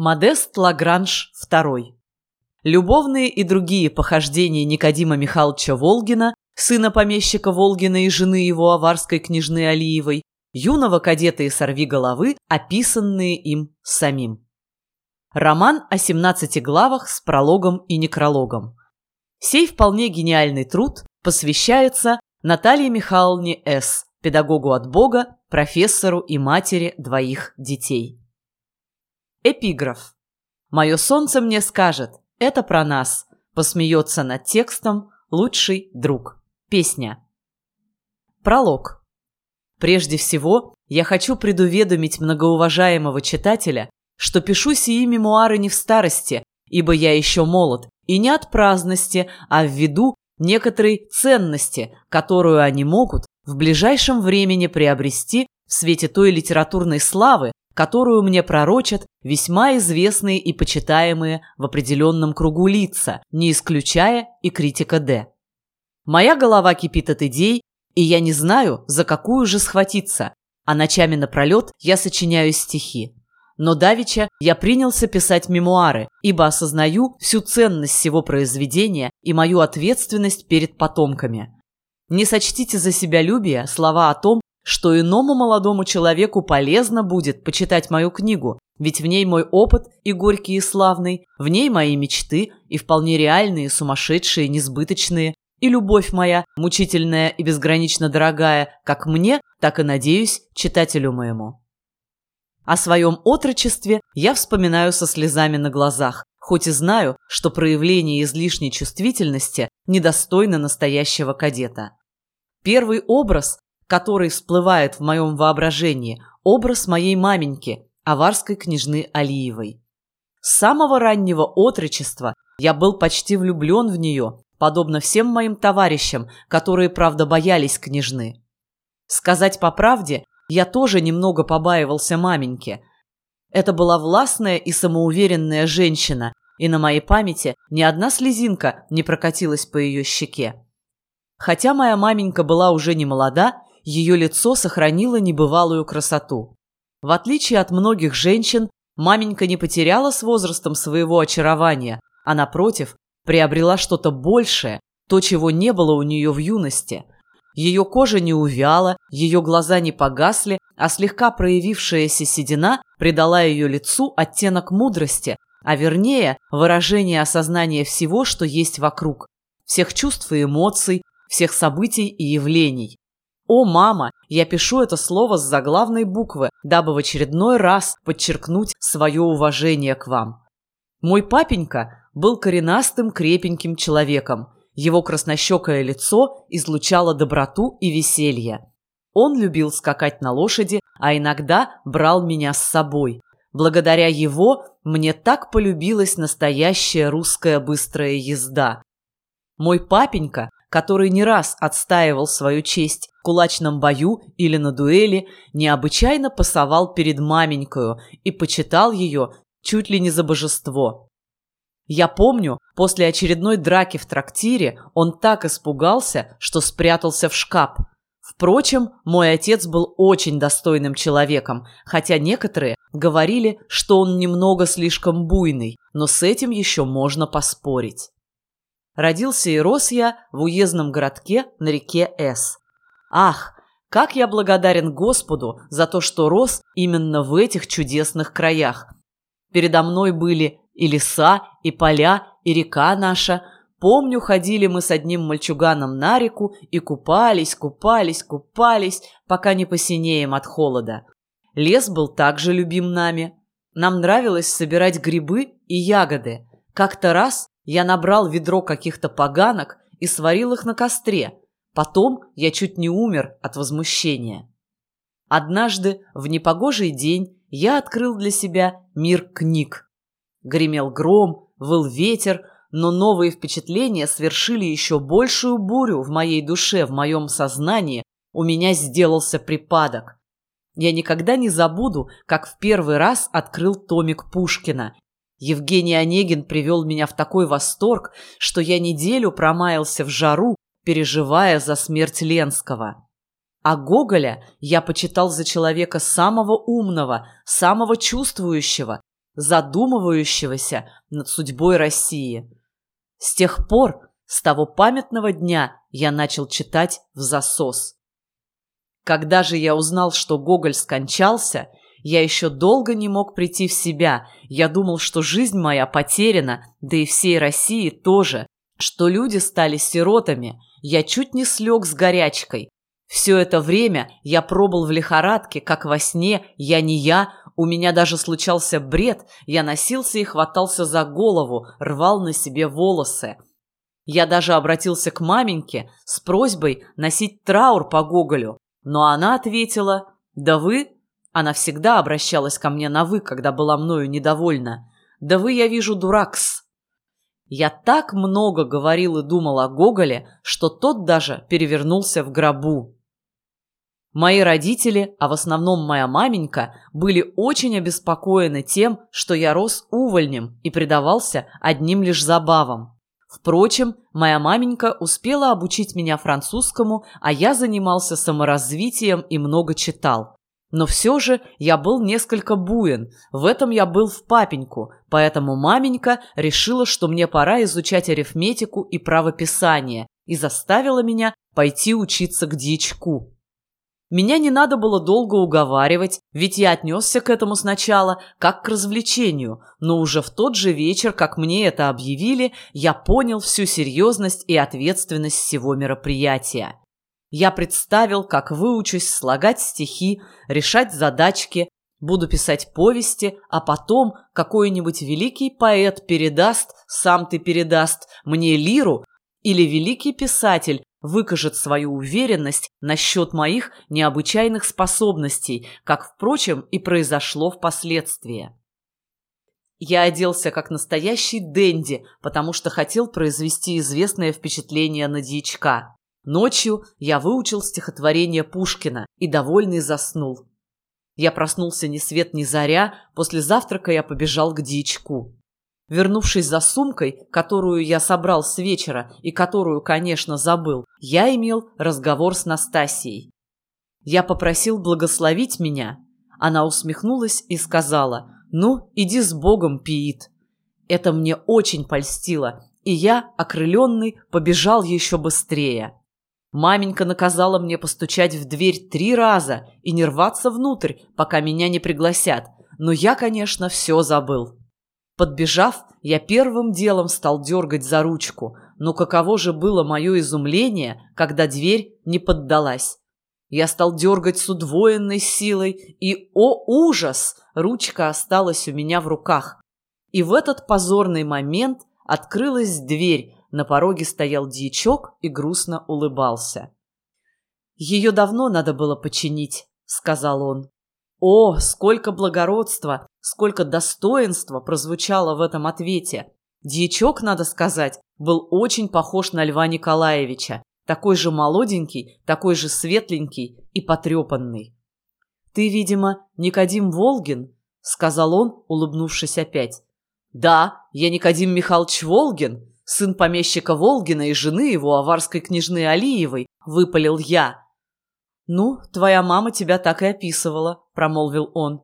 Модест Лагранж II. Любовные и другие похождения Никодима Михайловича Волгина, сына помещика Волгина и жены его аварской княжны Алиевой, юного кадета и сорвиголовы, описанные им самим. Роман о 17 главах с прологом и некрологом. Сей вполне гениальный труд посвящается Наталье Михайловне С., педагогу от Бога, профессору и матери двоих детей. Эпиграф. «Мое солнце мне скажет, это про нас», посмеется над текстом «Лучший друг». Песня. Пролог. Прежде всего, я хочу предуведомить многоуважаемого читателя, что пишу сии мемуары не в старости, ибо я еще молод, и не от праздности, а ввиду некоторой ценности, которую они могут в ближайшем времени приобрести в свете той литературной славы, которую мне пророчат весьма известные и почитаемые в определенном кругу лица, не исключая и критика Д. Моя голова кипит от идей, и я не знаю, за какую же схватиться, а ночами напролет я сочиняю стихи. Но давеча я принялся писать мемуары, ибо осознаю всю ценность всего произведения и мою ответственность перед потомками. Не сочтите за себя любия слова о том, что иному молодому человеку полезно будет почитать мою книгу, ведь в ней мой опыт и горький, и славный, в ней мои мечты и вполне реальные, сумасшедшие, несбыточные, и любовь моя, мучительная и безгранично дорогая, как мне, так и, надеюсь, читателю моему. О своем отрочестве я вспоминаю со слезами на глазах, хоть и знаю, что проявление излишней чувствительности недостойно настоящего кадета. Первый образ, который всплывает в моем воображении, образ моей маменьки, аварской княжны Алиевой. С самого раннего отрочества я был почти влюблен в нее, подобно всем моим товарищам, которые, правда, боялись княжны. Сказать по правде, я тоже немного побаивался маменьки. Это была властная и самоуверенная женщина, и на моей памяти ни одна слезинка не прокатилась по ее щеке. Хотя моя маменька была уже не молода, ее лицо сохранило небывалую красоту. В отличие от многих женщин, маменька не потеряла с возрастом своего очарования, а, напротив, приобрела что-то большее, то, чего не было у нее в юности. Ее кожа не увяла, ее глаза не погасли, а слегка проявившаяся седина придала ее лицу оттенок мудрости, а вернее выражение осознания всего, что есть вокруг, всех чувств и эмоций, всех событий и явлений. «О, мама!» Я пишу это слово с заглавной буквы, дабы в очередной раз подчеркнуть свое уважение к вам. Мой папенька был коренастым, крепеньким человеком. Его краснощекое лицо излучало доброту и веселье. Он любил скакать на лошади, а иногда брал меня с собой. Благодаря его мне так полюбилась настоящая русская быстрая езда. Мой папенька который не раз отстаивал свою честь кулачном бою или на дуэли, необычайно пасовал перед маменькою и почитал ее чуть ли не за божество. Я помню, после очередной драки в трактире он так испугался, что спрятался в шкаф. Впрочем, мой отец был очень достойным человеком, хотя некоторые говорили, что он немного слишком буйный, но с этим еще можно поспорить. Родился и рос я в уездном городке на реке С. Ах, как я благодарен Господу за то, что рос именно в этих чудесных краях. Передо мной были и леса, и поля, и река наша. Помню, ходили мы с одним мальчуганом на реку и купались, купались, купались, пока не посинеем от холода. Лес был также любим нами. Нам нравилось собирать грибы и ягоды. Как-то раз я набрал ведро каких-то поганок и сварил их на костре. Потом я чуть не умер от возмущения. Однажды, в непогожий день, я открыл для себя мир книг. Гремел гром, выл ветер, но новые впечатления свершили еще большую бурю в моей душе, в моем сознании. У меня сделался припадок. Я никогда не забуду, как в первый раз открыл томик Пушкина Евгений Онегин привел меня в такой восторг, что я неделю промаялся в жару, переживая за смерть Ленского. А Гоголя я почитал за человека самого умного, самого чувствующего, задумывающегося над судьбой России. С тех пор, с того памятного дня, я начал читать в засос. Когда же я узнал, что Гоголь скончался, я еще долго не мог прийти в себя. Я думал, что жизнь моя потеряна, да и всей России тоже, что люди стали сиротами. Я чуть не слег с горячкой. Все это время я пробыл в лихорадке, как во сне, я не я, у меня даже случался бред, я носился и хватался за голову, рвал на себе волосы. Я даже обратился к маменьке с просьбой носить траур по Гоголю, но она ответила «Да вы...» Она всегда обращалась ко мне на «вы», когда была мною недовольна. «Да вы, я вижу, дуракс». Я так много говорил и думал о Гоголе, что тот даже перевернулся в гробу. Мои родители, а в основном моя маменька, были очень обеспокоены тем, что я рос увольнем и предавался одним лишь забавам. Впрочем, моя маменька успела обучить меня французскому, а я занимался саморазвитием и много читал. Но все же я был несколько буен, в этом я был в папеньку, поэтому маменька решила, что мне пора изучать арифметику и правописание, и заставила меня пойти учиться к дьячку. Меня не надо было долго уговаривать, ведь я отнесся к этому сначала как к развлечению, но уже в тот же вечер, как мне это объявили, я понял всю серьезность и ответственность всего мероприятия. Я представил, как выучусь слагать стихи, решать задачки, буду писать повести, а потом какой-нибудь великий поэт передаст, сам ты передаст, мне лиру, или великий писатель выкажет свою уверенность насчет моих необычайных способностей, как, впрочем, и произошло впоследствии. Я оделся как настоящий денди, потому что хотел произвести известное впечатление на дьячка. Ночью я выучил стихотворение Пушкина и, довольный, заснул. Я проснулся ни свет ни заря, после завтрака я побежал к дьячку. Вернувшись за сумкой, которую я собрал с вечера и которую, конечно, забыл, я имел разговор с Настасией. Я попросил благословить меня. Она усмехнулась и сказала, «Ну, иди с Богом, Пиит». Это мне очень польстило, и я, окрыленный, побежал еще быстрее. Маменька наказала мне постучать в дверь три раза и не рваться внутрь, пока меня не пригласят, но я, конечно, все забыл. Подбежав, я первым делом стал дергать за ручку, но каково же было мое изумление, когда дверь не поддалась. Я стал дергать с удвоенной силой, и, о ужас, ручка осталась у меня в руках. И в этот позорный момент открылась дверь, на пороге стоял дьячок и грустно улыбался. «Ее давно надо было починить», — сказал он. О, сколько благородства, сколько достоинства прозвучало в этом ответе. Дьячок, надо сказать, был очень похож на Льва Николаевича, такой же молоденький, такой же светленький и потрепанный. «Ты, видимо, Никодим Волгин?» — сказал он, улыбнувшись опять. «Да, я Никодим Михайлович Волгин, сын помещика Волгина и жены его, аварской княжны Алиевой», — выпалил я. «Ну, твоя мама тебя так и описывала», — промолвил он.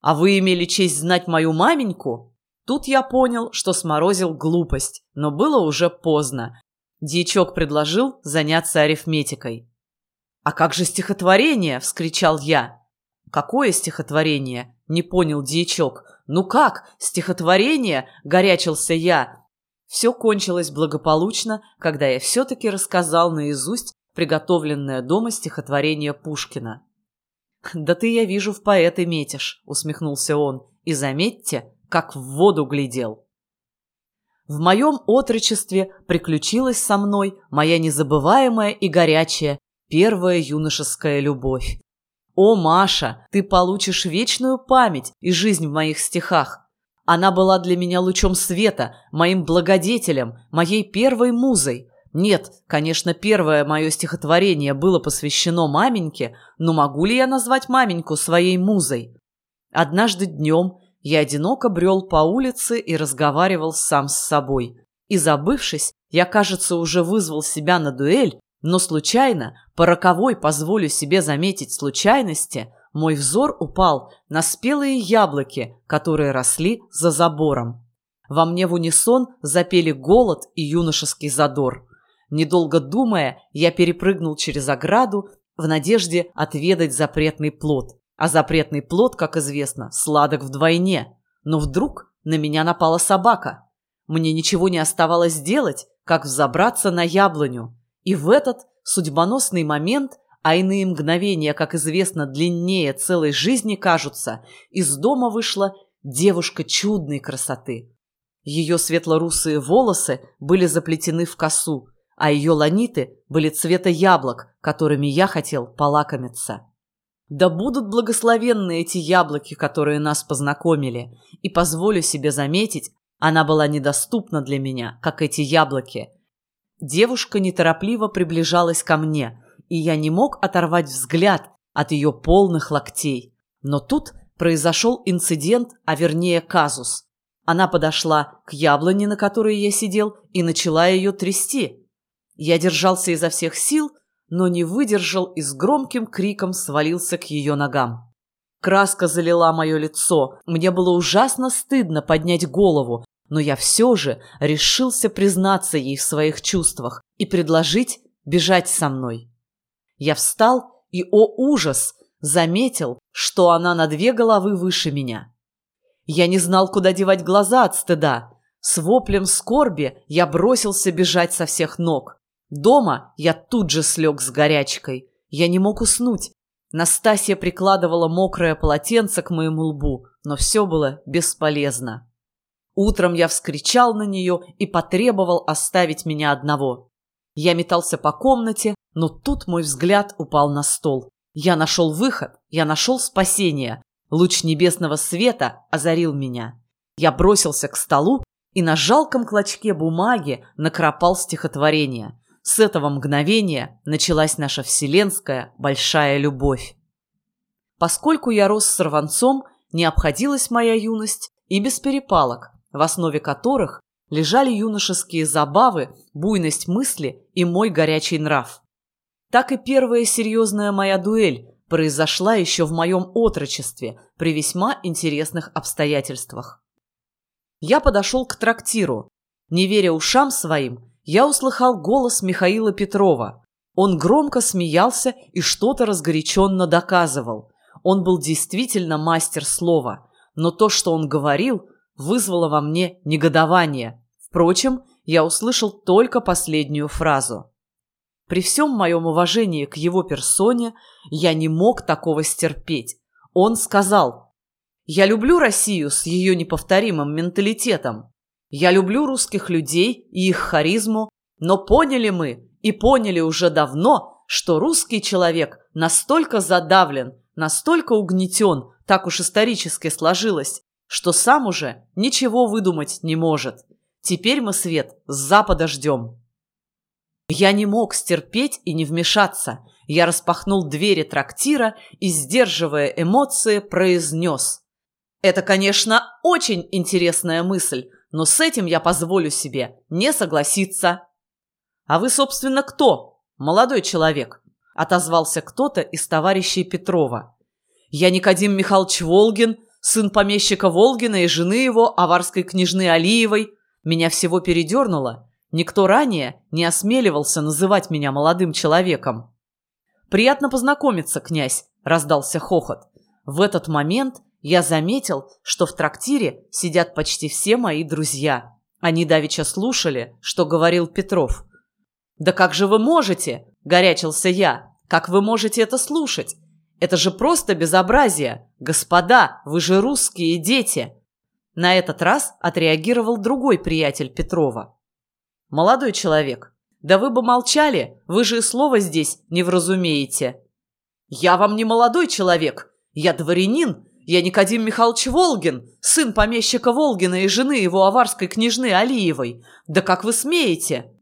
«А вы имели честь знать мою маменьку?» Тут я понял, что сморозил глупость, но было уже поздно. Дьячок предложил заняться арифметикой. «А как же стихотворение?» — вскричал я. «Какое стихотворение?» — не понял дьячок. «Ну как? Стихотворение?» — горячился я. Все кончилось благополучно, когда я все-таки рассказал наизусть приготовленное дома стихотворение Пушкина. «Да ты, я вижу, в поэты метишь», — усмехнулся он, — «и заметьте, как в воду глядел». В моем отрочестве приключилась со мной моя незабываемая и горячая первая юношеская любовь. О, Маша, ты получишь вечную память и жизнь в моих стихах. Она была для меня лучом света, моим благодетелем, моей первой музой. Нет, конечно, первое мое стихотворение было посвящено маменьке, но могу ли я назвать маменьку своей музой? Однажды днем я одиноко брел по улице и разговаривал сам с собой. И забывшись, я, кажется, уже вызвал себя на дуэль, но случайно, по роковой позволю себе заметить случайности, мой взор упал на спелые яблоки, которые росли за забором. Во мне в унисон запели голод и юношеский задор. Недолго думая, я перепрыгнул через ограду в надежде отведать запретный плод. А запретный плод, как известно, сладок вдвойне. Но вдруг на меня напала собака. Мне ничего не оставалось делать, как взобраться на яблоню. И в этот судьбоносный момент, а иные мгновения, как известно, длиннее целой жизни кажутся, из дома вышла девушка чудной красоты. Ее светло-русые волосы были заплетены в косу, а ее ланиты были цвета яблок, которыми я хотел полакомиться. Да будут благословенны эти яблоки, которые нас познакомили, и позволю себе заметить, она была недоступна для меня, как эти яблоки. Девушка неторопливо приближалась ко мне, и я не мог оторвать взгляд от ее полных локтей. Но тут произошел инцидент, а вернее казус. Она подошла к яблоне, на которой я сидел, и начала ее трясти. Я держался изо всех сил, но не выдержал и с громким криком свалился к ее ногам. Краска залила мое лицо. Мне было ужасно стыдно поднять голову, но я все же решился признаться ей в своих чувствах и предложить бежать со мной. Я встал и, о ужас, заметил, что она на две головы выше меня. Я не знал, куда девать глаза от стыда. С воплем скорби я бросился бежать со всех ног. Дома я тут же слег с горячкой. Я не мог уснуть. Настасья прикладывала мокрое полотенце к моему лбу, но все было бесполезно. Утром я вскричал на нее и потребовал оставить меня одного. Я метался по комнате, но тут мой взгляд упал на стол. Я нашел выход, я нашел спасение. Луч небесного света озарил меня. Я бросился к столу и на жалком клочке бумаги накропал стихотворение. С этого мгновения началась наша вселенская большая любовь. Поскольку я рос сорванцом, не обходилась моя юность и без перепалок, в основе которых лежали юношеские забавы, буйность мысли и мой горячий нрав. Так и первая серьезная моя дуэль произошла еще в моем отрочестве при весьма интересных обстоятельствах. Я подошел к трактиру. Не веря ушам своим, я услыхал голос Михаила Петрова. Он громко смеялся и что-то разгоряченно доказывал. Он был действительно мастер слова, но то, что он говорил, вызвало во мне негодование. Впрочем, я услышал только последнюю фразу. При всем моем уважении к его персоне я не мог такого стерпеть. Он сказал, «Я люблю Россию с ее неповторимым менталитетом. Я люблю русских людей и их харизму, но поняли мы и поняли уже давно, что русский человек настолько задавлен, настолько угнетен, так уж исторически сложилось, что сам уже ничего выдумать не может. Теперь мы свет с запада ждем. Я не мог стерпеть и не вмешаться. Я распахнул двери трактира и, сдерживая эмоции, произнес. Это, конечно, очень интересная мысль, но с этим я позволю себе не согласиться. А вы, собственно, кто? Молодой человек, отозвался кто-то из товарищей Петрова. Я Никодим Михайлович Волгин, сын помещика Волгина и жены его, аварской княжны Алиевой. Меня всего передернуло. Никто ранее не осмеливался называть меня молодым человеком. «Приятно познакомиться, князь», — раздался хохот. В этот момент я заметил, что в трактире сидят почти все мои друзья. Они давеча слушали, что говорил Петров. «Да как же вы можете?» – горячился я. «Как вы можете это слушать? Это же просто безобразие! Господа, вы же русские дети!» На этот раз отреагировал другой приятель Петрова. «Молодой человек, да вы бы молчали, вы же и слова здесь не вразумеете». «Я вам не молодой человек, я дворянин я Никодим Михайлович Волгин, сын помещика Волгина и жены его аварской княжны Алиевой. Да как вы смеете?»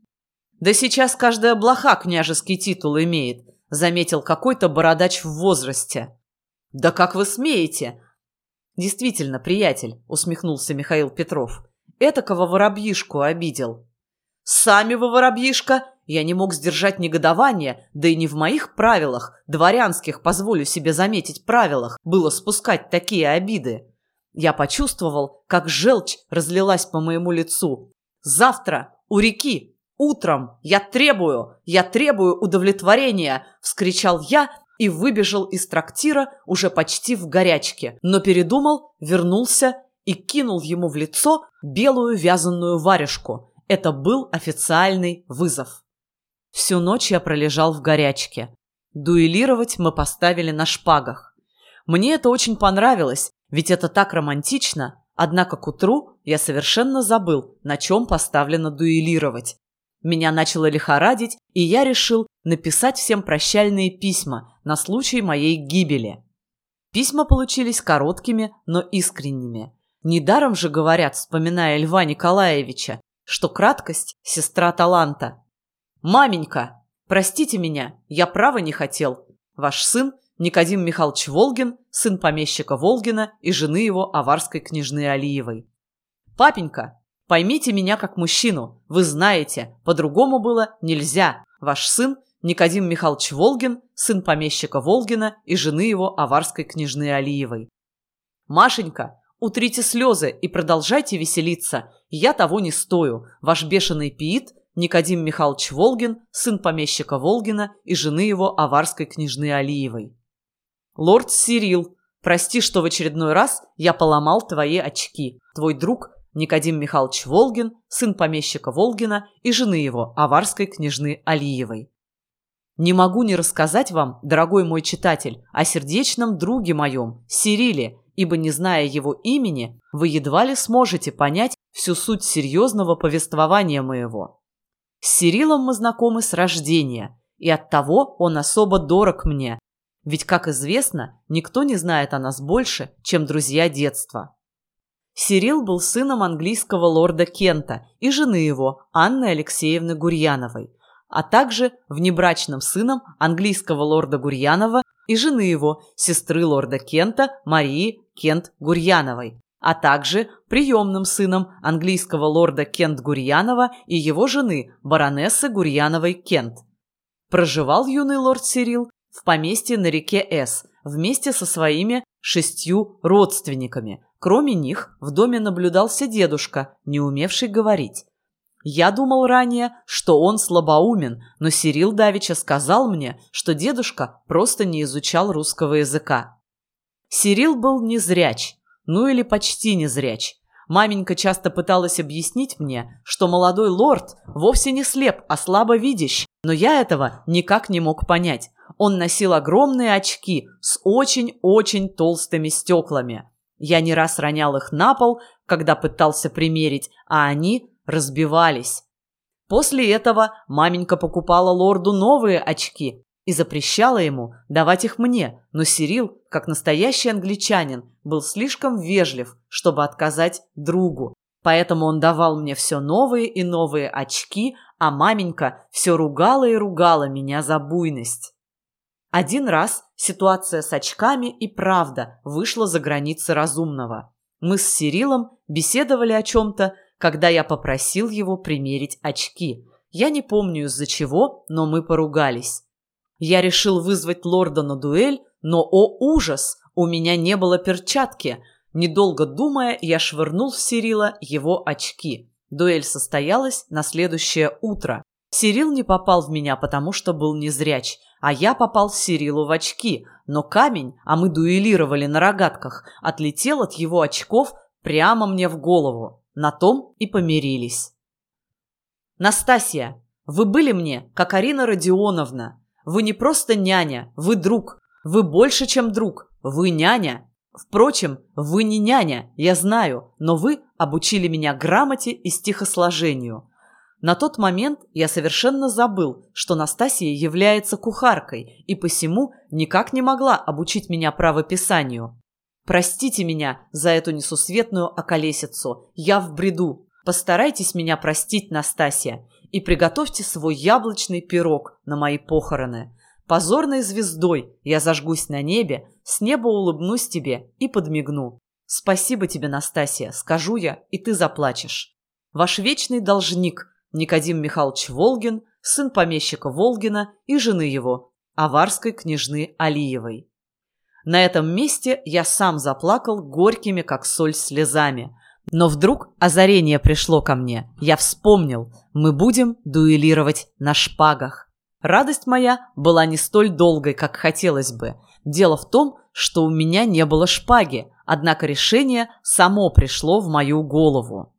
«Да сейчас каждая блоха княжеский титул имеет», заметил какой-то бородач в возрасте. «Да как вы смеете?» «Действительно, приятель», усмехнулся Михаил Петров. «Этакого воробьишку обидел». «Сами вы воробьишка я не мог сдержать негодование, да и не в моих правилах, дворянских, позволю себе заметить правилах, было спускать такие обиды. Я почувствовал, как желчь разлилась по моему лицу. «Завтра у реки, утром, я требую, я требую удовлетворения!» – вскричал я и выбежал из трактира уже почти в горячке, но передумал, вернулся и кинул ему в лицо белую вязаную варежку. Это был официальный вызов. Всю ночь я пролежал в горячке. Дуэлировать мы поставили на шпагах. Мне это очень понравилось, ведь это так романтично, однако к утру я совершенно забыл, на чем поставлено дуэлировать. Меня начало лихорадить, и я решил написать всем прощальные письма на случай моей гибели. Письма получились короткими, но искренними. Недаром же говорят, вспоминая Льва Николаевича, что краткость – сестра таланта. «Маменька, простите меня, я право не хотел. Ваш сын Никодим Михайлович Волгин, сын помещика Волгина и жены его аварской княжны Алиевой. Папенька, поймите меня как мужчину, вы знаете, по-другому было нельзя. Ваш сын Никодим Михайлович Волгин, сын помещика Волгина и жены его аварской княжны Алиевой. Машенька, утрите слезы и продолжайте веселиться, я того не стою. Ваш бешеный пиит Никодим Михайлович Волгин, сын помещика Волгина и жены его аварской княжны Алиевой. Лорд Сирил, прости, что в очередной раз я поломал твои очки. Твой друг Никодим Михайлович Волгин, сын помещика Волгина и жены его, аварской княжны Алиевой. Не могу не рассказать вам, дорогой мой читатель, о сердечном друге моем, Сириле, ибо, не зная его имени, вы едва ли сможете понять всю суть серьезного повествования моего. С Сирилом мы знакомы с рождения, и оттого он особо дорог мне, ведь, как известно, никто не знает о нас больше, чем друзья детства. Сирил был сыном английского лорда Кента и жены его, Анны Алексеевны Гурьяновой, а также внебрачным сыном английского лорда Гурьянова и жены его, сестры лорда Кента Марии Кент-Гурьяновой, а также приемным сыном английского лорда Кент-Гурьянова и его жены, баронессы Гурьяновой-Кент. Проживал юный лорд Сирил в поместье на реке С вместе со своими шестью родственниками. Кроме них в доме наблюдался дедушка, не умевший говорить. Я думал ранее, что он слабоумен, но Сирил Давича сказал мне, что дедушка просто не изучал русского языка. Сирил был незряч, ну или почти незряч. Маменька часто пыталась объяснить мне, что молодой лорд вовсе не слеп, а слабовидящ, но я этого никак не мог понять. Он носил огромные очки с очень-очень толстыми стеклами. Я не раз ронял их на пол, когда пытался примерить, а они разбивались. После этого маменька покупала лорду новые очки и запрещала ему давать их мне, но Сирил, как настоящий англичанин, был слишком вежлив, чтобы отказать другу. Поэтому он давал мне все новые и новые очки, а маменька все ругала и ругала меня за буйность. Один раз ситуация с очками и правда вышла за границы разумного. Мы с Сирилом беседовали о чем-то, когда я попросил его примерить очки. Я не помню из-за чего, но мы поругались. Я решил вызвать лорда на дуэль, но, о ужас, у меня не было перчатки. Недолго думая, я швырнул в Сирила его очки. Дуэль состоялась на следующее утро. Сирил не попал в меня, потому что был незряч, а я попал Сирилу в очки, но камень, а мы дуэлировали на рогатках, отлетел от его очков прямо мне в голову. На том и помирились. «Настасья, вы были мне, как Арина Родионовна. Вы не просто няня, вы друг. Вы больше, чем друг. Вы няня. Впрочем, вы не няня, я знаю, но вы обучили меня грамоте и стихосложению. На тот момент я совершенно забыл, что Настасья является кухаркой и посему никак не могла обучить меня правописанию. Простите меня за эту несусветную околесицу. Я в бреду. Постарайтесь меня простить, Настасья, и приготовьте свой яблочный пирог на мои похороны. Позорной звездой я зажгусь на небе, с неба улыбнусь тебе и подмигну. Спасибо тебе, Настасья, скажу я, и ты заплачешь. Ваш вечный должник – Никодим Михайлович Волгин, сын помещика Волгина и жены его, аварской княжны Алиевой. На этом месте я сам заплакал горькими, как соль, слезами. Но вдруг озарение пришло ко мне. Я вспомнил, мы будем дуэлировать на шпагах. Радость моя была не столь долгой, как хотелось бы. Дело в том, что у меня не было шпаги, однако решение само пришло в мою голову.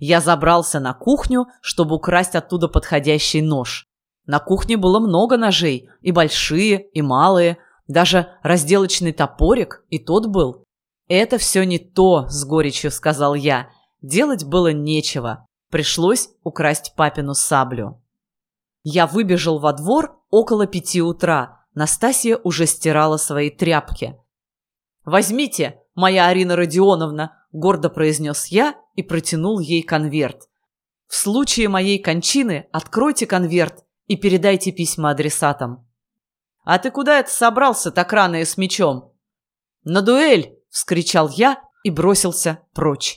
Я забрался на кухню, чтобы украсть оттуда подходящий нож. На кухне было много ножей, и большие, и малые, даже разделочный топорик, и тот был. «Это все не то», — с горечью сказал я. Делать было нечего. Пришлось украсть папину саблю. Я выбежал во двор около пяти утра. Настасья уже стирала свои тряпки. «Возьмите, моя Арина Родионовна», — гордо произнес я и протянул ей конверт. «В случае моей кончины откройте конверт и передайте письма адресатам». «А ты куда это собрался так рано и с мечом?» «На дуэль!» — вскричал я и бросился прочь.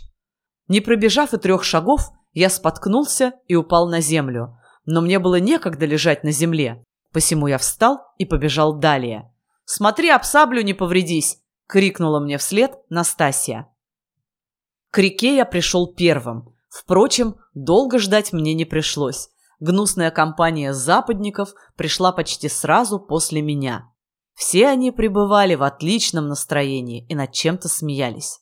Не пробежав и трех шагов, я споткнулся и упал на землю. Но мне было некогда лежать на земле, посему я встал и побежал далее. «Смотри, об саблю не повредись!» — крикнула мне вслед Настасья. К реке я пришел первым. Впрочем, долго ждать мне не пришлось. Гнусная компания западников пришла почти сразу после меня. Все они пребывали в отличном настроении и над чем-то смеялись.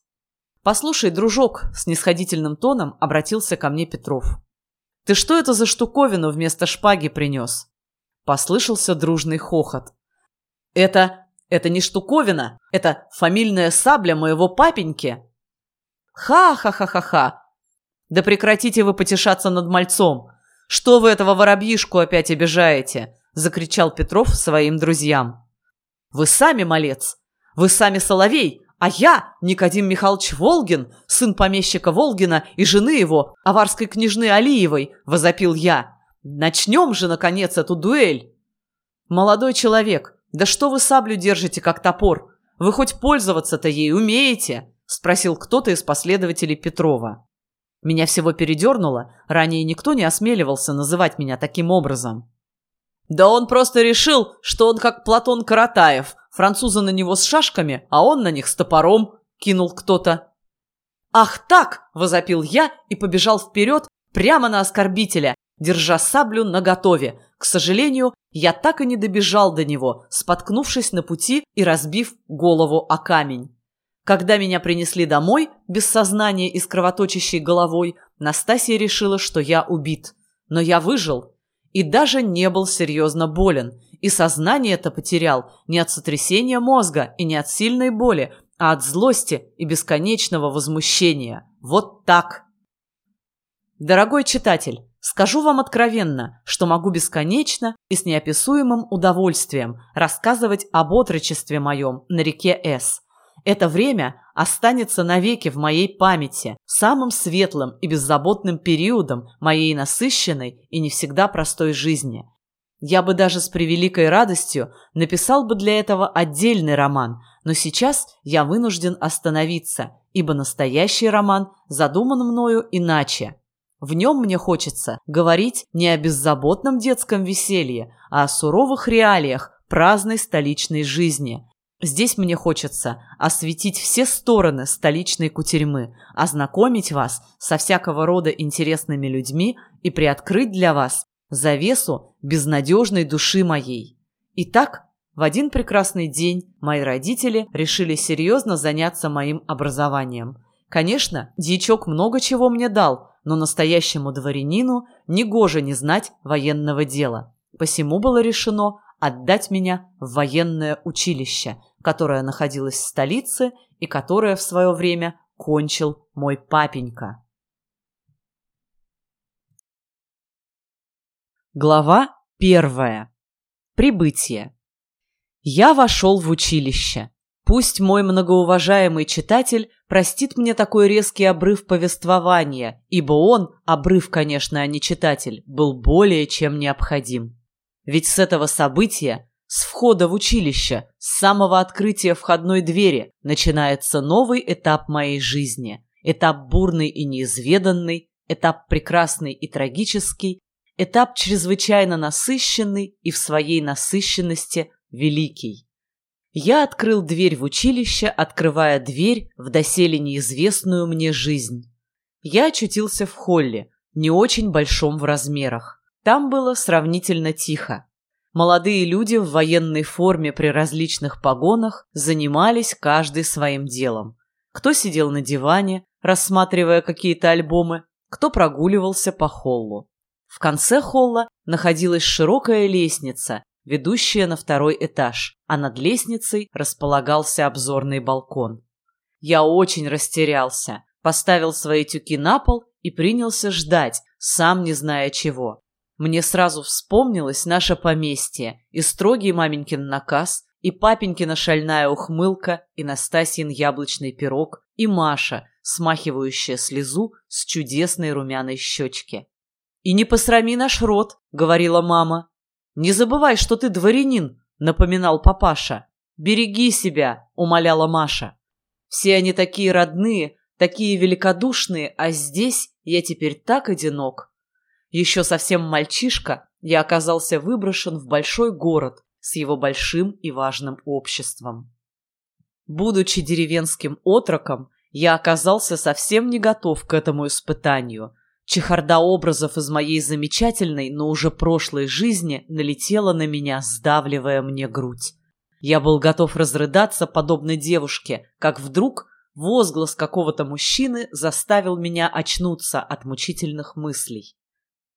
«Послушай, дружок», — с нисходительным тоном обратился ко мне Петров. «Ты что это за штуковину вместо шпаги принес?» Послышался дружный хохот. «Это... это не штуковина, это фамильная сабля моего папеньки!» «Ха-ха-ха-ха-ха! Да прекратите вы потешаться над мальцом! Что вы этого воробьишку опять обижаете?» — закричал Петров своим друзьям. «Вы сами малец! Вы сами соловей, а я, Никодим Михайлович Волгин, сын помещика Волгина и жены его, аварской княжны Алиевой, возопил я. Начнем же, наконец, эту дуэль. Молодой человек, да что вы саблю держите, как топор? Вы хоть пользоваться-то ей умеете? Спросил кто-то из последователей Петрова. Меня всего передернуло, ранее никто не осмеливался называть меня таким образом. Да он просто решил, что он как Платон Каратаев, Французы на него с шашками, а он на них с топором, кинул кто-то. «Ах так!» – возопил я и побежал вперед прямо на оскорбителя, держа саблю наготове. К сожалению, я так и не добежал до него, споткнувшись на пути и разбив голову о камень. Когда меня принесли домой, без сознания и с кровоточащей головой, Настасья решила, что я убит. Но я выжил и даже не был серьезно болен, и сознание это потерял не от сотрясения мозга и не от сильной боли, а от злости и бесконечного возмущения. Вот так. Дорогой читатель, скажу вам откровенно, что могу бесконечно и с неописуемым удовольствием рассказывать об отрочестве моем на реке С. Это время останется навеки в моей памяти, самым светлым и беззаботным периодом моей насыщенной и не всегда простой жизни. Я бы даже с превеликой радостью написал бы для этого отдельный роман, но сейчас я вынужден остановиться, ибо настоящий роман задуман мною иначе. В нем мне хочется говорить не о беззаботном детском веселье, а о суровых реалиях праздной столичной жизни. Здесь мне хочется осветить все стороны столичной кутерьмы, ознакомить вас со всякого рода интересными людьми и приоткрыть для вас завесу безнадежной души моей. Итак, в один прекрасный день мои родители решили серьезно заняться моим образованием. Конечно, дьячок много чего мне дал, но настоящему дворянину негоже не знать военного дела. Посему было решено отдать меня в военное училище, которое находилось в столице и которое в свое время кончил мой папенька. Глава первая. Прибытие. Я вошел в училище. Пусть мой многоуважаемый читатель простит мне такой резкий обрыв повествования, ибо он, обрыв, конечно, а не читатель, был более чем необходим. Ведь с этого события, с входа в училище, с самого открытия входной двери, начинается новый этап моей жизни. Этап бурный и неизведанный, этап прекрасный и трагический, Этап чрезвычайно насыщенный и в своей насыщенности великий. Я открыл дверь в училище, открывая дверь в доселе неизвестную мне жизнь. Я очутился в холле, не очень большом в размерах. Там было сравнительно тихо. Молодые люди в военной форме при различных погонах занимались каждый своим делом. Кто сидел на диване, рассматривая какие-то альбомы, кто прогуливался по холлу. В конце холла находилась широкая лестница, ведущая на второй этаж, а над лестницей располагался обзорный балкон. Я очень растерялся, поставил свои тюки на пол и принялся ждать, сам не зная чего. Мне сразу вспомнилось наше поместье и строгий маменькин наказ, и папенькина шальная ухмылка, и Настасьин яблочный пирог, и Маша, смахивающая слезу с чудесной румяной щечки. «И не посрами наш род», — говорила мама. «Не забывай, что ты дворянин», — напоминал папаша. «Береги себя», — умоляла Маша. «Все они такие родные, такие великодушные, а здесь я теперь так одинок». Еще совсем мальчишка, я оказался выброшен в большой город с его большим и важным обществом. Будучи деревенским отроком, я оказался совсем не готов к этому испытанию. Чехарда образов из моей замечательной, но уже прошлой жизни налетела на меня, сдавливая мне грудь. Я был готов разрыдаться, подобно девушке, как вдруг возглас какого-то мужчины заставил меня очнуться от мучительных мыслей.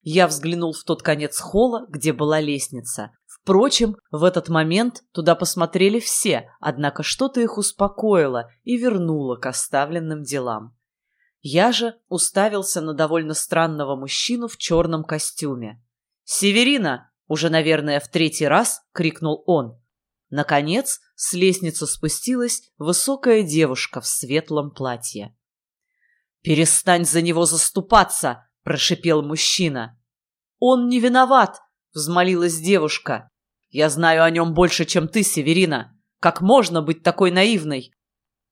Я взглянул в тот конец холла, где была лестница. Впрочем, в этот момент туда посмотрели все, однако что-то их успокоило и вернуло к оставленным делам. Я же уставился на довольно странного мужчину в черном костюме. «Северина!» — уже, наверное, в третий раз крикнул он. Наконец, с лестницы спустилась высокая девушка в светлом платье. «Перестань за него заступаться!» — прошипел мужчина. «Он не виноват!» — взмолилась девушка. Я знаю о нем больше, чем ты, Северина. Как можно быть такой наивной?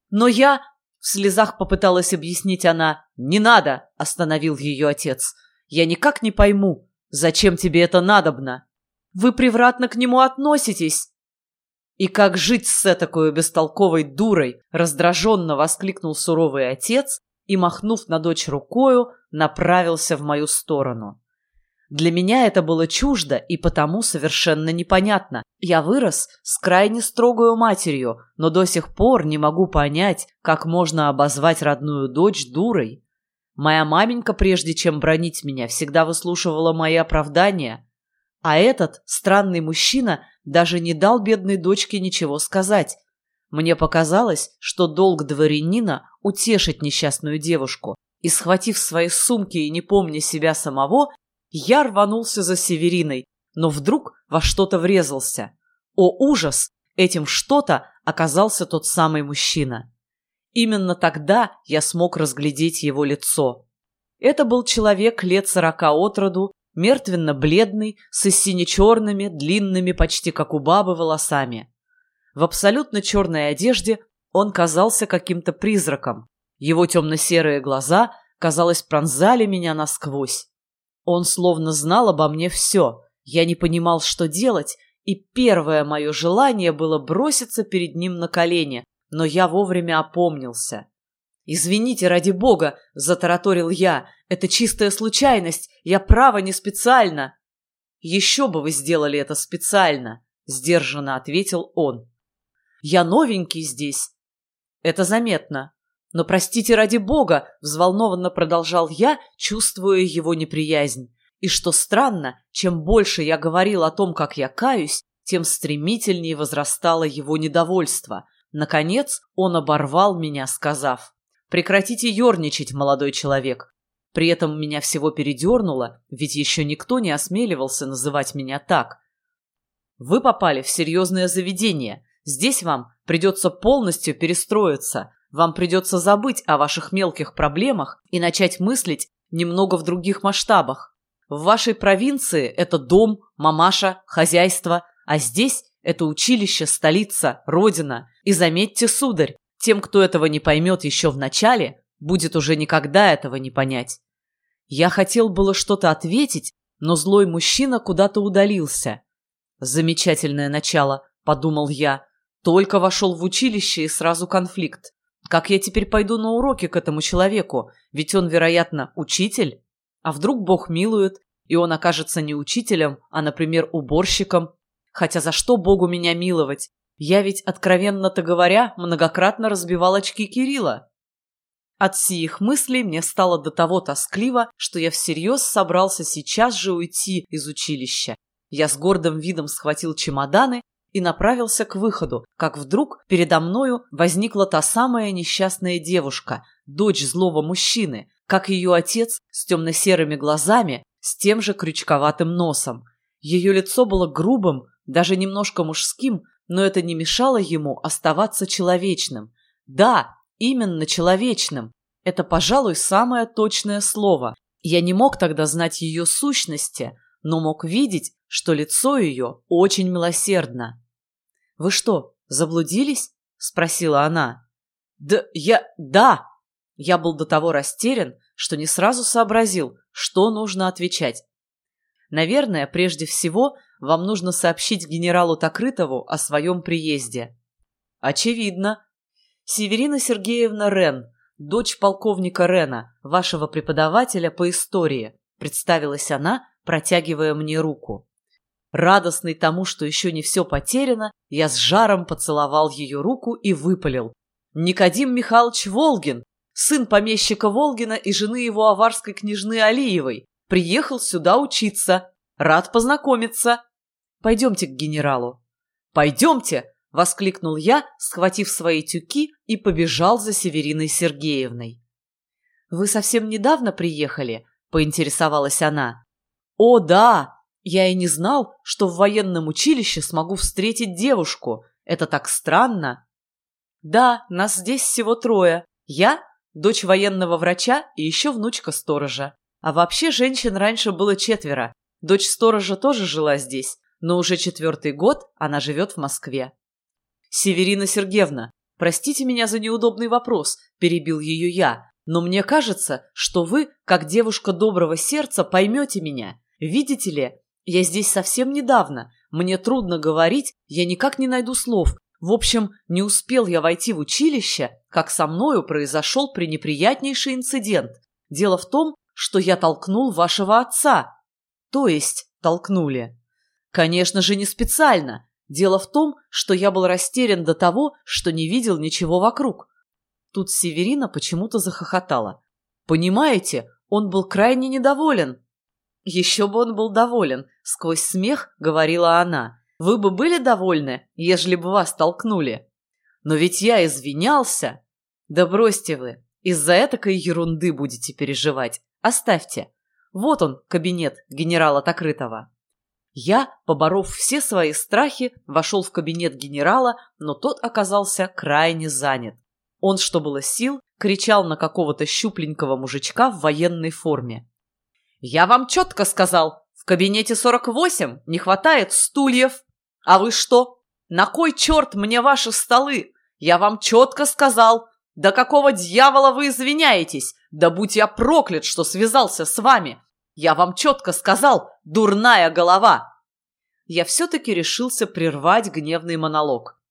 Но я... В слезах попыталась объяснить она. «Не надо!» — остановил ее отец. «Я никак не пойму, зачем тебе это надобно? Вы превратно к нему относитесь!» «И как жить с такой бестолковой дурой?» — раздраженно воскликнул суровый отец и, махнув на дочь рукою, направился в мою сторону. Для меня это было чуждо и потому совершенно непонятно. Я вырос с крайне строгою матерью, но до сих пор не могу понять, как можно обозвать родную дочь дурой. Моя маменька, прежде чем бронить меня, всегда выслушивала мои оправдания. А этот странный мужчина даже не дал бедной дочке ничего сказать. Мне показалось, что долг дворянина – утешить несчастную девушку. И, схватив свои сумки и не помня себя самого, я рванулся за Севериной, но вдруг во что-то врезался. О, ужас! Этим что-то оказался тот самый мужчина. Именно тогда я смог разглядеть его лицо. Это был человек лет сорока от роду, мертвенно-бледный, с сине-черными, длинными, почти как у бабы, волосами. В абсолютно черной одежде он казался каким-то призраком. Его темно-серые глаза, казалось, пронзали меня насквозь. Он словно знал обо мне все. Я не понимал, что делать, и первое мое желание было броситься перед ним на колени, но я вовремя опомнился. «Извините, ради бога!» — затараторил я. «Это чистая случайность. Я право не специально». «Еще бы вы сделали это специально», — сдержанно ответил он. «Я новенький здесь». «Это заметно. «Но простите ради бога!» — взволнованно продолжал я, чувствуя его неприязнь. И что странно, чем больше я говорил о том, как я каюсь, тем стремительнее возрастало его недовольство. Наконец он оборвал меня, сказав, «Прекратите ерничать, молодой человек». При этом меня всего передернуло, ведь еще никто не осмеливался называть меня так. «Вы попали в серьезное заведение. Здесь вам придется полностью перестроиться. Вам придется забыть о ваших мелких проблемах и начать мыслить немного в других масштабах. В вашей провинции это дом, мамаша, хозяйство, а здесь это училище, столица, родина. И заметьте, сударь, тем, кто этого не поймет еще в начале, будет уже никогда этого не понять. Я хотел было что-то ответить, но злой мужчина куда-то удалился. «Замечательное начало», — подумал я. Только вошел в училище и сразу конфликт. Как я теперь пойду на уроки к этому человеку? Ведь он, вероятно, учитель. А вдруг Бог милует, и он окажется не учителем, а, например, уборщиком? Хотя за что Богу меня миловать? Я ведь, откровенно-то говоря, многократно разбивал очки Кирилла. От сих мыслей мне стало до того тоскливо, что я всерьез собрался сейчас же уйти из училища. Я с гордым видом схватил чемоданы и направился к выходу, как вдруг передо мною возникла та самая несчастная девушка, дочь злого мужчины, как ее отец с темно-серыми глазами, с тем же крючковатым носом. Ее лицо было грубым, даже немножко мужским, но это не мешало ему оставаться человечным. Да, именно человечным. Это, пожалуй, самое точное слово. Я не мог тогда знать ее сущности, но мог видеть, что лицо ее очень милосердно. «Вы что, заблудились?» — спросила она. «Да я... да!» Я был до того растерян, что не сразу сообразил, что нужно отвечать. Наверное, прежде всего, вам нужно сообщить генералу Токрытову о своем приезде. Очевидно. Северина Сергеевна Рен, дочь полковника Рена, вашего преподавателя по истории, представилась она, протягивая мне руку. Радостный тому, что еще не все потеряно, я с жаром поцеловал ее руку и выпалил. «Никодим Михайлович Волгин, сын помещика Волгина и жены его аварской княжны Алиевой, приехал сюда учиться. Рад познакомиться. Пойдемте к генералу». «Пойдемте!» — воскликнул я, схватив свои тюки и побежал за Севериной Сергеевной. «Вы совсем недавно приехали?» — поинтересовалась она. «О, да! Я и не знал, что в военном училище смогу встретить девушку. Это так странно. Да, нас здесь всего трое. Я, дочь военного врача и еще внучка сторожа. А вообще женщин раньше было четверо. Дочь сторожа тоже жила здесь, но уже четвертый год она живет в Москве. «Северина Сергеевна, простите меня за неудобный вопрос», – перебил ее я, «но мне кажется, что вы, как девушка доброго сердца, поймете меня. Видите ли, я здесь совсем недавно. Мне трудно говорить, я никак не найду слов. В общем, не успел я войти в училище, как со мною произошел пренеприятнейший инцидент. Дело в том, что я толкнул вашего отца. То есть толкнули. Конечно же, не специально. Дело в том, что я был растерян до того, что не видел ничего вокруг. Тут Северина почему-то захохотала. Понимаете, он был крайне недоволен. Еще бы он был доволен, сквозь смех говорила она. Вы бы были довольны, ежели бы вас толкнули. Но ведь я извинялся. Да бросьте вы, из-за этакой ерунды будете переживать. Оставьте. Вот он, кабинет генерала Токрытова. Я, поборов все свои страхи, вошел в кабинет генерала, но тот оказался крайне занят. Он, что было сил, кричал на какого-то щупленького мужичка в военной форме. «Я вам четко сказал, в кабинете 48 не хватает стульев. А вы что? На кой черт мне ваши столы? Я вам четко сказал. Да какого дьявола вы извиняетесь? Да будь я проклят, что связался с вами. Я вам четко сказал, дурная голова!» Я все-таки решился прервать гневный монолог.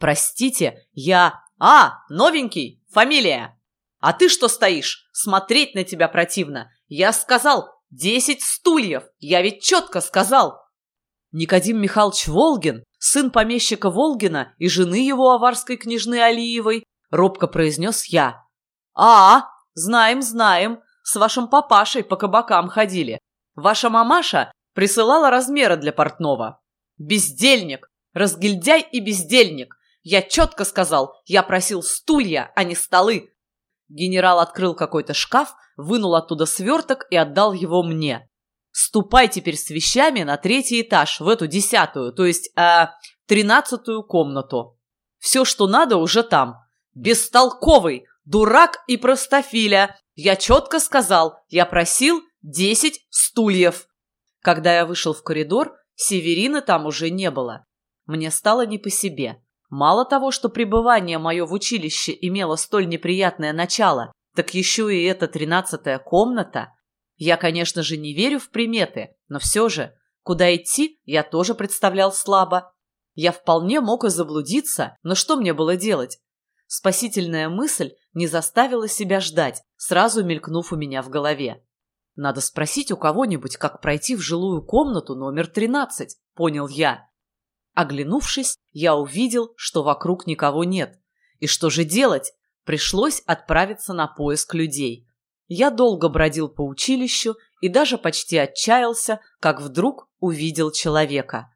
«Простите, я... А, новенький, фамилия!» «А ты что стоишь? Смотреть на тебя противно! Я сказал, Десять стульев! Я ведь четко сказал!» Никодим Михайлович Волгин, сын помещика Волгина и жены его аварской княжны Алиевой, робко произнес я. «А, знаем, знаем, с вашим папашей по кабакам ходили. Ваша мамаша присылала размеры для портного. Бездельник, разгильдяй и бездельник. Я четко сказал, я просил стулья, а не столы. Генерал открыл какой-то шкаф, вынул оттуда сверток и отдал его мне. «Ступай теперь с вещами на третий этаж, в эту десятую, то есть э, тринадцатую комнату. Все, что надо, уже там. Бестолковый, дурак и простофиля. Я четко сказал, я просил десять стульев». Когда я вышел в коридор, Северины там уже не было. Мне стало не по себе. Мало того, что пребывание мое в училище имело столь неприятное начало, так еще и эта тринадцатая комната. Я, конечно же, не верю в приметы, Но все же, куда идти, я тоже представлял слабо. Я вполне мог и заблудиться, но что мне было делать? Спасительная мысль не заставила себя ждать, сразу мелькнув у меня в голове. Надо спросить у кого-нибудь, как пройти в жилую комнату номер 13, понял я. Оглянувшись, я увидел, что вокруг никого нет. И что же делать? Пришлось отправиться на поиск людей. Я долго бродил по училищу и даже почти отчаялся, как вдруг увидел человека.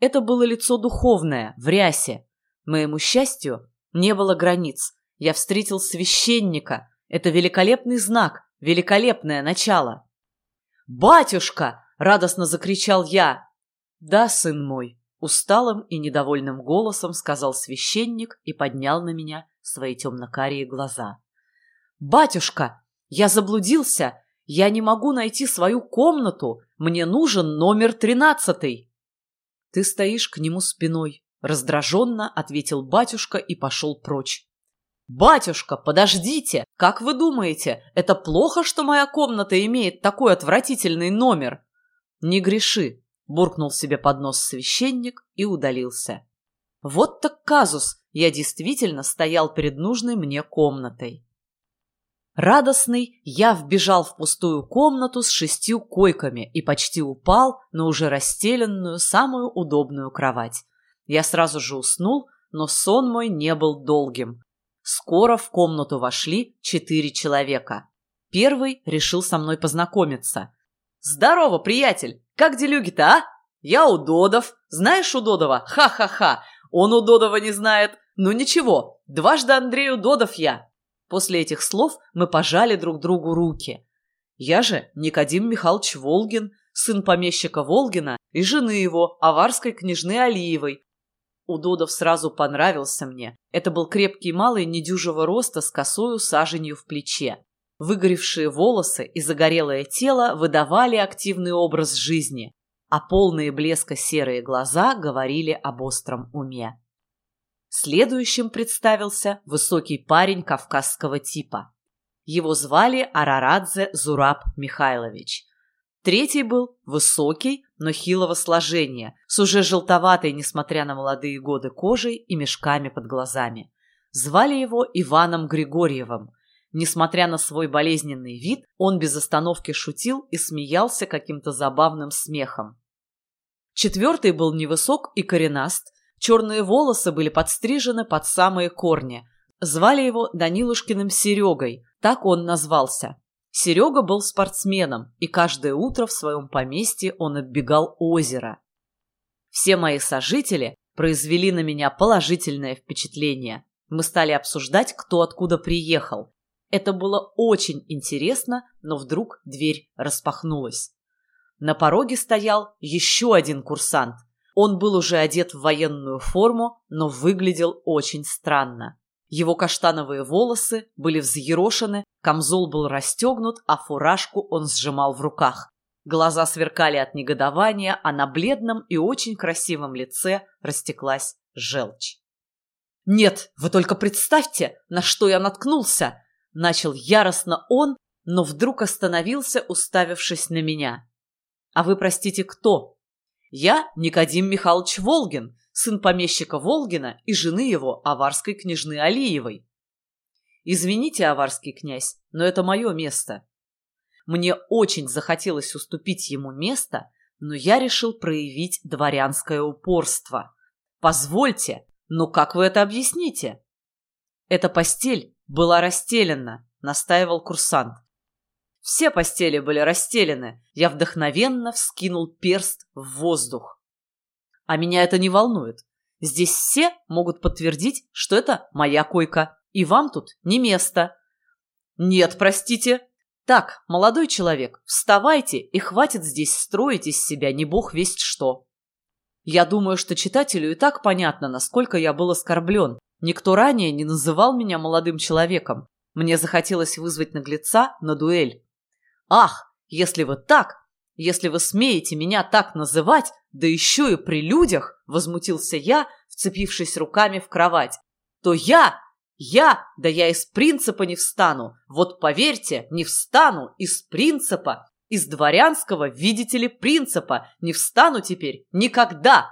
Это было лицо духовное, в рясе. Моему счастью, не было границ. Я встретил священника. Это великолепный знак, великолепное начало. «Батюшка!» — радостно закричал я. «Да, сын мой», — усталым и недовольным голосом сказал священник и поднял на меня свои темно-карие глаза. «Батюшка, я заблудился. Я не могу найти свою комнату. Мне нужен номер тринадцатый». «Ты стоишь к нему спиной», — раздраженно ответил батюшка и пошел прочь. «Батюшка, подождите! Как вы думаете, это плохо, что моя комната имеет такой отвратительный номер?» «Не греши», — буркнул себе под нос священник и удалился. Вот так казус, я действительно стоял перед нужной мне комнатой. Радостный, я вбежал в пустую комнату с шестью койками и почти упал на уже расстеленную, самую удобную кровать. Я сразу же уснул, но сон мой не был долгим. Скоро в комнату вошли четыре человека. Первый решил со мной познакомиться. «Здорово, приятель! Как делюги-то, а? Я Удодов. Знаешь Удодова? Ха-ха-ха! Он Удодова не знает. Ну ничего, дважды Андрею Додов я. После этих слов мы пожали друг другу руки. Я же Никодим Михайлович Волгин, сын помещика Волгина и жены его, аварской княжны Алиевой. Удодов сразу понравился мне. Это был крепкий малый недюжего роста с косою саженью в плече. Выгоревшие волосы и загорелое тело выдавали активный образ жизни, а полные блеска серые глаза говорили об остром уме. Следующим представился высокий парень кавказского типа. Его звали Арарадзе Зураб Михайлович. Третий был высокий, но хилого сложения, с уже желтоватой, несмотря на молодые годы, кожей и мешками под глазами. Звали его Иваном Григорьевым. Несмотря на свой болезненный вид, он без остановки шутил и смеялся каким-то забавным смехом. Четвертый был невысок и коренаст, Черные волосы были подстрижены под самые корни. Звали его Данилушкиным Серегой, так он назвался. Серега был спортсменом, и каждое утро в своем поместье он оббегал озеро. Все мои сожители произвели на меня положительное впечатление. Мы стали обсуждать, кто откуда приехал. Это было очень интересно, но вдруг дверь распахнулась. На пороге стоял еще один курсант – он был уже одет в военную форму, но выглядел очень странно. Его каштановые волосы были взъерошены, камзол был расстегнут, а фуражку он сжимал в руках. Глаза сверкали от негодования, а на бледном и очень красивом лице растеклась желчь. «Нет, вы только представьте, на что я наткнулся!» Начал яростно он, но вдруг остановился, уставившись на меня. «А вы, простите, кто?» Я Никодим Михайлович Волгин, сын помещика Волгина и жены его, аварской княжны Алиевой. Извините, аварский князь, но это мое место. Мне очень захотелось уступить ему место, но я решил проявить дворянское упорство. Позвольте, но как вы это объясните? Эта постель была расстелена, настаивал курсант. Все постели были расстелены. Я вдохновенно вскинул перст в воздух. А меня это не волнует. Здесь все могут подтвердить, что это моя койка, и вам тут не место. Нет, простите. Так, молодой человек, вставайте, и хватит здесь строить из себя не бог весть что. Я думаю, что читателю и так понятно, насколько я был оскорблен. Никто ранее не называл меня молодым человеком. Мне захотелось вызвать наглеца на дуэль. Ах, если вы так, если вы смеете меня так называть, да еще и при людях, возмутился я, вцепившись руками в кровать, то я, я, да я из принципа не встану. Вот поверьте, не встану из принципа. Из дворянского, видите ли, принципа не встану теперь никогда.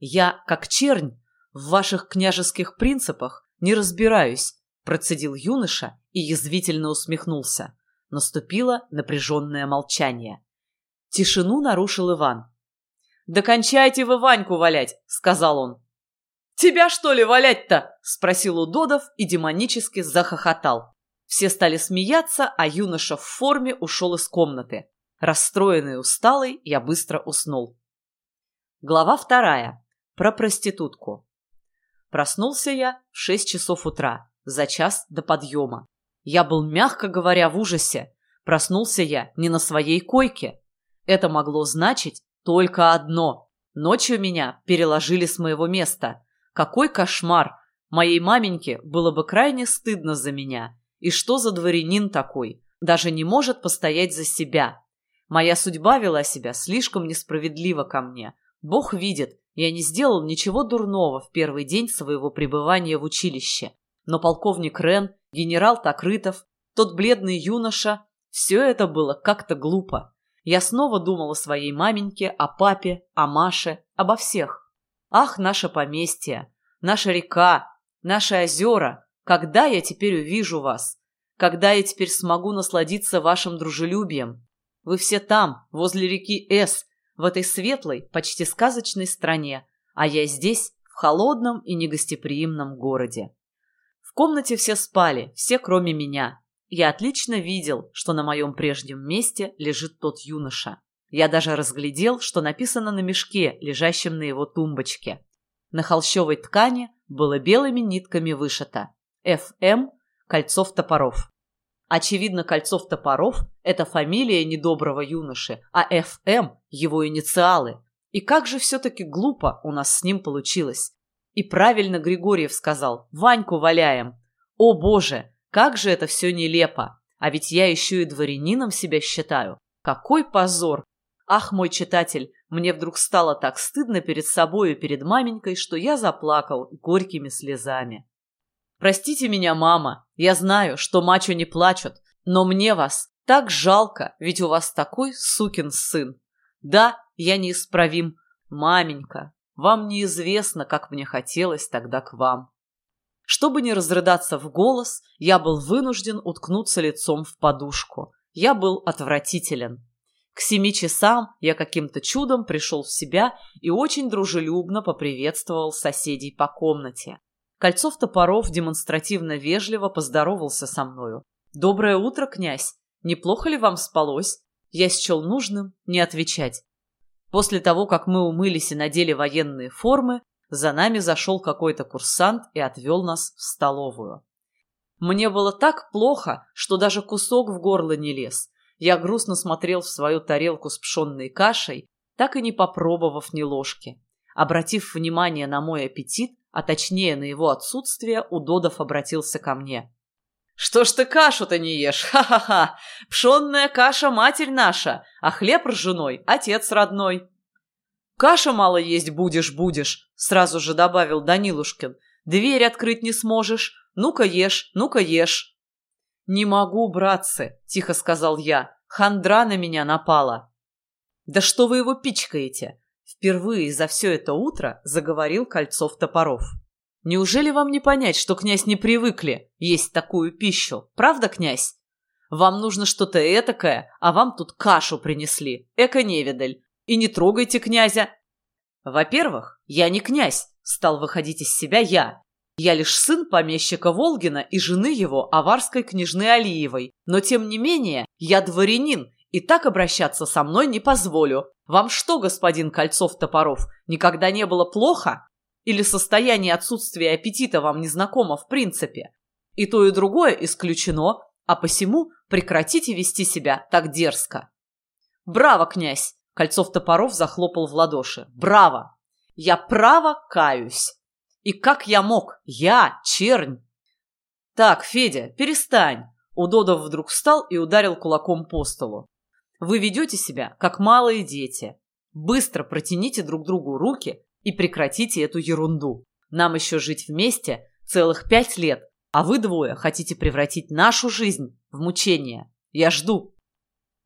Я, как чернь, в ваших княжеских принципах не разбираюсь, процедил юноша и язвительно усмехнулся. Наступило напряженное молчание. Тишину нарушил Иван. «Докончайте вы Ваньку валять!» — сказал он. «Тебя, что ли, валять-то?» — спросил Удодов и демонически захохотал. Все стали смеяться, а юноша в форме ушел из комнаты. Расстроенный и усталый, я быстро уснул. Глава вторая. Про проститутку. Проснулся я в шесть часов утра, за час до подъема. Я был, мягко говоря, в ужасе. Проснулся я не на своей койке. Это могло значить только одно. Ночью меня переложили с моего места. Какой кошмар! Моей маменьке было бы крайне стыдно за меня. И что за дворянин такой? Даже не может постоять за себя. Моя судьба вела себя слишком несправедливо ко мне. Бог видит, я не сделал ничего дурного в первый день своего пребывания в училище. Но полковник Рен, генерал Такрытов, тот бледный юноша – все это было как-то глупо. Я снова думал о своей маменьке, о папе, о Маше, обо всех. Ах, наше поместье, наша река, наши озера, когда я теперь увижу вас? Когда я теперь смогу насладиться вашим дружелюбием? Вы все там, возле реки С, в этой светлой, почти сказочной стране, а я здесь, в холодном и негостеприимном городе. В комнате все спали, все кроме меня, я отлично видел, что на моем прежнем месте лежит тот юноша. Я даже разглядел, что написано на мешке, лежащем на его тумбочке. На холщовой ткани было белыми нитками вышито «ФМ. Кольцов-Топоров». Очевидно, Кольцов-Топоров – это фамилия недоброго юноши, а ФМ – его инициалы. И как же все-таки глупо у нас с ним получилось. И правильно Григорьев сказал «Ваньку валяем». О боже, как же это все нелепо! А ведь я еще и дворянином себя считаю. Какой позор! Ах, мой читатель, мне вдруг стало так стыдно перед собой и перед маменькой, что я заплакал горькими слезами. Простите меня, мама, я знаю, что мачо не плачут, но мне вас так жалко, ведь у вас такой сукин сын. Да, я неисправим. Маменька, вам неизвестно, как мне хотелось тогда к вам. Чтобы не разрыдаться в голос, я был вынужден уткнуться лицом в подушку. Я был отвратителен. К семи часам я каким-то чудом пришел в себя и очень дружелюбно поприветствовал соседей по комнате. Кольцов Топоров демонстративно вежливо поздоровался со мною. «Доброе утро, князь! Неплохо ли вам спалось?» Я счел нужным не отвечать. После того, как мы умылись и надели военные формы, за нами зашел какой-то курсант и отвел нас в столовую. Мне было так плохо, что даже кусок в горло не лез. Я грустно смотрел в свою тарелку с пшенной кашей, так и не попробовав ни ложки. Обратив внимание на мой аппетит, а точнее на его отсутствие, Удодов обратился ко мне. «Что ж ты кашу-то не ешь? Ха-ха-ха! Пшенная каша – матерь наша, а хлеб ржаной – отец родной. Каша мало есть будешь-будешь, сразу же добавил Данилушкин. Дверь открыть не сможешь. Ну-ка ешь, ну-ка ешь. Не могу, братцы, тихо сказал я. Хандра на меня напала. Да что вы его пичкаете? Впервые за все это утро заговорил Кольцов-Топоров. Неужели вам не понять, что князь не привыкли есть такую пищу? Правда, князь? Вам нужно что-то этакое, а вам тут кашу принесли. Эко-невидаль. И не трогайте князя. Во-первых, я не князь, стал выходить из себя я. Я лишь сын помещика Волгина и жены его, аварской княжны Алиевой. Но, тем не менее, я дворянин, и так обращаться со мной не позволю. Вам что, господин Кольцов-Топоров, никогда не было плохо? Или состояние отсутствия аппетита вам не знакомо в принципе? И то, и другое исключено, а посему прекратите вести себя так дерзко. Браво, князь! Кольцов-Топоров захлопал в ладоши. «Браво! Я право каюсь! И как я мог? Я, чернь!» «Так, Федя, перестань!» Удодов вдруг встал и ударил кулаком по столу. «Вы ведете себя, как малые дети. Быстро протяните друг другу руки и прекратите эту ерунду. Нам еще жить вместе целых пять лет, а вы двое хотите превратить нашу жизнь в мучение. Я жду».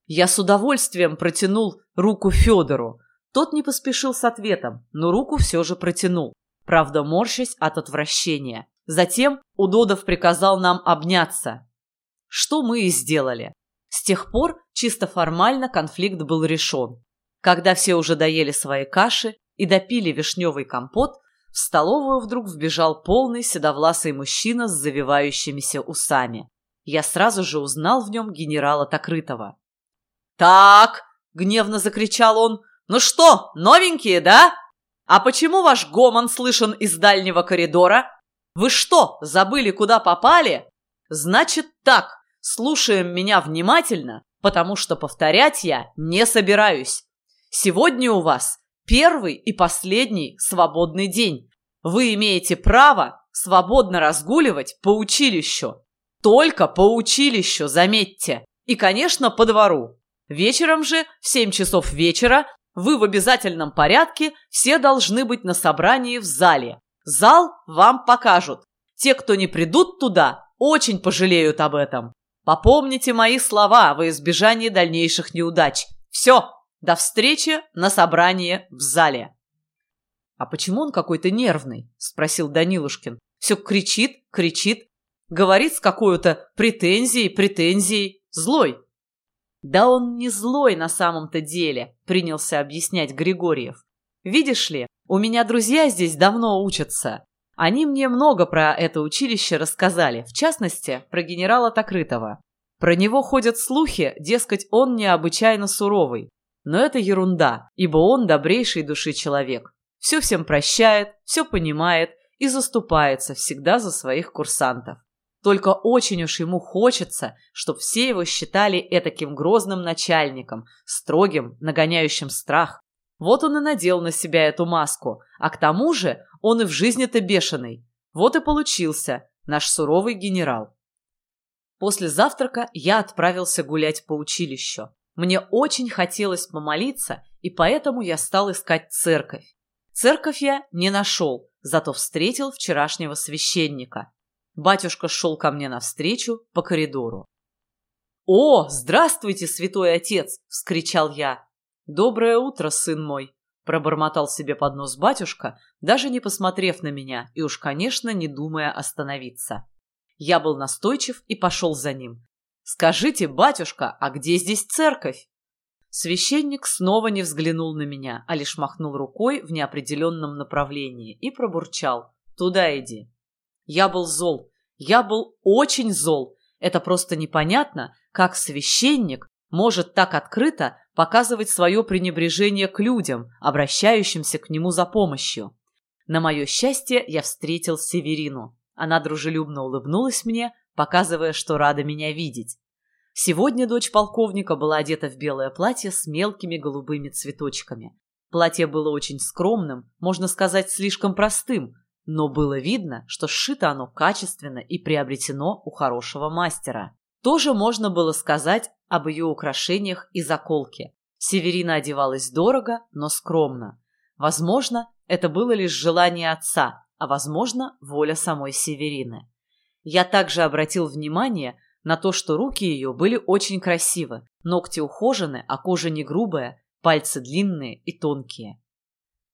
Я с удовольствием протянул руку Федору. Тот не поспешил с ответом, но руку все же протянул, правда морщась от отвращения. Затем Удодов приказал нам обняться. Что мы и сделали. С тех пор чисто формально конфликт был решен. Когда все уже доели свои каши и допили вишневый компот, в столовую вдруг вбежал полный седовласый мужчина с завивающимися усами. Я сразу же узнал в нем генерала Токрытова. «Так!» — гневно закричал он. «Ну что, новенькие, да? А почему ваш гомон слышен из дальнего коридора? Вы что, забыли, куда попали? Значит так, слушаем меня внимательно, потому что повторять я не собираюсь. Сегодня у вас первый и последний свободный день. Вы имеете право свободно разгуливать по училищу. Только по училищу, заметьте. И, конечно, по двору. Вечером же, в 7 часов вечера, вы в обязательном порядке все должны быть на собрании в зале. Зал вам покажут. Те, кто не придут туда, очень пожалеют об этом. Попомните мои слова во избежание дальнейших неудач. Все, до встречи на собрании в зале. «А почему он какой-то нервный?» – спросил Данилушкин. «Все кричит, кричит, говорит с какой-то претензией, претензией, злой». «Да он не злой на самом-то деле», – принялся объяснять Григорьев. «Видишь ли, у меня друзья здесь давно учатся. Они мне много про это училище рассказали, в частности, про генерала Токрытова. Про него ходят слухи, дескать, он необычайно суровый. Но это ерунда, ибо он добрейший души человек. Все всем прощает, все понимает и заступается всегда за своих курсантов. Только очень уж ему хочется, чтобы все его считали этаким грозным начальником, строгим, нагоняющим страх. Вот он и надел на себя эту маску, а к тому же он и в жизни-то бешеный. Вот и получился наш суровый генерал. После завтрака я отправился гулять по училищу. Мне очень хотелось помолиться, и поэтому я стал искать церковь. Церковь я не нашел, зато встретил вчерашнего священника. Батюшка шел ко мне навстречу по коридору. «О, здравствуйте, святой отец!» – вскричал я. «Доброе утро, сын мой!» – пробормотал себе под нос батюшка, даже не посмотрев на меня и уж, конечно, не думая остановиться. Я был настойчив и пошел за ним. «Скажите, батюшка, а где здесь церковь?» Священник снова не взглянул на меня, а лишь махнул рукой в неопределенном направлении и пробурчал «Туда иди». Я был зол. Я был очень зол. Это просто непонятно, как священник может так открыто показывать свое пренебрежение к людям, обращающимся к нему за помощью. На мое счастье я встретил Северину. Она дружелюбно улыбнулась мне, показывая, что рада меня видеть. Сегодня дочь полковника была одета в белое платье с мелкими голубыми цветочками. Платье было очень скромным, можно сказать, слишком простым, но было видно, что сшито оно качественно и приобретено у хорошего мастера. Тоже можно было сказать об ее украшениях и заколке. Северина одевалась дорого, но скромно. Возможно, это было лишь желание отца, а возможно, воля самой Северины. Я также обратил внимание на то, что руки ее были очень красивы, ногти ухожены, а кожа не грубая, пальцы длинные и тонкие.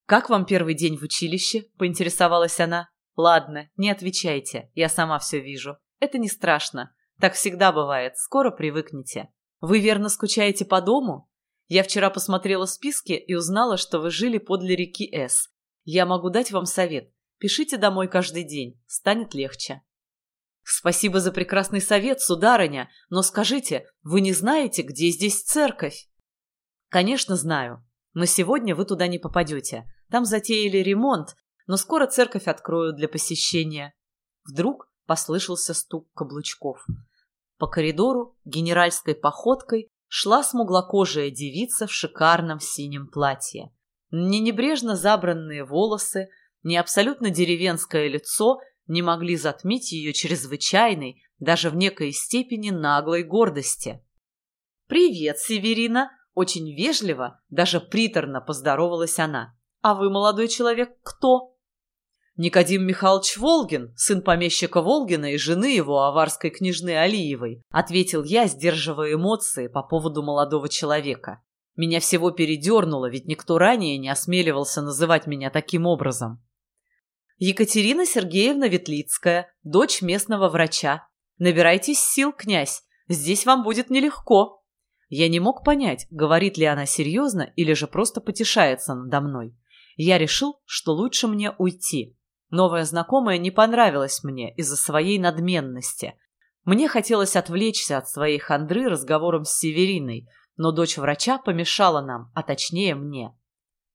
«Как вам первый день в училище?» – поинтересовалась она. «Ладно, не отвечайте, я сама все вижу. Это не страшно. Так всегда бывает, скоро привыкнете. Вы верно скучаете по дому? Я вчера посмотрела списки и узнала, что вы жили подле реки С. Я могу дать вам совет. Пишите домой каждый день, станет легче. Спасибо за прекрасный совет, сударыня, но скажите, вы не знаете, где здесь церковь? Конечно, знаю, но сегодня вы туда не попадете. Там затеяли ремонт, но скоро церковь откроют для посещения. Вдруг послышался стук каблучков. По коридору генеральской походкой шла смуглокожая девица в шикарном синем платье. Ни небрежно забранные волосы, ни абсолютно деревенское лицо не могли затмить ее чрезвычайной, даже в некой степени наглой гордости. «Привет, Северина!» Очень вежливо, даже приторно поздоровалась она. «А вы, молодой человек, кто?» Никодим Михайлович Волгин, сын помещика Волгина и жены его, аварской княжны Алиевой, ответил я, сдерживая эмоции по поводу молодого человека. Меня всего передернуло, ведь никто ранее не осмеливался называть меня таким образом. Екатерина Сергеевна Ветлицкая, дочь местного врача. Набирайтесь сил, князь, здесь вам будет нелегко. Я не мог понять, говорит ли она серьезно или же просто потешается надо мной. Я решил, что лучше мне уйти. Новая знакомая не понравилась мне из-за своей надменности. Мне хотелось отвлечься от своей хандры разговором с Севериной, но дочь врача помешала нам, а точнее мне.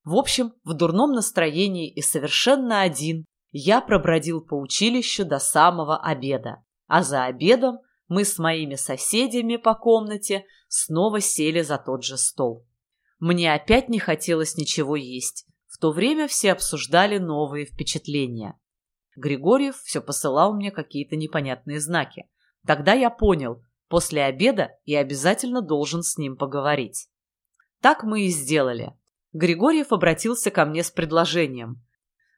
В общем, в дурном настроении и совершенно один я пробродил по училищу до самого обеда. А за обедом мы с моими соседями по комнате снова сели за тот же стол. Мне опять не хотелось ничего есть, в то время все обсуждали новые впечатления. Григорьев все посылал мне какие-то непонятные знаки. Тогда я понял, после обеда я обязательно должен с ним поговорить. Так мы и сделали. Григорьев обратился ко мне с предложением.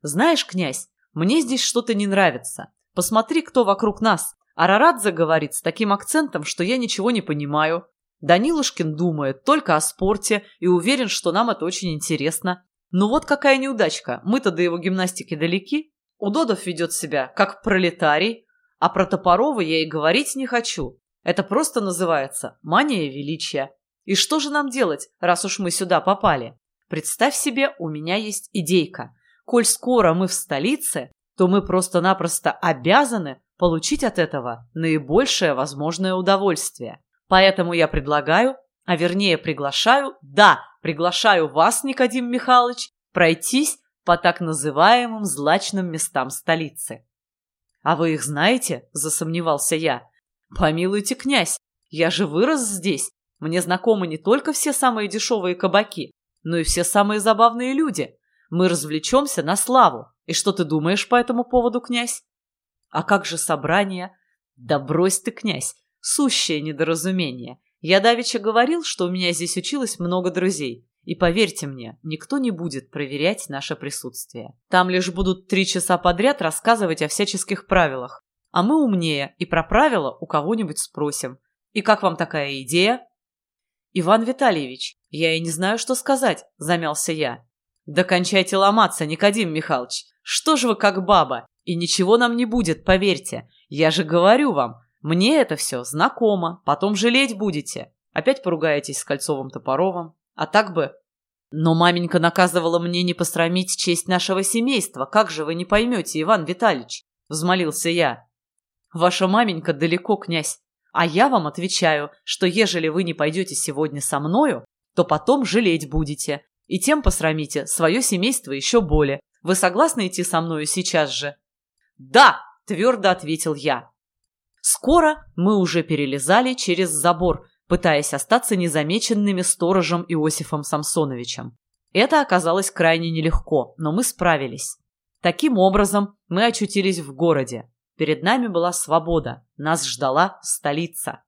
«Знаешь, князь, мне здесь что-то не нравится. Посмотри, кто вокруг нас. Арарат заговорит с таким акцентом, что я ничего не понимаю. Данилушкин думает только о спорте и уверен, что нам это очень интересно. Ну вот какая неудачка. Мы-то до его гимнастики далеки. Удодов ведет себя как пролетарий, а про Топорова я и говорить не хочу. Это просто называется мания величия. И что же нам делать, раз уж мы сюда попали? Представь себе, у меня есть идейка. Коль скоро мы в столице, то мы просто-напросто обязаны получить от этого наибольшее возможное удовольствие. Поэтому я предлагаю, а вернее приглашаю, да, приглашаю вас, Никодим Михайлович, пройтись по так называемым злачным местам столицы. «А вы их знаете?» – засомневался я. «Помилуйте, князь, я же вырос здесь. Мне знакомы не только все самые дешевые кабаки, но и все самые забавные люди. Мы развлечемся на славу. И что ты думаешь по этому поводу, князь?» «А как же собрание?» «Да брось ты, князь, сущее недоразумение. Я давеча говорил, что у меня здесь училось много друзей. И поверьте мне, никто не будет проверять наше присутствие. Там лишь будут три часа подряд рассказывать о всяческих правилах. А мы умнее и про правила у кого-нибудь спросим. И как вам такая идея? Иван Витальевич, я и не знаю, что сказать, замялся я. Да кончайте ломаться, Никодим Михайлович. Что же вы как баба? И ничего нам не будет, поверьте. Я же говорю вам, мне это все знакомо, потом жалеть будете. Опять поругаетесь с Кольцовым-Топоровым. А так бы... Но маменька наказывала мне не посрамить честь нашего семейства. Как же вы не поймете, Иван Витальевич? Взмолился я. Ваша маменька далеко, князь. А я вам отвечаю, что ежели вы не пойдете сегодня со мною, то потом жалеть будете. И тем посрамите свое семейство еще более. Вы согласны идти со мною сейчас же? Да, твердо ответил я. Скоро мы уже перелезали через забор, пытаясь остаться незамеченными сторожем Иосифом Самсоновичем. Это оказалось крайне нелегко, но мы справились. Таким образом, мы очутились в городе. Перед нами была свобода, нас ждала столица.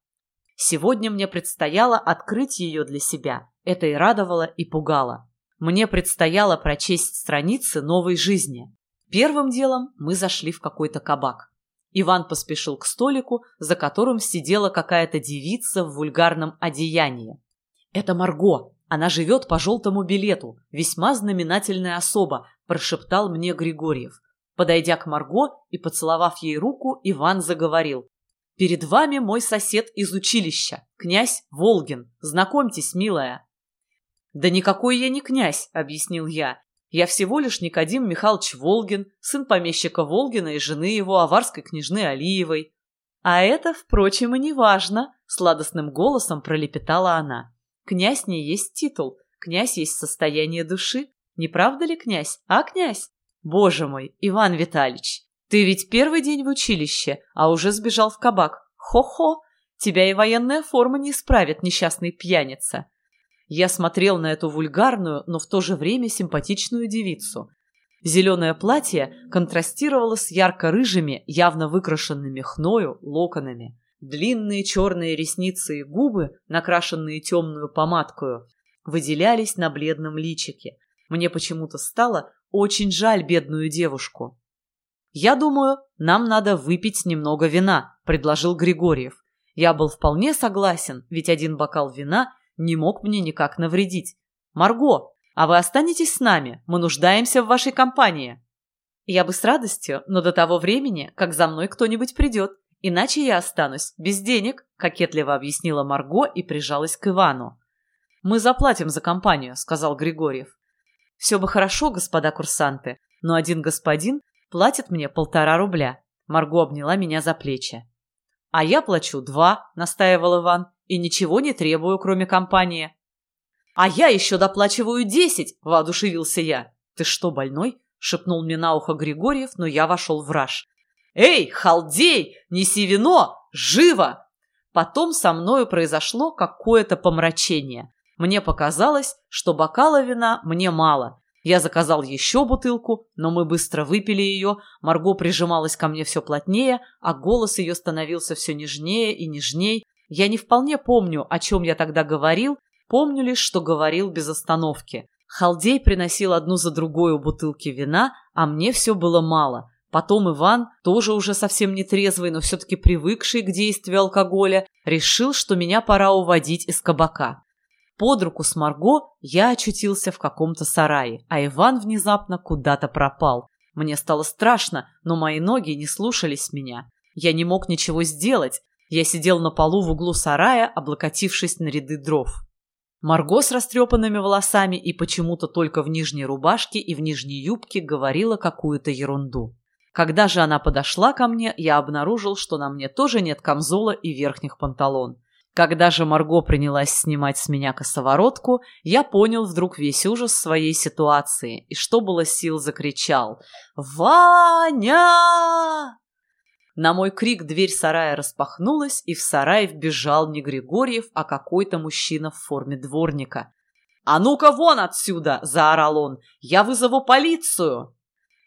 Сегодня мне предстояло открыть ее для себя. Это и радовало, и пугало. Мне предстояло прочесть страницы новой жизни. Первым делом мы зашли в какой-то кабак. Иван поспешил к столику, за которым сидела какая-то девица в вульгарном одеянии. «Это Марго. Она живет по желтому билету. Весьма знаменательная особа», – прошептал мне Григорьев. Подойдя к Марго и поцеловав ей руку, Иван заговорил. «Перед вами мой сосед из училища, князь Волгин. Знакомьтесь, милая». «Да никакой я не князь», — объяснил я. Я всего лишь Никодим Михайлович Волгин, сын помещика Волгина и жены его, аварской княжны Алиевой. А это, впрочем, и не важно, сладостным голосом пролепетала она. Князь не есть титул, князь есть состояние души. Не правда ли, князь? А, князь? Боже мой, Иван Витальевич, ты ведь первый день в училище, а уже сбежал в кабак. Хо-хо, тебя и военная форма не исправит, несчастный пьяница. Я смотрел на эту вульгарную, но в то же время симпатичную девицу. Зеленое платье контрастировало с ярко-рыжими, явно выкрашенными хною локонами. Длинные черные ресницы и губы, накрашенные темную помадкою, выделялись на бледном личике. Мне почему-то стало очень жаль бедную девушку. «Я думаю, нам надо выпить немного вина», – предложил Григорьев. Я был вполне согласен, ведь один бокал вина не мог мне никак навредить. «Марго, а вы останетесь с нами? Мы нуждаемся в вашей компании». «Я бы с радостью, но до того времени, как за мной кто-нибудь придет. Иначе я останусь без денег», – кокетливо объяснила Марго и прижалась к Ивану. «Мы заплатим за компанию», – сказал Григорьев. «Все бы хорошо, господа курсанты, но один господин платит мне полтора рубля». Марго обняла меня за плечи. «А я плачу два», – настаивал Иван, – «и ничего не требую, кроме компании». «А я еще доплачиваю десять!» – воодушевился я. «Ты что, больной?» – шепнул мне на ухо Григорьев, но я вошел в раж. «Эй, халдей, неси вино! Живо!» Потом со мною произошло какое-то помрачение. Мне показалось, что бокала вина мне мало. Я заказал еще бутылку, но мы быстро выпили ее, Марго прижималась ко мне все плотнее, а голос ее становился все нежнее и нежней. Я не вполне помню, о чем я тогда говорил, помню лишь, что говорил без остановки. Халдей приносил одну за другой бутылки вина, а мне все было мало. Потом Иван, тоже уже совсем не трезвый, но все-таки привыкший к действию алкоголя, решил, что меня пора уводить из кабака. Под руку с Марго я очутился в каком-то сарае, а Иван внезапно куда-то пропал. Мне стало страшно, но мои ноги не слушались меня. Я не мог ничего сделать. Я сидел на полу в углу сарая, облокотившись на ряды дров. Марго с растрепанными волосами и почему-то только в нижней рубашке и в нижней юбке говорила какую-то ерунду. Когда же она подошла ко мне, я обнаружил, что на мне тоже нет камзола и верхних панталон. Когда же Марго принялась снимать с меня косоворотку, я понял вдруг весь ужас своей ситуации и, что было сил, закричал «Ваня!». На мой крик дверь сарая распахнулась, и в сарай вбежал не Григорьев, а какой-то мужчина в форме дворника. «А ну-ка вон отсюда!» – заорал он. «Я вызову полицию!»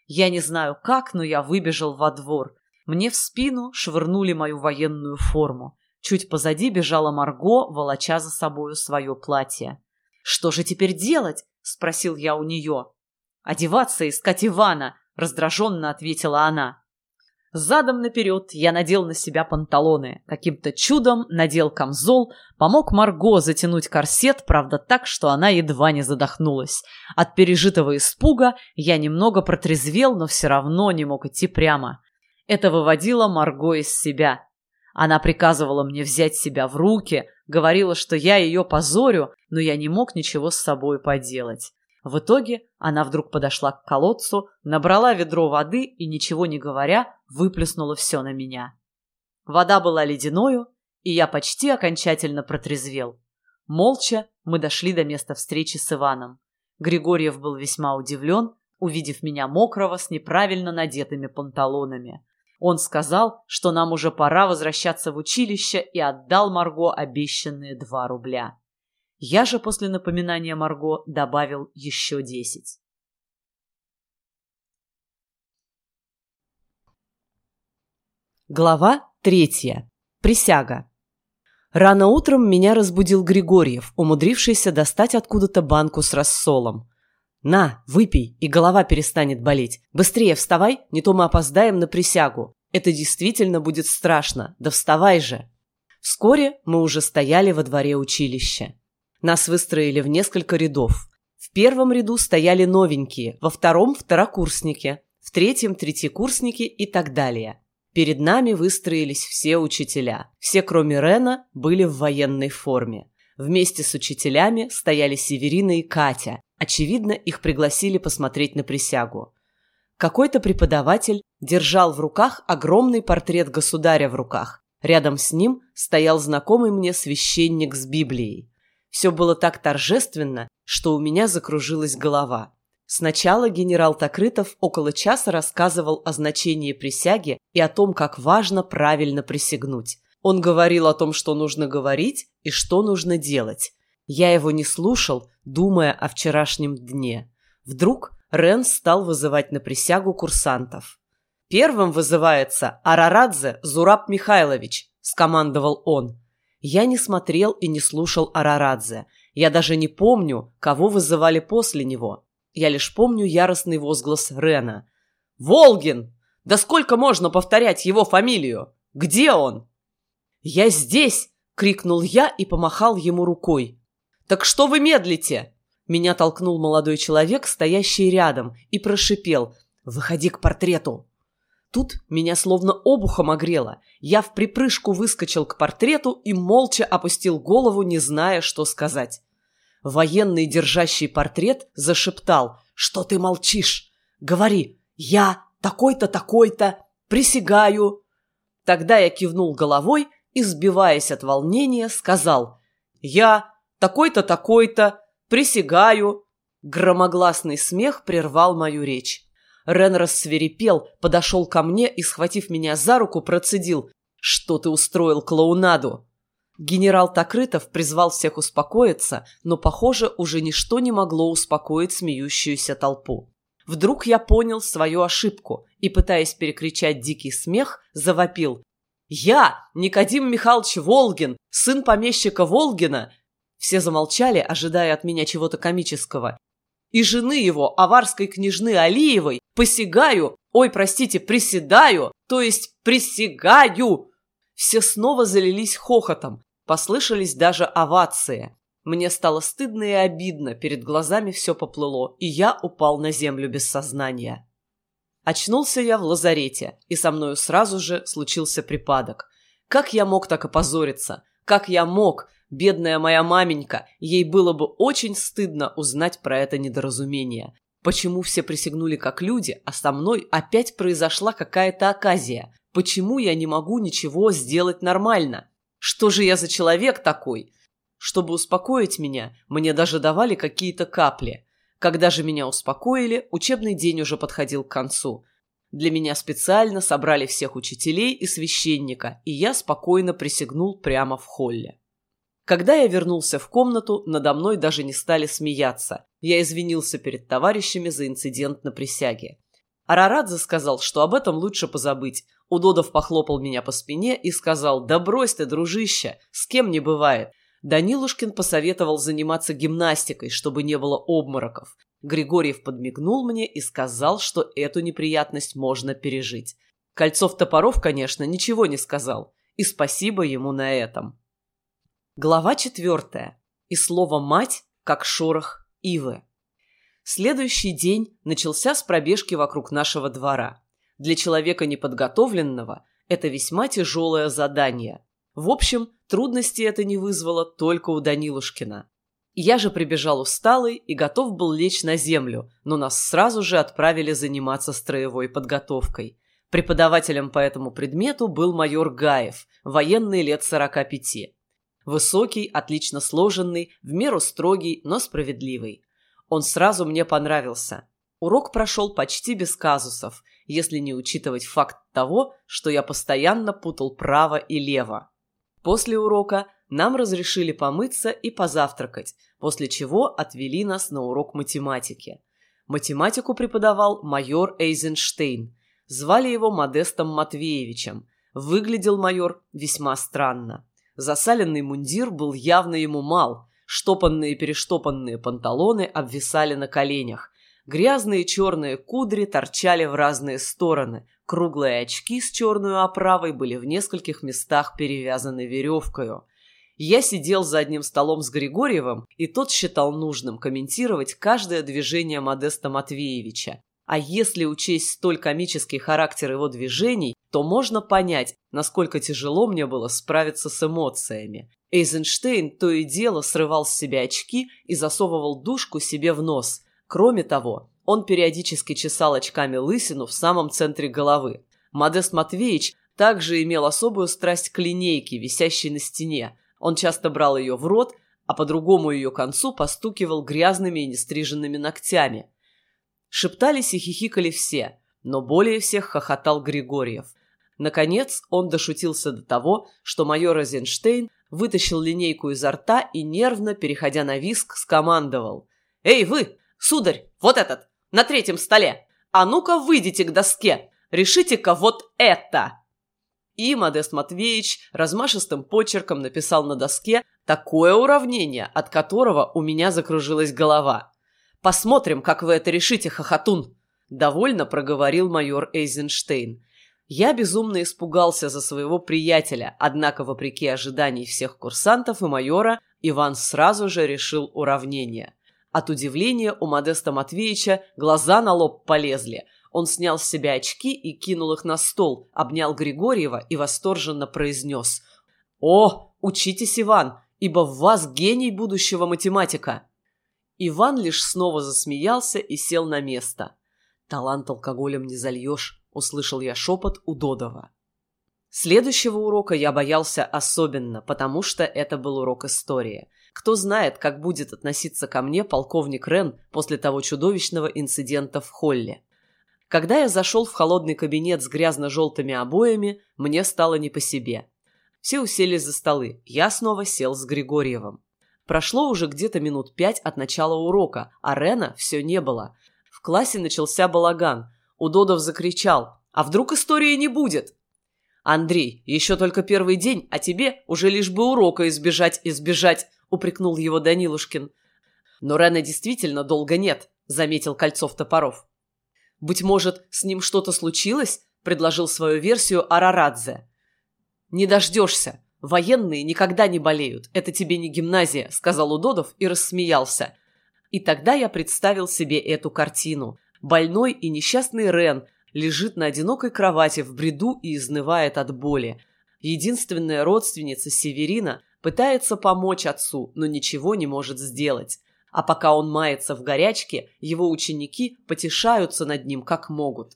Я не знаю как, но я выбежал во двор. Мне в спину швырнули мою военную форму. Чуть позади бежала Марго, волоча за собою свое платье. «Что же теперь делать?» – спросил я у нее. «Одеваться, искать Ивана», – раздраженно ответила она. Задом наперед я надел на себя панталоны, каким-то чудом надел камзол, помог Марго затянуть корсет, правда так, что она едва не задохнулась. От пережитого испуга я немного протрезвел, но все равно не мог идти прямо. Это выводило Марго из себя. Она приказывала мне взять себя в руки, говорила, что я ее позорю, но я не мог ничего с собой поделать. В итоге она вдруг подошла к колодцу, набрала ведро воды и, ничего не говоря, выплеснула все на меня. Вода была ледяною, и я почти окончательно протрезвел. Молча мы дошли до места встречи с Иваном. Григорьев был весьма удивлен, увидев меня мокрого с неправильно надетыми панталонами. Он сказал, что нам уже пора возвращаться в училище и отдал Марго обещанные два рубля. Я же после напоминания Марго добавил еще десять. Глава третья. Присяга. Рано утром меня разбудил Григорьев, умудрившийся достать откуда-то банку с рассолом. «На, выпей, и голова перестанет болеть. Быстрее вставай, не то мы опоздаем на присягу. Это действительно будет страшно. Да вставай же!» Вскоре мы уже стояли во дворе училища. Нас выстроили в несколько рядов. В первом ряду стояли новенькие, во втором – второкурсники, в третьем – третьекурсники и так далее. Перед нами выстроились все учителя. Все, кроме Рена, были в военной форме. Вместе с учителями стояли Северина и Катя, Очевидно, их пригласили посмотреть на присягу. Какой-то преподаватель держал в руках огромный портрет государя в руках. Рядом с ним стоял знакомый мне священник с Библией. Все было так торжественно, что у меня закружилась голова. Сначала генерал Токрытов около часа рассказывал о значении присяги и о том, как важно правильно присягнуть. Он говорил о том, что нужно говорить и что нужно делать. Я его не слушал, думая о вчерашнем дне. Вдруг Рен стал вызывать на присягу курсантов. «Первым вызывается Арарадзе Зураб Михайлович», – скомандовал он. Я не смотрел и не слушал Арарадзе. Я даже не помню, кого вызывали после него. Я лишь помню яростный возглас Рена. «Волгин! Да сколько можно повторять его фамилию? Где он?» «Я здесь!» — крикнул я и помахал ему рукой. «Так что вы медлите?» Меня толкнул молодой человек, стоящий рядом, и прошипел «Выходи к портрету!» Тут меня словно обухом огрело. Я в припрыжку выскочил к портрету и молча опустил голову, не зная, что сказать. Военный, держащий портрет, зашептал «Что ты молчишь? Говори, я такой-то, такой-то, присягаю!» Тогда я кивнул головой и, сбиваясь от волнения, сказал «Я такой-то, такой-то, присягаю!» Громогласный смех прервал мою речь. Рен рассверепел, подошел ко мне и, схватив меня за руку, процедил. «Что ты устроил клоунаду?» Генерал Такрытов призвал всех успокоиться, но, похоже, уже ничто не могло успокоить смеющуюся толпу. Вдруг я понял свою ошибку и, пытаясь перекричать дикий смех, завопил. «Я, Никодим Михайлович Волгин, сын помещика Волгина!» Все замолчали, ожидая от меня чего-то комического, и жены его, аварской княжны Алиевой, посягаю, ой, простите, приседаю, то есть присягаю. Все снова залились хохотом, послышались даже овации. Мне стало стыдно и обидно, перед глазами все поплыло, и я упал на землю без сознания. Очнулся я в лазарете, и со мною сразу же случился припадок. Как я мог так опозориться? Как я мог? Бедная моя маменька, ей было бы очень стыдно узнать про это недоразумение. Почему все присягнули как люди, а со мной опять произошла какая-то оказия? Почему я не могу ничего сделать нормально? Что же я за человек такой? Чтобы успокоить меня, мне даже давали какие-то капли. Когда же меня успокоили, учебный день уже подходил к концу. Для меня специально собрали всех учителей и священника, и я спокойно присягнул прямо в холле. Когда я вернулся в комнату, надо мной даже не стали смеяться. Я извинился перед товарищами за инцидент на присяге. Арарадзе сказал, что об этом лучше позабыть. Удодов похлопал меня по спине и сказал «Да брось ты, дружище, с кем не бывает». Данилушкин посоветовал заниматься гимнастикой, чтобы не было обмороков. Григорьев подмигнул мне и сказал, что эту неприятность можно пережить. Кольцов-Топоров, конечно, ничего не сказал. И спасибо ему на этом. Глава четвертая. И слово «мать» как шорох ивы. Следующий день начался с пробежки вокруг нашего двора. Для человека неподготовленного это весьма тяжелое задание. В общем, трудности это не вызвало только у Данилушкина. Я же прибежал усталый и готов был лечь на землю, но нас сразу же отправили заниматься строевой подготовкой. Преподавателем по этому предмету был майор Гаев, военный лет 45. Высокий, отлично сложенный, в меру строгий, но справедливый. Он сразу мне понравился. Урок прошел почти без казусов, если не учитывать факт того, что я постоянно путал право и лево. После урока нам разрешили помыться и позавтракать, после чего отвели нас на урок математики. Математику преподавал майор Эйзенштейн. Звали его Модестом Матвеевичем. Выглядел майор весьма странно. Засаленный мундир был явно ему мал, штопанные и перештопанные панталоны обвисали на коленях, грязные черные кудри торчали в разные стороны, круглые очки с черной оправой были в нескольких местах перевязаны веревкою. Я сидел за одним столом с Григорьевым, и тот считал нужным комментировать каждое движение Модеста Матвеевича. А если учесть столь комический характер его движений, то можно понять, насколько тяжело мне было справиться с эмоциями. Эйзенштейн то и дело срывал с себя очки и засовывал душку себе в нос. Кроме того, он периодически чесал очками лысину в самом центре головы. Модест Матвеевич также имел особую страсть к линейке, висящей на стене. Он часто брал ее в рот, а по другому ее концу постукивал грязными и нестриженными ногтями – Шептались и хихикали все, но более всех хохотал Григорьев. Наконец он дошутился до того, что майор Розенштейн вытащил линейку изо рта и, нервно, переходя на виск, скомандовал. «Эй, вы, сударь, вот этот, на третьем столе! А ну-ка выйдите к доске! Решите-ка вот это!» И Модест Матвеевич размашистым почерком написал на доске такое уравнение, от которого у меня закружилась голова. Посмотрим, как вы это решите, хохотун!» — довольно проговорил майор Эйзенштейн. Я безумно испугался за своего приятеля, однако, вопреки ожиданий всех курсантов и майора, Иван сразу же решил уравнение. От удивления у Модеста Матвеевича глаза на лоб полезли. Он снял с себя очки и кинул их на стол, обнял Григорьева и восторженно произнес «О, учитесь, Иван, ибо в вас гений будущего математика!» Иван лишь снова засмеялся и сел на место. «Талант алкоголем не зальешь», — услышал я шепот у Додова. Следующего урока я боялся особенно, потому что это был урок истории. Кто знает, как будет относиться ко мне полковник Рен после того чудовищного инцидента в холле. Когда я зашел в холодный кабинет с грязно-желтыми обоями, мне стало не по себе. Все уселись за столы, я снова сел с Григорьевым. Прошло уже где-то минут пять от начала урока, а Рена все не было. В классе начался балаган. Удодов закричал «А вдруг истории не будет?» «Андрей, еще только первый день, а тебе уже лишь бы урока избежать, избежать», — упрекнул его Данилушкин. «Но Рена действительно долго нет», — заметил Кольцов-Топоров. «Быть может, с ним что-то случилось?» — предложил свою версию Арарадзе. «Не дождешься. Военные никогда не болеют. Это тебе не гимназия», — сказал Удодов и рассмеялся. И тогда я представил себе эту картину. Больной и несчастный Рен лежит на одинокой кровати в бреду и изнывает от боли. Единственная родственница Северина пытается помочь отцу, но ничего не может сделать. А пока он мается в горячке, его ученики потешаются над ним как могут.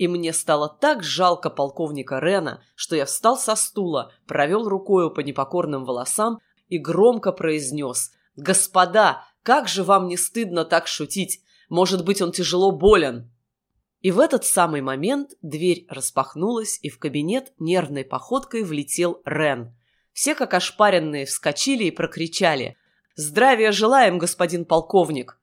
И мне стало так жалко полковника Рена, что я встал со стула, провел рукою по непокорным волосам и громко произнес «Господа, как же вам не стыдно так шутить? Может быть, он тяжело болен?» И в этот самый момент дверь распахнулась, и в кабинет нервной походкой влетел Рен. Все, как ошпаренные, вскочили и прокричали «Здравия желаем, господин полковник!»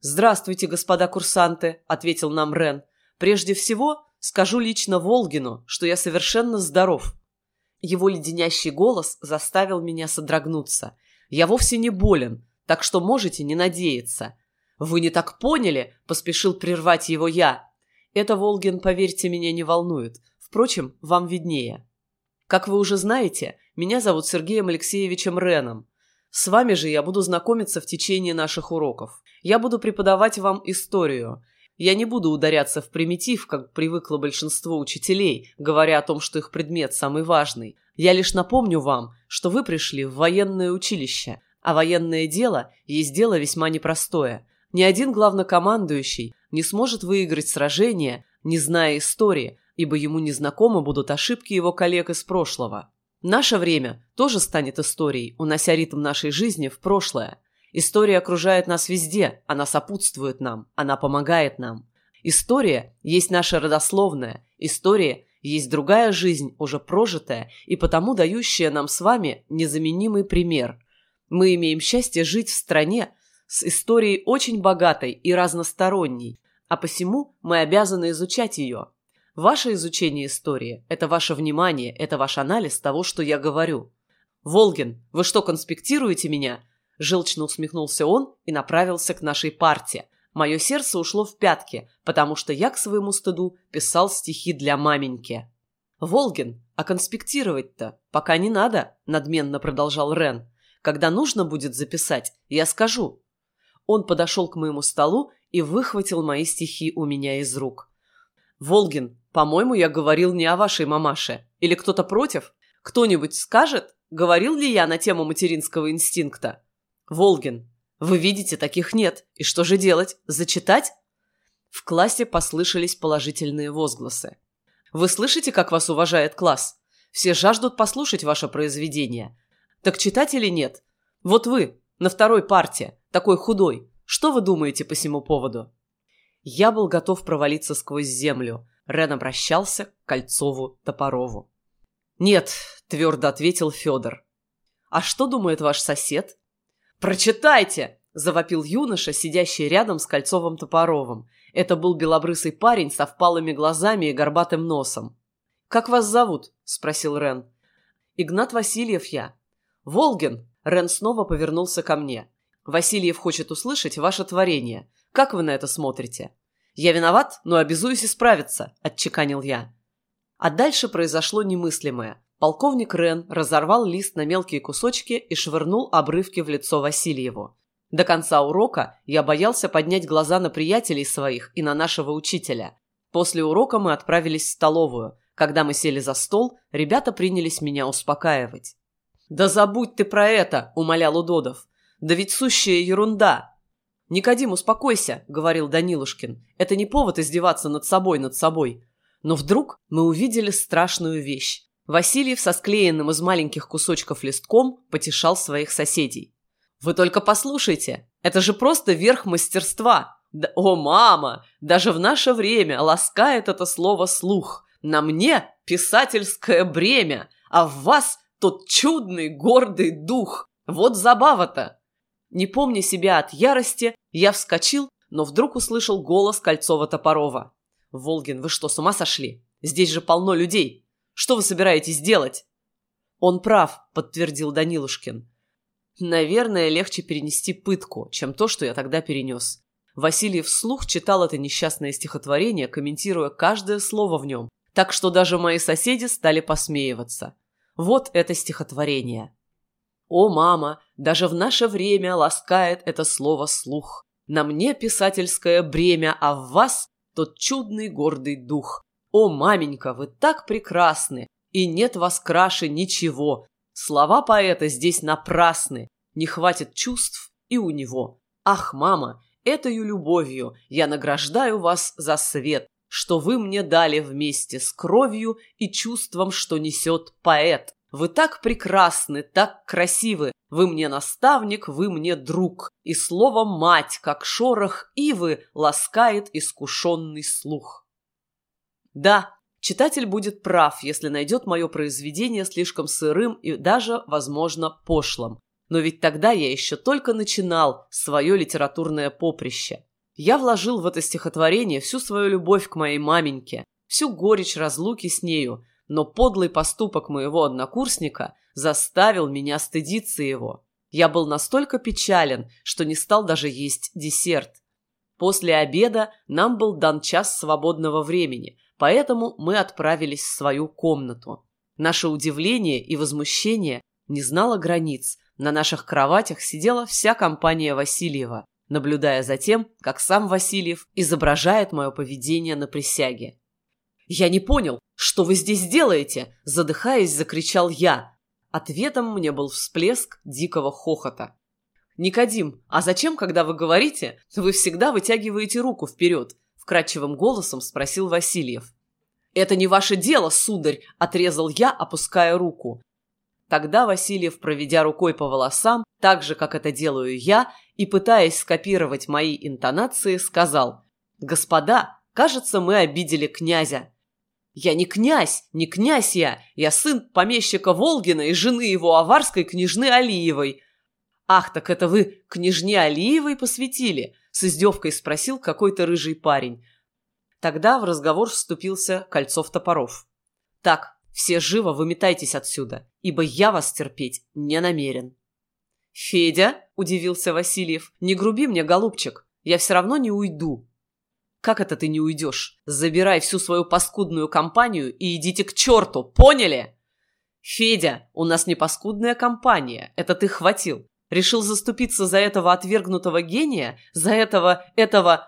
«Здравствуйте, господа курсанты», — ответил нам Рен. «Прежде всего, скажу лично Волгину, что я совершенно здоров». Его леденящий голос заставил меня содрогнуться. «Я вовсе не болен, так что можете не надеяться». «Вы не так поняли?» — поспешил прервать его я. Это, Волгин, поверьте, меня не волнует. Впрочем, вам виднее. Как вы уже знаете, меня зовут Сергеем Алексеевичем Реном. С вами же я буду знакомиться в течение наших уроков. Я буду преподавать вам историю. Я не буду ударяться в примитив, как привыкло большинство учителей, говоря о том, что их предмет самый важный. Я лишь напомню вам, что вы пришли в военное училище, а военное дело есть дело весьма непростое. Ни один главнокомандующий не сможет выиграть сражение, не зная истории, ибо ему незнакомы будут ошибки его коллег из прошлого. Наше время тоже станет историей, унося ритм нашей жизни в прошлое. История окружает нас везде, она сопутствует нам, она помогает нам. История есть наша родословная, история есть другая жизнь, уже прожитая и потому дающая нам с вами незаменимый пример. Мы имеем счастье жить в стране, с историей очень богатой и разносторонней, а посему мы обязаны изучать ее. Ваше изучение истории – это ваше внимание, это ваш анализ того, что я говорю. «Волгин, вы что, конспектируете меня?» Желчно усмехнулся он и направился к нашей парте. Мое сердце ушло в пятки, потому что я к своему стыду писал стихи для маменьки. «Волгин, а конспектировать-то пока не надо», – надменно продолжал Рен. «Когда нужно будет записать, я скажу». Он подошел к моему столу и выхватил мои стихи у меня из рук. «Волгин, по-моему, я говорил не о вашей мамаше. Или кто-то против? Кто-нибудь скажет, говорил ли я на тему материнского инстинкта? Волгин, вы видите, таких нет. И что же делать? Зачитать?» В классе послышались положительные возгласы. «Вы слышите, как вас уважает класс? Все жаждут послушать ваше произведение. Так читать или нет? Вот вы, на второй парте, такой худой. Что вы думаете по всему поводу?» Я был готов провалиться сквозь землю. Рен обращался к Кольцову-Топорову. «Нет», — твердо ответил Федор. «А что думает ваш сосед?» «Прочитайте!» — завопил юноша, сидящий рядом с Кольцовым-Топоровым. Это был белобрысый парень со впалыми глазами и горбатым носом. «Как вас зовут?» — спросил Рен. «Игнат Васильев я». «Волгин!» — Рен снова повернулся ко мне. Васильев хочет услышать ваше творение. Как вы на это смотрите?» «Я виноват, но обязуюсь исправиться», – отчеканил я. А дальше произошло немыслимое. Полковник Рен разорвал лист на мелкие кусочки и швырнул обрывки в лицо Васильеву. До конца урока я боялся поднять глаза на приятелей своих и на нашего учителя. После урока мы отправились в столовую. Когда мы сели за стол, ребята принялись меня успокаивать. «Да забудь ты про это!» – умолял Удодов. «Да ведь сущая ерунда!» «Никодим, успокойся!» – говорил Данилушкин. «Это не повод издеваться над собой, над собой!» Но вдруг мы увидели страшную вещь. Васильев со склеенным из маленьких кусочков листком потешал своих соседей. «Вы только послушайте! Это же просто верх мастерства! Да, о, мама! Даже в наше время ласкает это слово слух. На мне писательское бремя, а в вас тот чудный гордый дух. Вот забава-то!» Не помня себя от ярости, я вскочил, но вдруг услышал голос Кольцова-Топорова. «Волгин, вы что, с ума сошли? Здесь же полно людей. Что вы собираетесь делать?» «Он прав», — подтвердил Данилушкин. «Наверное, легче перенести пытку, чем то, что я тогда перенес». Василий вслух читал это несчастное стихотворение, комментируя каждое слово в нем, так что даже мои соседи стали посмеиваться. Вот это стихотворение. «О, мама, даже в наше время ласкает это слово слух. На мне писательское бремя, а в вас тот чудный гордый дух. О, маменька, вы так прекрасны, и нет вас краше ничего. Слова поэта здесь напрасны, не хватит чувств и у него. Ах, мама, этою любовью я награждаю вас за свет, что вы мне дали вместе с кровью и чувством, что несет поэт. Вы так прекрасны, так красивы, вы мне наставник, вы мне друг, и слово «мать», как шорох ивы, ласкает искушенный слух. Да, читатель будет прав, если найдет мое произведение слишком сырым и даже, возможно, пошлым. Но ведь тогда я еще только начинал свое литературное поприще. Я вложил в это стихотворение всю свою любовь к моей маменьке, всю горечь разлуки с нею, но подлый поступок моего однокурсника заставил меня стыдиться его. Я был настолько печален, что не стал даже есть десерт. После обеда нам был дан час свободного времени, поэтому мы отправились в свою комнату. Наше удивление и возмущение не знало границ. На наших кроватях сидела вся компания Васильева, наблюдая за тем, как сам Васильев изображает мое поведение на присяге. «Я не понял, что вы здесь делаете?» – задыхаясь, закричал я. Ответом мне был всплеск дикого хохота. «Никодим, а зачем, когда вы говорите, вы всегда вытягиваете руку вперед?» – вкрадчивым голосом спросил Васильев. «Это не ваше дело, сударь!» – отрезал я, опуская руку. Тогда Васильев, проведя рукой по волосам, так же, как это делаю я, и пытаясь скопировать мои интонации, сказал «Господа, кажется, мы обидели князя. Я не князь, не князь я. Я сын помещика Волгина и жены его аварской княжны Алиевой. Ах, так это вы княжне Алиевой посвятили? С издевкой спросил какой-то рыжий парень. Тогда в разговор вступился Кольцов-Топоров. Так, все живо выметайтесь отсюда, ибо я вас терпеть не намерен. «Федя», — удивился Васильев, — «не груби мне, голубчик, я все равно не уйду, как это ты не уйдешь? Забирай всю свою паскудную компанию и идите к черту, поняли? Федя, у нас не паскудная компания, это ты хватил. Решил заступиться за этого отвергнутого гения? За этого, этого...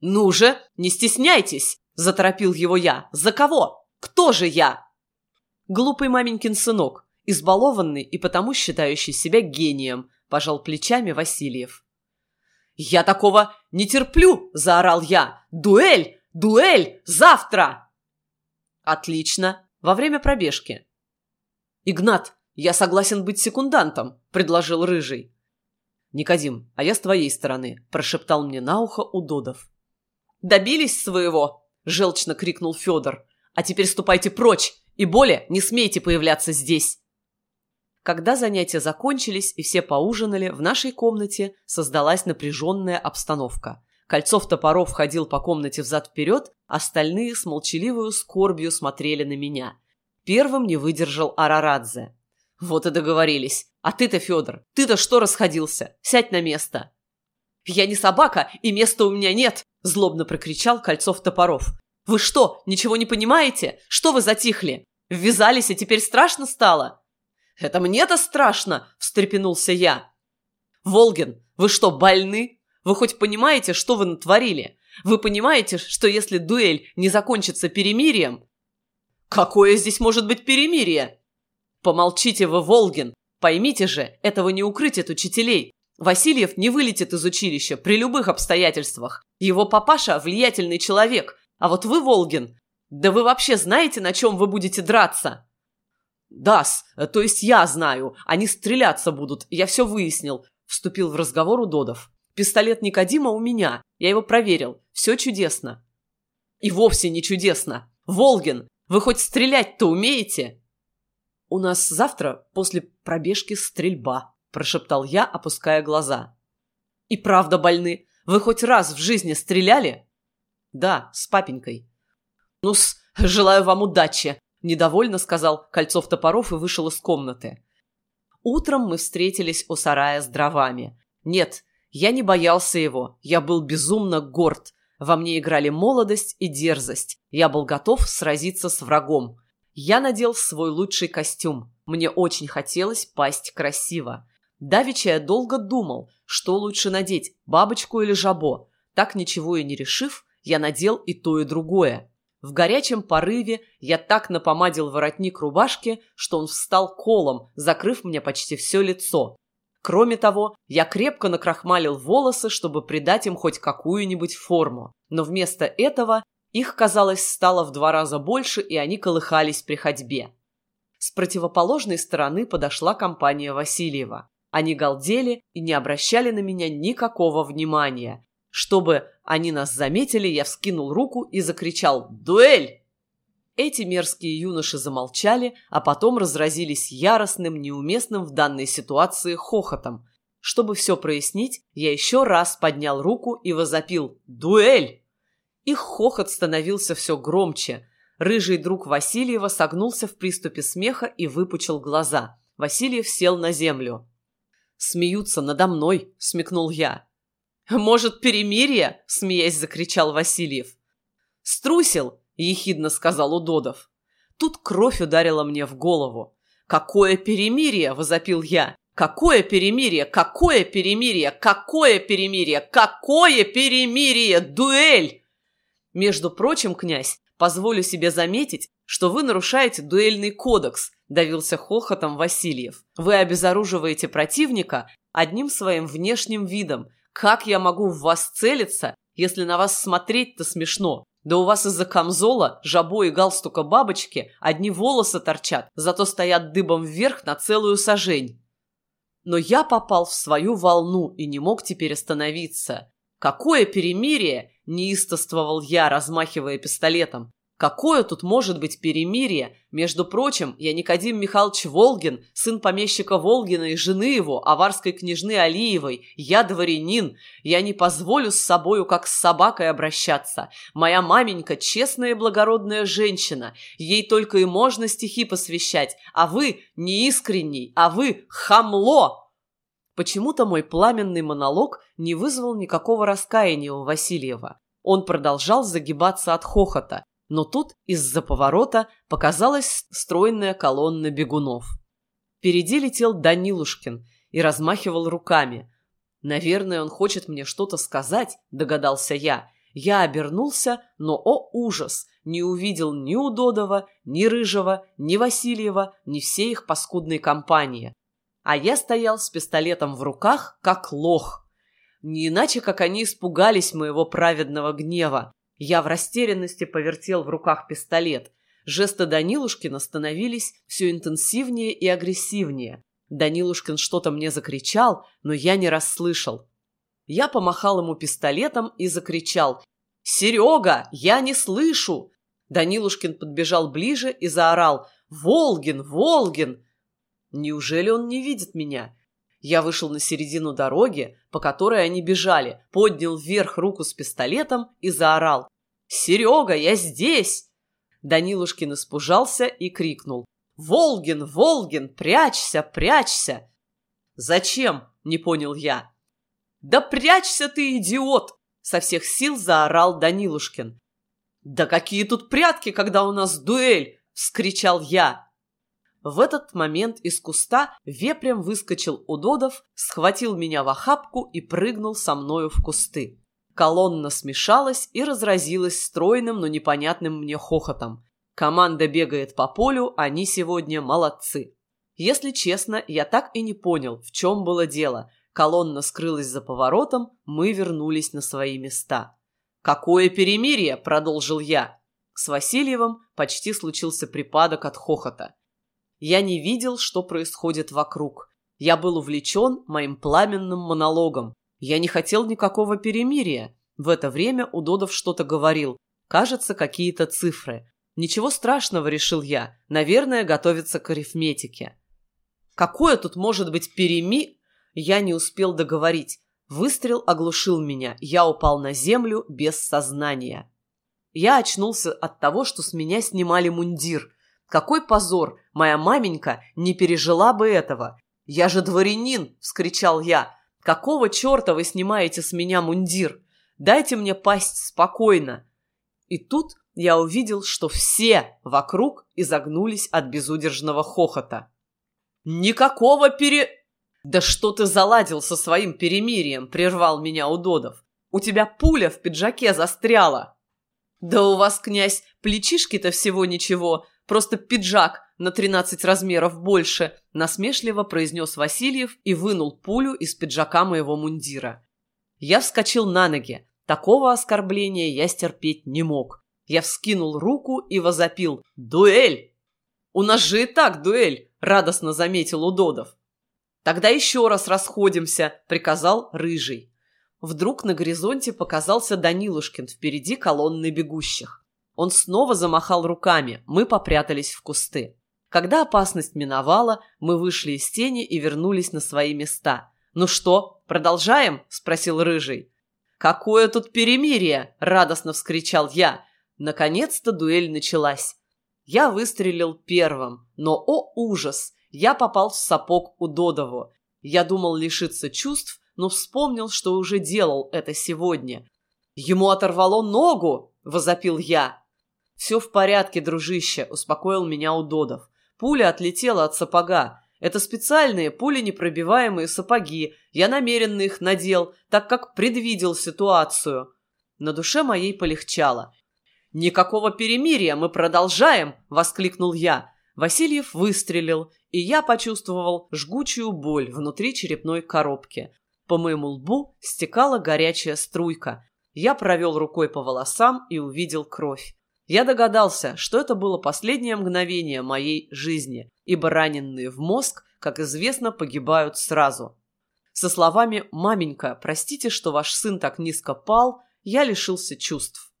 Ну же, не стесняйтесь, заторопил его я. За кого? Кто же я? Глупый маменькин сынок, избалованный и потому считающий себя гением, пожал плечами Васильев. «Я такого не терплю!» – заорал я. «Дуэль! Дуэль! Завтра!» «Отлично! Во время пробежки!» «Игнат, я согласен быть секундантом», – предложил Рыжий. «Никодим, а я с твоей стороны», – прошептал мне на ухо Удодов. «Добились своего!» – желчно крикнул Федор. «А теперь ступайте прочь и более не смейте появляться здесь!» Когда занятия закончились и все поужинали, в нашей комнате создалась напряженная обстановка. Кольцов-топоров ходил по комнате взад-вперед, остальные с молчаливой скорбью смотрели на меня. Первым не выдержал Арарадзе. «Вот и договорились. А ты-то, Федор, ты-то что расходился? Сядь на место!» «Я не собака, и места у меня нет!» – Злобно прокричал Кольцов-Топоров. «Вы что, ничего не понимаете? Что вы затихли? Ввязались, и теперь страшно стало?» «Это мне-то страшно!» – встрепенулся я. «Волгин, вы что, больны? Вы хоть понимаете, что вы натворили? Вы понимаете, что если дуэль не закончится перемирием...» «Какое здесь может быть перемирие?» «Помолчите вы, Волгин! Поймите же, этого не укрыть от учителей. Васильев не вылетит из училища при любых обстоятельствах. Его папаша – влиятельный человек, а вот вы, Волгин, да вы вообще знаете, на чем вы будете драться?» «Дас, то есть я знаю, они стреляться будут, я все выяснил», – вступил в разговор Удодов. «Пистолет Никодима у меня, я его проверил, все чудесно». «И вовсе не чудесно. Волгин, вы хоть стрелять-то умеете?» «У нас завтра после пробежки стрельба», – прошептал я, опуская глаза. «И правда больны. Вы хоть раз в жизни стреляли?» «Да, с папенькой». «Ну-с, желаю вам удачи», – недовольно сказал Кольцов Топоров и вышел из комнаты. Утром мы встретились у сарая с дровами. Нет, я не боялся его, я был безумно горд. Во мне играли молодость и дерзость. Я был готов сразиться с врагом. Я надел свой лучший костюм. Мне очень хотелось пасть красиво. Давеча я долго думал, что лучше надеть, бабочку или жабо. Так ничего и не решив, я надел и то, и другое. В горячем порыве я так напомадил воротник рубашки, что он встал колом, закрыв мне почти все лицо. Кроме того, я крепко накрахмалил волосы, чтобы придать им хоть какую-нибудь форму. Но вместо этого их, казалось, стало в два раза больше, и они колыхались при ходьбе. С противоположной стороны подошла компания Васильева. Они галдели и не обращали на меня никакого внимания. Чтобы они нас заметили, я вскинул руку и закричал «Дуэль!». Эти мерзкие юноши замолчали, а потом разразились яростным, неуместным в данной ситуации хохотом. Чтобы все прояснить, я еще раз поднял руку и возопил «Дуэль!». Их хохот становился все громче. Рыжий друг Васильева согнулся в приступе смеха и выпучил глаза. Васильев сел на землю. «Смеются надо мной», — смекнул я. «Может, перемирие?» — смеясь закричал Васильев. «Струсил!» — ехидно сказал Удодов. Тут кровь ударила мне в голову. «Какое перемирие!» — возопил я. «Какое перемирие? Какое перемирие? Какое перемирие? Какое перемирие? Дуэль!» Между прочим, князь, позволю себе заметить, что вы нарушаете дуэльный кодекс, давился хохотом Васильев. Вы обезоруживаете противника одним своим внешним видом. Как я могу в вас целиться, если на вас смотреть-то смешно? Да у вас из-за камзола, жабо и галстука бабочки одни волосы торчат, зато стоят дыбом вверх на целую сажень. Но я попал в свою волну и не мог теперь остановиться. Какое перемирие, неистовствовал я, размахивая пистолетом. Какое тут может быть перемирие? Между прочим, я Никодим Михайлович Волгин, сын помещика Волгина и жены его, аварской княжны Алиевой. Я дворянин. Я не позволю с собою, как с собакой, обращаться. Моя маменька – честная и благородная женщина. Ей только и можно стихи посвящать. А вы неискренний, а вы хамло!» Почему-то мой пламенный монолог не вызвал никакого раскаяния у Васильева. Он продолжал загибаться от хохота, но тут из-за поворота показалась стройная колонна бегунов. Впереди летел Данилушкин и размахивал руками. «Наверное, он хочет мне что-то сказать», — догадался я. Я обернулся, но, о ужас, не увидел ни Удодова, ни Рыжего, ни Васильева, ни всей их паскудной компании а я стоял с пистолетом в руках, как лох. Не иначе, как они испугались моего праведного гнева. Я в растерянности повертел в руках пистолет. Жесты Данилушкина становились все интенсивнее и агрессивнее. Данилушкин что-то мне закричал, но я не расслышал. Я помахал ему пистолетом и закричал «Серега, я не слышу!» Данилушкин подбежал ближе и заорал «Волгин, Волгин!» Неужели он не видит меня? Я вышел на середину дороги, по которой они бежали, поднял вверх руку с пистолетом и заорал. «Серега, я здесь!» Данилушкин испужался и крикнул. «Волгин, Волгин, прячься, прячься!» «Зачем?» – не понял я. «Да прячься ты, идиот!» Со всех сил заорал Данилушкин. «Да какие тут прятки, когда у нас дуэль!» – вскричал я. В этот момент из куста вепрем выскочил Удодов, схватил меня в охапку и прыгнул со мною в кусты. Колонна смешалась и разразилась стройным, но непонятным мне хохотом. Команда бегает по полю, они сегодня молодцы. Если честно, я так и не понял, в чем было дело – Колонна скрылась за поворотом, мы вернулись на свои места. «Какое перемирие!» – продолжил я. С Васильевым почти случился припадок от хохота. Я не видел, что происходит вокруг. Я был увлечен моим пламенным монологом. Я не хотел никакого перемирия. В это время Удодов что-то говорил. Кажется, какие-то цифры. Ничего страшного, решил я. Наверное, готовится к арифметике. Какое тут может быть переми... Я не успел договорить. Выстрел оглушил меня. Я упал на землю без сознания. Я очнулся от того, что с меня снимали мундир. Какой позор! Моя маменька не пережила бы этого. «Я же дворянин!» – вскричал я. «Какого черта вы снимаете с меня мундир? Дайте мне пасть спокойно!» И тут я увидел, что все вокруг изогнулись от безудержного хохота. «Никакого пере...» «Да что ты заладил со своим перемирием?» – прервал меня Удодов. «У тебя пуля в пиджаке застряла!» «Да у вас, князь, плечишки-то всего ничего, просто пиджак на тринадцать размеров больше», – насмешливо произнес Васильев и вынул пулю из пиджака моего мундира. Я вскочил на ноги. Такого оскорбления я стерпеть не мог. Я вскинул руку и возопил «Дуэль!» «У нас же и так дуэль!» – радостно заметил Удодов. «Тогда еще раз расходимся», — приказал Рыжий. Вдруг на горизонте показался Данилушкин впереди колонны бегущих. Он снова замахал руками, мы попрятались в кусты. Когда опасность миновала, мы вышли из тени и вернулись на свои места. «Ну что, продолжаем?» – спросил Рыжий. «Какое тут перемирие!» – радостно вскричал я. Наконец-то дуэль началась. Я выстрелил первым, но, о ужас, я попал в сапог у Додову. Я думал лишиться чувств, но вспомнил, что уже делал это сегодня. «Ему оторвало ногу!» – возопил я. «Все в порядке, дружище», – успокоил меня Удодов. Пуля отлетела от сапога. Это специальные пуленепробиваемые сапоги. Я намеренно их надел, так как предвидел ситуацию. На душе моей полегчало. «Никакого перемирия, мы продолжаем!» – воскликнул я. Васильев выстрелил, и я почувствовал жгучую боль внутри черепной коробки. По моему лбу стекала горячая струйка. Я провел рукой по волосам и увидел кровь. Я догадался, что это было последнее мгновение моей жизни, ибо раненые в мозг, как известно, погибают сразу. Со словами «Маменька, простите, что ваш сын так низко пал», я лишился чувств.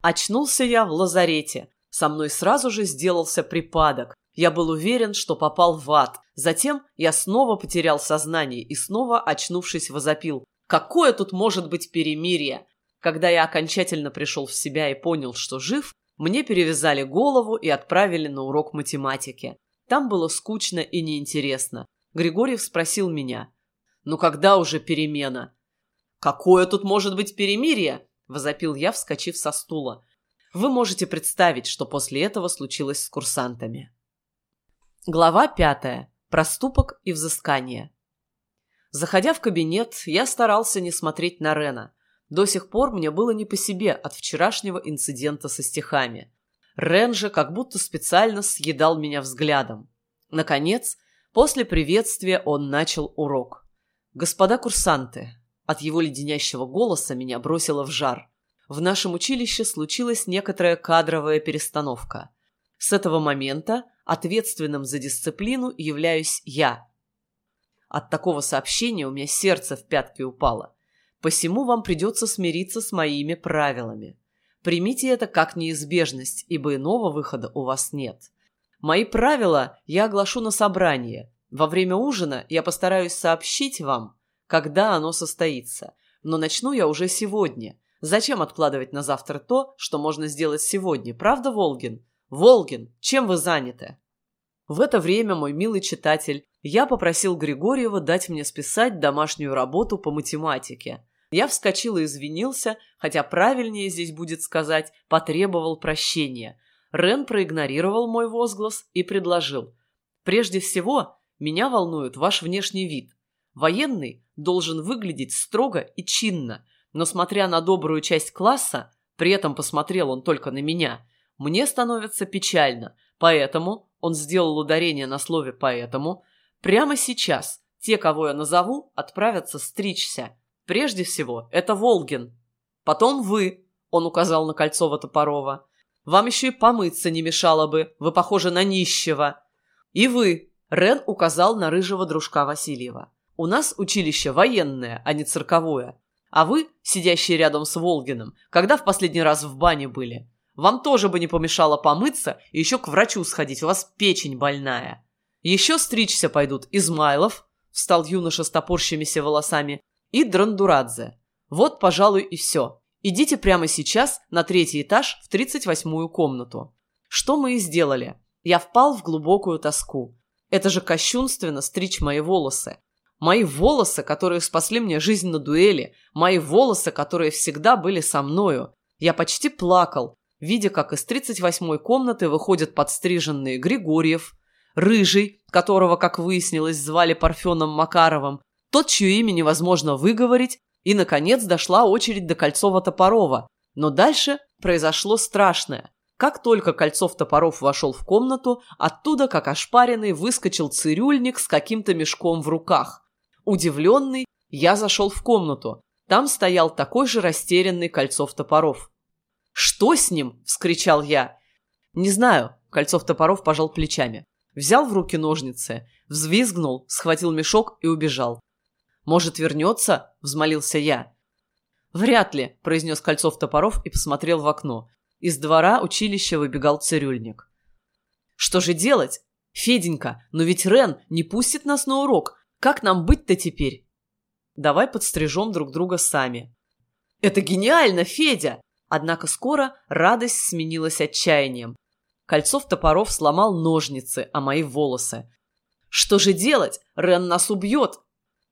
Очнулся я в лазарете, со мной сразу же сделался припадок. Я был уверен, что попал в ад. Затем я снова потерял сознание и снова, очнувшись, возопил. Какое тут может быть перемирие? Когда я окончательно пришел в себя и понял, что жив, мне перевязали голову и отправили на урок математики. Там было скучно и неинтересно. Григорьев спросил меня. «Ну когда уже перемена?» «Какое тут может быть перемирие?» – возопил я, вскочив со стула. Вы можете представить, что после этого случилось с курсантами. Глава пятая. Проступок и взыскание. Заходя в кабинет, я старался не смотреть на Рена. До сих пор мне было не по себе от вчерашнего инцидента со стихами. Рен же как будто специально съедал меня взглядом. Наконец, после приветствия он начал урок. «Господа курсанты!» От его леденящего голоса меня бросило в жар в нашем училище случилась некоторая кадровая перестановка. С этого момента ответственным за дисциплину являюсь я. От такого сообщения у меня сердце в пятки упало. Посему вам придется смириться с моими правилами. Примите это как неизбежность, ибо иного выхода у вас нет. Мои правила я оглашу на собрании. Во время ужина я постараюсь сообщить вам, когда оно состоится. Но начну я уже сегодня – Зачем откладывать на завтра то, что можно сделать сегодня, правда, Волгин? Волгин, чем вы заняты? В это время, мой милый читатель, я попросил Григорьева дать мне списать домашнюю работу по математике. Я вскочил и извинился, хотя правильнее здесь будет сказать «потребовал прощения». Рен проигнорировал мой возглас и предложил. «Прежде всего, меня волнует ваш внешний вид. Военный должен выглядеть строго и чинно, но смотря на добрую часть класса, при этом посмотрел он только на меня, мне становится печально, поэтому, он сделал ударение на слове «поэтому», прямо сейчас те, кого я назову, отправятся стричься. Прежде всего, это Волгин. Потом вы, он указал на Кольцова-Топорова. Вам еще и помыться не мешало бы, вы похожи на нищего. И вы, Рен указал на рыжего дружка Васильева. У нас училище военное, а не цирковое. А вы, сидящие рядом с Волгиным, когда в последний раз в бане были? Вам тоже бы не помешало помыться и еще к врачу сходить, у вас печень больная. Еще стричься пойдут Измайлов, встал юноша с топорщимися волосами, и Драндурадзе. Вот, пожалуй, и все. Идите прямо сейчас на третий этаж в 38-ю комнату. Что мы и сделали. Я впал в глубокую тоску. Это же кощунственно стричь мои волосы. Мои волосы, которые спасли мне жизнь на дуэли. Мои волосы, которые всегда были со мною. Я почти плакал, видя, как из 38-й комнаты выходят подстриженные Григорьев, Рыжий, которого, как выяснилось, звали Парфеном Макаровым, тот, чье имя невозможно выговорить, и, наконец, дошла очередь до Кольцова-Топорова. Но дальше произошло страшное. Как только Кольцов-Топоров вошел в комнату, оттуда, как ошпаренный, выскочил цирюльник с каким-то мешком в руках. Удивленный, я зашел в комнату. Там стоял такой же растерянный Кольцов-Топоров. «Что с ним?» – вскричал я. «Не знаю», – Кольцов-Топоров пожал плечами. Взял в руки ножницы, взвизгнул, схватил мешок и убежал. «Может, вернется?» – взмолился я. «Вряд ли», – произнес Кольцов-Топоров и посмотрел в окно. Из двора училища выбегал цирюльник. «Что же делать? Феденька, но ведь Рен не пустит нас на урок. Как нам быть-то теперь?» «Давай подстрижем друг друга сами». «Это гениально, Федя!» Однако скоро радость сменилась отчаянием. Кольцов-Топоров сломал ножницы, а мои волосы. «Что же делать? Рен нас убьет!»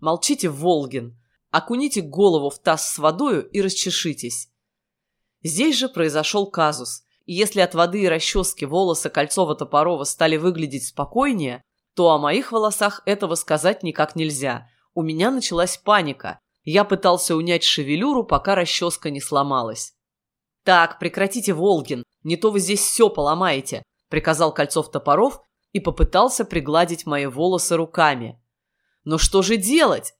«Молчите, Волгин! Окуните голову в таз с водою и расчешитесь!» Здесь же произошел казус, и если от воды и расчески волосы Кольцова-Топорова стали выглядеть спокойнее, то о моих волосах этого сказать никак нельзя. У меня началась паника. Я пытался унять шевелюру, пока расческа не сломалась. «Так, прекратите, Волгин, не то вы здесь все поломаете», — приказал Кольцов-Топоров и попытался пригладить мои волосы руками. «Но что же делать?»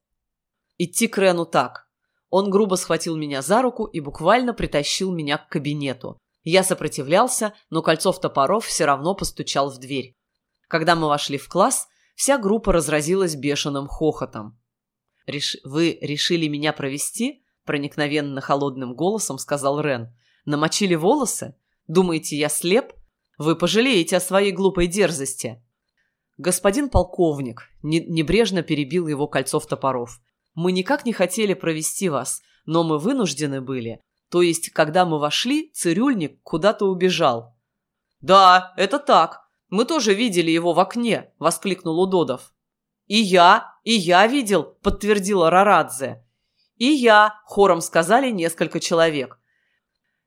Идти к Рену так. Он грубо схватил меня за руку и буквально притащил меня к кабинету. Я сопротивлялся, но Кольцов-Топоров все равно постучал в дверь. Когда мы вошли в класс, вся группа разразилась бешеным хохотом. «Реш... «Вы решили меня провести?» – проникновенно холодным голосом сказал Рен. Намочили волосы? Думаете, я слеп? Вы пожалеете о своей глупой дерзости. Господин полковник, не, небрежно перебил его кольцов топоров. Мы никак не хотели провести вас, но мы вынуждены были. То есть, когда мы вошли, цирюльник куда-то убежал. Да, это так. Мы тоже видели его в окне, воскликнул Удодов. И я, и я видел, подтвердила Рарадзе. И я, хором сказали несколько человек.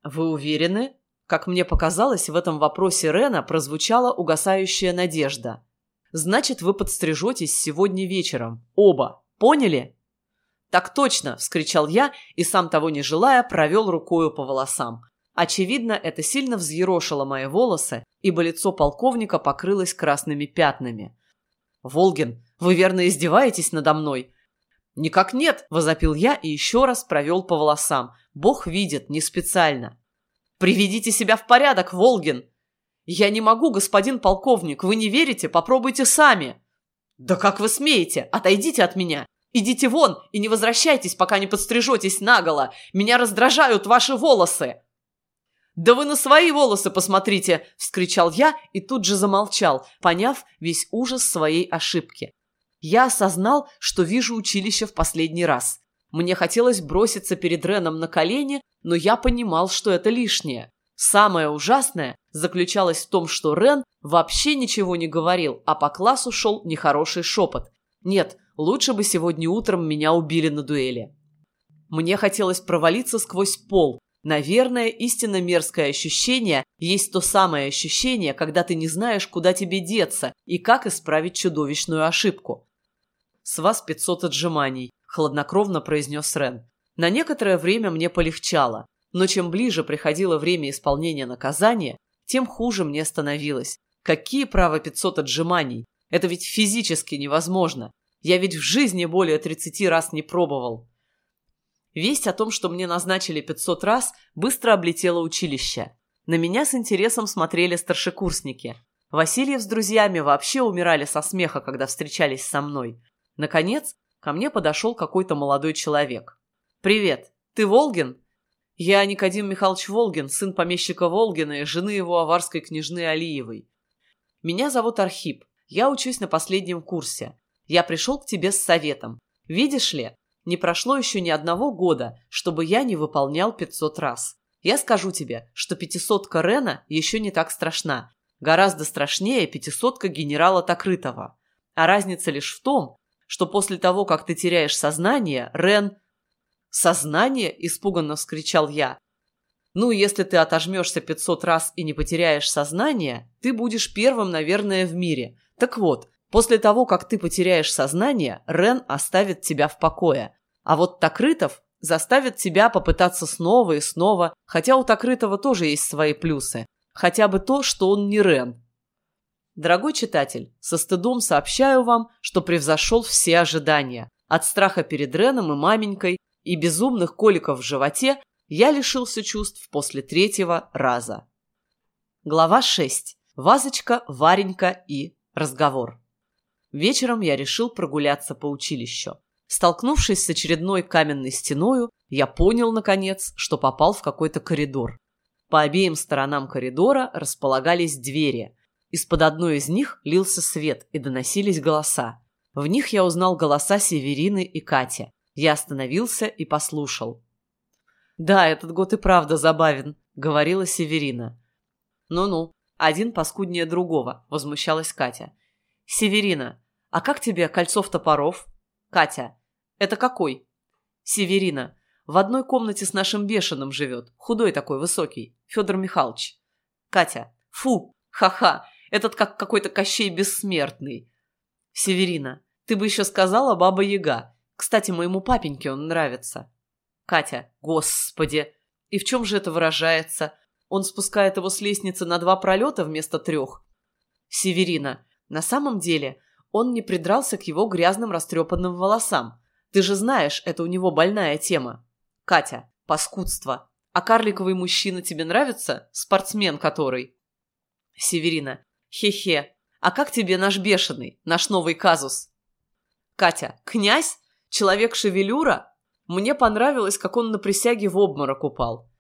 «Вы уверены?» Как мне показалось, в этом вопросе Рена прозвучала угасающая надежда. «Значит, вы подстрижетесь сегодня вечером. Оба. Поняли?» «Так точно!» – вскричал я и, сам того не желая, провел рукою по волосам. Очевидно, это сильно взъерошило мои волосы, ибо лицо полковника покрылось красными пятнами. «Волгин, вы верно издеваетесь надо мной?» «Никак нет!» – возопил я и еще раз провел по волосам. Бог видит, не специально. «Приведите себя в порядок, Волгин!» «Я не могу, господин полковник, вы не верите? Попробуйте сами!» «Да как вы смеете? Отойдите от меня! Идите вон и не возвращайтесь, пока не подстрижетесь наголо! Меня раздражают ваши волосы!» «Да вы на свои волосы посмотрите!» – вскричал я и тут же замолчал, поняв весь ужас своей ошибки. Я осознал, что вижу училище в последний раз. Мне хотелось броситься перед Реном на колени, но я понимал, что это лишнее. Самое ужасное заключалось в том, что Рен вообще ничего не говорил, а по классу шел нехороший шепот. Нет, лучше бы сегодня утром меня убили на дуэли. Мне хотелось провалиться сквозь пол. Наверное, истинно мерзкое ощущение есть то самое ощущение, когда ты не знаешь, куда тебе деться и как исправить чудовищную ошибку. «С вас 500 отжиманий», – хладнокровно произнес Рен. На некоторое время мне полегчало, но чем ближе приходило время исполнения наказания, тем хуже мне становилось. Какие право 500 отжиманий? Это ведь физически невозможно. Я ведь в жизни более 30 раз не пробовал. Весть о том, что мне назначили 500 раз, быстро облетела училище. На меня с интересом смотрели старшекурсники. Васильев с друзьями вообще умирали со смеха, когда встречались со мной. Наконец, ко мне подошел какой-то молодой человек. «Привет, ты Волгин?» «Я Никодим Михайлович Волгин, сын помещика Волгина и жены его аварской княжны Алиевой. Меня зовут Архип, я учусь на последнем курсе. Я пришел к тебе с советом. Видишь ли, не прошло еще ни одного года, чтобы я не выполнял 500 раз. Я скажу тебе, что пятисотка Рена еще не так страшна. Гораздо страшнее пятисотка генерала Токрытова. А разница лишь в том, что после того, как ты теряешь сознание, Рен... «Сознание?» – испуганно вскричал я. «Ну, если ты отожмешься 500 раз и не потеряешь сознание, ты будешь первым, наверное, в мире. Так вот, После того, как ты потеряешь сознание, Рен оставит тебя в покое. А вот Токрытов заставит тебя попытаться снова и снова, хотя у Токрытова тоже есть свои плюсы. Хотя бы то, что он не Рен. Дорогой читатель, со стыдом сообщаю вам, что превзошел все ожидания. От страха перед Реном и маменькой и безумных коликов в животе я лишился чувств после третьего раза. Глава 6. Вазочка, Варенька и разговор. Вечером я решил прогуляться по училищу. Столкнувшись с очередной каменной стеною, я понял, наконец, что попал в какой-то коридор. По обеим сторонам коридора располагались двери. Из-под одной из них лился свет и доносились голоса. В них я узнал голоса Северины и Кати. Я остановился и послушал. «Да, этот год и правда забавен», — говорила Северина. «Ну-ну, один паскуднее другого», — возмущалась Катя. «Северина, а как тебе Кольцов топоров?» «Катя, это какой?» «Северина, в одной комнате с нашим бешеным живет, худой такой, высокий, Федор Михайлович». «Катя, фу, ха-ха, этот как какой-то Кощей Бессмертный». «Северина, ты бы еще сказала Баба Яга. Кстати, моему папеньке он нравится». «Катя, господи, и в чем же это выражается? Он спускает его с лестницы на два пролета вместо трех?» «Северина, на самом деле, он не придрался к его грязным растрепанным волосам. Ты же знаешь, это у него больная тема. Катя, паскудство. А карликовый мужчина тебе нравится? Спортсмен который? Северина. Хе-хе. А как тебе наш бешеный, наш новый казус? Катя. Князь? Человек-шевелюра? Мне понравилось, как он на присяге в обморок упал.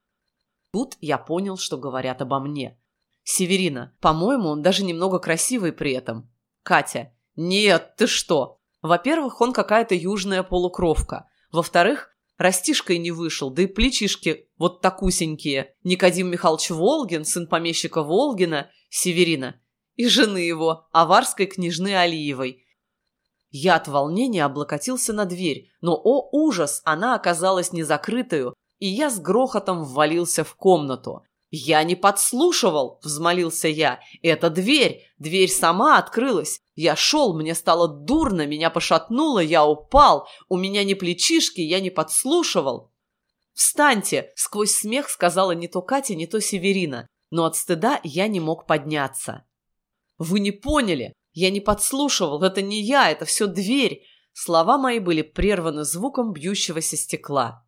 Тут я понял, что говорят обо мне. Северина, по-моему, он даже немного красивый при этом. Катя, нет, ты что? Во-первых, он какая-то южная полукровка. Во-вторых, растишкой не вышел, да и плечишки вот такусенькие. Никодим Михайлович Волгин, сын помещика Волгина, Северина, и жены его, аварской княжны Алиевой. Я от волнения облокотился на дверь, но, о ужас, она оказалась не закрытую, и я с грохотом ввалился в комнату. «Я не подслушивал!» – взмолился я. «Это дверь! Дверь сама открылась! Я шел, мне стало дурно, меня пошатнуло, я упал! У меня не плечишки, я не подслушивал!» «Встаньте!» – сквозь смех сказала не то Катя, не то Северина. Но от стыда я не мог подняться. «Вы не поняли! Я не подслушивал! Это не я, это все дверь!» Слова мои были прерваны звуком бьющегося стекла.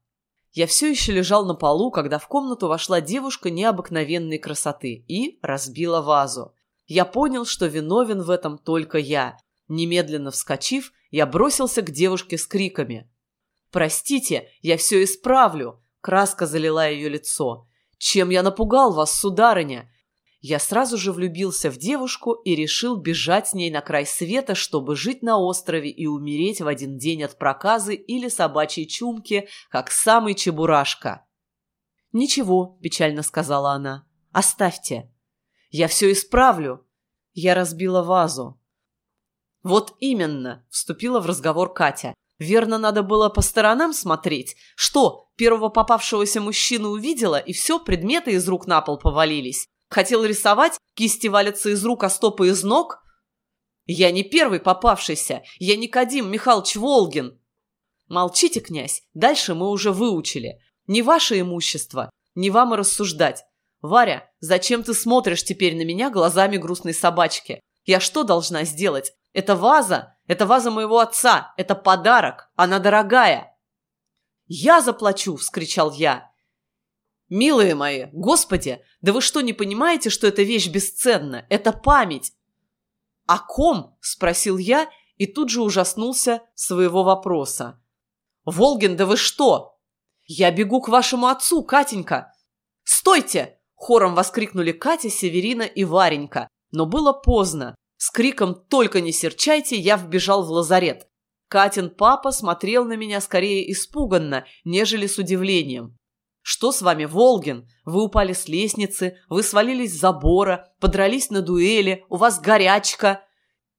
Я все еще лежал на полу, когда в комнату вошла девушка необыкновенной красоты и разбила вазу. Я понял, что виновен в этом только я. Немедленно вскочив, я бросился к девушке с криками. «Простите, я все исправлю!» Краска залила ее лицо. «Чем я напугал вас, сударыня? Я сразу же влюбился в девушку и решил бежать с ней на край света, чтобы жить на острове и умереть в один день от проказы или собачьей чумки, как самый чебурашка. «Ничего», – печально сказала она, – «оставьте. Я все исправлю». Я разбила вазу. «Вот именно», – вступила в разговор Катя. Верно, надо было по сторонам смотреть. Что, первого попавшегося мужчину увидела, и все, предметы из рук на пол повалились. Хотел рисовать, кисти валятся из рук, а стопы из ног? Я не первый попавшийся, я Никодим Михайлович Волгин. Молчите, князь, дальше мы уже выучили. Не ваше имущество, не вам и рассуждать. Варя, зачем ты смотришь теперь на меня глазами грустной собачки? Я что должна сделать? Это ваза, это ваза моего отца, это подарок, она дорогая. Я заплачу, вскричал я. Милые мои, господи, да вы что, не понимаете, что эта вещь бесценна? Это память. О ком? спросил я и тут же ужаснулся своего вопроса. Волгин, да вы что? Я бегу к вашему отцу, Катенька. Стойте! Хором воскликнули Катя, Северина и Варенька. Но было поздно. С криком «Только не серчайте!» я вбежал в лазарет. Катин папа смотрел на меня скорее испуганно, нежели с удивлением. «Что с вами, Волгин? Вы упали с лестницы, вы свалились с забора, подрались на дуэли, у вас горячка».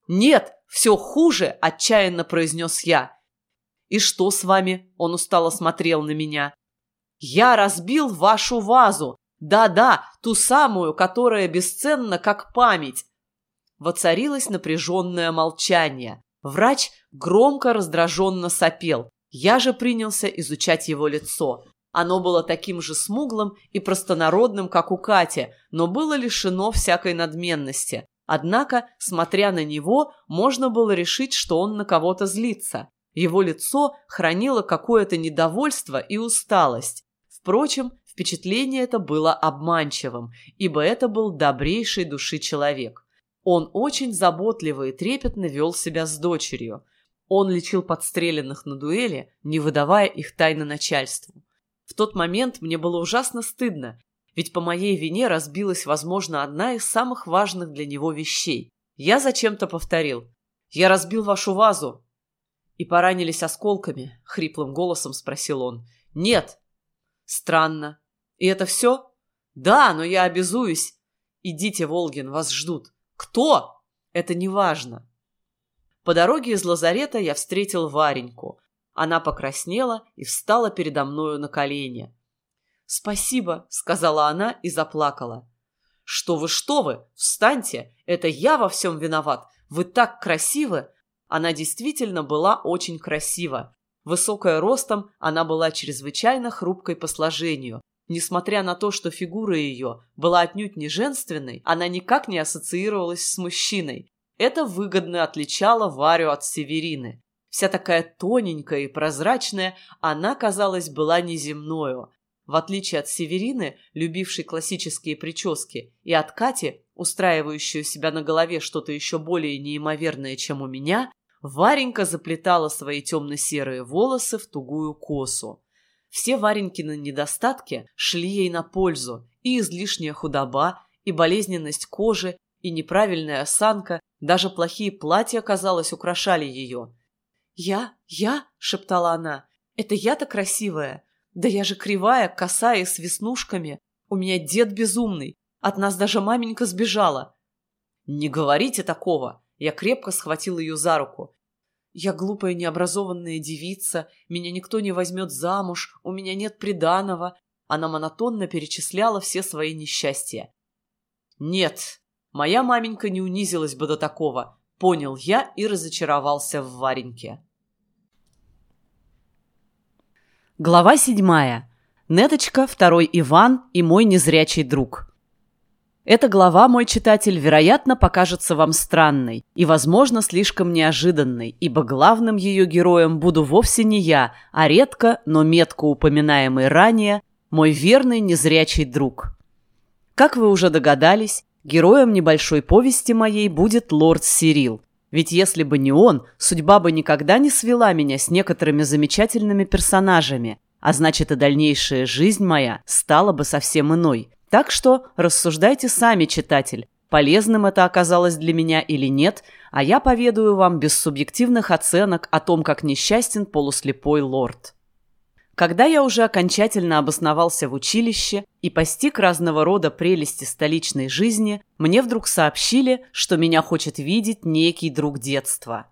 «Нет, все хуже!» – отчаянно произнес я. «И что с вами?» – он устало смотрел на меня. «Я разбил вашу вазу. Да-да, ту самую, которая бесценна, как память. Воцарилось напряженное молчание. Врач громко раздраженно сопел. Я же принялся изучать его лицо. Оно было таким же смуглым и простонародным, как у Кати, но было лишено всякой надменности. Однако, смотря на него, можно было решить, что он на кого-то злится. Его лицо хранило какое-то недовольство и усталость. Впрочем, впечатление это было обманчивым, ибо это был добрейшей души человек. Он очень заботливо и трепетно вел себя с дочерью. Он лечил подстреленных на дуэли, не выдавая их тайно начальству. В тот момент мне было ужасно стыдно, ведь по моей вине разбилась, возможно, одна из самых важных для него вещей. Я зачем-то повторил. «Я разбил вашу вазу». «И поранились осколками?» — хриплым голосом спросил он. «Нет». «Странно. И это все?» «Да, но я обязуюсь. Идите, Волгин, вас ждут». Кто? Это не важно. По дороге из лазарета я встретил Вареньку. Она покраснела и встала передо мною на колени. «Спасибо», — сказала она и заплакала. «Что вы, что вы? Встаньте! Это я во всем виноват! Вы так красивы!» Она действительно была очень красива. Высокая ростом, она была чрезвычайно хрупкой по сложению, Несмотря на то, что фигура ее была отнюдь не женственной, она никак не ассоциировалась с мужчиной. Это выгодно отличало Варю от Северины. Вся такая тоненькая и прозрачная, она, казалось, была неземною. В отличие от Северины, любившей классические прически, и от Кати, устраивающую себя на голове что-то еще более неимоверное, чем у меня, Варенька заплетала свои темно-серые волосы в тугую косу. Все Варенькины недостатки шли ей на пользу, и излишняя худоба, и болезненность кожи, и неправильная осанка, даже плохие платья, казалось, украшали ее. «Я? Я?» — шептала она. «Это я-то красивая? Да я же кривая, косая с веснушками. У меня дед безумный. От нас даже маменька сбежала». «Не говорите такого!» Я крепко схватил ее за руку. Я глупая необразованная девица, меня никто не возьмет замуж, у меня нет приданого. Она монотонно перечисляла все свои несчастья. Нет, моя маменька не унизилась бы до такого, понял я и разочаровался в Вареньке. Глава седьмая. Неточка, второй Иван и мой незрячий друг. Эта глава, мой читатель, вероятно, покажется вам странной и, возможно, слишком неожиданной, ибо главным ее героем буду вовсе не я, а редко, но метко упоминаемый ранее, мой верный незрячий друг. Как вы уже догадались, героем небольшой повести моей будет лорд Сирил. Ведь если бы не он, судьба бы никогда не свела меня с некоторыми замечательными персонажами, а значит и дальнейшая жизнь моя стала бы совсем иной – так что рассуждайте сами, читатель, полезным это оказалось для меня или нет, а я поведаю вам без субъективных оценок о том, как несчастен полуслепой лорд. Когда я уже окончательно обосновался в училище и постиг разного рода прелести столичной жизни, мне вдруг сообщили, что меня хочет видеть некий друг детства.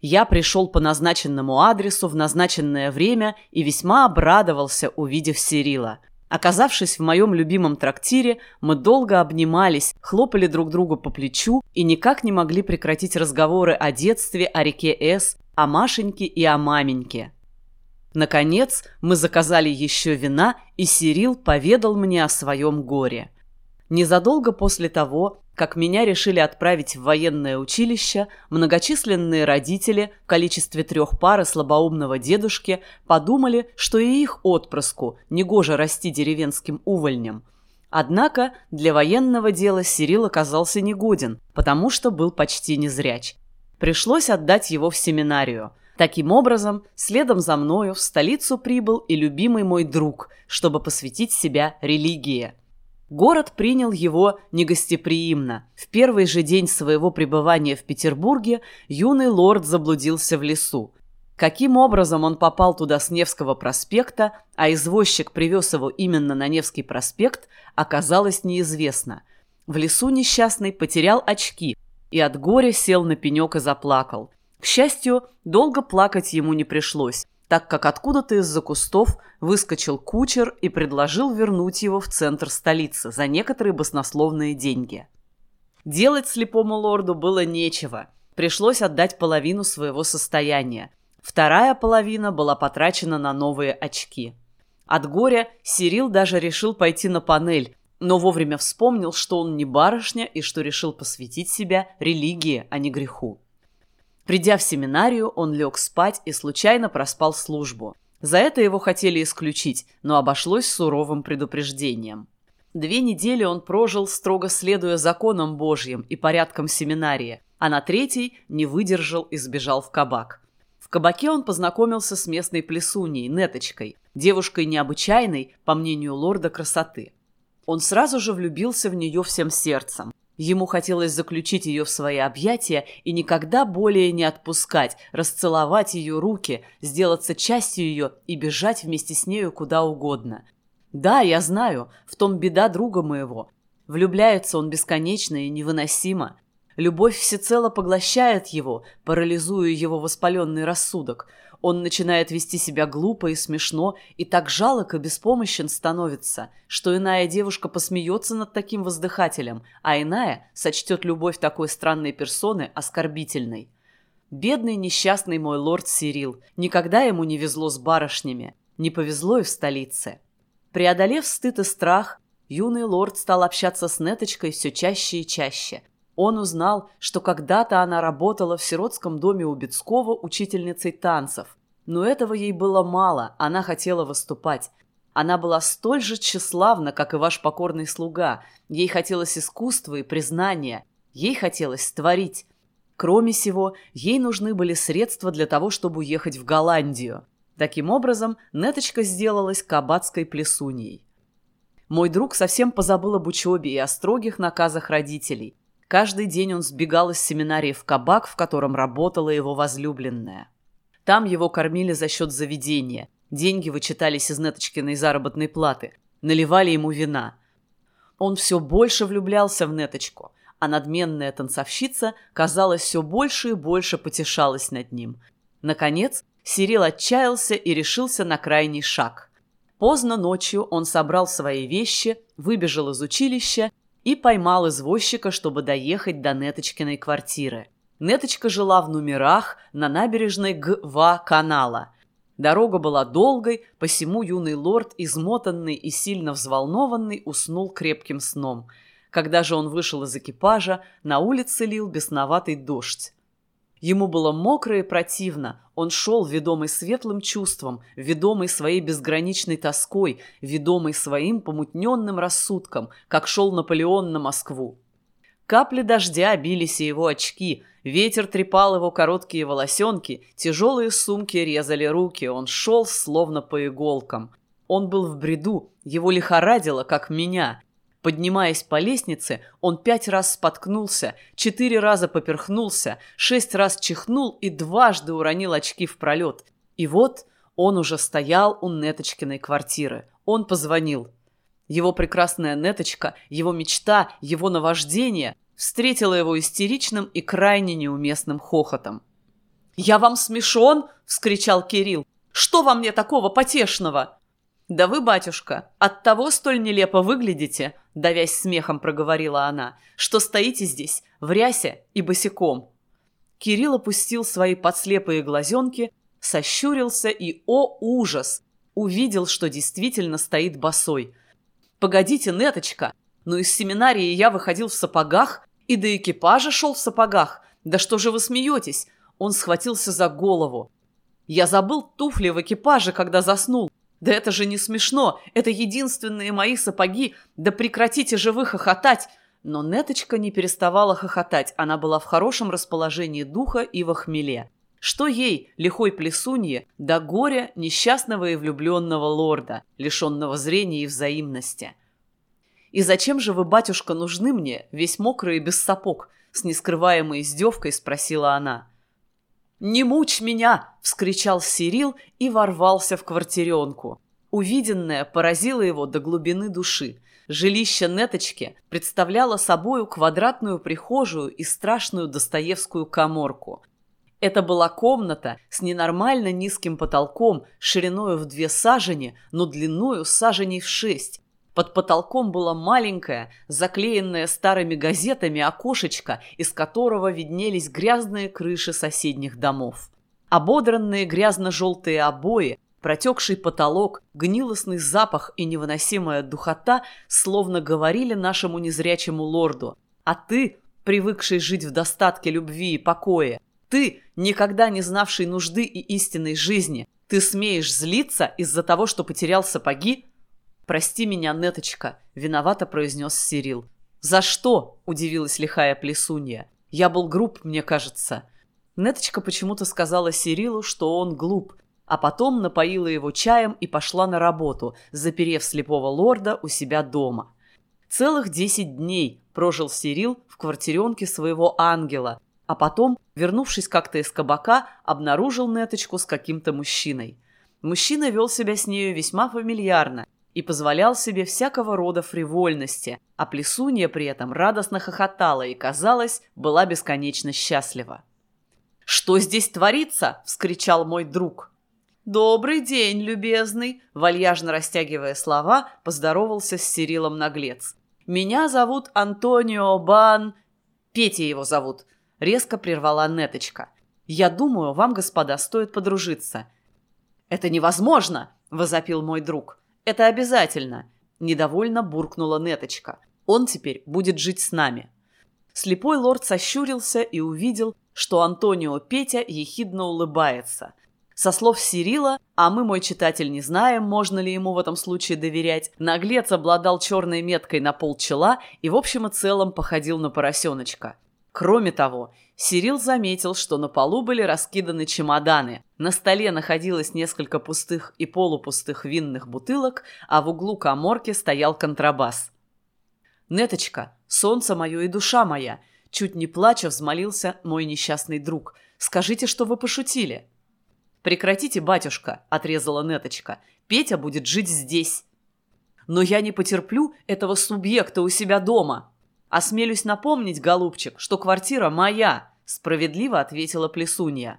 Я пришел по назначенному адресу в назначенное время и весьма обрадовался, увидев Сирила. Оказавшись в моем любимом трактире, мы долго обнимались, хлопали друг другу по плечу и никак не могли прекратить разговоры о детстве, о реке С, о Машеньке и о маменьке. Наконец, мы заказали еще вина, и Сирил поведал мне о своем горе. Незадолго после того, как меня решили отправить в военное училище, многочисленные родители в количестве трех пар и слабоумного дедушки подумали, что и их отпрыску негоже расти деревенским увольнем. Однако для военного дела Сирил оказался негоден, потому что был почти незряч. Пришлось отдать его в семинарию. Таким образом, следом за мною в столицу прибыл и любимый мой друг, чтобы посвятить себя религии – Город принял его негостеприимно. В первый же день своего пребывания в Петербурге юный лорд заблудился в лесу. Каким образом он попал туда с Невского проспекта, а извозчик привез его именно на Невский проспект, оказалось неизвестно. В лесу несчастный потерял очки и от горя сел на пенек и заплакал. К счастью, долго плакать ему не пришлось так как откуда-то из-за кустов выскочил кучер и предложил вернуть его в центр столицы за некоторые баснословные деньги. Делать слепому лорду было нечего. Пришлось отдать половину своего состояния. Вторая половина была потрачена на новые очки. От горя Сирил даже решил пойти на панель, но вовремя вспомнил, что он не барышня и что решил посвятить себя религии, а не греху. Придя в семинарию, он лег спать и случайно проспал службу. За это его хотели исключить, но обошлось суровым предупреждением. Две недели он прожил, строго следуя законам Божьим и порядкам семинарии, а на третий не выдержал и сбежал в кабак. В кабаке он познакомился с местной плесуней, Неточкой, девушкой необычайной, по мнению лорда красоты. Он сразу же влюбился в нее всем сердцем. Ему хотелось заключить ее в свои объятия и никогда более не отпускать, расцеловать ее руки, сделаться частью ее и бежать вместе с нею куда угодно. Да, я знаю, в том беда друга моего. Влюбляется он бесконечно и невыносимо. Любовь всецело поглощает его, парализуя его воспаленный рассудок – он начинает вести себя глупо и смешно, и так жалок и беспомощен становится, что иная девушка посмеется над таким воздыхателем, а иная сочтет любовь такой странной персоны оскорбительной. Бедный несчастный мой лорд Сирил, никогда ему не везло с барышнями, не повезло и в столице. Преодолев стыд и страх, юный лорд стал общаться с Неточкой все чаще и чаще – он узнал, что когда-то она работала в сиротском доме у Бецкого учительницей танцев. Но этого ей было мало, она хотела выступать. Она была столь же тщеславна, как и ваш покорный слуга. Ей хотелось искусства и признания. Ей хотелось творить. Кроме сего, ей нужны были средства для того, чтобы уехать в Голландию. Таким образом, Неточка сделалась кабацкой плесуньей. Мой друг совсем позабыл об учебе и о строгих наказах родителей – Каждый день он сбегал из семинарии в кабак, в котором работала его возлюбленная. Там его кормили за счет заведения. Деньги вычитались из Неточкиной заработной платы. Наливали ему вина. Он все больше влюблялся в Неточку, а надменная танцовщица, казалось, все больше и больше потешалась над ним. Наконец, Сирил отчаялся и решился на крайний шаг. Поздно ночью он собрал свои вещи, выбежал из училища и поймал извозчика, чтобы доехать до Неточкиной квартиры. Неточка жила в номерах на набережной Г-2 канала. Дорога была долгой, посему юный лорд, измотанный и сильно взволнованный, уснул крепким сном. Когда же он вышел из экипажа, на улице лил бесноватый дождь. Ему было мокро и противно. Он шел, ведомый светлым чувством, ведомый своей безграничной тоской, ведомый своим помутненным рассудком, как шел Наполеон на Москву. Капли дождя бились и его очки, ветер трепал его короткие волосенки, тяжелые сумки резали руки, он шел словно по иголкам. Он был в бреду, его лихорадило, как меня. Поднимаясь по лестнице, он пять раз споткнулся, четыре раза поперхнулся, шесть раз чихнул и дважды уронил очки в пролет. И вот он уже стоял у Неточкиной квартиры. Он позвонил. Его прекрасная Неточка, его мечта, его наваждение встретила его истеричным и крайне неуместным хохотом. «Я вам смешон?» – вскричал Кирилл. «Что во мне такого потешного?» «Да вы, батюшка, от того столь нелепо выглядите», – давясь смехом проговорила она, – «что стоите здесь, в рясе и босиком». Кирилл опустил свои подслепые глазенки, сощурился и, о ужас, увидел, что действительно стоит босой. «Погодите, Неточка, но из семинарии я выходил в сапогах и до экипажа шел в сапогах. Да что же вы смеетесь?» Он схватился за голову. «Я забыл туфли в экипаже, когда заснул. Да это же не смешно, это единственные мои сапоги, да прекратите же вы хохотать!» Но Неточка не переставала хохотать, она была в хорошем расположении духа и в хмеле. Что ей, лихой плесунье, до горя несчастного и влюбленного лорда, лишенного зрения и взаимности? «И зачем же вы, батюшка, нужны мне, весь мокрый и без сапог?» С нескрываемой издевкой спросила она. «Не мучь меня!» – вскричал Сирил и ворвался в квартиренку. Увиденное поразило его до глубины души. Жилище Неточки представляло собою квадратную прихожую и страшную Достоевскую коморку. Это была комната с ненормально низким потолком, шириною в две сажени, но длиною саженей в шесть. Под потолком было маленькое, заклеенное старыми газетами окошечко, из которого виднелись грязные крыши соседних домов. Ободранные грязно-желтые обои, Протекший потолок, гнилостный запах и невыносимая духота словно говорили нашему незрячему лорду. А ты, привыкший жить в достатке любви и покоя, ты, никогда не знавший нужды и истинной жизни, ты смеешь злиться из-за того, что потерял сапоги? «Прости меня, Неточка», — виновато произнес Сирил. «За что?» — удивилась лихая плесунья. «Я был груб, мне кажется». Неточка почему-то сказала Сирилу, что он глуп, а потом напоила его чаем и пошла на работу, заперев слепого лорда у себя дома. Целых десять дней прожил Сирил в квартиренке своего ангела, а потом, вернувшись как-то из кабака, обнаружил Неточку с каким-то мужчиной. Мужчина вел себя с нею весьма фамильярно и позволял себе всякого рода фривольности, а Плесунья при этом радостно хохотала и, казалось, была бесконечно счастлива. «Что здесь творится?» – вскричал мой друг – «Добрый день, любезный!» Вальяжно растягивая слова, поздоровался с Сирилом наглец. «Меня зовут Антонио Бан...» «Петя его зовут», — резко прервала Неточка. «Я думаю, вам, господа, стоит подружиться». «Это невозможно!» — возопил мой друг. «Это обязательно!» — недовольно буркнула Неточка. «Он теперь будет жить с нами». Слепой лорд сощурился и увидел, что Антонио Петя ехидно улыбается — со слов Сирила, а мы, мой читатель, не знаем, можно ли ему в этом случае доверять, наглец обладал черной меткой на пол чела и в общем и целом походил на поросеночка. Кроме того, Сирил заметил, что на полу были раскиданы чемоданы. На столе находилось несколько пустых и полупустых винных бутылок, а в углу коморки стоял контрабас. «Неточка, солнце мое и душа моя!» Чуть не плача взмолился мой несчастный друг. «Скажите, что вы пошутили!» «Прекратите, батюшка», — отрезала Неточка. «Петя будет жить здесь». «Но я не потерплю этого субъекта у себя дома». «Осмелюсь напомнить, голубчик, что квартира моя», — справедливо ответила Плесунья.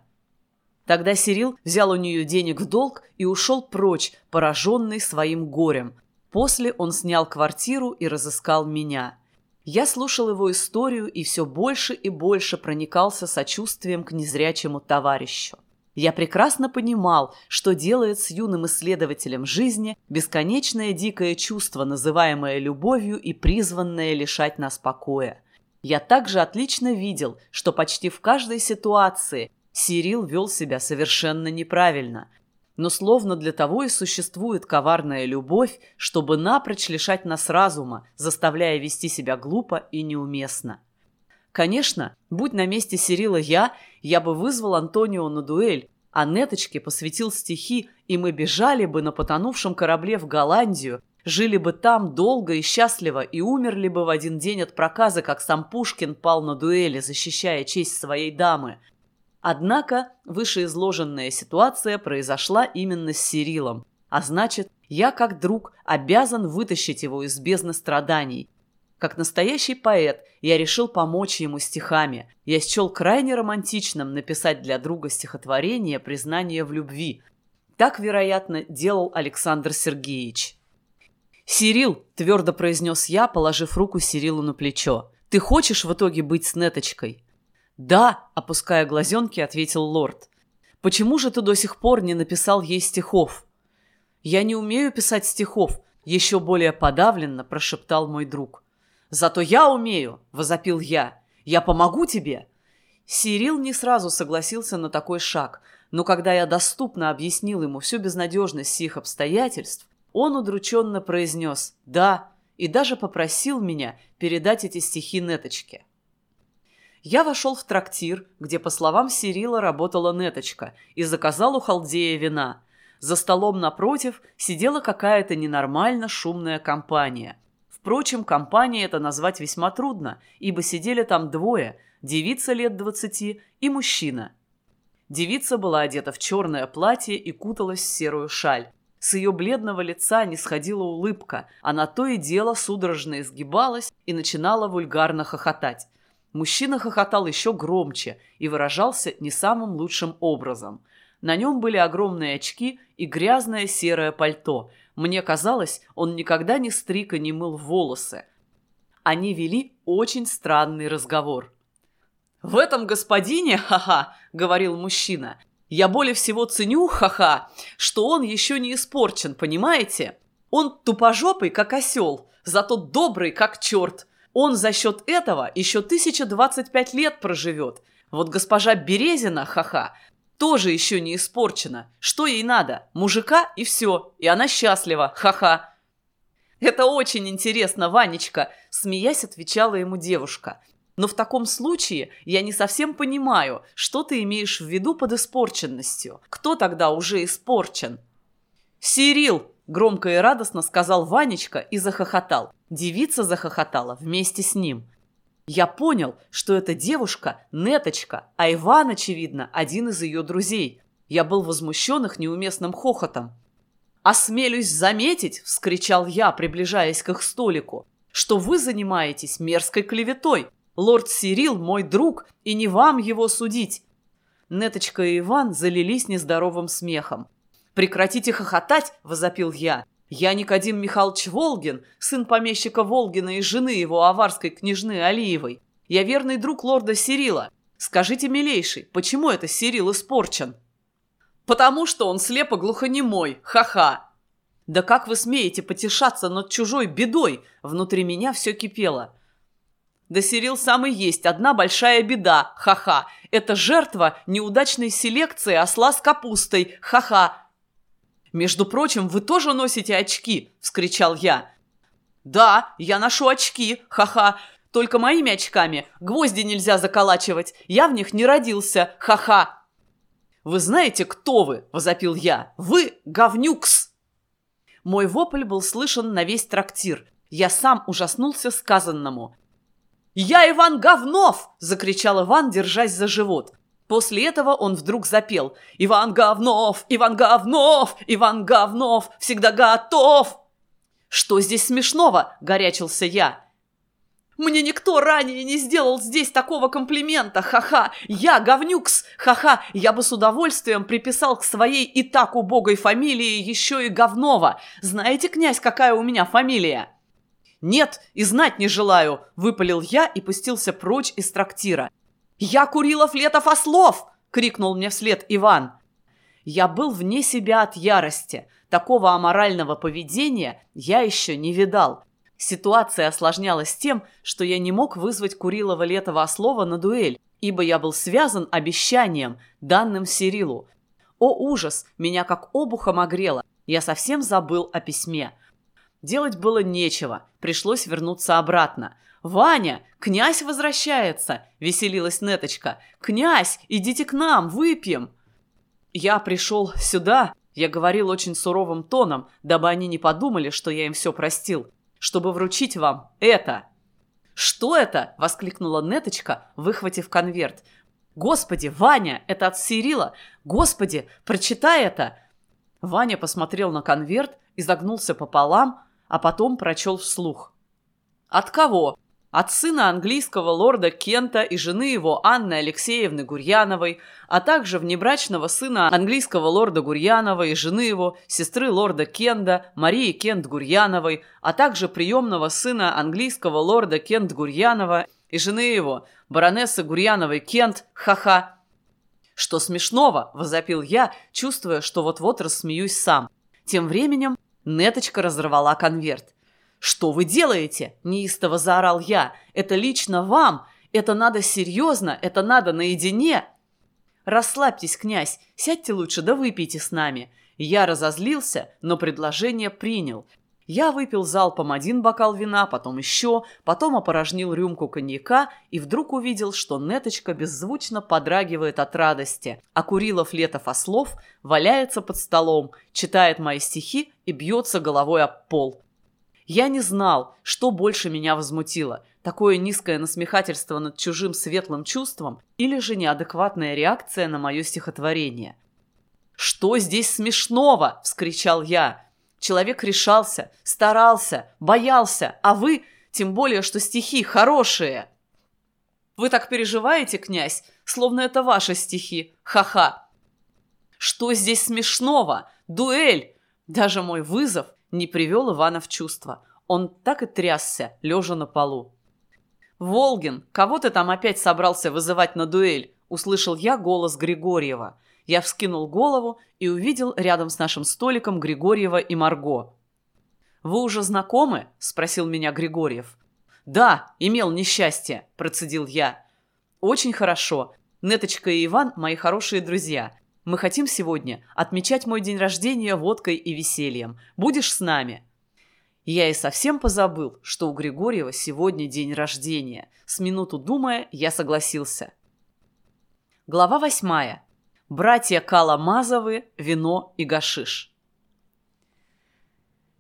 Тогда Сирил взял у нее денег в долг и ушел прочь, пораженный своим горем. После он снял квартиру и разыскал меня. Я слушал его историю и все больше и больше проникался сочувствием к незрячему товарищу. Я прекрасно понимал, что делает с юным исследователем жизни бесконечное дикое чувство, называемое любовью и призванное лишать нас покоя. Я также отлично видел, что почти в каждой ситуации Сирил вел себя совершенно неправильно. Но словно для того и существует коварная любовь, чтобы напрочь лишать нас разума, заставляя вести себя глупо и неуместно. Конечно, будь на месте Сирила я, я бы вызвал Антонио на дуэль, а Неточке посвятил стихи, и мы бежали бы на потонувшем корабле в Голландию, жили бы там долго и счастливо и умерли бы в один день от проказа, как сам Пушкин пал на дуэли, защищая честь своей дамы. Однако вышеизложенная ситуация произошла именно с Сирилом, а значит, я как друг обязан вытащить его из бездны страданий. Как настоящий поэт, я решил помочь ему стихами. Я счел крайне романтичным написать для друга стихотворение «Признание в любви». Так, вероятно, делал Александр Сергеевич. «Сирил», – твердо произнес я, положив руку Сирилу на плечо, – «ты хочешь в итоге быть с Неточкой?» «Да», – опуская глазенки, ответил лорд. «Почему же ты до сих пор не написал ей стихов?» «Я не умею писать стихов», – еще более подавленно прошептал мой друг. «Зато я умею!» – возопил я. «Я помогу тебе!» Сирил не сразу согласился на такой шаг, но когда я доступно объяснил ему всю безнадежность сих обстоятельств, он удрученно произнес «да» и даже попросил меня передать эти стихи Неточке. Я вошел в трактир, где, по словам Сирила, работала Неточка, и заказал у халдея вина. За столом напротив сидела какая-то ненормально шумная компания – Впрочем, компания это назвать весьма трудно, ибо сидели там двое – девица лет двадцати и мужчина. Девица была одета в черное платье и куталась в серую шаль. С ее бледного лица не сходила улыбка, она то и дело судорожно изгибалась и начинала вульгарно хохотать. Мужчина хохотал еще громче и выражался не самым лучшим образом. На нем были огромные очки и грязное серое пальто – мне казалось, он никогда не стриг и не мыл волосы. Они вели очень странный разговор. «В этом господине, ха-ха», — говорил мужчина, — «я более всего ценю, ха-ха, что он еще не испорчен, понимаете? Он тупожопый, как осел, зато добрый, как черт. Он за счет этого еще 1025 лет проживет. Вот госпожа Березина, ха-ха, тоже еще не испорчена. Что ей надо? Мужика и все. И она счастлива. Ха-ха. Это очень интересно, Ванечка, смеясь, отвечала ему девушка. Но в таком случае я не совсем понимаю, что ты имеешь в виду под испорченностью. Кто тогда уже испорчен? Сирил, громко и радостно сказал Ванечка и захохотал. Девица захохотала вместе с ним. Я понял, что эта девушка – Неточка, а Иван, очевидно, один из ее друзей. Я был возмущен их неуместным хохотом. «Осмелюсь заметить», – вскричал я, приближаясь к их столику, «что вы занимаетесь мерзкой клеветой. Лорд Сирил – мой друг, и не вам его судить». Неточка и Иван залились нездоровым смехом. «Прекратите хохотать!» – возопил я. Я Никодим Михайлович Волгин, сын помещика Волгина и жены его аварской княжны Алиевой. Я верный друг лорда Сирила. Скажите, милейший, почему это Сирил испорчен? Потому что он слепо глухонемой, ха-ха. Да как вы смеете потешаться над чужой бедой? Внутри меня все кипело. Да Сирил сам и есть одна большая беда, ха-ха. Это жертва неудачной селекции осла с капустой, ха-ха. «Между прочим, вы тоже носите очки!» – вскричал я. «Да, я ношу очки, ха-ха, только моими очками гвозди нельзя заколачивать, я в них не родился, ха-ха!» «Вы знаете, кто вы?» – возопил я. «Вы говнюкс!» Мой вопль был слышен на весь трактир. Я сам ужаснулся сказанному. «Я Иван Говнов!» – закричал Иван, держась за живот. После этого он вдруг запел «Иван Говнов! Иван Говнов! Иван Говнов! Всегда готов!» «Что здесь смешного?» – горячился я. «Мне никто ранее не сделал здесь такого комплимента! Ха-ха! Я говнюкс! Ха-ха! Я бы с удовольствием приписал к своей и так убогой фамилии еще и говнова! Знаете, князь, какая у меня фамилия?» «Нет, и знать не желаю!» – выпалил я и пустился прочь из трактира. «Я Курилов Летов Ослов!» — крикнул мне вслед Иван. Я был вне себя от ярости. Такого аморального поведения я еще не видал. Ситуация осложнялась тем, что я не мог вызвать Курилова Летова Ослова на дуэль, ибо я был связан обещанием, данным Сирилу. О ужас, меня как обухом огрело. Я совсем забыл о письме. Делать было нечего, пришлось вернуться обратно. «Ваня, князь возвращается!» – веселилась Неточка. «Князь, идите к нам, выпьем!» Я пришел сюда, я говорил очень суровым тоном, дабы они не подумали, что я им все простил, чтобы вручить вам это. «Что это?» – воскликнула Неточка, выхватив конверт. «Господи, Ваня, это от Сирила! Господи, прочитай это!» Ваня посмотрел на конверт, изогнулся пополам, а потом прочел вслух. От кого? От сына английского лорда Кента и жены его Анны Алексеевны Гурьяновой, а также внебрачного сына английского лорда Гурьянова и жены его, сестры лорда Кенда, Марии Кент Гурьяновой, а также приемного сына английского лорда Кент Гурьянова и жены его, баронессы Гурьяновой Кент, ха-ха. «Что смешного?» – возопил я, чувствуя, что вот-вот рассмеюсь сам. Тем временем Неточка разорвала конверт. «Что вы делаете?» – неистово заорал я. «Это лично вам! Это надо серьезно! Это надо наедине!» «Расслабьтесь, князь, сядьте лучше, да выпейте с нами». Я разозлился, но предложение принял. Я выпил залпом один бокал вина, потом еще, потом опорожнил рюмку коньяка и вдруг увидел, что Неточка беззвучно подрагивает от радости, а Курилов Летов Ослов валяется под столом, читает мои стихи и бьется головой об пол. Я не знал, что больше меня возмутило – такое низкое насмехательство над чужим светлым чувством или же неадекватная реакция на мое стихотворение. «Что здесь смешного?» – вскричал я. Человек решался, старался, боялся, а вы, тем более, что стихи хорошие. Вы так переживаете, князь, словно это ваши стихи. Ха-ха. Что здесь смешного? Дуэль! Даже мой вызов не привел Ивана в чувство. Он так и трясся, лежа на полу. «Волгин, кого ты там опять собрался вызывать на дуэль?» – услышал я голос Григорьева. Я вскинул голову и увидел рядом с нашим столиком Григорьева и Марго. «Вы уже знакомы?» – спросил меня Григорьев. «Да, имел несчастье», – процедил я. «Очень хорошо. Неточка и Иван – мои хорошие друзья. Мы хотим сегодня отмечать мой день рождения водкой и весельем. Будешь с нами?» Я и совсем позабыл, что у Григорьева сегодня день рождения. С минуту думая, я согласился. Глава восьмая. Братья Каламазовы, вино и гашиш.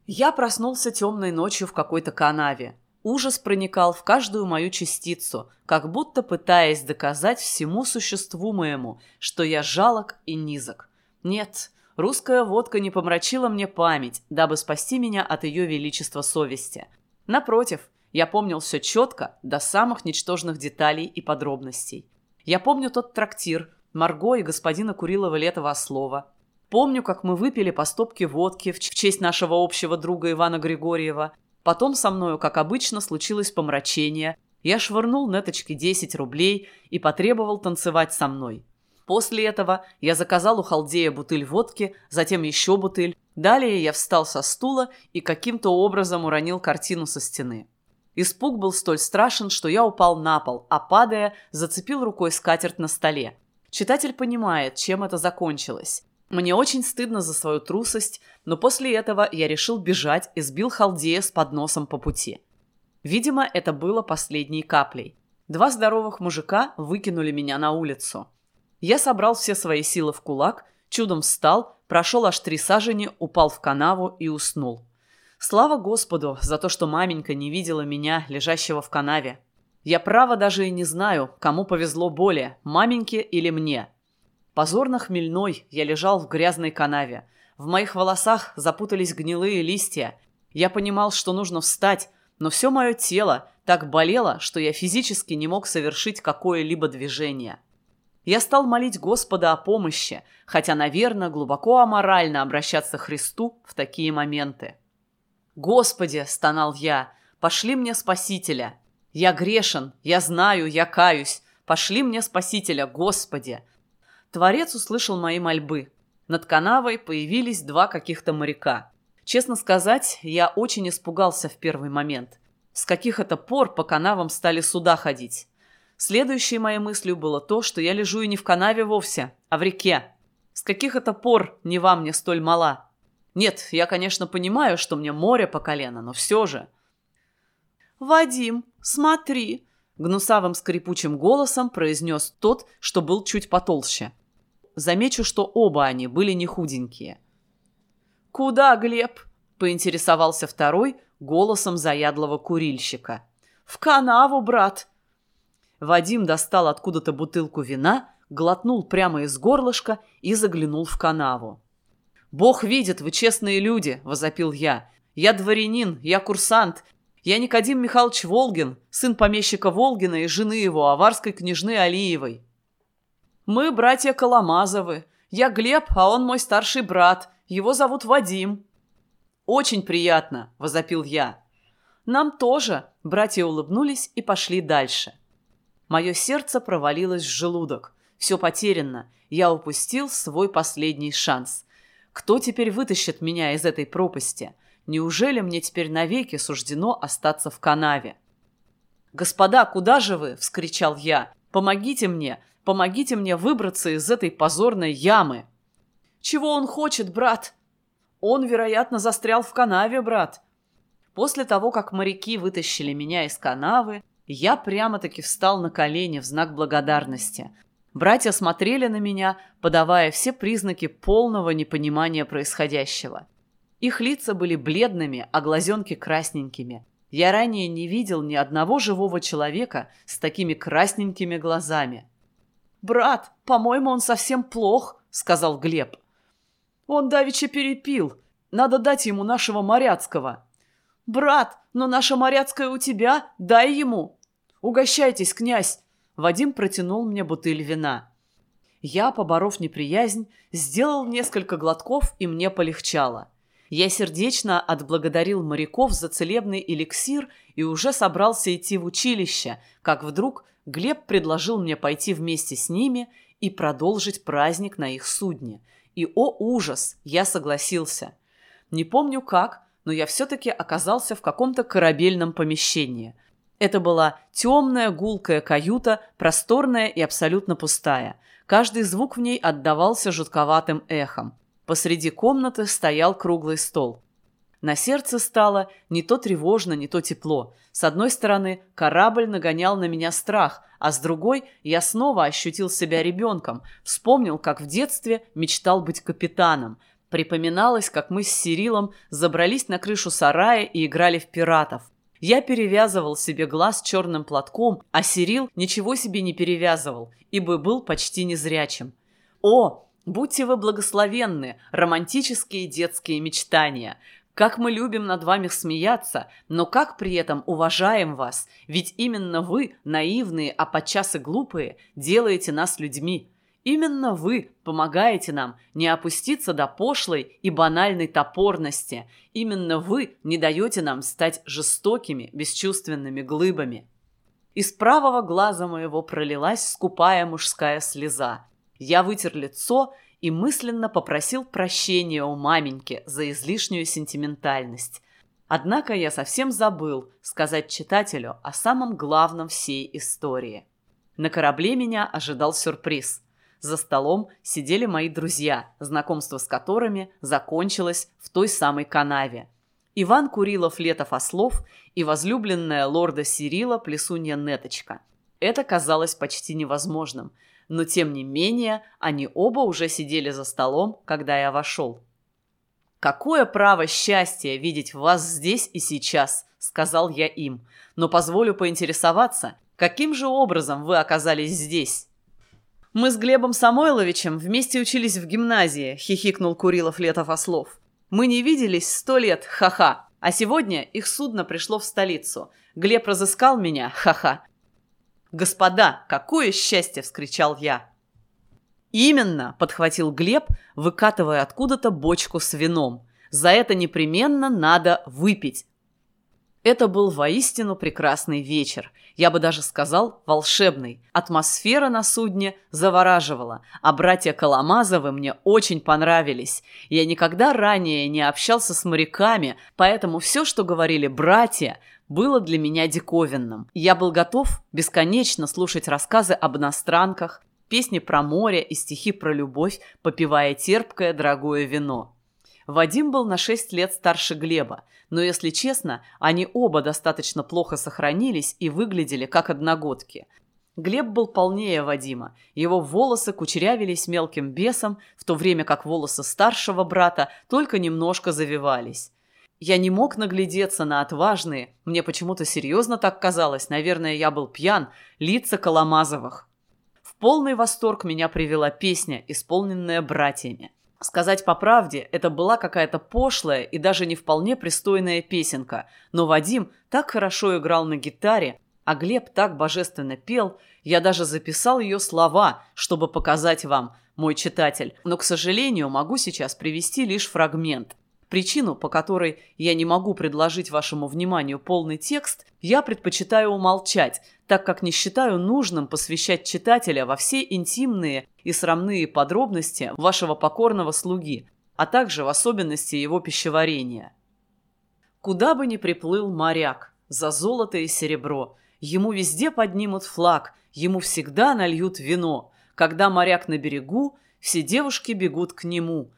Я проснулся темной ночью в какой-то канаве. Ужас проникал в каждую мою частицу, как будто пытаясь доказать всему существу моему, что я жалок и низок. Нет, русская водка не помрачила мне память, дабы спасти меня от ее величества совести. Напротив, я помнил все четко, до самых ничтожных деталей и подробностей. Я помню тот трактир, Марго и господина Курилова Летова Ослова. Помню, как мы выпили по стопке водки в честь нашего общего друга Ивана Григорьева. Потом со мною, как обычно, случилось помрачение. Я швырнул Неточке 10 рублей и потребовал танцевать со мной. После этого я заказал у халдея бутыль водки, затем еще бутыль. Далее я встал со стула и каким-то образом уронил картину со стены. Испуг был столь страшен, что я упал на пол, а падая, зацепил рукой скатерть на столе. Читатель понимает, чем это закончилось. Мне очень стыдно за свою трусость, но после этого я решил бежать и сбил халдея с подносом по пути. Видимо, это было последней каплей. Два здоровых мужика выкинули меня на улицу. Я собрал все свои силы в кулак, чудом встал, прошел аж три сажени, упал в канаву и уснул. Слава Господу за то, что маменька не видела меня, лежащего в канаве. Я право даже и не знаю, кому повезло более, маменьке или мне. Позорно хмельной я лежал в грязной канаве. В моих волосах запутались гнилые листья. Я понимал, что нужно встать, но все мое тело так болело, что я физически не мог совершить какое-либо движение. Я стал молить Господа о помощи, хотя, наверное, глубоко аморально обращаться к Христу в такие моменты. «Господи!» – стонал я. «Пошли мне Спасителя! Я грешен, я знаю, я каюсь! Пошли мне Спасителя, Господи!» Творец услышал мои мольбы. Над канавой появились два каких-то моряка. Честно сказать, я очень испугался в первый момент. С каких это пор по канавам стали суда ходить? Следующей моей мыслью было то, что я лежу и не в канаве вовсе, а в реке. С каких это пор не вам мне столь мала? Нет, я, конечно, понимаю, что мне море по колено, но все же. «Вадим, смотри!» — гнусавым скрипучим голосом произнес тот, что был чуть потолще. Замечу, что оба они были не худенькие. «Куда, Глеб?» — поинтересовался второй голосом заядлого курильщика. «В канаву, брат!» Вадим достал откуда-то бутылку вина, глотнул прямо из горлышка и заглянул в канаву. «Бог видит, вы честные люди!» – возопил я. «Я дворянин, я курсант. Я Никодим Михайлович Волгин, сын помещика Волгина и жены его, аварской княжны Алиевой. Мы братья Коломазовы. Я Глеб, а он мой старший брат. Его зовут Вадим. Очень приятно, возопил я. Нам тоже. Братья улыбнулись и пошли дальше. Мое сердце провалилось в желудок. Все потеряно. Я упустил свой последний шанс. Кто теперь вытащит меня из этой пропасти? Неужели мне теперь навеки суждено остаться в канаве? «Господа, куда же вы?» – вскричал я. «Помогите мне! Помогите мне выбраться из этой позорной ямы!» «Чего он хочет, брат?» «Он, вероятно, застрял в канаве, брат!» После того, как моряки вытащили меня из канавы, я прямо-таки встал на колени в знак благодарности. Братья смотрели на меня, подавая все признаки полного непонимания происходящего. Их лица были бледными, а глазенки красненькими. Я ранее не видел ни одного живого человека с такими красненькими глазами. «Брат, по-моему, он совсем плох», — сказал Глеб. «Он давеча перепил. Надо дать ему нашего моряцкого». «Брат, но наша моряцкая у тебя, дай ему». «Угощайтесь, князь!» Вадим протянул мне бутыль вина. Я, поборов неприязнь, сделал несколько глотков, и мне полегчало. Я сердечно отблагодарил моряков за целебный эликсир и уже собрался идти в училище, как вдруг Глеб предложил мне пойти вместе с ними и продолжить праздник на их судне. И, о ужас, я согласился. Не помню как, но я все-таки оказался в каком-то корабельном помещении. Это была темная гулкая каюта, просторная и абсолютно пустая. Каждый звук в ней отдавался жутковатым эхом. Посреди комнаты стоял круглый стол. На сердце стало не то тревожно, не то тепло. С одной стороны, корабль нагонял на меня страх, а с другой я снова ощутил себя ребенком, вспомнил, как в детстве мечтал быть капитаном. Припоминалось, как мы с Сирилом забрались на крышу сарая и играли в пиратов. Я перевязывал себе глаз черным платком, а Сирил ничего себе не перевязывал, ибо был почти незрячим. О, Будьте вы благословенны, романтические детские мечтания. Как мы любим над вами смеяться, но как при этом уважаем вас, ведь именно вы, наивные, а подчас и глупые, делаете нас людьми. Именно вы помогаете нам не опуститься до пошлой и банальной топорности. Именно вы не даете нам стать жестокими, бесчувственными глыбами. Из правого глаза моего пролилась скупая мужская слеза. Я вытер лицо и мысленно попросил прощения у маменьки за излишнюю сентиментальность. Однако я совсем забыл сказать читателю о самом главном всей истории. На корабле меня ожидал сюрприз. За столом сидели мои друзья, знакомство с которыми закончилось в той самой канаве. Иван Курилов Летов Ослов и возлюбленная лорда Сирила Плесунья Неточка. Это казалось почти невозможным – но тем не менее они оба уже сидели за столом, когда я вошел. «Какое право счастья видеть вас здесь и сейчас», — сказал я им, «но позволю поинтересоваться, каким же образом вы оказались здесь?» «Мы с Глебом Самойловичем вместе учились в гимназии», — хихикнул Курилов Летов Ослов. «Мы не виделись сто лет, ха-ха, а сегодня их судно пришло в столицу. Глеб разыскал меня, ха-ха, «Господа, какое счастье!» – вскричал я. «Именно!» – подхватил Глеб, выкатывая откуда-то бочку с вином. «За это непременно надо выпить!» Это был воистину прекрасный вечер. Я бы даже сказал, волшебный. Атмосфера на судне завораживала, а братья Коломазовы мне очень понравились. Я никогда ранее не общался с моряками, поэтому все, что говорили братья, было для меня диковинным. Я был готов бесконечно слушать рассказы об иностранках, песни про море и стихи про любовь, попивая терпкое дорогое вино. Вадим был на 6 лет старше Глеба, но, если честно, они оба достаточно плохо сохранились и выглядели как одногодки. Глеб был полнее Вадима, его волосы кучерявились мелким бесом, в то время как волосы старшего брата только немножко завивались. Я не мог наглядеться на отважные, мне почему-то серьезно так казалось, наверное, я был пьян, лица Коломазовых. В полный восторг меня привела песня, исполненная братьями. Сказать по правде, это была какая-то пошлая и даже не вполне пристойная песенка, но Вадим так хорошо играл на гитаре, а Глеб так божественно пел, я даже записал ее слова, чтобы показать вам, мой читатель, но, к сожалению, могу сейчас привести лишь фрагмент. Причину, по которой я не могу предложить вашему вниманию полный текст, я предпочитаю умолчать, так как не считаю нужным посвящать читателя во все интимные и срамные подробности вашего покорного слуги, а также в особенности его пищеварения. Куда бы ни приплыл моряк, за золото и серебро, ему везде поднимут флаг, ему всегда нальют вино. Когда моряк на берегу, все девушки бегут к нему.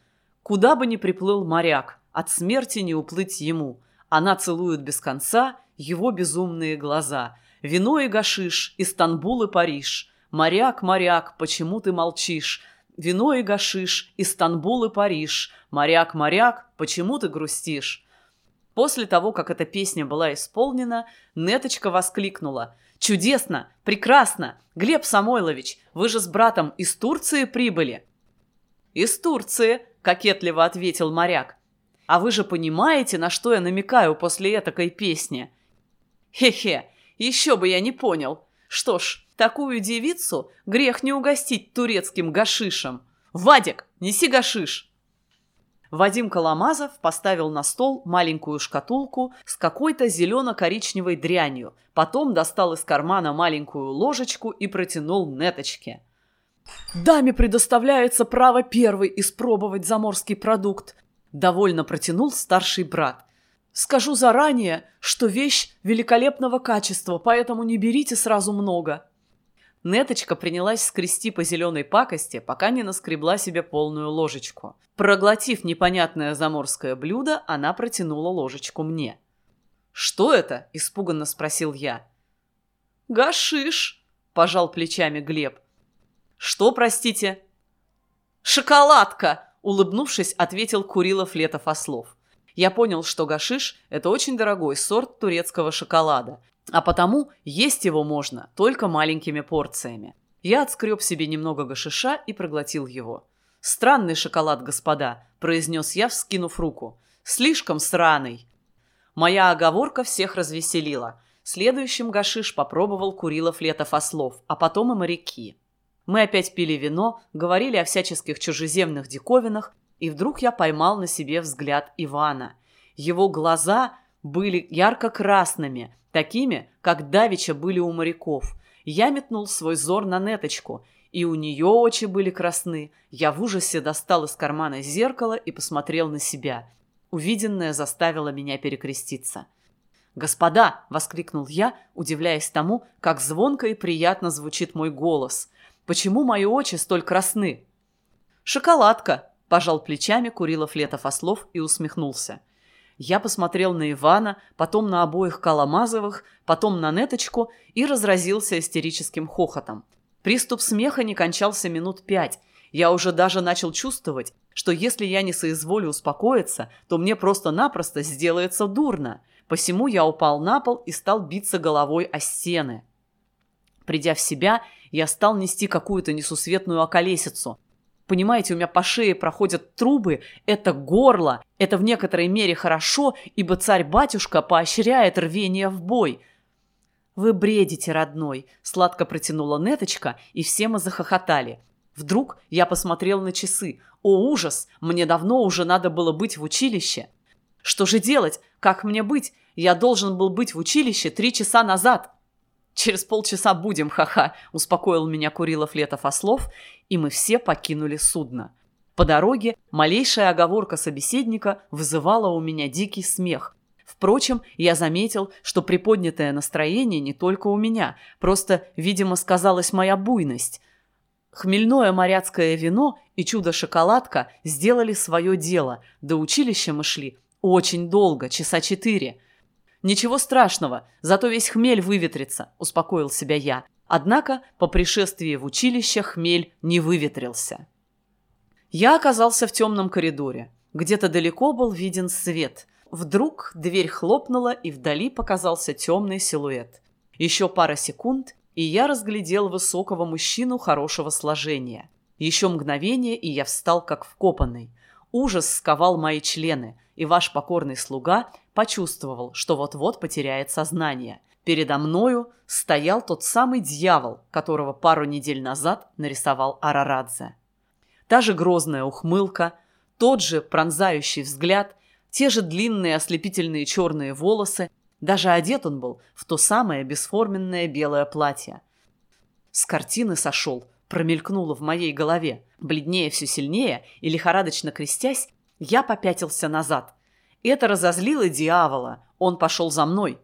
Куда бы ни приплыл моряк, от смерти не уплыть ему. Она целует без конца его безумные глаза. Вино и гашиш, Истанбул и Париж. Моряк, моряк, почему ты молчишь? Вино и гашиш, Истанбул и Париж. Моряк, моряк, почему ты грустишь? После того, как эта песня была исполнена, Неточка воскликнула. «Чудесно! Прекрасно! Глеб Самойлович, вы же с братом из Турции прибыли?» «Из Турции», — кокетливо ответил моряк. А вы же понимаете, на что я намекаю после этакой песни? Хе-хе, еще бы я не понял. Что ж, такую девицу грех не угостить турецким гашишем. Вадик, неси гашиш. Вадим Коломазов поставил на стол маленькую шкатулку с какой-то зелено-коричневой дрянью, потом достал из кармана маленькую ложечку и протянул неточке. «Даме предоставляется право первой испробовать заморский продукт. Довольно протянул старший брат. Скажу заранее, что вещь великолепного качества, поэтому не берите сразу много. Неточка принялась скрести по зеленой пакости, пока не наскребла себе полную ложечку. Проглотив непонятное заморское блюдо, она протянула ложечку мне. «Что это?» – испуганно спросил я. «Гашиш», – пожал плечами Глеб. «Что, простите?» «Шоколадка!» Улыбнувшись, ответил Курилов Летов Ослов. Я понял, что гашиш – это очень дорогой сорт турецкого шоколада, а потому есть его можно только маленькими порциями. Я отскреб себе немного гашиша и проглотил его. «Странный шоколад, господа», – произнес я, вскинув руку. «Слишком сраный». Моя оговорка всех развеселила. Следующим гашиш попробовал Курилов Летов Ослов, а потом и моряки. Мы опять пили вино, говорили о всяческих чужеземных диковинах, и вдруг я поймал на себе взгляд Ивана. Его глаза были ярко-красными, такими, как давеча были у моряков. Я метнул свой зор на неточку, и у нее очи были красны. Я в ужасе достал из кармана зеркало и посмотрел на себя. Увиденное заставило меня перекреститься. «Господа!» — воскликнул я, удивляясь тому, как звонко и приятно звучит мой голос. Почему мои очи столь красны?» «Шоколадка!» – пожал плечами Курилов Летов Ослов и усмехнулся. Я посмотрел на Ивана, потом на обоих Коломазовых, потом на Неточку и разразился истерическим хохотом. Приступ смеха не кончался минут пять. Я уже даже начал чувствовать, что если я не соизволю успокоиться, то мне просто-напросто сделается дурно. Посему я упал на пол и стал биться головой о стены. Придя в себя, я стал нести какую-то несусветную околесицу. Понимаете, у меня по шее проходят трубы, это горло, это в некоторой мере хорошо, ибо царь-батюшка поощряет рвение в бой. «Вы бредите, родной», — сладко протянула Неточка, и все мы захохотали. Вдруг я посмотрел на часы. О, ужас! Мне давно уже надо было быть в училище. Что же делать? Как мне быть? Я должен был быть в училище три часа назад. «Через полчаса будем, ха-ха», – успокоил меня Курилов Летов Ослов, и мы все покинули судно. По дороге малейшая оговорка собеседника вызывала у меня дикий смех. Впрочем, я заметил, что приподнятое настроение не только у меня, просто, видимо, сказалась моя буйность. Хмельное моряцкое вино и чудо-шоколадка сделали свое дело. До училища мы шли очень долго, часа четыре – «Ничего страшного, зато весь хмель выветрится», – успокоил себя я. Однако по пришествии в училище хмель не выветрился. Я оказался в темном коридоре. Где-то далеко был виден свет. Вдруг дверь хлопнула, и вдали показался темный силуэт. Еще пара секунд, и я разглядел высокого мужчину хорошего сложения. Еще мгновение, и я встал как вкопанный. Ужас сковал мои члены, и ваш покорный слуга почувствовал, что вот-вот потеряет сознание. Передо мною стоял тот самый дьявол, которого пару недель назад нарисовал Арарадзе. Та же грозная ухмылка, тот же пронзающий взгляд, те же длинные ослепительные черные волосы, даже одет он был в то самое бесформенное белое платье. С картины сошел, промелькнуло в моей голове. Бледнее все сильнее и лихорадочно крестясь, я попятился назад. Это разозлило дьявола. Он пошел за мной.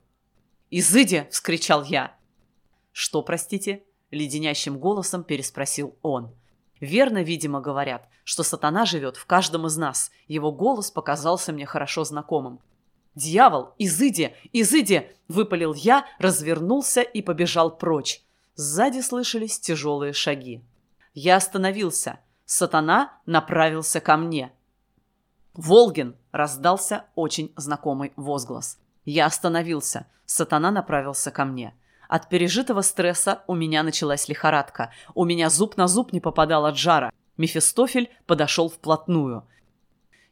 «Изыди!» — вскричал я. «Что, простите?» — леденящим голосом переспросил он. Верно, видимо, говорят, что сатана живет в каждом из нас. Его голос показался мне хорошо знакомым. «Дьявол! Изыди! Изыди!» — выпалил я, развернулся и побежал прочь. Сзади слышались тяжелые шаги. Я остановился. Сатана направился ко мне. «Волгин!» — раздался очень знакомый возглас. Я остановился. Сатана направился ко мне. От пережитого стресса у меня началась лихорадка. У меня зуб на зуб не попадал от жара. Мефистофель подошел вплотную.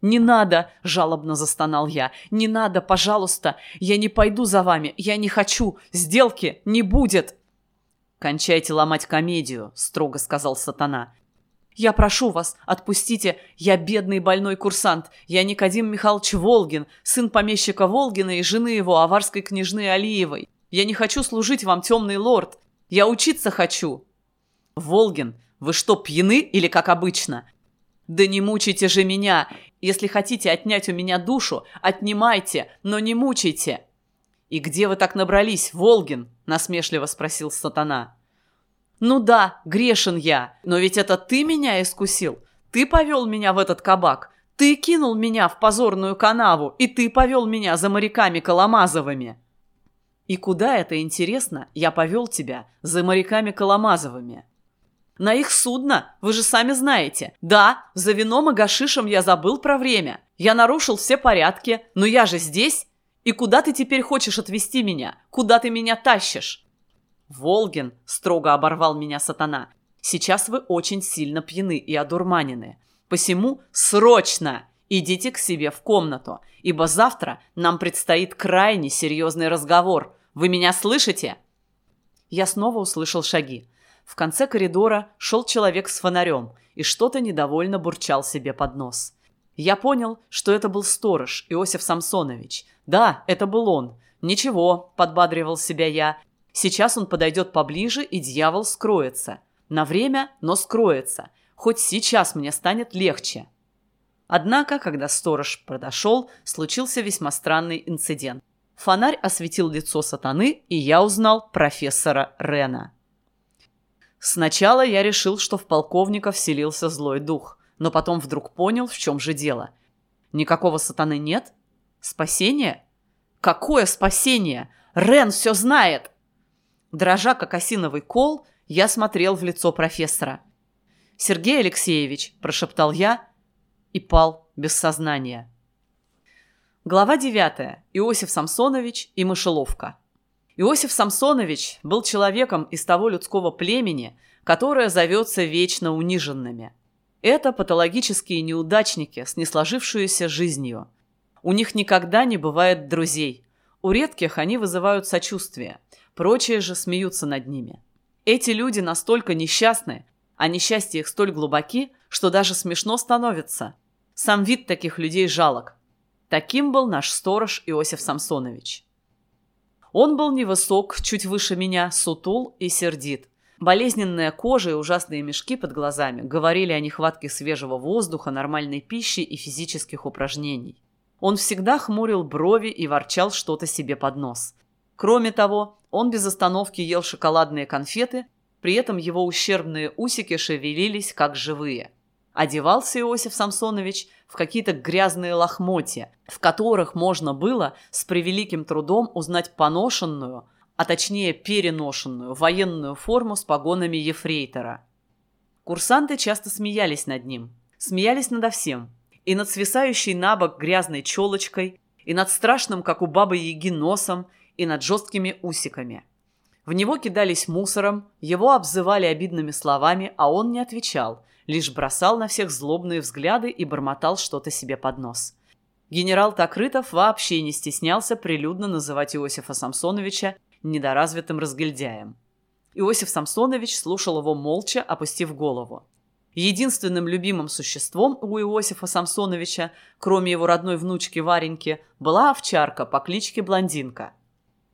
«Не надо!» – жалобно застонал я. «Не надо, пожалуйста! Я не пойду за вами! Я не хочу! Сделки не будет!» «Кончайте ломать комедию», – строго сказал сатана. «Я прошу вас, отпустите! Я бедный больной курсант! Я Никодим Михайлович Волгин, сын помещика Волгина и жены его, аварской княжны Алиевой! Я не хочу служить вам, темный лорд! Я учиться хочу!» «Волгин, вы что, пьяны или как обычно?» «Да не мучайте же меня! Если хотите отнять у меня душу, отнимайте, но не мучайте!» «И где вы так набрались, Волгин?» – насмешливо спросил сатана. «Ну да, грешен я, но ведь это ты меня искусил. Ты повел меня в этот кабак. Ты кинул меня в позорную канаву, и ты повел меня за моряками Коломазовыми». «И куда это, интересно, я повел тебя за моряками Коломазовыми?» «На их судно, вы же сами знаете. Да, за вином и гашишем я забыл про время. Я нарушил все порядки, но я же здесь. И куда ты теперь хочешь отвезти меня? Куда ты меня тащишь?» «Волгин!» – строго оборвал меня сатана. «Сейчас вы очень сильно пьяны и одурманены. Посему срочно идите к себе в комнату, ибо завтра нам предстоит крайне серьезный разговор. Вы меня слышите?» Я снова услышал шаги. В конце коридора шел человек с фонарем и что-то недовольно бурчал себе под нос. Я понял, что это был сторож Иосиф Самсонович. Да, это был он. «Ничего», — подбадривал себя я, Сейчас он подойдет поближе, и дьявол скроется. На время, но скроется. Хоть сейчас мне станет легче. Однако, когда сторож подошел, случился весьма странный инцидент. Фонарь осветил лицо сатаны, и я узнал профессора Рена. Сначала я решил, что в полковника вселился злой дух, но потом вдруг понял, в чем же дело. Никакого сатаны нет? Спасение? Какое спасение? Рен все знает! Дрожа, как осиновый кол, я смотрел в лицо профессора. «Сергей Алексеевич», – прошептал я и пал без сознания. Глава 9. Иосиф Самсонович и мышеловка. Иосиф Самсонович был человеком из того людского племени, которое зовется вечно униженными. Это патологические неудачники с несложившуюся жизнью. У них никогда не бывает друзей. У редких они вызывают сочувствие – Прочие же смеются над ними. Эти люди настолько несчастны, а несчастья их столь глубоки, что даже смешно становится. Сам вид таких людей жалок. Таким был наш сторож Иосиф Самсонович. Он был невысок, чуть выше меня, сутул и сердит. Болезненная кожа и ужасные мешки под глазами говорили о нехватке свежего воздуха, нормальной пищи и физических упражнений. Он всегда хмурил брови и ворчал что-то себе под нос. Кроме того, он без остановки ел шоколадные конфеты, при этом его ущербные усики шевелились, как живые. Одевался Иосиф Самсонович в какие-то грязные лохмотья, в которых можно было с превеликим трудом узнать поношенную, а точнее переношенную военную форму с погонами ефрейтора. Курсанты часто смеялись над ним, смеялись надо всем, и над свисающей на бок грязной челочкой, и над страшным, как у бабы-яги, носом, и над жесткими усиками. В него кидались мусором, его обзывали обидными словами, а он не отвечал, лишь бросал на всех злобные взгляды и бормотал что-то себе под нос. Генерал Токрытов вообще не стеснялся прилюдно называть Иосифа Самсоновича недоразвитым разгильдяем. Иосиф Самсонович слушал его молча, опустив голову. Единственным любимым существом у Иосифа Самсоновича, кроме его родной внучки Вареньки, была овчарка по кличке Блондинка.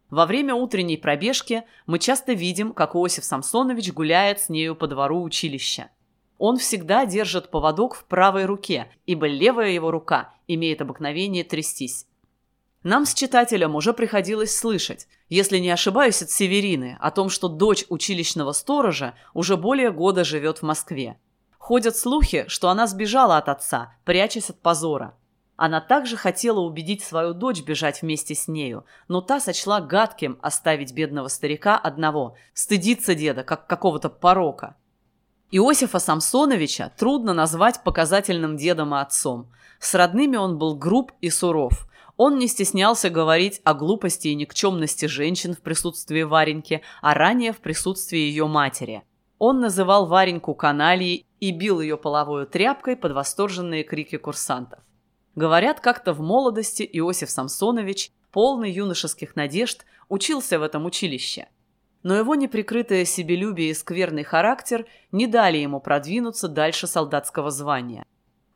Во время утренней пробежки мы часто видим, как Иосиф Самсонович гуляет с нею по двору училища. Он всегда держит поводок в правой руке, ибо левая его рука имеет обыкновение трястись. Нам с читателем уже приходилось слышать, если не ошибаюсь от Северины, о том, что дочь училищного сторожа уже более года живет в Москве. Ходят слухи, что она сбежала от отца, прячась от позора. Она также хотела убедить свою дочь бежать вместе с нею, но та сочла гадким оставить бедного старика одного, стыдиться деда, как какого-то порока. Иосифа Самсоновича трудно назвать показательным дедом и отцом. С родными он был груб и суров. Он не стеснялся говорить о глупости и никчемности женщин в присутствии Вареньки, а ранее в присутствии ее матери. Он называл Вареньку каналией и бил ее половой тряпкой под восторженные крики курсантов. Говорят, как-то в молодости Иосиф Самсонович, полный юношеских надежд, учился в этом училище. Но его неприкрытое себелюбие и скверный характер не дали ему продвинуться дальше солдатского звания.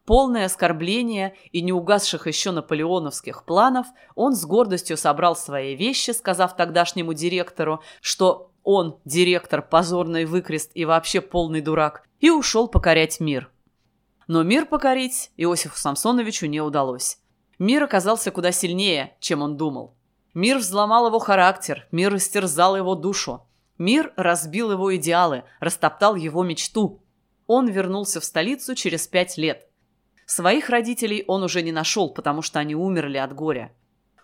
Полное оскорбление и не угасших еще наполеоновских планов, он с гордостью собрал свои вещи, сказав тогдашнему директору, что он, директор, позорный выкрест и вообще полный дурак, и ушел покорять мир. Но мир покорить Иосифу Самсоновичу не удалось. Мир оказался куда сильнее, чем он думал. Мир взломал его характер, мир растерзал его душу. Мир разбил его идеалы, растоптал его мечту. Он вернулся в столицу через пять лет. Своих родителей он уже не нашел, потому что они умерли от горя.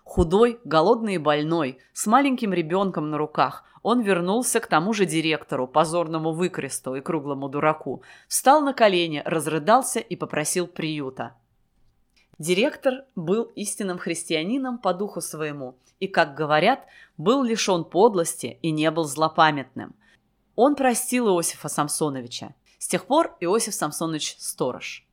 Худой, голодный и больной, с маленьким ребенком на руках, он вернулся к тому же директору, позорному выкресту и круглому дураку, встал на колени, разрыдался и попросил приюта. Директор был истинным христианином по духу своему и, как говорят, был лишен подлости и не был злопамятным. Он простил Иосифа Самсоновича. С тех пор Иосиф Самсонович сторож.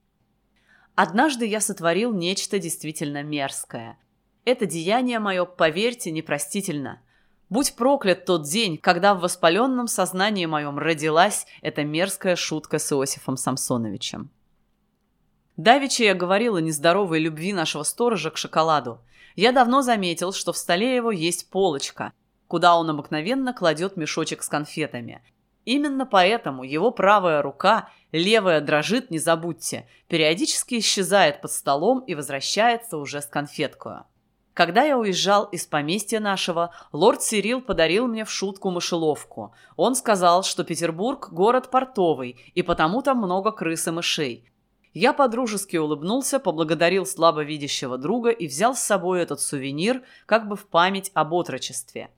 Однажды я сотворил нечто действительно мерзкое. Это деяние мое, поверьте, непростительно. Будь проклят тот день, когда в воспаленном сознании моем родилась эта мерзкая шутка с Иосифом Самсоновичем. Давича я говорила о нездоровой любви нашего сторожа к шоколаду. Я давно заметил, что в столе его есть полочка, куда он обыкновенно кладет мешочек с конфетами. Именно поэтому его правая рука, левая дрожит, не забудьте, периодически исчезает под столом и возвращается уже с конфеткою. Когда я уезжал из поместья нашего, лорд Сирил подарил мне в шутку мышеловку. Он сказал, что Петербург – город портовый, и потому там много крыс и мышей. Я подружески улыбнулся, поблагодарил слабо видящего друга и взял с собой этот сувенир, как бы в память об отрочестве.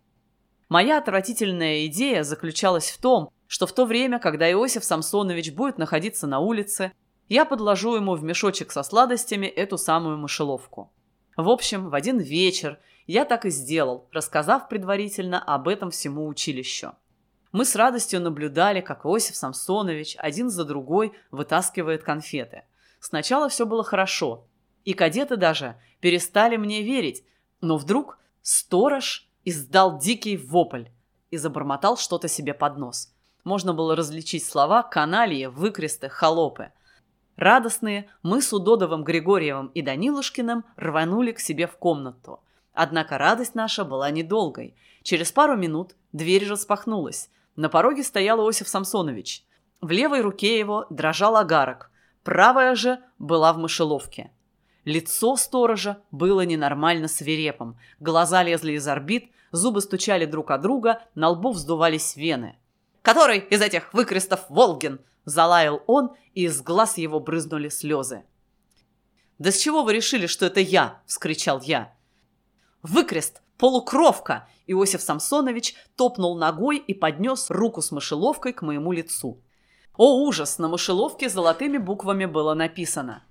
Моя отвратительная идея заключалась в том, что в то время, когда Иосиф Самсонович будет находиться на улице, я подложу ему в мешочек со сладостями эту самую мышеловку. В общем, в один вечер я так и сделал, рассказав предварительно об этом всему училищу. Мы с радостью наблюдали, как Иосиф Самсонович один за другой вытаскивает конфеты. Сначала все было хорошо, и кадеты даже перестали мне верить, но вдруг сторож издал дикий вопль и забормотал что-то себе под нос. Можно было различить слова «каналии», «выкресты», «холопы». Радостные, мы с Удодовым Григорьевым и Данилушкиным рванули к себе в комнату. Однако радость наша была недолгой. Через пару минут дверь распахнулась. На пороге стоял Иосиф Самсонович. В левой руке его дрожал агарок, правая же была в мышеловке. Лицо сторожа было ненормально свирепым, глаза лезли из орбит, зубы стучали друг о друга, на лбу вздувались вены. «Который из этих выкрестов Волгин?» Залаял он, и из глаз его брызнули слезы. «Да с чего вы решили, что это я?» – вскричал я. «Выкрест! Полукровка!» Иосиф Самсонович топнул ногой и поднес руку с мышеловкой к моему лицу. О, ужас! На мышеловке золотыми буквами было написано.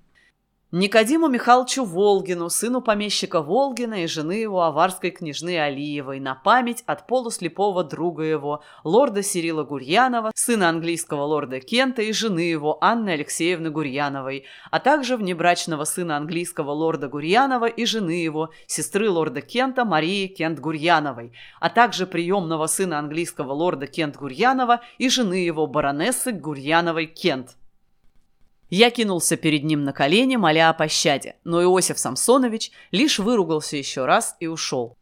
Никодиму Михайловичу Волгину, сыну помещика Волгина и жены его аварской княжны Алиевой, на память от полуслепого друга его, лорда Сирила Гурьянова, сына английского лорда Кента и жены его Анны Алексеевны Гурьяновой, а также внебрачного сына английского лорда Гурьянова и жены его, сестры лорда Кента Марии Кент Гурьяновой, а также приемного сына английского лорда Кент Гурьянова и жены его баронессы Гурьяновой Кент. Я кинулся перед ним на колени, моля о пощаде, но Иосиф Самсонович лишь выругался еще раз и ушел.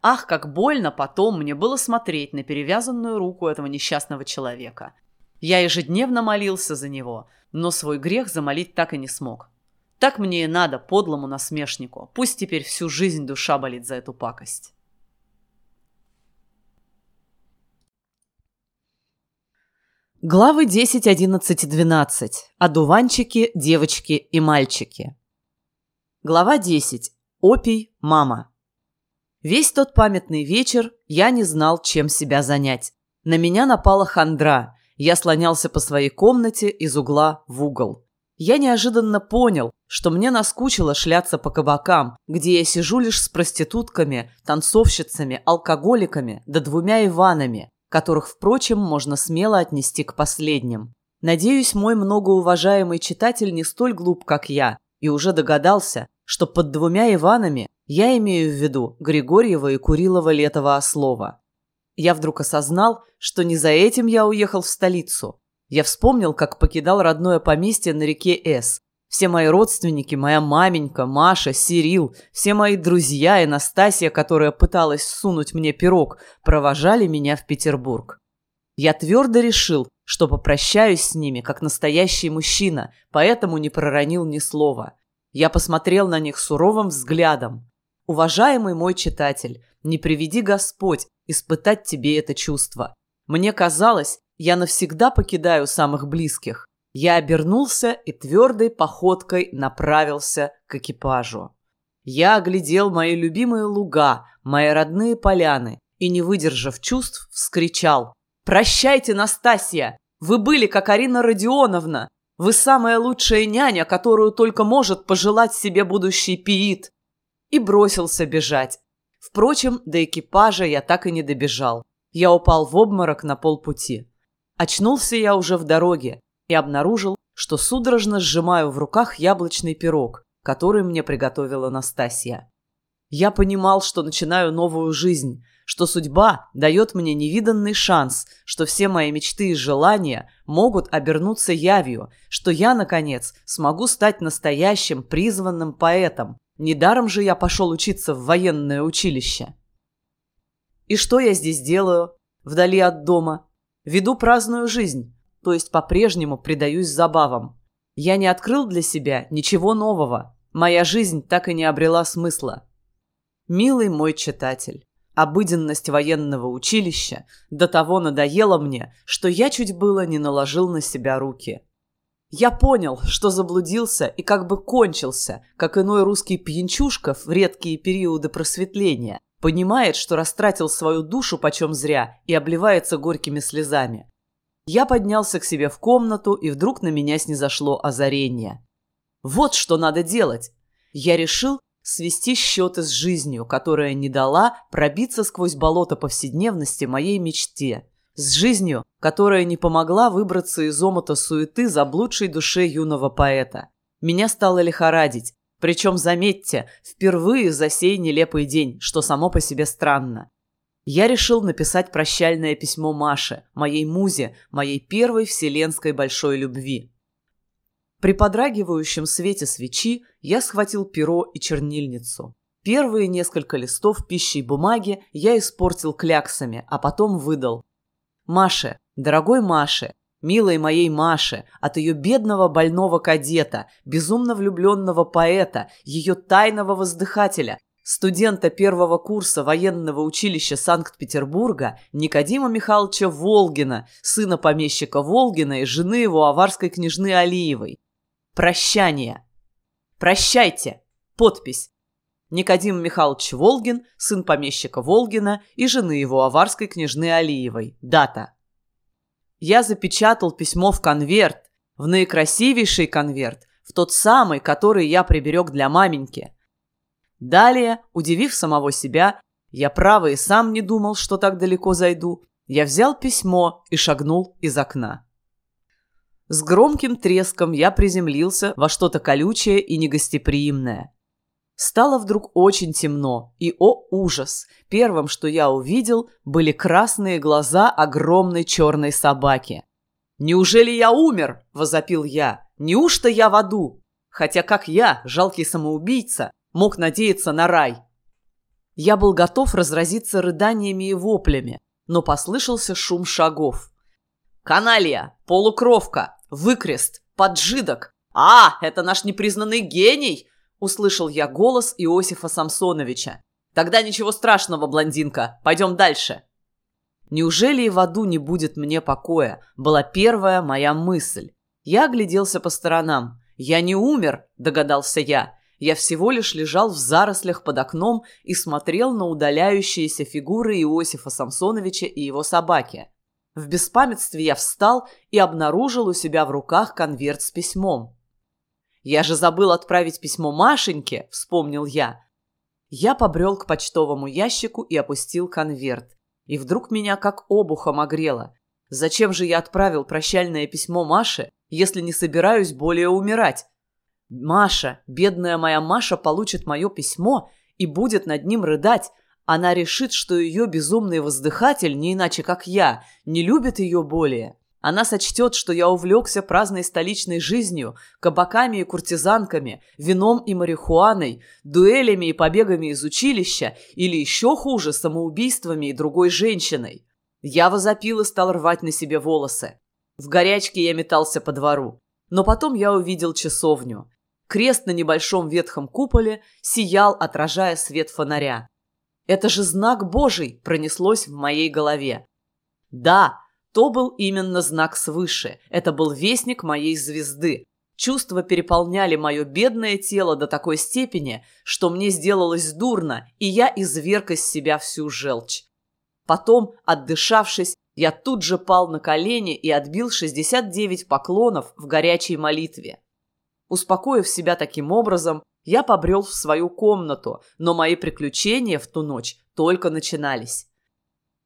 Ах, как больно потом мне было смотреть на перевязанную руку этого несчастного человека. Я ежедневно молился за него, но свой грех замолить так и не смог. Так мне и надо, подлому насмешнику. Пусть теперь всю жизнь душа болит за эту пакость. Главы 10, 11 12. Одуванчики, девочки и мальчики. Глава 10. Опий, мама. Весь тот памятный вечер я не знал, чем себя занять. На меня напала хандра. Я слонялся по своей комнате из угла в угол. Я неожиданно понял, что мне наскучило шляться по кабакам, где я сижу лишь с проститутками, танцовщицами, алкоголиками да двумя Иванами – которых, впрочем, можно смело отнести к последним. Надеюсь, мой многоуважаемый читатель не столь глуп, как я, и уже догадался, что под двумя Иванами я имею в виду Григорьева и Курилова Летова Ослова. Я вдруг осознал, что не за этим я уехал в столицу. Я вспомнил, как покидал родное поместье на реке С, все мои родственники, моя маменька, Маша, Сирил, все мои друзья и Настасья, которая пыталась сунуть мне пирог, провожали меня в Петербург. Я твердо решил, что попрощаюсь с ними, как настоящий мужчина, поэтому не проронил ни слова. Я посмотрел на них суровым взглядом. Уважаемый мой читатель, не приведи Господь испытать тебе это чувство. Мне казалось, я навсегда покидаю самых близких. Я обернулся и твердой походкой направился к экипажу. Я оглядел мои любимые луга, мои родные поляны и, не выдержав чувств, вскричал «Прощайте, Настасья! Вы были, как Арина Родионовна! Вы самая лучшая няня, которую только может пожелать себе будущий пиит!» И бросился бежать. Впрочем, до экипажа я так и не добежал. Я упал в обморок на полпути. Очнулся я уже в дороге, и обнаружил, что судорожно сжимаю в руках яблочный пирог, который мне приготовила Настасья. Я понимал, что начинаю новую жизнь, что судьба дает мне невиданный шанс, что все мои мечты и желания могут обернуться явью, что я, наконец, смогу стать настоящим призванным поэтом. Недаром же я пошел учиться в военное училище. И что я здесь делаю, вдали от дома? Веду праздную жизнь, то есть по-прежнему предаюсь забавам. Я не открыл для себя ничего нового. Моя жизнь так и не обрела смысла. Милый мой читатель, обыденность военного училища до того надоела мне, что я чуть было не наложил на себя руки. Я понял, что заблудился и как бы кончился, как иной русский пьянчушка в редкие периоды просветления, понимает, что растратил свою душу почем зря и обливается горькими слезами. Я поднялся к себе в комнату, и вдруг на меня снизошло озарение. Вот что надо делать. Я решил свести счеты с жизнью, которая не дала пробиться сквозь болото повседневности моей мечте. С жизнью, которая не помогла выбраться из омута суеты заблудшей душе юного поэта. Меня стало лихорадить. Причем, заметьте, впервые за сей нелепый день, что само по себе странно я решил написать прощальное письмо Маше, моей музе, моей первой вселенской большой любви. При подрагивающем свете свечи я схватил перо и чернильницу. Первые несколько листов пищи и бумаги я испортил кляксами, а потом выдал. «Маше, дорогой Маше, милой моей Маше, от ее бедного больного кадета, безумно влюбленного поэта, ее тайного воздыхателя, студента первого курса военного училища Санкт-Петербурга Никодима Михайловича Волгина, сына помещика Волгина и жены его аварской княжны Алиевой. Прощание. Прощайте. Подпись. Никодим Михайлович Волгин, сын помещика Волгина и жены его аварской княжны Алиевой. Дата. Я запечатал письмо в конверт, в наикрасивейший конверт, в тот самый, который я приберег для маменьки. Далее, удивив самого себя, я право и сам не думал, что так далеко зайду, я взял письмо и шагнул из окна. С громким треском я приземлился во что-то колючее и негостеприимное. Стало вдруг очень темно, и, о ужас, первым, что я увидел, были красные глаза огромной черной собаки. «Неужели я умер?» – возопил я. «Неужто я в аду?» Хотя как я, жалкий самоубийца, мог надеяться на рай? Я был готов разразиться рыданиями и воплями, но послышался шум шагов. «Каналья! Полукровка! Выкрест! Поджидок! А, это наш непризнанный гений!» Услышал я голос Иосифа Самсоновича. «Тогда ничего страшного, блондинка. Пойдем дальше». «Неужели и в аду не будет мне покоя?» Была первая моя мысль. Я огляделся по сторонам. «Я не умер», — догадался я. Я всего лишь лежал в зарослях под окном и смотрел на удаляющиеся фигуры Иосифа Самсоновича и его собаки. В беспамятстве я встал и обнаружил у себя в руках конверт с письмом. «Я же забыл отправить письмо Машеньке», — вспомнил я. Я побрел к почтовому ящику и опустил конверт. И вдруг меня как обухом огрело. Зачем же я отправил прощальное письмо Маше, если не собираюсь более умирать? Маша, бедная моя Маша, получит мое письмо и будет над ним рыдать, она решит, что ее безумный воздыхатель, не иначе как я, не любит ее более. Она сочтет, что я увлекся праздной столичной жизнью, кабаками и куртизанками, вином и марихуаной, дуэлями и побегами из училища или еще хуже, самоубийствами и другой женщиной. Я возопил и стал рвать на себе волосы. В горячке я метался по двору. Но потом я увидел часовню. Крест на небольшом ветхом куполе сиял, отражая свет фонаря. Это же знак Божий пронеслось в моей голове. Да, то был именно знак свыше. Это был вестник моей звезды. Чувства переполняли мое бедное тело до такой степени, что мне сделалось дурно, и я изверг из себя всю желчь. Потом, отдышавшись, я тут же пал на колени и отбил 69 поклонов в горячей молитве. Успокоив себя таким образом, я побрел в свою комнату, но мои приключения в ту ночь только начинались.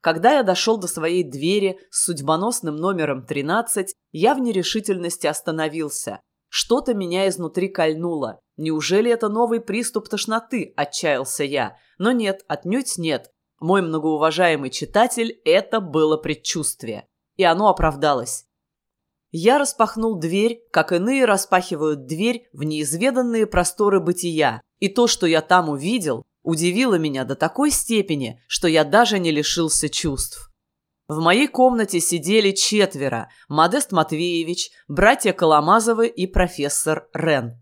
Когда я дошел до своей двери с судьбоносным номером 13, я в нерешительности остановился. Что-то меня изнутри кольнуло. Неужели это новый приступ тошноты, отчаялся я. Но нет, отнюдь нет. Мой многоуважаемый читатель, это было предчувствие. И оно оправдалось. Я распахнул дверь, как иные распахивают дверь в неизведанные просторы бытия, и то, что я там увидел, удивило меня до такой степени, что я даже не лишился чувств. В моей комнате сидели четверо – Модест Матвеевич, братья Коломазовы и профессор Рен.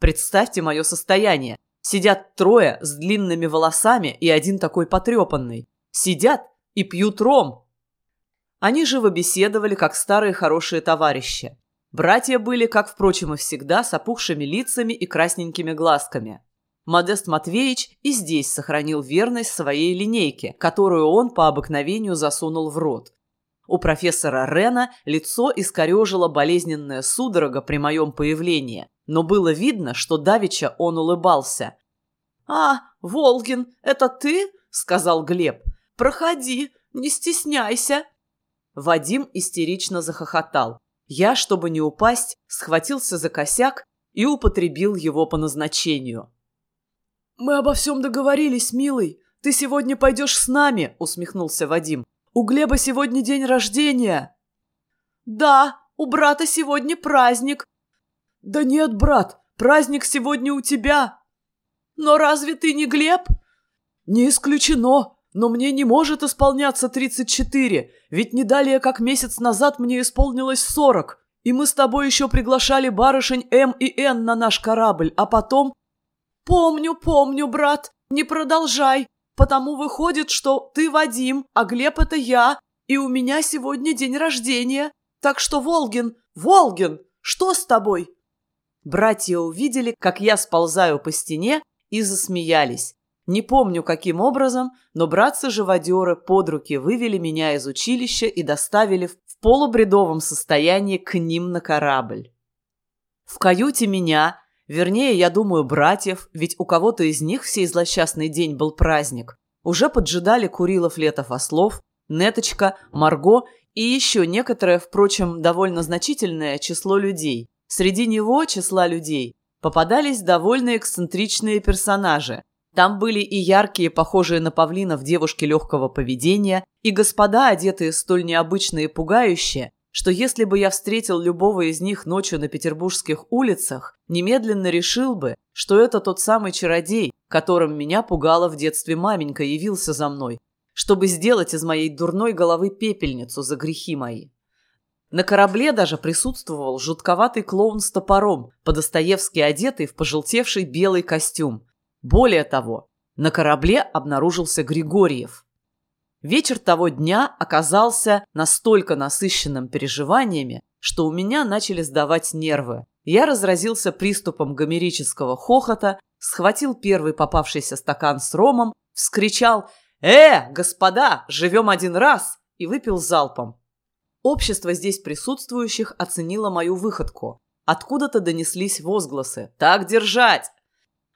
Представьте мое состояние. Сидят трое с длинными волосами и один такой потрепанный. Сидят и пьют ром, они живо беседовали, как старые хорошие товарищи. Братья были, как, впрочем, и всегда, с опухшими лицами и красненькими глазками. Модест Матвеевич и здесь сохранил верность своей линейке, которую он по обыкновению засунул в рот. У профессора Рена лицо искорежило болезненная судорога при моем появлении, но было видно, что давеча он улыбался. «А, Волгин, это ты?» – сказал Глеб. «Проходи, не стесняйся». Вадим истерично захохотал. Я, чтобы не упасть, схватился за косяк и употребил его по назначению. «Мы обо всем договорились, милый. Ты сегодня пойдешь с нами», — усмехнулся Вадим. «У Глеба сегодня день рождения». «Да, у брата сегодня праздник». «Да нет, брат, праздник сегодня у тебя». «Но разве ты не Глеб?» «Не исключено но мне не может исполняться 34, ведь не далее, как месяц назад мне исполнилось 40, и мы с тобой еще приглашали барышень М и Н на наш корабль, а потом... Помню, помню, брат, не продолжай, потому выходит, что ты Вадим, а Глеб это я, и у меня сегодня день рождения, так что, Волгин, Волгин, что с тобой?» Братья увидели, как я сползаю по стене, и засмеялись. Не помню, каким образом, но братцы-живодеры под руки вывели меня из училища и доставили в полубредовом состоянии к ним на корабль. В каюте меня, вернее, я думаю, братьев, ведь у кого-то из них в сей злосчастный день был праздник, уже поджидали Курилов Летов Ослов, Неточка, Марго и еще некоторое, впрочем, довольно значительное число людей. Среди него, числа людей, попадались довольно эксцентричные персонажи. Там были и яркие, похожие на павлинов девушки легкого поведения, и господа, одетые столь необычно и пугающие, что если бы я встретил любого из них ночью на петербургских улицах, немедленно решил бы, что это тот самый чародей, которым меня пугала в детстве маменька, явился за мной, чтобы сделать из моей дурной головы пепельницу за грехи мои. На корабле даже присутствовал жутковатый клоун с топором, по-достоевски одетый в пожелтевший белый костюм. Более того, на корабле обнаружился Григорьев. Вечер того дня оказался настолько насыщенным переживаниями, что у меня начали сдавать нервы. Я разразился приступом гомерического хохота, схватил первый попавшийся стакан с ромом, вскричал «Э, господа, живем один раз!» и выпил залпом. Общество здесь присутствующих оценило мою выходку. Откуда-то донеслись возгласы «Так держать!».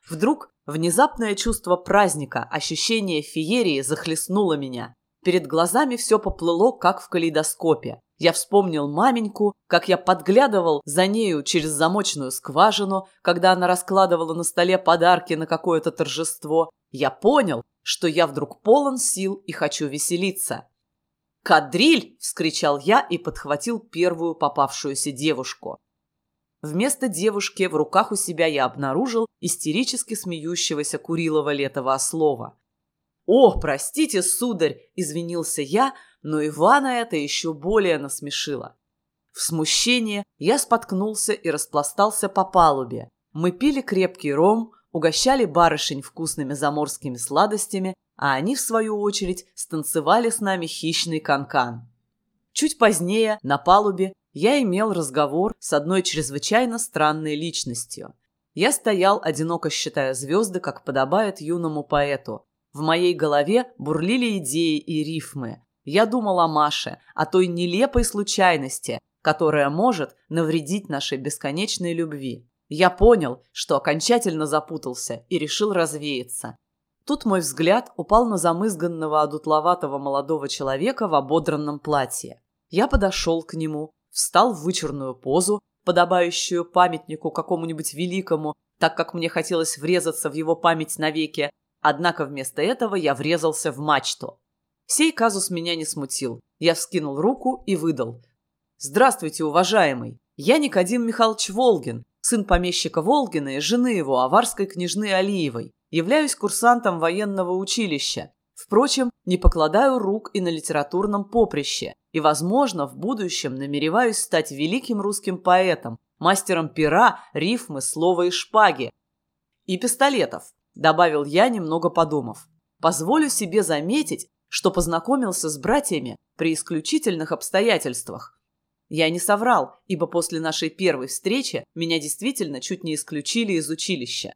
Вдруг внезапное чувство праздника, ощущение феерии захлестнуло меня. Перед глазами все поплыло, как в калейдоскопе. Я вспомнил маменьку, как я подглядывал за нею через замочную скважину, когда она раскладывала на столе подарки на какое-то торжество. Я понял, что я вдруг полон сил и хочу веселиться. «Кадриль!» – вскричал я и подхватил первую попавшуюся девушку. Вместо девушки в руках у себя я обнаружил истерически смеющегося Курилова Летова Ослова. «О, простите, сударь!» – извинился я, но Ивана это еще более насмешило. В смущении я споткнулся и распластался по палубе. Мы пили крепкий ром, угощали барышень вкусными заморскими сладостями, а они, в свою очередь, станцевали с нами хищный канкан. Чуть позднее, на палубе, я имел разговор с одной чрезвычайно странной личностью. Я стоял, одиноко считая звезды, как подобает юному поэту. В моей голове бурлили идеи и рифмы. Я думал о Маше, о той нелепой случайности, которая может навредить нашей бесконечной любви. Я понял, что окончательно запутался и решил развеяться. Тут мой взгляд упал на замызганного одутловатого молодого человека в ободранном платье. Я подошел к нему, встал в вычурную позу, подобающую памятнику какому-нибудь великому, так как мне хотелось врезаться в его память навеки, однако вместо этого я врезался в мачту. Сей казус меня не смутил. Я вскинул руку и выдал. «Здравствуйте, уважаемый! Я Никодим Михайлович Волгин, сын помещика Волгина и жены его, аварской княжны Алиевой. Являюсь курсантом военного училища. Впрочем, не покладаю рук и на литературном поприще, и, возможно, в будущем намереваюсь стать великим русским поэтом, мастером пера, рифмы, слова и шпаги. И пистолетов, добавил я, немного подумав. Позволю себе заметить, что познакомился с братьями при исключительных обстоятельствах. Я не соврал, ибо после нашей первой встречи меня действительно чуть не исключили из училища.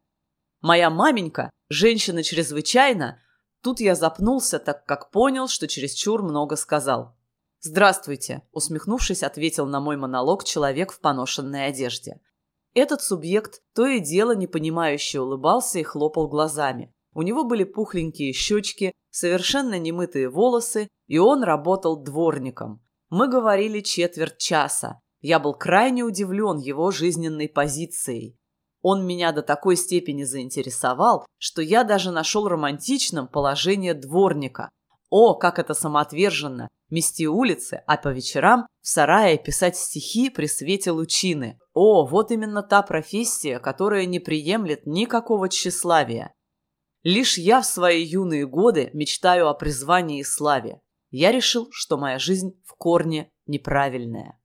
Моя маменька, женщина чрезвычайно, тут я запнулся, так как понял, что чересчур много сказал. «Здравствуйте», — усмехнувшись, ответил на мой монолог человек в поношенной одежде. Этот субъект то и дело непонимающе улыбался и хлопал глазами. У него были пухленькие щечки, совершенно немытые волосы, и он работал дворником. Мы говорили четверть часа. Я был крайне удивлен его жизненной позицией. Он меня до такой степени заинтересовал, что я даже нашел романтичным положение дворника. О, как это самоотверженно! Мести улицы, а по вечерам в сарае писать стихи при свете лучины. О, вот именно та профессия, которая не приемлет никакого тщеславия. Лишь я в свои юные годы мечтаю о призвании и славе я решил, что моя жизнь в корне неправильная.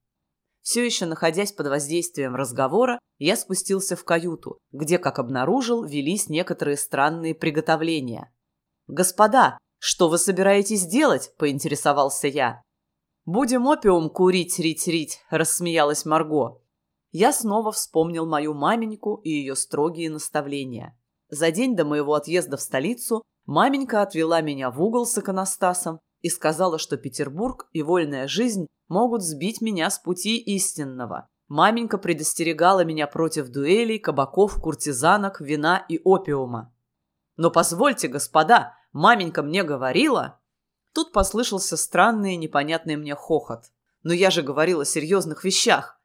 Все еще находясь под воздействием разговора, я спустился в каюту, где, как обнаружил, велись некоторые странные приготовления. «Господа, что вы собираетесь делать?» – поинтересовался я. «Будем опиум курить, рить-рить», – рассмеялась Марго. Я снова вспомнил мою маменьку и ее строгие наставления. За день до моего отъезда в столицу маменька отвела меня в угол с иконостасом и сказала, что Петербург и вольная жизнь могут сбить меня с пути истинного. маменька предостерегала меня против дуэлей, кабаков, куртизанок, вина и опиума. «Но позвольте, господа, маменька мне говорила...» Тут послышался странный и непонятный мне хохот. «Но я же говорила о серьезных вещах.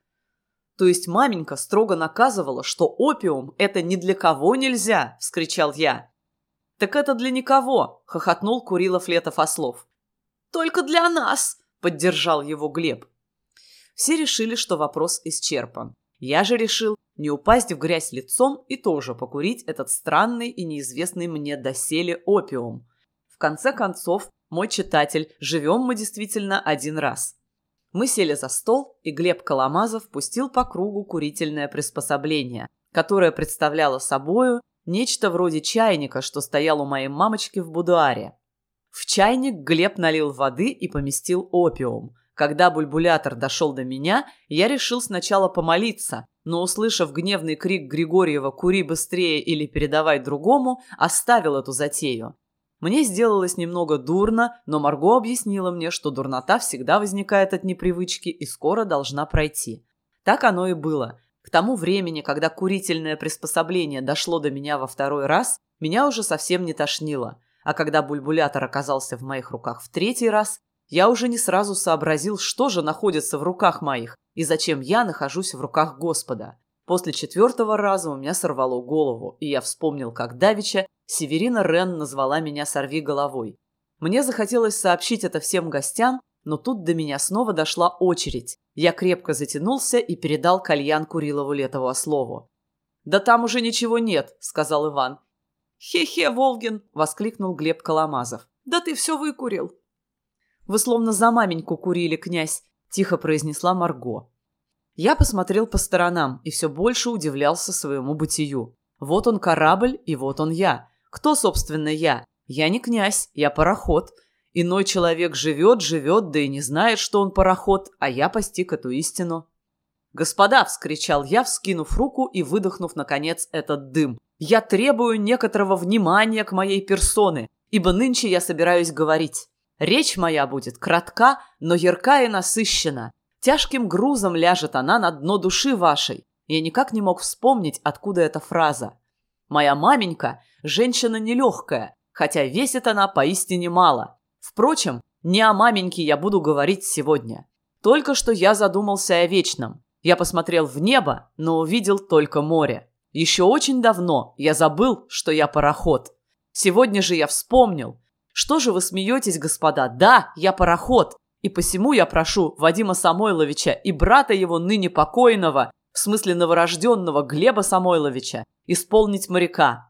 То есть маменька строго наказывала, что опиум – это ни для кого нельзя, – вскричал я. «Так это для никого!» – хохотнул Курилов Летов Ослов. «Только для нас!» – поддержал его Глеб. Все решили, что вопрос исчерпан. Я же решил не упасть в грязь лицом и тоже покурить этот странный и неизвестный мне доселе опиум. В конце концов, мой читатель, живем мы действительно один раз. Мы сели за стол, и Глеб Коломазов пустил по кругу курительное приспособление, которое представляло собою нечто вроде чайника, что стоял у моей мамочки в будуаре. В чайник Глеб налил воды и поместил опиум. Когда бульбулятор дошел до меня, я решил сначала помолиться, но, услышав гневный крик Григорьева «Кури быстрее или передавай другому», оставил эту затею. Мне сделалось немного дурно, но Марго объяснила мне, что дурнота всегда возникает от непривычки и скоро должна пройти. Так оно и было. К тому времени, когда курительное приспособление дошло до меня во второй раз, меня уже совсем не тошнило. А когда бульбулятор оказался в моих руках в третий раз, я уже не сразу сообразил, что же находится в руках моих и зачем я нахожусь в руках Господа. После четвертого раза у меня сорвало голову, и я вспомнил, как Давича Северина Рен назвала меня «сорви головой». Мне захотелось сообщить это всем гостям, но тут до меня снова дошла очередь. Я крепко затянулся и передал кальян Курилову Летову слову. «Да там уже ничего нет», — сказал Иван. «Хе-хе, Волгин!» — воскликнул Глеб Коломазов. «Да ты все выкурил!» «Вы словно за маменьку курили, князь!» — тихо произнесла Марго. Я посмотрел по сторонам и все больше удивлялся своему бытию. Вот он корабль, и вот он я. Кто, собственно, я? Я не князь, я пароход. Иной человек живет, живет, да и не знает, что он пароход, а я постиг эту истину. «Господа!» – вскричал я, вскинув руку и выдохнув, наконец, этот дым. «Я требую некоторого внимания к моей персоне, ибо нынче я собираюсь говорить. Речь моя будет кратка, но ярка и насыщена. Тяжким грузом ляжет она на дно души вашей. Я никак не мог вспомнить, откуда эта фраза. Моя маменька – женщина нелегкая, хотя весит она поистине мало. Впрочем, не о маменьке я буду говорить сегодня. Только что я задумался о вечном. Я посмотрел в небо, но увидел только море. Еще очень давно я забыл, что я пароход. Сегодня же я вспомнил. Что же вы смеетесь, господа? Да, я пароход. И посему я прошу Вадима Самойловича и брата его ныне покойного, в смысле новорожденного Глеба Самойловича, исполнить моряка.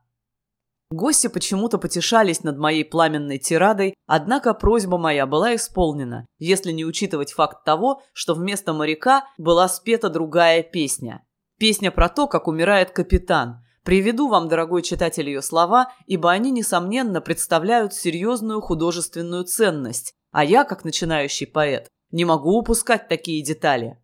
Гости почему-то потешались над моей пламенной тирадой, однако просьба моя была исполнена, если не учитывать факт того, что вместо моряка была спета другая песня. Песня про то, как умирает капитан. Приведу вам, дорогой читатель, ее слова, ибо они, несомненно, представляют серьезную художественную ценность, а я, как начинающий поэт, не могу упускать такие детали.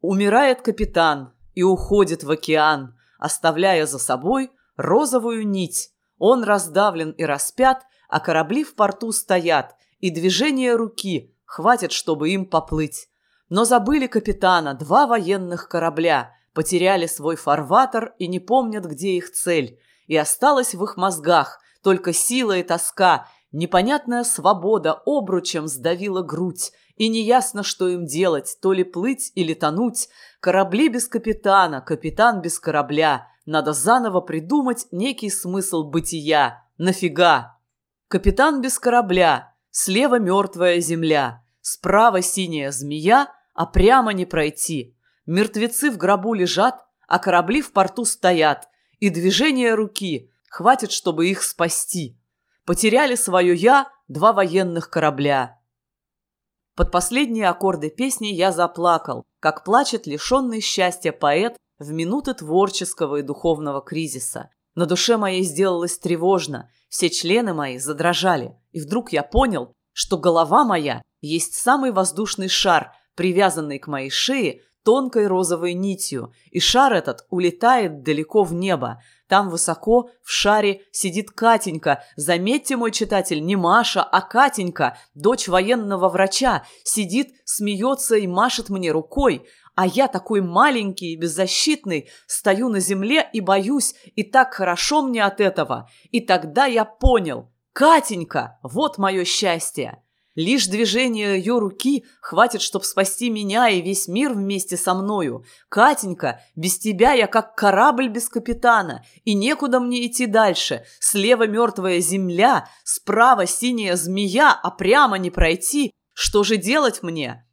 Умирает капитан и уходит в океан, оставляя за собой розовую нить. Он раздавлен и распят, а корабли в порту стоят, и движение руки хватит, чтобы им поплыть. Но забыли капитана два военных корабля, потеряли свой фарватер и не помнят, где их цель. И осталось в их мозгах только сила и тоска, Непонятная свобода обручем сдавила грудь, и неясно, что им делать, то ли плыть или тонуть. Корабли без капитана, капитан без корабля. Надо заново придумать некий смысл бытия. Нафига? Капитан без корабля, слева мертвая земля, справа синяя змея, а прямо не пройти. Мертвецы в гробу лежат, а корабли в порту стоят, и движение руки хватит, чтобы их спасти. Потеряли свое «я» два военных корабля. Под последние аккорды песни я заплакал, как плачет лишенный счастья поэт в минуты творческого и духовного кризиса. На душе моей сделалось тревожно, все члены мои задрожали, и вдруг я понял, что голова моя есть самый воздушный шар, привязанный к моей шее тонкой розовой нитью, и шар этот улетает далеко в небо. Там высоко, в шаре, сидит Катенька. Заметьте, мой читатель, не Маша, а Катенька, дочь военного врача. Сидит, смеется и машет мне рукой. А я такой маленький и беззащитный, стою на земле и боюсь, и так хорошо мне от этого. И тогда я понял, Катенька, вот мое счастье. Лишь движение ее руки хватит, чтобы спасти меня и весь мир вместе со мною. Катенька, без тебя я как корабль без капитана, и некуда мне идти дальше. Слева мертвая земля, справа синяя змея, а прямо не пройти. Что же делать мне?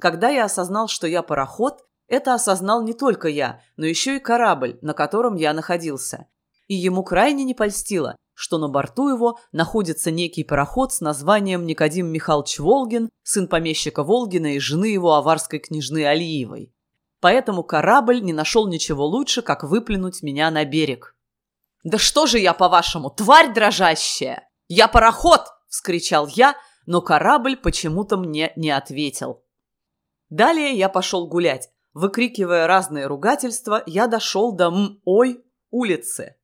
Когда я осознал, что я пароход, это осознал не только я, но еще и корабль, на котором я находился. И ему крайне не польстило, что на борту его находится некий пароход с названием Никодим Михайлович Волгин, сын помещика Волгина и жены его аварской княжны Алиевой. Поэтому корабль не нашел ничего лучше, как выплюнуть меня на берег. «Да что же я, по-вашему, тварь дрожащая? Я пароход!» – вскричал я, но корабль почему-то мне не ответил. Далее я пошел гулять. Выкрикивая разные ругательства, я дошел до М-Ой улицы.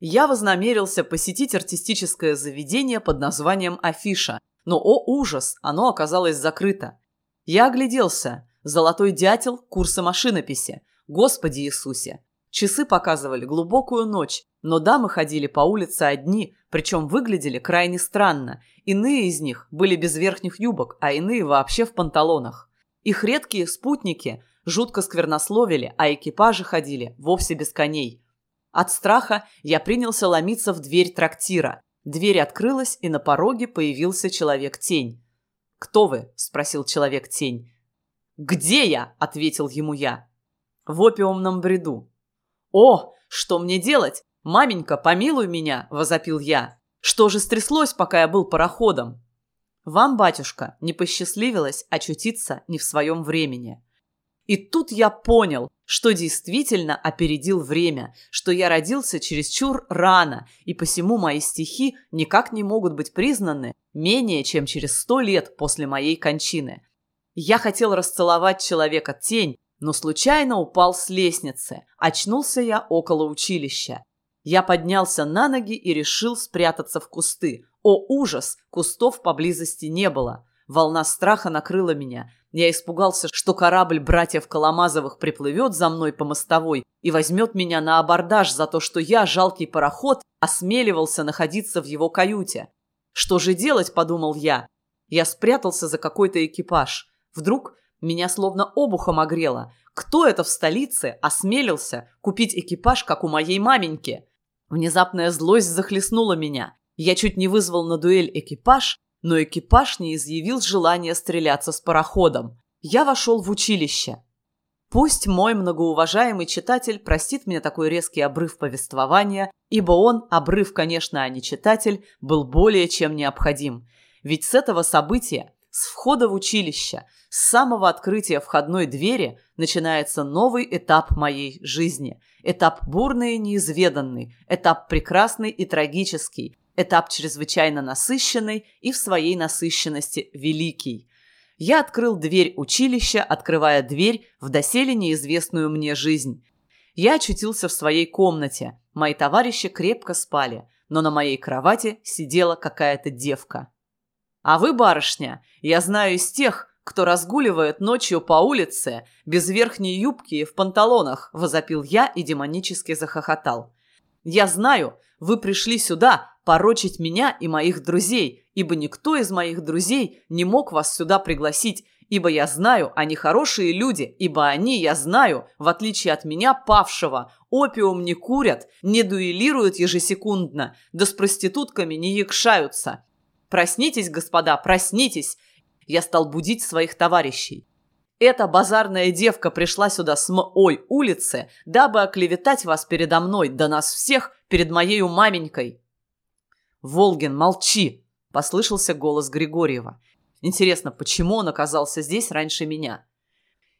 Я вознамерился посетить артистическое заведение под названием «Афиша», но, о ужас, оно оказалось закрыто. Я огляделся. Золотой дятел, курсы машинописи. Господи Иисусе! Часы показывали глубокую ночь, но дамы ходили по улице одни, причем выглядели крайне странно. Иные из них были без верхних юбок, а иные вообще в панталонах. Их редкие спутники жутко сквернословили, а экипажи ходили вовсе без коней. От страха я принялся ломиться в дверь трактира. Дверь открылась, и на пороге появился человек-тень. «Кто вы?» – спросил человек-тень. «Где я?» – ответил ему я. «В опиумном бреду». «О, что мне делать? Маменька, помилуй меня!» – возопил я. «Что же стряслось, пока я был пароходом?» «Вам, батюшка, не посчастливилось очутиться не в своем времени. И тут я понял, что действительно опередил время, что я родился чересчур рано, и посему мои стихи никак не могут быть признаны менее чем через сто лет после моей кончины. Я хотел расцеловать человека тень, но случайно упал с лестницы. Очнулся я около училища. Я поднялся на ноги и решил спрятаться в кусты. О, ужас! Кустов поблизости не было. Волна страха накрыла меня. Я испугался, что корабль братьев Коломазовых приплывет за мной по мостовой и возьмет меня на абордаж за то, что я, жалкий пароход, осмеливался находиться в его каюте. Что же делать, подумал я. Я спрятался за какой-то экипаж. Вдруг меня словно обухом огрело. Кто это в столице осмелился купить экипаж, как у моей маменьки? Внезапная злость захлестнула меня. Я чуть не вызвал на дуэль экипаж, но экипаж не изъявил желания стреляться с пароходом. Я вошел в училище. Пусть мой многоуважаемый читатель простит мне такой резкий обрыв повествования, ибо он, обрыв, конечно, а не читатель, был более чем необходим. Ведь с этого события, с входа в училище, с самого открытия входной двери начинается новый этап моей жизни. Этап бурный и неизведанный, этап прекрасный и трагический, этап чрезвычайно насыщенный и в своей насыщенности великий. Я открыл дверь училища, открывая дверь в доселе неизвестную мне жизнь. Я очутился в своей комнате. Мои товарищи крепко спали, но на моей кровати сидела какая-то девка. А вы, барышня, я знаю из тех, кто разгуливает ночью по улице без верхней юбки и в панталонах, возопил я и демонически захохотал. Я знаю, вы пришли сюда, порочить меня и моих друзей, ибо никто из моих друзей не мог вас сюда пригласить, ибо я знаю, они хорошие люди, ибо они, я знаю, в отличие от меня, павшего, опиум не курят, не дуэлируют ежесекундно, да с проститутками не якшаются. Проснитесь, господа, проснитесь! Я стал будить своих товарищей. Эта базарная девка пришла сюда с м-ой улицы, дабы оклеветать вас передо мной, да нас всех перед моею маменькой. «Волгин, молчи!» – послышался голос Григорьева. «Интересно, почему он оказался здесь раньше меня?»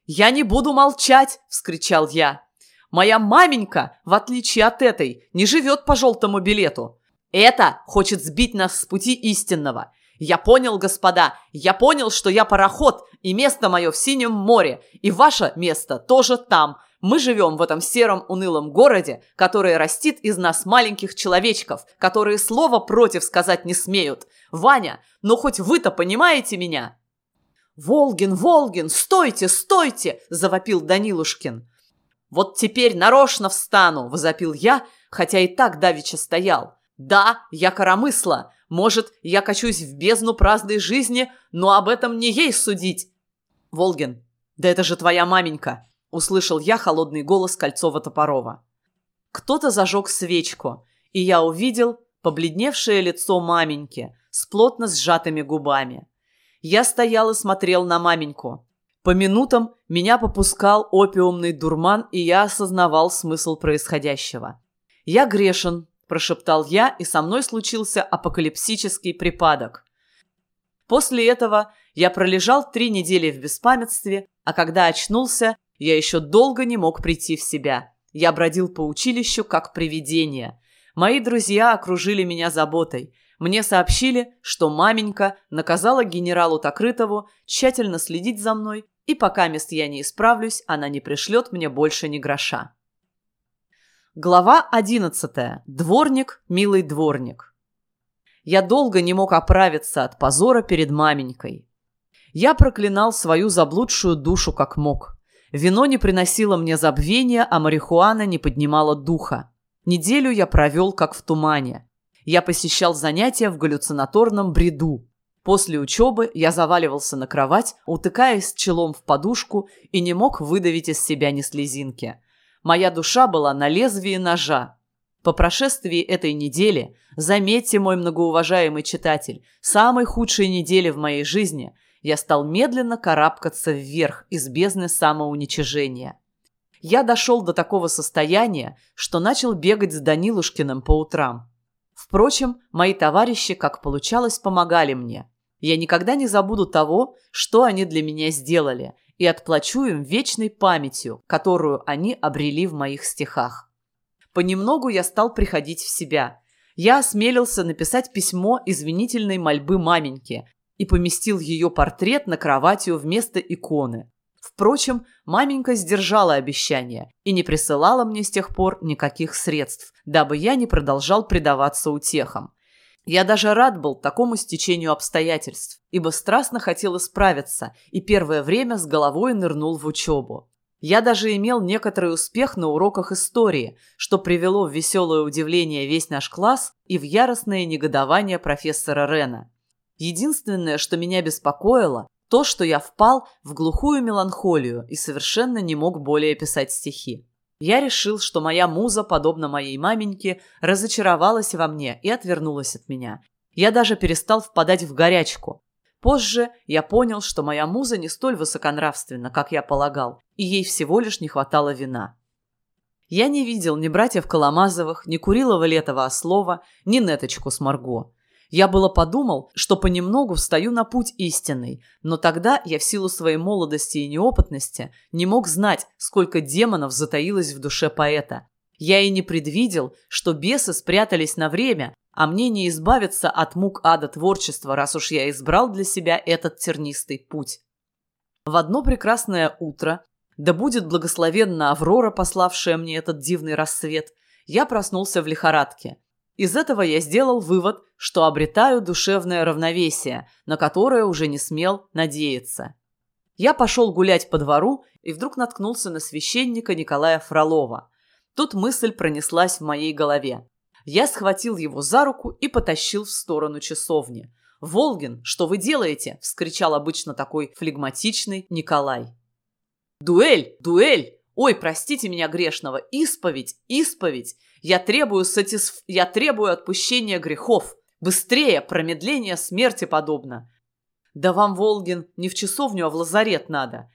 «Я не буду молчать!» – вскричал я. «Моя маменька, в отличие от этой, не живет по желтому билету. Это хочет сбить нас с пути истинного. Я понял, господа, я понял, что я пароход, и место мое в синем море, и ваше место тоже там. Мы живем в этом сером унылом городе, который растит из нас маленьких человечков, которые слова против сказать не смеют. Ваня, ну хоть вы-то понимаете меня?» «Волгин, Волгин, стойте, стойте!» – завопил Данилушкин. «Вот теперь нарочно встану!» – возопил я, хотя и так давеча стоял. «Да, я коромысла. Может, я качусь в бездну праздной жизни, но об этом не ей судить!» «Волгин, да это же твоя маменька!» – услышал я холодный голос Кольцова-Топорова. Кто-то зажег свечку, и я увидел побледневшее лицо маменьки с плотно сжатыми губами. Я стоял и смотрел на маменьку. По минутам меня попускал опиумный дурман, и я осознавал смысл происходящего. «Я грешен», – прошептал я, и со мной случился апокалипсический припадок. После этого я пролежал три недели в беспамятстве, а когда очнулся, я еще долго не мог прийти в себя. Я бродил по училищу как привидение. Мои друзья окружили меня заботой. Мне сообщили, что маменька наказала генералу Токрытову тщательно следить за мной, и пока мест я не исправлюсь, она не пришлет мне больше ни гроша. Глава одиннадцатая. Дворник, милый дворник. Я долго не мог оправиться от позора перед маменькой. Я проклинал свою заблудшую душу как мог. Вино не приносило мне забвения, а марихуана не поднимала духа. Неделю я провел как в тумане. Я посещал занятия в галлюцинаторном бреду. После учебы я заваливался на кровать, утыкаясь челом в подушку и не мог выдавить из себя ни слезинки. Моя душа была на лезвии ножа. По прошествии этой недели, заметьте, мой многоуважаемый читатель, самой худшей недели в моей жизни – я стал медленно карабкаться вверх из бездны самоуничижения. Я дошел до такого состояния, что начал бегать с Данилушкиным по утрам. Впрочем, мои товарищи, как получалось, помогали мне. Я никогда не забуду того, что они для меня сделали, и отплачу им вечной памятью, которую они обрели в моих стихах. Понемногу я стал приходить в себя. Я осмелился написать письмо извинительной мольбы маменьке и поместил ее портрет на кроватью вместо иконы. Впрочем, маменька сдержала обещание и не присылала мне с тех пор никаких средств, дабы я не продолжал предаваться утехам. Я даже рад был такому стечению обстоятельств, ибо страстно хотел исправиться и первое время с головой нырнул в учебу. Я даже имел некоторый успех на уроках истории, что привело в веселое удивление весь наш класс и в яростное негодование профессора Рена. Единственное, что меня беспокоило, то, что я впал в глухую меланхолию и совершенно не мог более писать стихи. Я решил, что моя муза, подобно моей маменьке, разочаровалась во мне и отвернулась от меня. Я даже перестал впадать в горячку. Позже я понял, что моя муза не столь высоконравственна, как я полагал, и ей всего лишь не хватало вина. Я не видел ни братьев Коломазовых, ни Курилова Летова Ослова, ни Неточку с Марго. Я было подумал, что понемногу встаю на путь истинный, но тогда я в силу своей молодости и неопытности не мог знать, сколько демонов затаилось в душе поэта. Я и не предвидел, что бесы спрятались на время, а мне не избавиться от мук ада творчества, раз уж я избрал для себя этот тернистый путь. В одно прекрасное утро, да будет благословенна Аврора, пославшая мне этот дивный рассвет, я проснулся в лихорадке – из этого я сделал вывод, что обретаю душевное равновесие, на которое уже не смел надеяться. Я пошел гулять по двору и вдруг наткнулся на священника Николая Фролова. Тут мысль пронеслась в моей голове. Я схватил его за руку и потащил в сторону часовни. «Волгин, что вы делаете?» – вскричал обычно такой флегматичный Николай. «Дуэль! Дуэль! Ой, простите меня грешного! Исповедь! Исповедь! Я требую, сатисф... я требую отпущения грехов. Быстрее, промедление смерти подобно. Да вам, Волгин, не в часовню, а в лазарет надо.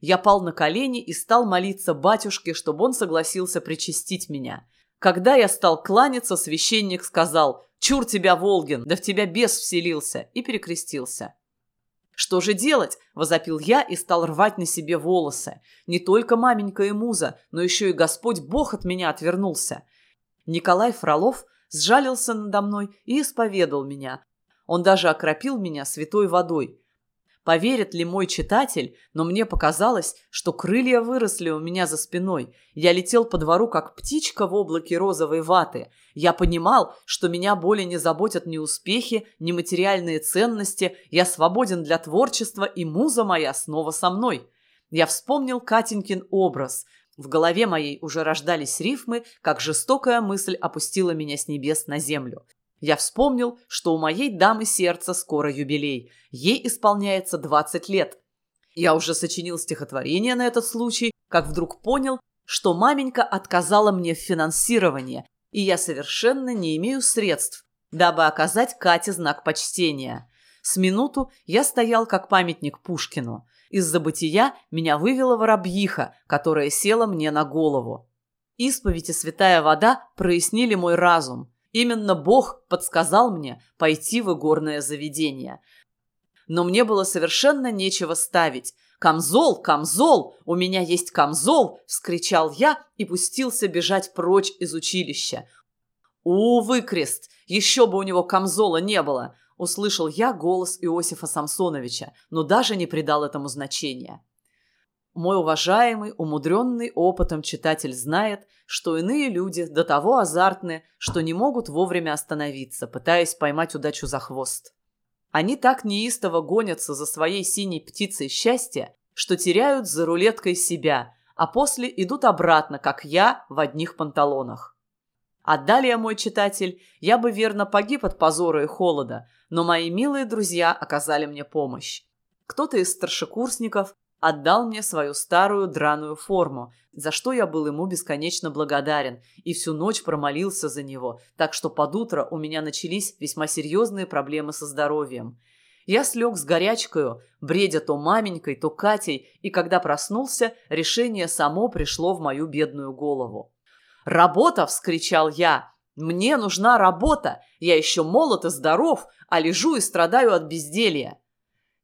Я пал на колени и стал молиться батюшке, чтобы он согласился причастить меня. Когда я стал кланяться, священник сказал «Чур тебя, Волгин, да в тебя бес вселился» и перекрестился. «Что же делать?» – возопил я и стал рвать на себе волосы. Не только маменька и муза, но еще и Господь Бог от меня отвернулся. Николай Фролов сжалился надо мной и исповедал меня. Он даже окропил меня святой водой. Поверит ли мой читатель, но мне показалось, что крылья выросли у меня за спиной. Я летел по двору, как птичка в облаке розовой ваты. Я понимал, что меня более не заботят ни успехи, ни материальные ценности. Я свободен для творчества, и муза моя снова со мной. Я вспомнил Катенькин образ. В голове моей уже рождались рифмы, как жестокая мысль опустила меня с небес на землю. Я вспомнил, что у моей дамы сердца скоро юбилей. Ей исполняется 20 лет. Я уже сочинил стихотворение на этот случай, как вдруг понял, что маменька отказала мне в финансировании, и я совершенно не имею средств, дабы оказать Кате знак почтения. С минуту я стоял как памятник Пушкину. Из забытия меня вывела воробьиха, которая села мне на голову. Исповедь и святая вода прояснили мой разум. Именно Бог подсказал мне пойти в игорное заведение. Но мне было совершенно нечего ставить. «Камзол! Камзол! У меня есть камзол!» – вскричал я и пустился бежать прочь из училища. «Увы, крест! Еще бы у него камзола не было!» – услышал я голос Иосифа Самсоновича, но даже не придал этому значения. Мой уважаемый, умудренный опытом читатель знает, что иные люди до того азартны, что не могут вовремя остановиться, пытаясь поймать удачу за хвост. Они так неистово гонятся за своей синей птицей счастья, что теряют за рулеткой себя, а после идут обратно, как я, в одних панталонах. А далее, мой читатель, я бы верно погиб от позора и холода, но мои милые друзья оказали мне помощь. Кто-то из старшекурсников отдал мне свою старую драную форму, за что я был ему бесконечно благодарен и всю ночь промолился за него, так что под утро у меня начались весьма серьезные проблемы со здоровьем. Я слег с горячкою, бредя то маменькой, то Катей, и когда проснулся, решение само пришло в мою бедную голову. «Работа!» – вскричал я. «Мне нужна работа! Я еще молод и здоров, а лежу и страдаю от безделья!»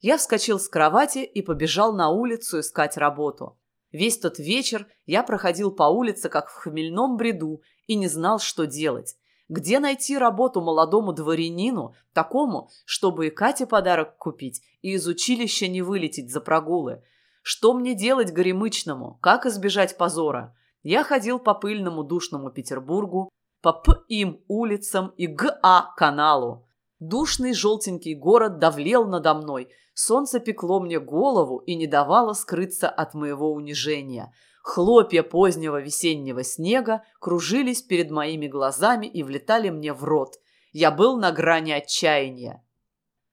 Я вскочил с кровати и побежал на улицу искать работу. Весь тот вечер я проходил по улице, как в хмельном бреду, и не знал, что делать. Где найти работу молодому дворянину, такому, чтобы и Кате подарок купить, и из училища не вылететь за прогулы? Что мне делать горемычному? Как избежать позора? Я ходил по пыльному душному Петербургу, по П.Им улицам и Г.А. Душный желтенький город давлел надо мной – Солнце пекло мне голову и не давало скрыться от моего унижения. Хлопья позднего весеннего снега кружились перед моими глазами и влетали мне в рот. Я был на грани отчаяния.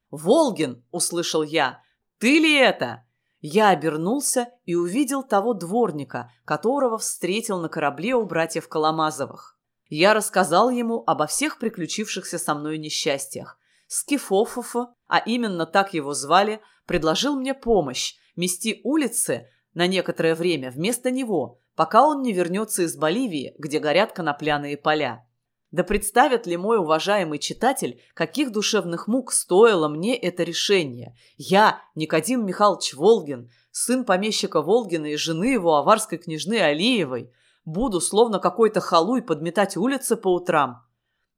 «Волгин!» – услышал я. «Ты ли это?» Я обернулся и увидел того дворника, которого встретил на корабле у братьев Коломазовых. Я рассказал ему обо всех приключившихся со мной несчастьях. Скифофофа, а именно так его звали, предложил мне помощь мести улицы на некоторое время вместо него, пока он не вернется из Боливии, где горят конопляные поля. Да представит ли мой уважаемый читатель, каких душевных мук стоило мне это решение? Я, Никодим Михайлович Волгин, сын помещика Волгина и жены его аварской княжны Алиевой, буду, словно какой-то халуй, подметать улицы по утрам.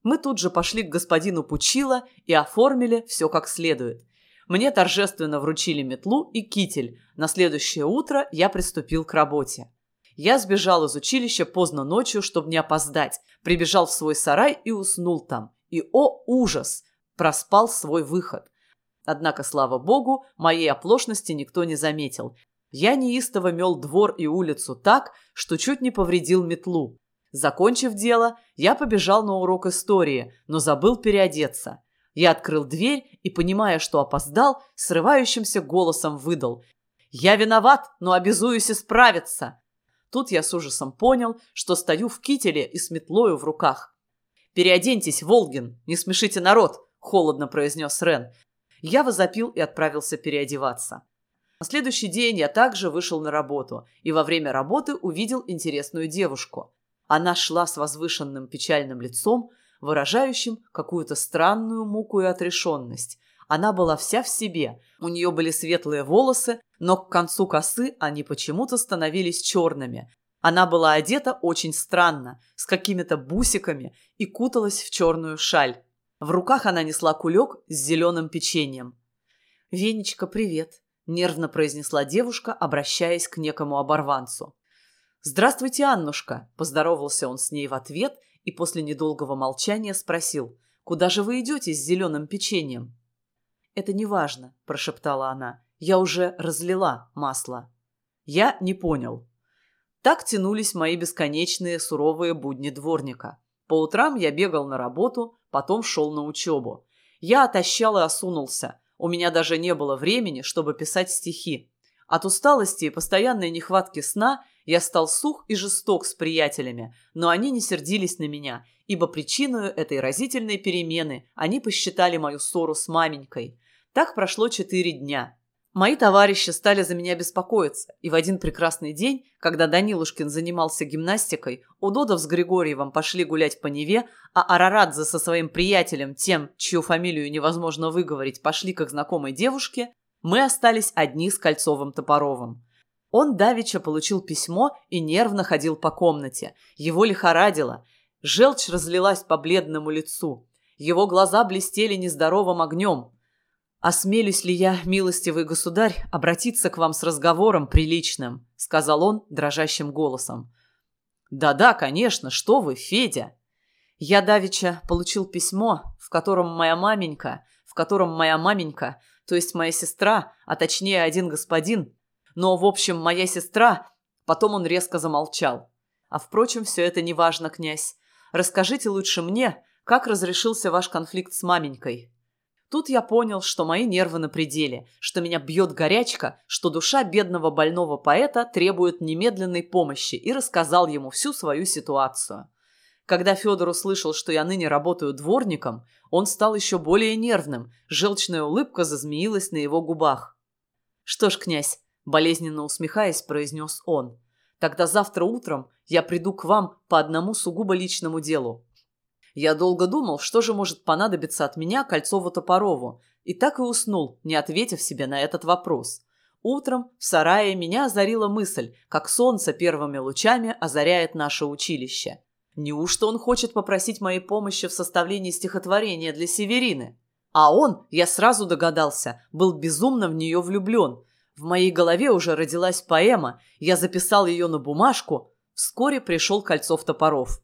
Мы тут же пошли к господину Пучила и оформили все как следует. Мне торжественно вручили метлу и китель. На следующее утро я приступил к работе. Я сбежал из училища поздно ночью, чтобы не опоздать, прибежал в свой сарай и уснул там. И, о ужас, проспал свой выход. Однако, слава богу, моей оплошности никто не заметил. Я неистово мел двор и улицу так, что чуть не повредил метлу. Закончив дело, я побежал на урок истории, но забыл переодеться. Я открыл дверь и, понимая, что опоздал, срывающимся голосом выдал. «Я виноват, но обязуюсь исправиться!» Тут я с ужасом понял, что стою в кителе и с метлою в руках. «Переоденьтесь, Волгин, не смешите народ!» – холодно произнес Рен. Я возопил и отправился переодеваться. На следующий день я также вышел на работу и во время работы увидел интересную девушку. Она шла с возвышенным печальным лицом, выражающим какую-то странную муку и отрешенность. Она была вся в себе. У нее были светлые волосы, но к концу косы они почему-то становились черными. Она была одета очень странно, с какими-то бусиками и куталась в черную шаль. В руках она несла кулек с зеленым печеньем. «Венечка, привет! — нервно произнесла девушка, обращаясь к некому оборванцу. «Здравствуйте, Аннушка!» – поздоровался он с ней в ответ и после недолгого молчания спросил, «Куда же вы идете с зеленым печеньем?» «Это не важно», – прошептала она. «Я уже разлила масло». Я не понял. Так тянулись мои бесконечные суровые будни дворника. По утрам я бегал на работу, потом шел на учебу. Я отощал и осунулся. У меня даже не было времени, чтобы писать стихи. От усталости и постоянной нехватки сна я стал сух и жесток с приятелями, но они не сердились на меня, ибо причиной этой разительной перемены они посчитали мою ссору с маменькой. Так прошло четыре дня. Мои товарищи стали за меня беспокоиться, и в один прекрасный день, когда Данилушкин занимался гимнастикой, Удодов с Григорьевым пошли гулять по Неве, а Арарадзе со своим приятелем, тем, чью фамилию невозможно выговорить, пошли к знакомой девушке, мы остались одни с Кольцовым-Топоровым. Он давеча получил письмо и нервно ходил по комнате. Его лихорадило. Желчь разлилась по бледному лицу. Его глаза блестели нездоровым огнем. «Осмелюсь ли я, милостивый государь, обратиться к вам с разговором приличным?» — сказал он дрожащим голосом. «Да-да, конечно, что вы, Федя!» Я давеча получил письмо, в котором моя маменька, в котором моя маменька, то есть моя сестра, а точнее один господин, но, в общем, моя сестра... Потом он резко замолчал. А, впрочем, все это не важно, князь. Расскажите лучше мне, как разрешился ваш конфликт с маменькой. Тут я понял, что мои нервы на пределе, что меня бьет горячка, что душа бедного больного поэта требует немедленной помощи и рассказал ему всю свою ситуацию. Когда Федор услышал, что я ныне работаю дворником, он стал еще более нервным, желчная улыбка зазмеилась на его губах. «Что ж, князь», – болезненно усмехаясь, произнес он, – «тогда завтра утром я приду к вам по одному сугубо личному делу. Я долго думал, что же может понадобиться от меня Кольцову-Топорову, и так и уснул, не ответив себе на этот вопрос. Утром в сарае меня озарила мысль, как солнце первыми лучами озаряет наше училище. Неужто он хочет попросить моей помощи в составлении стихотворения для Северины? А он, я сразу догадался, был безумно в нее влюблен. В моей голове уже родилась поэма, я записал ее на бумажку. Вскоре пришел Кольцов-Топоров.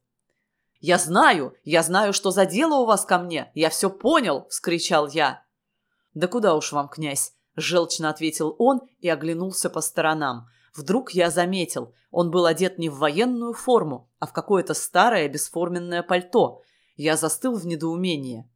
«Я знаю, я знаю, что за дело у вас ко мне, я все понял!» – вскричал я. «Да куда уж вам, князь?» – желчно ответил он и оглянулся по сторонам. Вдруг я заметил, он был одет не в военную форму, а в какое-то старое бесформенное пальто. Я застыл в недоумении.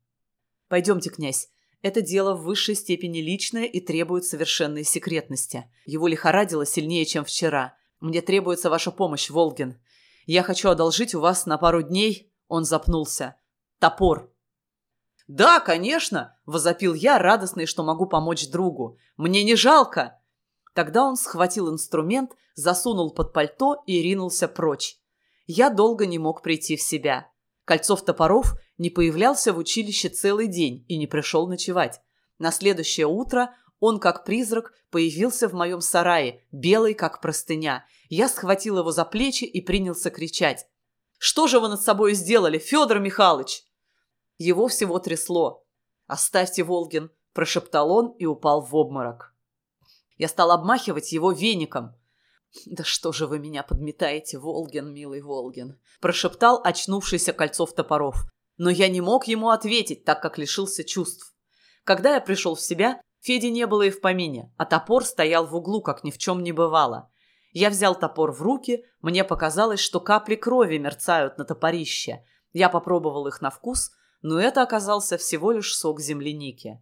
«Пойдемте, князь, это дело в высшей степени личное и требует совершенной секретности. Его лихорадило сильнее, чем вчера. Мне требуется ваша помощь, Волгин. Я хочу одолжить у вас на пару дней...» Он запнулся. «Топор». «Да, конечно!» – возопил я, радостный, что могу помочь другу. «Мне не жалко!» Тогда он схватил инструмент, засунул под пальто и ринулся прочь. Я долго не мог прийти в себя. Кольцов-Топоров не появлялся в училище целый день и не пришел ночевать. На следующее утро он, как призрак, появился в моем сарае, белый, как простыня. Я схватил его за плечи и принялся кричать. «Что же вы над собой сделали, Федор Михайлович?» Его всего трясло. «Оставьте, Волгин», – прошептал он и упал в обморок. Я стал обмахивать его веником. «Да что же вы меня подметаете, Волгин, милый Волгин?» – прошептал очнувшийся Кольцов-Топоров. Но я не мог ему ответить, так как лишился чувств. Когда я пришел в себя, Феди не было и в помине, а топор стоял в углу, как ни в чем не бывало. Я взял топор в руки, мне показалось, что капли крови мерцают на топорище. Я попробовал их на вкус, но это оказался всего лишь сок земляники.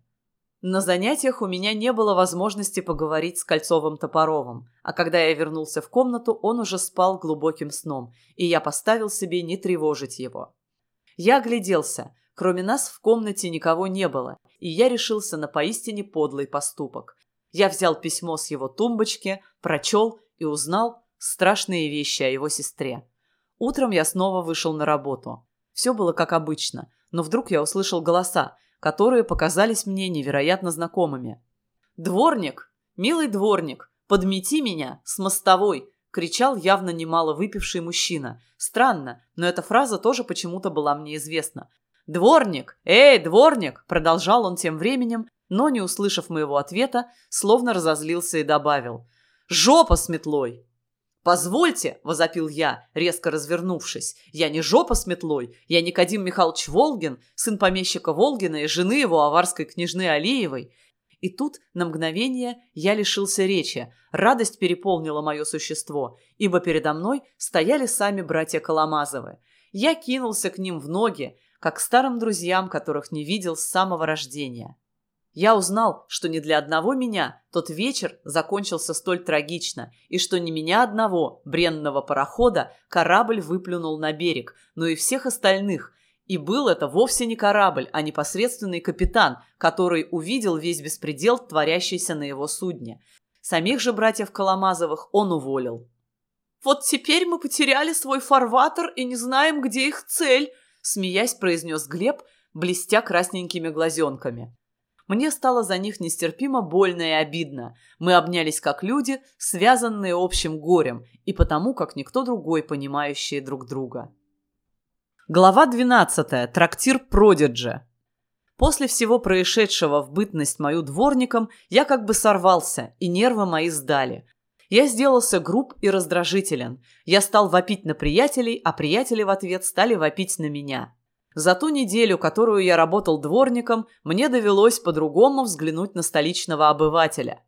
На занятиях у меня не было возможности поговорить с Кольцовым Топоровым, а когда я вернулся в комнату, он уже спал глубоким сном, и я поставил себе не тревожить его. Я огляделся. Кроме нас в комнате никого не было, и я решился на поистине подлый поступок. Я взял письмо с его тумбочки, прочел и узнал страшные вещи о его сестре. Утром я снова вышел на работу. Все было как обычно, но вдруг я услышал голоса, которые показались мне невероятно знакомыми. «Дворник! Милый дворник! Подмети меня с мостовой!» – кричал явно немало выпивший мужчина. Странно, но эта фраза тоже почему-то была мне известна. «Дворник! Эй, дворник!» – продолжал он тем временем, но, не услышав моего ответа, словно разозлился и добавил «Жопа с метлой!» «Позвольте!» – возопил я, резко развернувшись. «Я не жопа с метлой, я Никодим Михайлович Волгин, сын помещика Волгина и жены его аварской княжны Алиевой. И тут, на мгновение, я лишился речи. Радость переполнила мое существо, ибо передо мной стояли сами братья Коломазовы. Я кинулся к ним в ноги, как старым друзьям, которых не видел с самого рождения. Я узнал, что не для одного меня тот вечер закончился столь трагично, и что не меня одного, бренного парохода, корабль выплюнул на берег, но и всех остальных. И был это вовсе не корабль, а непосредственный капитан, который увидел весь беспредел, творящийся на его судне. Самих же братьев Коломазовых он уволил. «Вот теперь мы потеряли свой фарватер и не знаем, где их цель», смеясь произнес Глеб, блестя красненькими глазенками. Мне стало за них нестерпимо больно и обидно. Мы обнялись как люди, связанные общим горем, и потому, как никто другой, понимающие друг друга. Глава 12. Трактир Продиджи. После всего происшедшего в бытность мою дворником, я как бы сорвался, и нервы мои сдали. Я сделался груб и раздражителен. Я стал вопить на приятелей, а приятели в ответ стали вопить на меня. За ту неделю, которую я работал дворником, мне довелось по-другому взглянуть на столичного обывателя.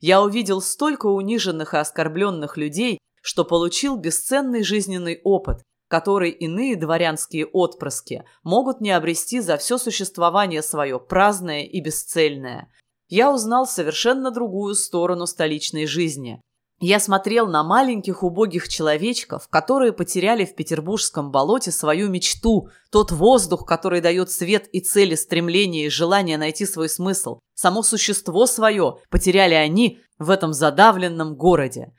Я увидел столько униженных и оскорбленных людей, что получил бесценный жизненный опыт, который иные дворянские отпрыски могут не обрести за все существование свое праздное и бесцельное. Я узнал совершенно другую сторону столичной жизни. Я смотрел на маленьких убогих человечков, которые потеряли в петербургском болоте свою мечту, тот воздух, который дает свет и цели, стремление и желание найти свой смысл. Само существо свое потеряли они в этом задавленном городе.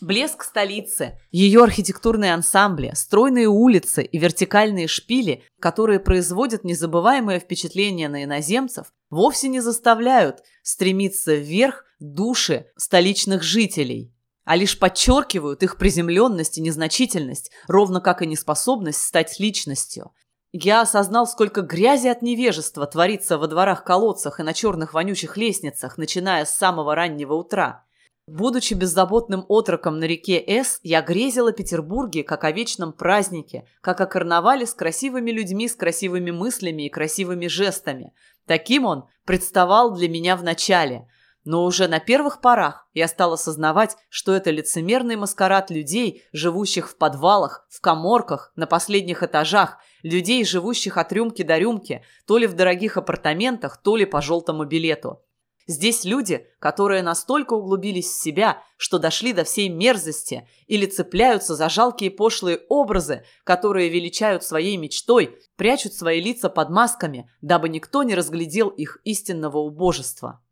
Блеск столицы, ее архитектурные ансамбли, стройные улицы и вертикальные шпили, которые производят незабываемое впечатление на иноземцев, вовсе не заставляют стремиться вверх души столичных жителей а лишь подчеркивают их приземленность и незначительность, ровно как и неспособность стать личностью. Я осознал, сколько грязи от невежества творится во дворах-колодцах и на черных вонючих лестницах, начиная с самого раннего утра. Будучи беззаботным отроком на реке С, я грезил о Петербурге как о вечном празднике, как о карнавале с красивыми людьми, с красивыми мыслями и красивыми жестами. Таким он представал для меня в начале – но уже на первых порах я стал осознавать, что это лицемерный маскарад людей, живущих в подвалах, в коморках, на последних этажах, людей, живущих от рюмки до рюмки, то ли в дорогих апартаментах, то ли по желтому билету. Здесь люди, которые настолько углубились в себя, что дошли до всей мерзости или цепляются за жалкие пошлые образы, которые величают своей мечтой, прячут свои лица под масками, дабы никто не разглядел их истинного убожества.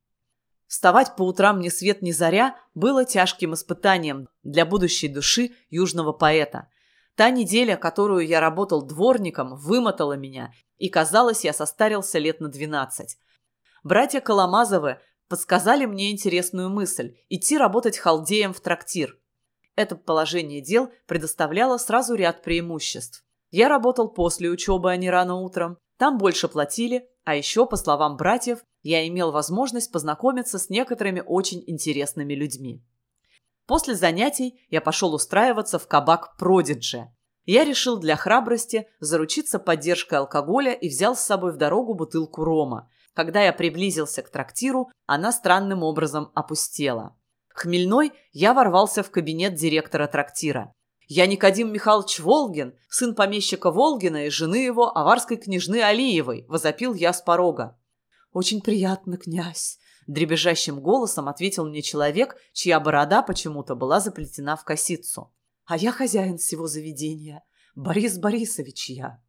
Вставать по утрам ни свет ни заря было тяжким испытанием для будущей души южного поэта. Та неделя, которую я работал дворником, вымотала меня, и, казалось, я состарился лет на двенадцать. Братья Коломазовы подсказали мне интересную мысль – идти работать халдеем в трактир. Это положение дел предоставляло сразу ряд преимуществ. Я работал после учебы, а не рано утром. Там больше платили, а еще, по словам братьев, я имел возможность познакомиться с некоторыми очень интересными людьми. После занятий я пошел устраиваться в кабак «Продиджи». Я решил для храбрости заручиться поддержкой алкоголя и взял с собой в дорогу бутылку рома. Когда я приблизился к трактиру, она странным образом опустела. Хмельной я ворвался в кабинет директора трактира. «Я Никодим Михайлович Волгин, сын помещика Волгина и жены его, аварской княжны Алиевой», – возопил я с порога. «Очень приятно, князь», – дребезжащим голосом ответил мне человек, чья борода почему-то была заплетена в косицу. «А я хозяин всего заведения. Борис Борисович я».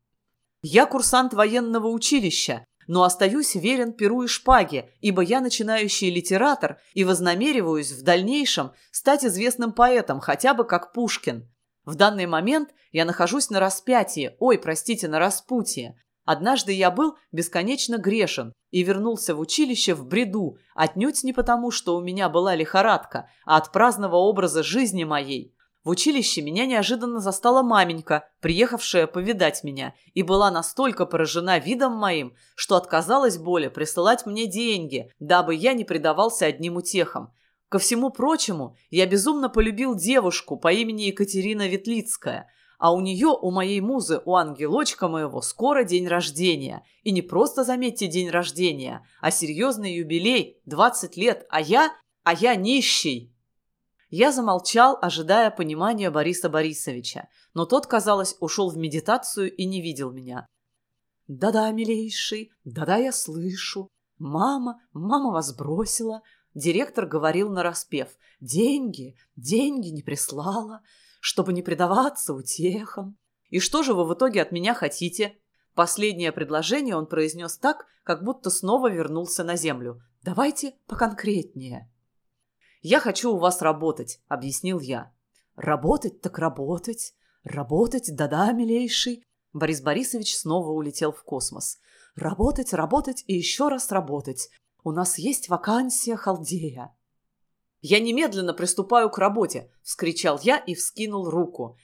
«Я курсант военного училища, но остаюсь верен перу и шпаге, ибо я начинающий литератор и вознамериваюсь в дальнейшем стать известным поэтом, хотя бы как Пушкин. В данный момент я нахожусь на распятии, ой, простите, на распутье. Однажды я был бесконечно грешен и вернулся в училище в бреду, отнюдь не потому, что у меня была лихорадка, а от праздного образа жизни моей. В училище меня неожиданно застала маменька, приехавшая повидать меня, и была настолько поражена видом моим, что отказалась более присылать мне деньги, дабы я не предавался одним утехам. Ко всему прочему, я безумно полюбил девушку по имени Екатерина Ветлицкая, а у нее, у моей музы, у ангелочка моего, скоро день рождения. И не просто, заметьте, день рождения, а серьезный юбилей, 20 лет, а я, а я нищий. Я замолчал, ожидая понимания Бориса Борисовича, но тот, казалось, ушел в медитацию и не видел меня. «Да-да, милейший, да-да, я слышу. Мама, мама вас бросила». Директор говорил нараспев. «Деньги, деньги не прислала, чтобы не предаваться утехам». «И что же вы в итоге от меня хотите?» Последнее предложение он произнес так, как будто снова вернулся на землю. «Давайте поконкретнее». «Я хочу у вас работать», — объяснил я. «Работать так работать. Работать, да-да, милейший». Борис Борисович снова улетел в космос. «Работать, работать и еще раз работать. У нас есть вакансия халдея». «Я немедленно приступаю к работе», — вскричал я и вскинул руку.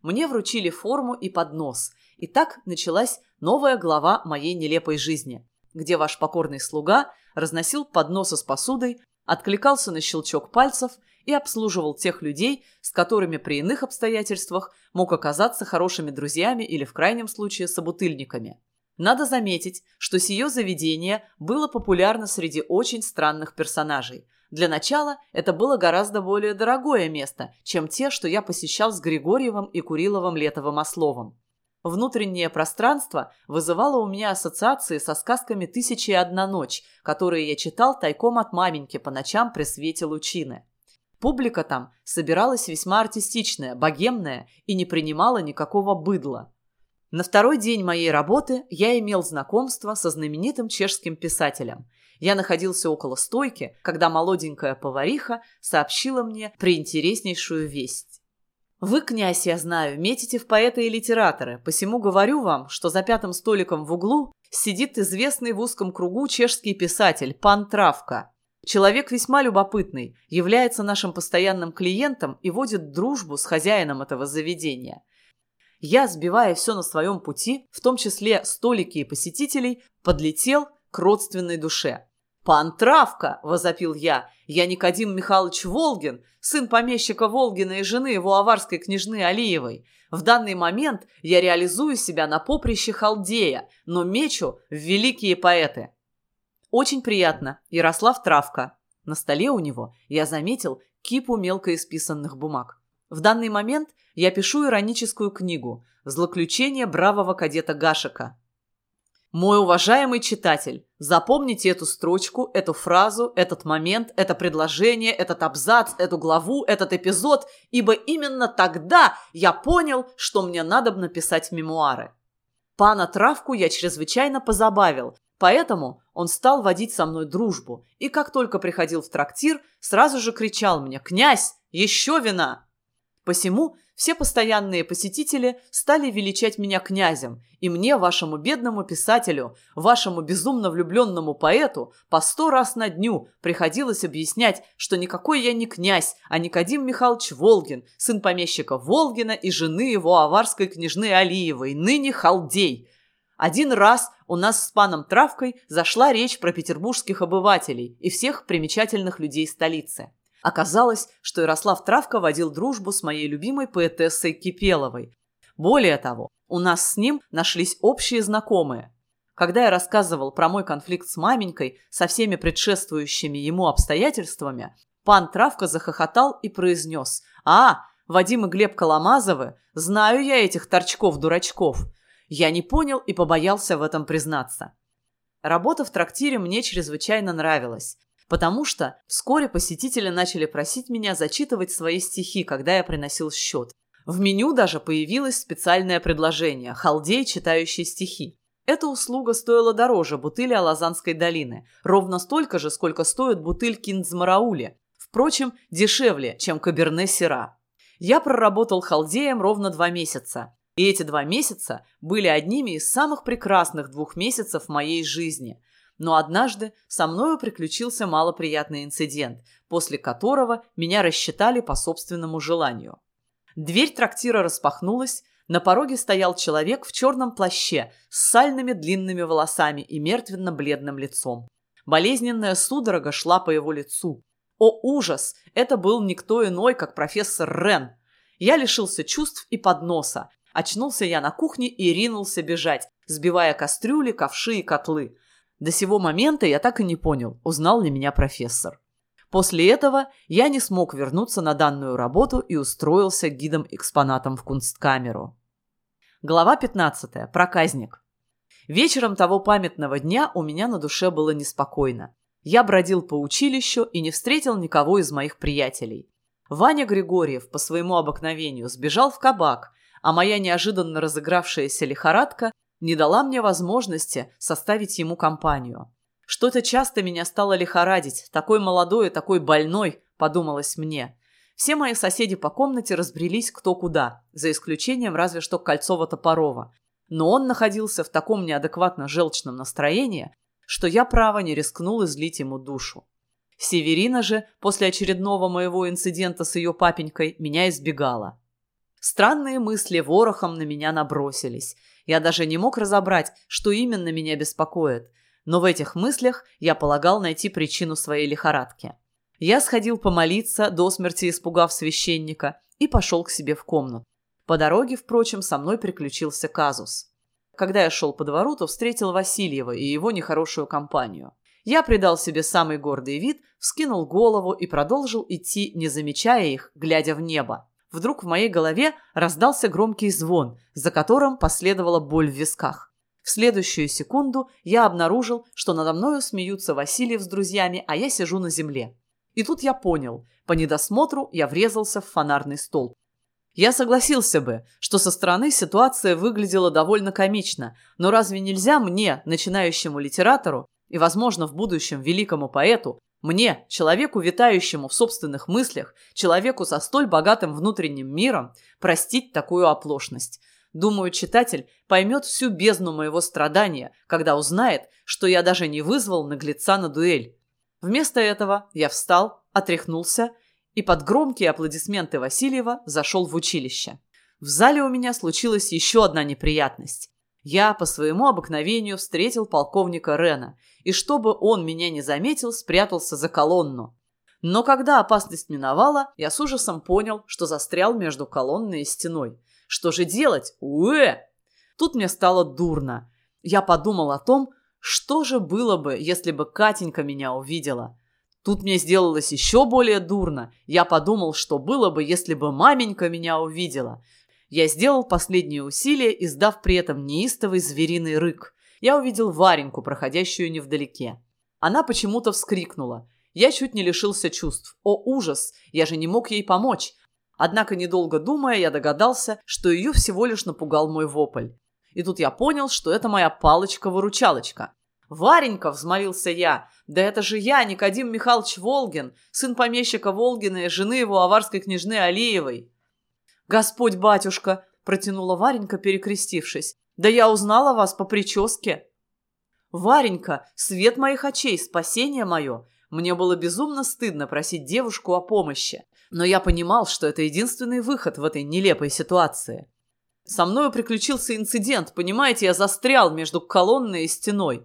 Мне вручили форму и поднос. И так началась новая глава моей нелепой жизни, где ваш покорный слуга разносил подносы с посудой, откликался на щелчок пальцев и обслуживал тех людей, с которыми при иных обстоятельствах мог оказаться хорошими друзьями или в крайнем случае собутыльниками. Надо заметить, что сие заведение было популярно среди очень странных персонажей. Для начала это было гораздо более дорогое место, чем те, что я посещал с Григорьевым и Куриловым Летовым Ословом. Внутреннее пространство вызывало у меня ассоциации со сказками «Тысяча и одна ночь», которые я читал тайком от маменьки по ночам при свете лучины. Публика там собиралась весьма артистичная, богемная и не принимала никакого быдла. На второй день моей работы я имел знакомство со знаменитым чешским писателем. Я находился около стойки, когда молоденькая повариха сообщила мне приинтереснейшую весть. Вы, князь, я знаю, метите в поэты и литераторы, посему говорю вам, что за пятым столиком в углу сидит известный в узком кругу чешский писатель пан Травка. Человек весьма любопытный, является нашим постоянным клиентом и водит дружбу с хозяином этого заведения. Я, сбивая все на своем пути, в том числе столики и посетителей, подлетел к родственной душе. «Пан Травка!» – возопил я. «Я Никодим Михайлович Волгин, сын помещика Волгина и жены его аварской княжны Алиевой. В данный момент я реализую себя на поприще халдея, но мечу в великие поэты». «Очень приятно. Ярослав Травка». На столе у него я заметил кипу мелко исписанных бумаг. В данный момент я пишу ироническую книгу «Злоключение бравого кадета Гашика». Мой уважаемый читатель, запомните эту строчку, эту фразу, этот момент, это предложение, этот абзац, эту главу, этот эпизод, ибо именно тогда я понял, что мне надо написать мемуары. Пана Травку я чрезвычайно позабавил, поэтому он стал водить со мной дружбу, и как только приходил в трактир, сразу же кричал мне «Князь, еще вина!» Посему все постоянные посетители стали величать меня князем, и мне, вашему бедному писателю, вашему безумно влюбленному поэту, по сто раз на дню приходилось объяснять, что никакой я не князь, а Никодим Михайлович Волгин, сын помещика Волгина и жены его аварской княжны Алиевой, ныне халдей. Один раз у нас с паном Травкой зашла речь про петербургских обывателей и всех примечательных людей столицы. Оказалось, что Ярослав Травка водил дружбу с моей любимой поэтессой Кипеловой. Более того, у нас с ним нашлись общие знакомые. Когда я рассказывал про мой конфликт с маменькой со всеми предшествующими ему обстоятельствами, пан Травка захохотал и произнес «А, Вадим и Глеб Коломазовы, знаю я этих торчков-дурачков». Я не понял и побоялся в этом признаться. Работа в трактире мне чрезвычайно нравилась потому что вскоре посетители начали просить меня зачитывать свои стихи, когда я приносил счет. В меню даже появилось специальное предложение – халдей, читающий стихи. Эта услуга стоила дороже бутыли Алазанской долины, ровно столько же, сколько стоит бутыль Киндзмараули. Впрочем, дешевле, чем Каберне-Сера. Я проработал халдеем ровно два месяца. И эти два месяца были одними из самых прекрасных двух месяцев моей жизни – но однажды со мною приключился малоприятный инцидент, после которого меня рассчитали по собственному желанию. Дверь трактира распахнулась, на пороге стоял человек в черном плаще с сальными длинными волосами и мертвенно-бледным лицом. Болезненная судорога шла по его лицу. О, ужас! Это был никто иной, как профессор Рен. Я лишился чувств и подноса. Очнулся я на кухне и ринулся бежать, сбивая кастрюли, ковши и котлы. До сего момента я так и не понял, узнал ли меня профессор. После этого я не смог вернуться на данную работу и устроился гидом-экспонатом в кунсткамеру. Глава 15. Проказник. Вечером того памятного дня у меня на душе было неспокойно. Я бродил по училищу и не встретил никого из моих приятелей. Ваня Григорьев по своему обыкновению сбежал в кабак, а моя неожиданно разыгравшаяся лихорадка не дала мне возможности составить ему компанию. Что-то часто меня стало лихорадить, такой молодой и такой больной, подумалось мне. Все мои соседи по комнате разбрелись кто куда, за исключением разве что Кольцова-Топорова. Но он находился в таком неадекватно желчном настроении, что я право не рискнул излить ему душу. Северина же, после очередного моего инцидента с ее папенькой, меня избегала. Странные мысли ворохом на меня набросились. Я даже не мог разобрать, что именно меня беспокоит – но в этих мыслях я полагал найти причину своей лихорадки. Я сходил помолиться, до смерти испугав священника, и пошел к себе в комнату. По дороге, впрочем, со мной приключился казус. Когда я шел по двору, то встретил Васильева и его нехорошую компанию. Я придал себе самый гордый вид, вскинул голову и продолжил идти, не замечая их, глядя в небо. Вдруг в моей голове раздался громкий звон, за которым последовала боль в висках. В следующую секунду я обнаружил, что надо мною смеются Васильев с друзьями, а я сижу на земле. И тут я понял, по недосмотру я врезался в фонарный столб. Я согласился бы, что со стороны ситуация выглядела довольно комично, но разве нельзя мне, начинающему литератору и, возможно, в будущем великому поэту, мне, человеку, витающему в собственных мыслях, человеку со столь богатым внутренним миром, простить такую оплошность – Думаю, читатель поймет всю бездну моего страдания, когда узнает, что я даже не вызвал наглеца на дуэль. Вместо этого я встал, отряхнулся и под громкие аплодисменты Васильева зашел в училище. В зале у меня случилась еще одна неприятность. Я по своему обыкновению встретил полковника Рена, и чтобы он меня не заметил, спрятался за колонну. Но когда опасность миновала, я с ужасом понял, что застрял между колонной и стеной. Что же делать? Уэ! Тут мне стало дурно. Я подумал о том, что же было бы, если бы Катенька меня увидела. Тут мне сделалось еще более дурно. Я подумал, что было бы, если бы маменька меня увидела. Я сделал последние усилия, издав при этом неистовый звериный рык. Я увидел Вареньку, проходящую невдалеке. Она почему-то вскрикнула. Я чуть не лишился чувств. О, ужас! Я же не мог ей помочь. Однако, недолго думая, я догадался, что ее всего лишь напугал мой вопль. И тут я понял, что это моя палочка-выручалочка. «Варенька!» – взмолился я. «Да это же я, Никодим Михайлович Волгин, сын помещика Волгина и жены его аварской княжны Алиевой». «Господь батюшка!» – протянула Варенька, перекрестившись. «Да я узнала вас по прическе». «Варенька, свет моих очей, спасение мое!» Мне было безумно стыдно просить девушку о помощи но я понимал, что это единственный выход в этой нелепой ситуации. Со мною приключился инцидент, понимаете, я застрял между колонной и стеной.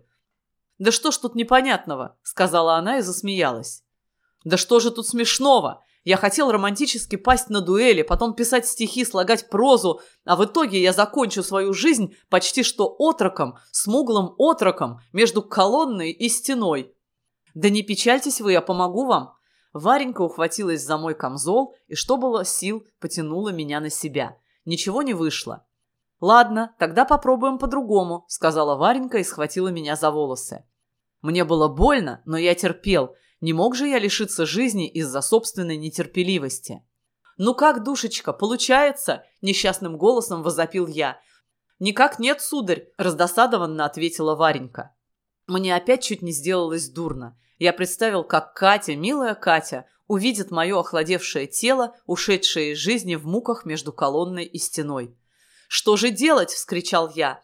«Да что ж тут непонятного?» – сказала она и засмеялась. «Да что же тут смешного? Я хотел романтически пасть на дуэли, потом писать стихи, слагать прозу, а в итоге я закончу свою жизнь почти что отроком, смуглым отроком между колонной и стеной. Да не печальтесь вы, я помогу вам. Варенька ухватилась за мой камзол и, что было сил, потянула меня на себя. Ничего не вышло. «Ладно, тогда попробуем по-другому», — сказала Варенька и схватила меня за волосы. Мне было больно, но я терпел. Не мог же я лишиться жизни из-за собственной нетерпеливости. «Ну как, душечка, получается?» – несчастным голосом возопил я. «Никак нет, сударь», – раздосадованно ответила Варенька. Мне опять чуть не сделалось дурно. Я представил, как Катя, милая Катя, увидит мое охладевшее тело, ушедшее из жизни в муках между колонной и стеной. «Что же делать?» – вскричал я.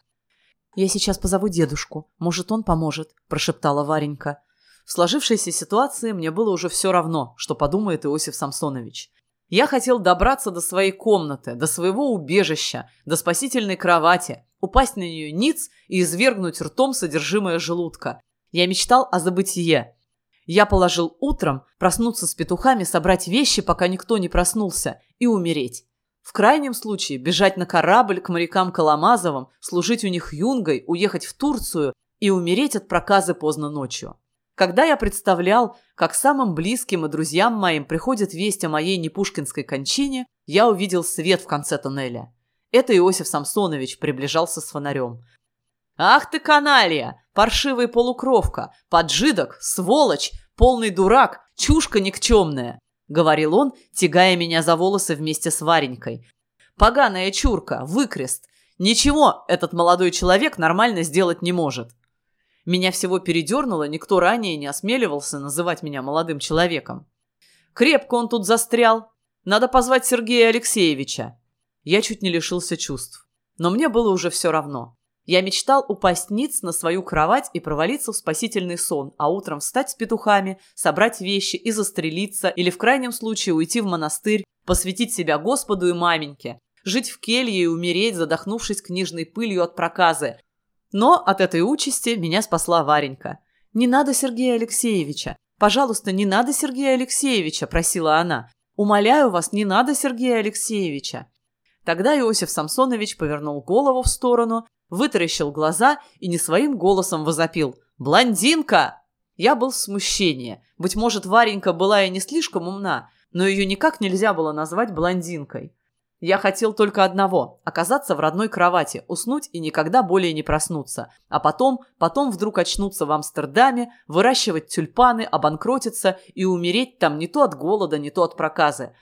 «Я сейчас позову дедушку. Может, он поможет», – прошептала Варенька. В сложившейся ситуации мне было уже все равно, что подумает Иосиф Самсонович. Я хотел добраться до своей комнаты, до своего убежища, до спасительной кровати, упасть на нее ниц и извергнуть ртом содержимое желудка. Я мечтал о забытие. Я положил утром проснуться с петухами, собрать вещи, пока никто не проснулся, и умереть. В крайнем случае бежать на корабль к морякам Коломазовым, служить у них юнгой, уехать в Турцию и умереть от проказы поздно ночью. Когда я представлял, как самым близким и друзьям моим приходит весть о моей непушкинской кончине, я увидел свет в конце тоннеля. Это Иосиф Самсонович приближался с фонарем. «Ах ты, каналья! Паршивый полукровка! Поджидок! Сволочь! Полный дурак! Чушка никчемная!» — говорил он, тягая меня за волосы вместе с Варенькой. «Поганая чурка! Выкрест! Ничего этот молодой человек нормально сделать не может!» Меня всего передернуло, никто ранее не осмеливался называть меня молодым человеком. Крепко он тут застрял. Надо позвать Сергея Алексеевича. Я чуть не лишился чувств. Но мне было уже все равно. Я мечтал упасть ниц на свою кровать и провалиться в спасительный сон, а утром встать с петухами, собрать вещи и застрелиться, или в крайнем случае уйти в монастырь, посвятить себя Господу и маменьке, жить в келье и умереть, задохнувшись книжной пылью от проказы, но от этой участи меня спасла Варенька. «Не надо Сергея Алексеевича. Пожалуйста, не надо Сергея Алексеевича», – просила она. «Умоляю вас, не надо Сергея Алексеевича». Тогда Иосиф Самсонович повернул голову в сторону, вытаращил глаза и не своим голосом возопил «Блондинка!». Я был в смущении. Быть может, Варенька была и не слишком умна, но ее никак нельзя было назвать блондинкой. Я хотел только одного – оказаться в родной кровати, уснуть и никогда более не проснуться. А потом, потом вдруг очнуться в Амстердаме, выращивать тюльпаны, обанкротиться и умереть там не то от голода, не то от проказы.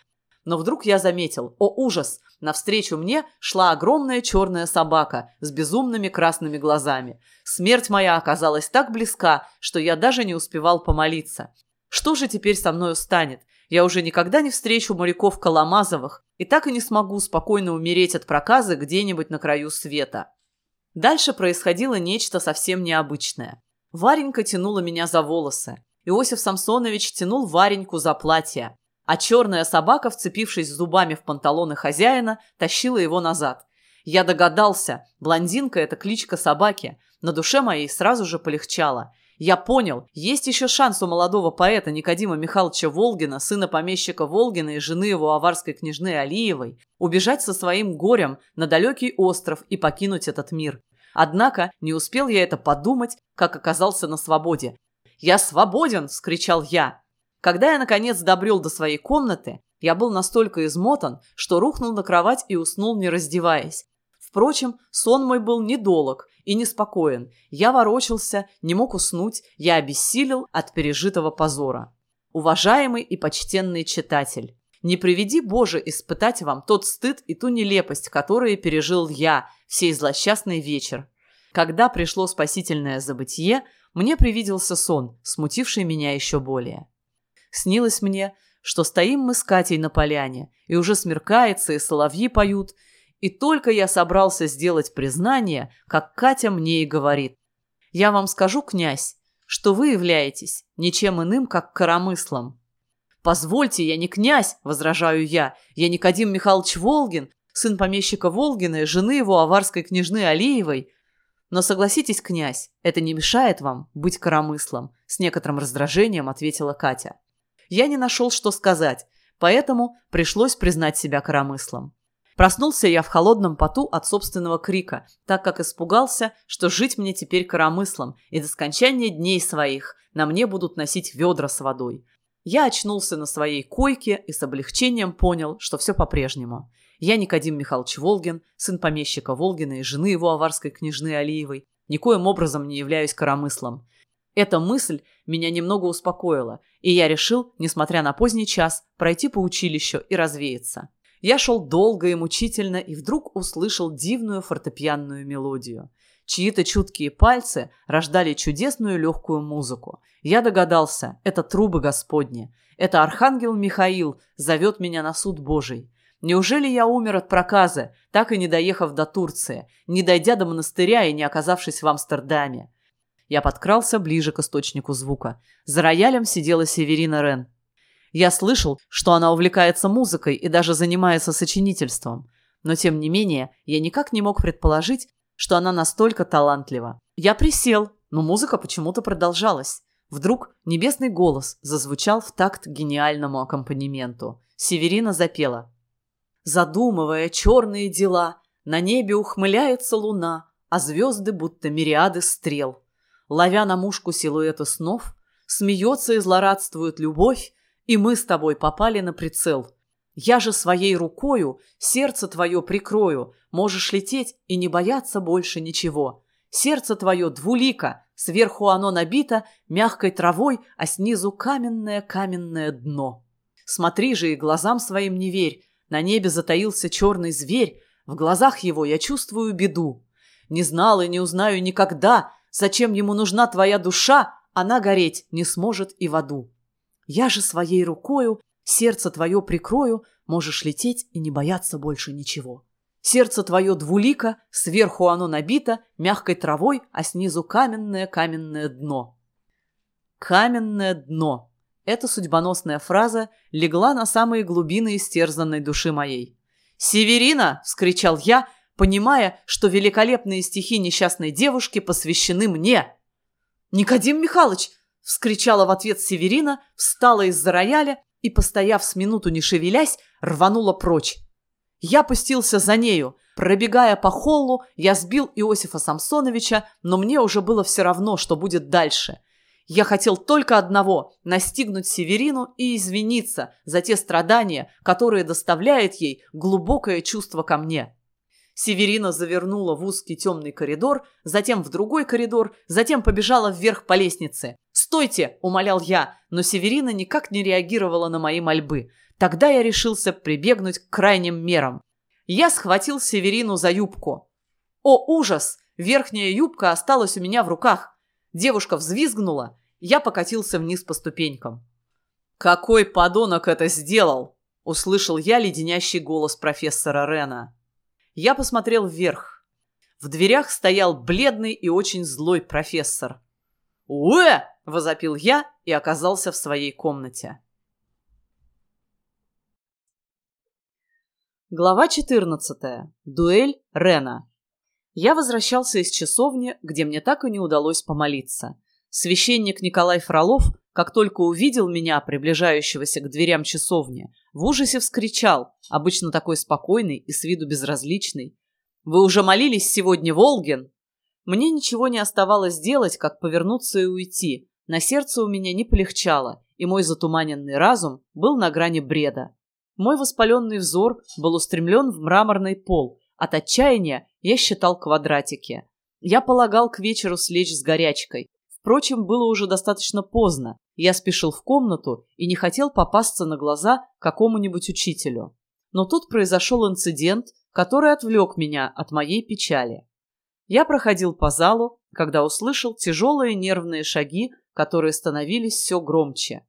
Но вдруг я заметил, о ужас, навстречу мне шла огромная черная собака с безумными красными глазами. Смерть моя оказалась так близка, что я даже не успевал помолиться. Что же теперь со мною станет? Я уже никогда не встречу моряков Коломазовых и так и не смогу спокойно умереть от проказа где-нибудь на краю света. Дальше происходило нечто совсем необычное. Варенька тянула меня за волосы. Иосиф Самсонович тянул Вареньку за платье, а черная собака, вцепившись зубами в панталоны хозяина, тащила его назад. Я догадался, блондинка – это кличка собаки. На душе моей сразу же полегчало – я понял, есть еще шанс у молодого поэта Никодима Михайловича Волгина, сына помещика Волгина и жены его аварской княжны Алиевой, убежать со своим горем на далекий остров и покинуть этот мир. Однако не успел я это подумать, как оказался на свободе. «Я свободен!» – вскричал я. Когда я, наконец, добрел до своей комнаты, я был настолько измотан, что рухнул на кровать и уснул, не раздеваясь. Впрочем, сон мой был недолог и неспокоен. Я ворочался, не мог уснуть, я обессилел от пережитого позора. Уважаемый и почтенный читатель, не приведи Боже испытать вам тот стыд и ту нелепость, которые пережил я в сей злосчастный вечер. Когда пришло спасительное забытие, мне привиделся сон, смутивший меня еще более. Снилось мне, что стоим мы с Катей на поляне, и уже смеркается, и соловьи поют, и только я собрался сделать признание, как Катя мне и говорит. «Я вам скажу, князь, что вы являетесь ничем иным, как коромыслом». «Позвольте, я не князь», — возражаю я. «Я Никодим Михайлович Волгин, сын помещика Волгина и жены его аварской княжны Алиевой. Но согласитесь, князь, это не мешает вам быть коромыслом», — с некоторым раздражением ответила Катя. Я не нашел, что сказать, поэтому пришлось признать себя коромыслом. Проснулся я в холодном поту от собственного крика, так как испугался, что жить мне теперь коромыслом, и до скончания дней своих на мне будут носить ведра с водой. Я очнулся на своей койке и с облегчением понял, что все по-прежнему. Я Никодим Михайлович Волгин, сын помещика Волгина и жены его аварской княжны Алиевой, никоим образом не являюсь коромыслом. Эта мысль меня немного успокоила, и я решил, несмотря на поздний час, пройти по училищу и развеяться. Я шел долго и мучительно и вдруг услышал дивную фортепианную мелодию. Чьи-то чуткие пальцы рождали чудесную легкую музыку. Я догадался, это трубы Господни. Это архангел Михаил зовет меня на суд Божий. Неужели я умер от проказа, так и не доехав до Турции, не дойдя до монастыря и не оказавшись в Амстердаме? Я подкрался ближе к источнику звука. За роялем сидела Северина Рен. Я слышал, что она увлекается музыкой и даже занимается сочинительством. Но, тем не менее, я никак не мог предположить, что она настолько талантлива. Я присел, но музыка почему-то продолжалась. Вдруг небесный голос зазвучал в такт гениальному аккомпанементу. Северина запела. «Задумывая черные дела, на небе ухмыляется луна, а звезды будто мириады стрел. Ловя на мушку силуэты снов, смеется и злорадствует любовь, и мы с тобой попали на прицел. Я же своей рукою сердце твое прикрою, можешь лететь и не бояться больше ничего. Сердце твое двулико, сверху оно набито мягкой травой, а снизу каменное-каменное дно. Смотри же и глазам своим не верь, на небе затаился черный зверь, в глазах его я чувствую беду. Не знал и не узнаю никогда, зачем ему нужна твоя душа, она гореть не сможет и в аду. Я же своей рукою сердце твое прикрою, можешь лететь и не бояться больше ничего. Сердце твое двулико, сверху оно набито мягкой травой, а снизу каменное-каменное дно. Каменное дно. Эта судьбоносная фраза легла на самые глубины истерзанной души моей. «Северина!» – вскричал я, понимая, что великолепные стихи несчастной девушки посвящены мне. «Никодим Михайлович!» – вскричала в ответ Северина, встала из-за рояля и, постояв с минуту не шевелясь, рванула прочь. Я пустился за нею. Пробегая по холлу, я сбил Иосифа Самсоновича, но мне уже было все равно, что будет дальше. Я хотел только одного – настигнуть Северину и извиниться за те страдания, которые доставляет ей глубокое чувство ко мне. Северина завернула в узкий темный коридор, затем в другой коридор, затем побежала вверх по лестнице. «Стойте!» – умолял я, но Северина никак не реагировала на мои мольбы. Тогда я решился прибегнуть к крайним мерам. Я схватил Северину за юбку. О, ужас! Верхняя юбка осталась у меня в руках. Девушка взвизгнула. Я покатился вниз по ступенькам. «Какой подонок это сделал?» – услышал я леденящий голос профессора Рена. Я посмотрел вверх. В дверях стоял бледный и очень злой профессор. «Уэ!» – возопил я и оказался в своей комнате. Глава 14. Дуэль Рена. Я возвращался из часовни, где мне так и не удалось помолиться. Священник Николай Фролов, как только увидел меня, приближающегося к дверям часовни, в ужасе вскричал, обычно такой спокойный и с виду безразличный. «Вы уже молились сегодня, Волгин?» Мне ничего не оставалось делать, как повернуться и уйти. На сердце у меня не полегчало, и мой затуманенный разум был на грани бреда. Мой воспаленный взор был устремлен в мраморный пол. От отчаяния я считал квадратики. Я полагал к вечеру слечь с горячкой, Впрочем, было уже достаточно поздно. Я спешил в комнату и не хотел попасться на глаза какому-нибудь учителю. Но тут произошел инцидент, который отвлек меня от моей печали. Я проходил по залу, когда услышал тяжелые нервные шаги, которые становились все громче.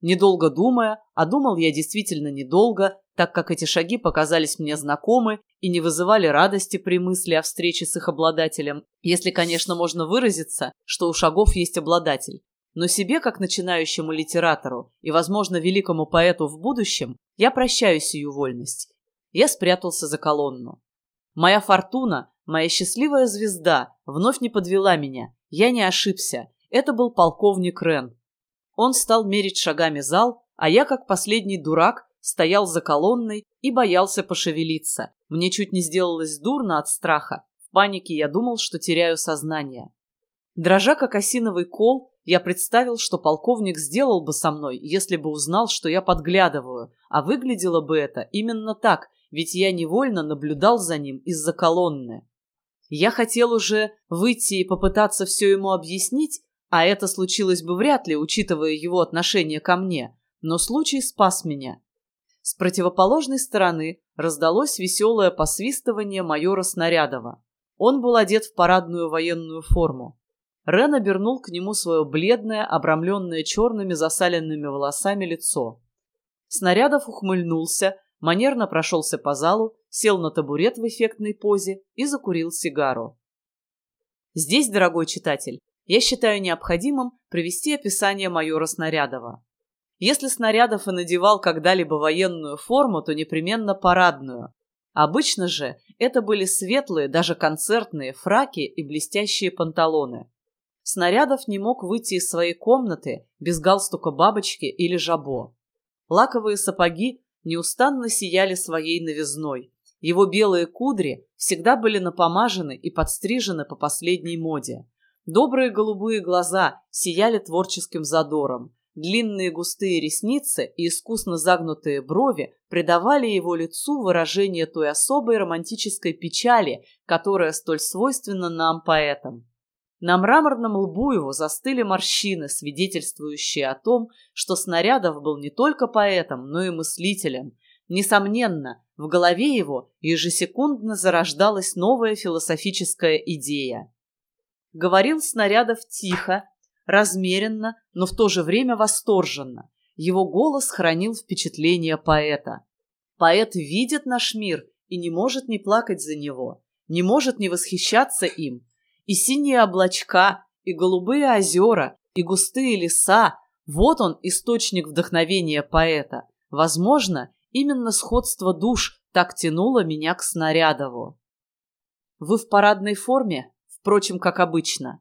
Недолго думая, а думал я действительно недолго, так как эти шаги показались мне знакомы и не вызывали радости при мысли о встрече с их обладателем, если, конечно, можно выразиться, что у шагов есть обладатель. Но себе, как начинающему литератору и, возможно, великому поэту в будущем, я прощаю сию вольность. Я спрятался за колонну. Моя фортуна, моя счастливая звезда вновь не подвела меня. Я не ошибся. Это был полковник Рен. Он стал мерить шагами зал, а я, как последний дурак, стоял за колонной и боялся пошевелиться. Мне чуть не сделалось дурно от страха. В панике я думал, что теряю сознание. Дрожа как осиновый кол, я представил, что полковник сделал бы со мной, если бы узнал, что я подглядываю, а выглядело бы это именно так, ведь я невольно наблюдал за ним из-за колонны. Я хотел уже выйти и попытаться все ему объяснить, а это случилось бы вряд ли, учитывая его отношение ко мне, но случай спас меня. С противоположной стороны раздалось веселое посвистывание майора Снарядова. Он был одет в парадную военную форму. Рен обернул к нему свое бледное, обрамленное черными засаленными волосами лицо. Снарядов ухмыльнулся, манерно прошелся по залу, сел на табурет в эффектной позе и закурил сигару. Здесь, дорогой читатель, я считаю необходимым привести описание майора Снарядова. Если Снарядов и надевал когда-либо военную форму, то непременно парадную. Обычно же это были светлые, даже концертные фраки и блестящие панталоны. Снарядов не мог выйти из своей комнаты без галстука бабочки или жабо. Лаковые сапоги неустанно сияли своей новизной. Его белые кудри всегда были напомажены и подстрижены по последней моде. Добрые голубые глаза сияли творческим задором. Длинные густые ресницы и искусно загнутые брови придавали его лицу выражение той особой романтической печали, которая столь свойственна нам, поэтам. На мраморном лбу его застыли морщины, свидетельствующие о том, что Снарядов был не только поэтом, но и мыслителем. Несомненно, в голове его ежесекундно зарождалась новая философическая идея. Говорил Снарядов тихо, размеренно, но в то же время восторженно. Его голос хранил впечатление поэта. Поэт видит наш мир и не может не плакать за него, не может не восхищаться им, и синие облачка, и голубые озера, и густые леса – вот он, источник вдохновения поэта. Возможно, именно сходство душ так тянуло меня к Снарядову. Вы в парадной форме? Впрочем, как обычно.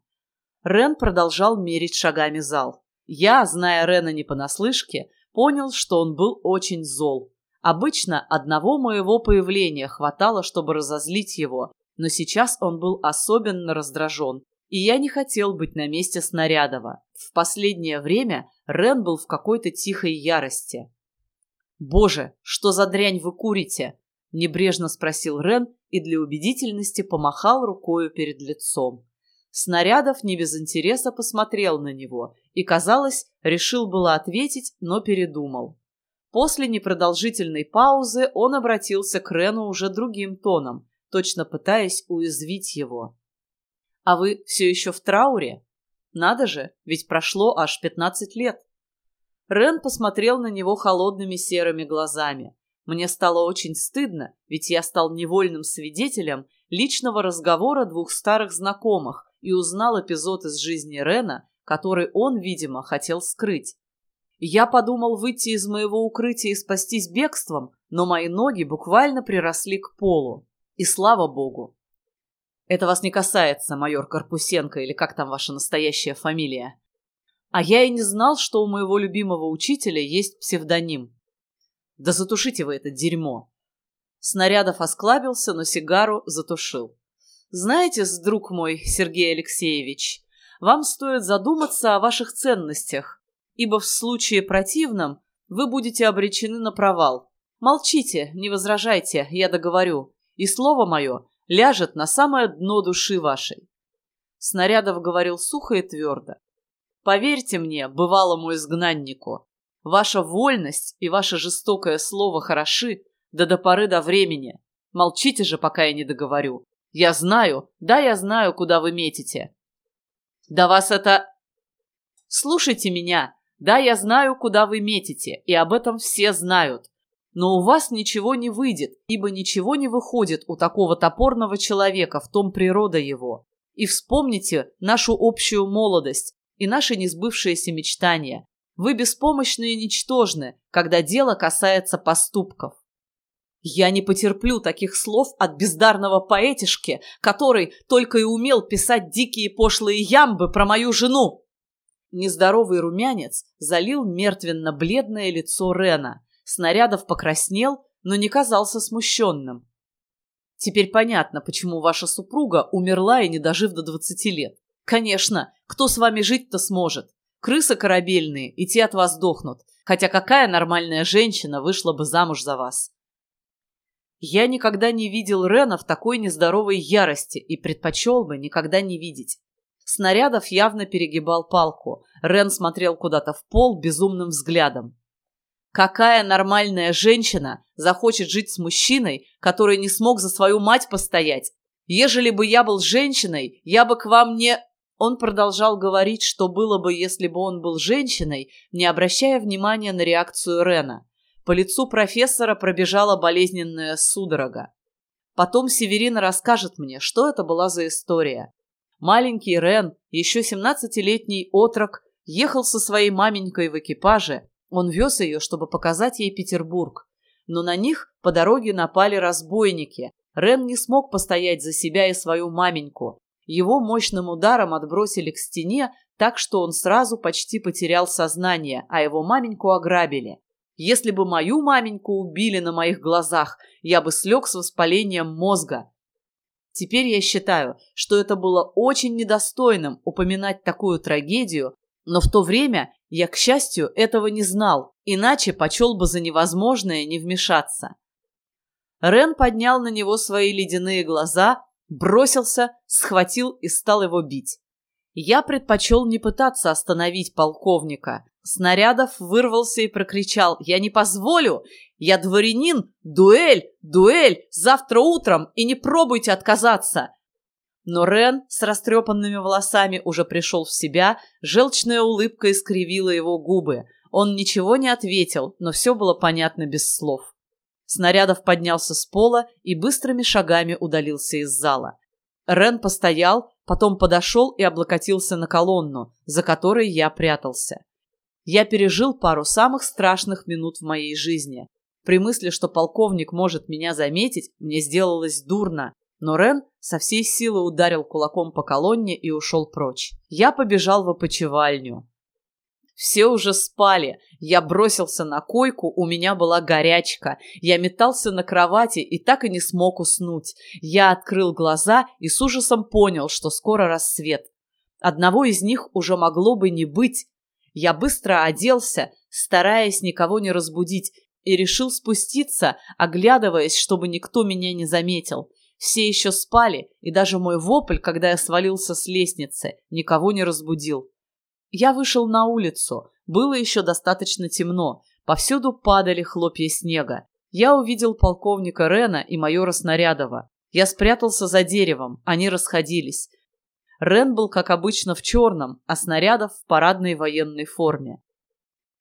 Рен продолжал мерить шагами зал. Я, зная Рена не понаслышке, понял, что он был очень зол. Обычно одного моего появления хватало, чтобы разозлить его, но сейчас он был особенно раздражен, и я не хотел быть на месте Снарядова. В последнее время Рен был в какой-то тихой ярости. «Боже, что за дрянь вы курите?» – небрежно спросил Рен и для убедительности помахал рукою перед лицом. Снарядов не без интереса посмотрел на него и, казалось, решил было ответить, но передумал. После непродолжительной паузы он обратился к Рену уже другим тоном – точно пытаясь уязвить его. «А вы все еще в трауре? Надо же, ведь прошло аж пятнадцать лет». Рен посмотрел на него холодными серыми глазами. Мне стало очень стыдно, ведь я стал невольным свидетелем личного разговора двух старых знакомых и узнал эпизод из жизни Рена, который он, видимо, хотел скрыть. Я подумал выйти из моего укрытия и спастись бегством, но мои ноги буквально приросли к полу. И слава богу. Это вас не касается, майор Карпусенко, или как там ваша настоящая фамилия. А я и не знал, что у моего любимого учителя есть псевдоним. Да затушите вы это дерьмо. Снарядов осклабился, но сигару затушил. Знаете, друг мой, Сергей Алексеевич, вам стоит задуматься о ваших ценностях, ибо в случае противном вы будете обречены на провал. Молчите, не возражайте, я договорю и слово мое ляжет на самое дно души вашей. Снарядов говорил сухо и твердо. Поверьте мне, бывалому изгнаннику, ваша вольность и ваше жестокое слово хороши, да до поры до времени. Молчите же, пока я не договорю. Я знаю, да, я знаю, куда вы метите. Да вас это... Слушайте меня. Да, я знаю, куда вы метите, и об этом все знают. Но у вас ничего не выйдет, ибо ничего не выходит у такого топорного человека, в том природа его. И вспомните нашу общую молодость и наши несбывшиеся мечтания. Вы беспомощны и ничтожны, когда дело касается поступков. Я не потерплю таких слов от бездарного поэтишки, который только и умел писать дикие пошлые ямбы про мою жену. Нездоровый румянец залил мертвенно-бледное лицо Рена. Снарядов покраснел, но не казался смущенным. Теперь понятно, почему ваша супруга умерла и не дожив до двадцати лет. Конечно, кто с вами жить-то сможет? Крысы корабельные, и те от вас дохнут. Хотя какая нормальная женщина вышла бы замуж за вас? Я никогда не видел Рена в такой нездоровой ярости и предпочел бы никогда не видеть. Снарядов явно перегибал палку. Рен смотрел куда-то в пол безумным взглядом. Какая нормальная женщина захочет жить с мужчиной, который не смог за свою мать постоять? Ежели бы я был женщиной, я бы к вам не...» Он продолжал говорить, что было бы, если бы он был женщиной, не обращая внимания на реакцию Рена. По лицу профессора пробежала болезненная судорога. Потом Северина расскажет мне, что это была за история. Маленький Рен, еще семнадцатилетний отрок, ехал со своей маменькой в экипаже, Он вез ее, чтобы показать ей Петербург. Но на них по дороге напали разбойники. Рен не смог постоять за себя и свою маменьку. Его мощным ударом отбросили к стене, так что он сразу почти потерял сознание, а его маменьку ограбили. Если бы мою маменьку убили на моих глазах, я бы слег с воспалением мозга. Теперь я считаю, что это было очень недостойным упоминать такую трагедию, но в то время я, к счастью, этого не знал, иначе почел бы за невозможное не вмешаться. Рен поднял на него свои ледяные глаза, бросился, схватил и стал его бить. Я предпочел не пытаться остановить полковника. Снарядов вырвался и прокричал «Я не позволю! Я дворянин! Дуэль! Дуэль! Завтра утром! И не пробуйте отказаться!» Но Рен с растрепанными волосами уже пришел в себя, желчная улыбка искривила его губы. Он ничего не ответил, но все было понятно без слов. Снарядов поднялся с пола и быстрыми шагами удалился из зала. Рен постоял, потом подошел и облокотился на колонну, за которой я прятался. Я пережил пару самых страшных минут в моей жизни. При мысли, что полковник может меня заметить, мне сделалось дурно. Но Рен со всей силы ударил кулаком по колонне и ушел прочь. Я побежал в опочивальню. Все уже спали. Я бросился на койку, у меня была горячка. Я метался на кровати и так и не смог уснуть. Я открыл глаза и с ужасом понял, что скоро рассвет. Одного из них уже могло бы не быть. Я быстро оделся, стараясь никого не разбудить, и решил спуститься, оглядываясь, чтобы никто меня не заметил. Все еще спали, и даже мой вопль, когда я свалился с лестницы, никого не разбудил. Я вышел на улицу. Было еще достаточно темно. Повсюду падали хлопья снега. Я увидел полковника Рена и майора Снарядова. Я спрятался за деревом, они расходились. Рен был, как обычно, в черном, а Снарядов в парадной военной форме.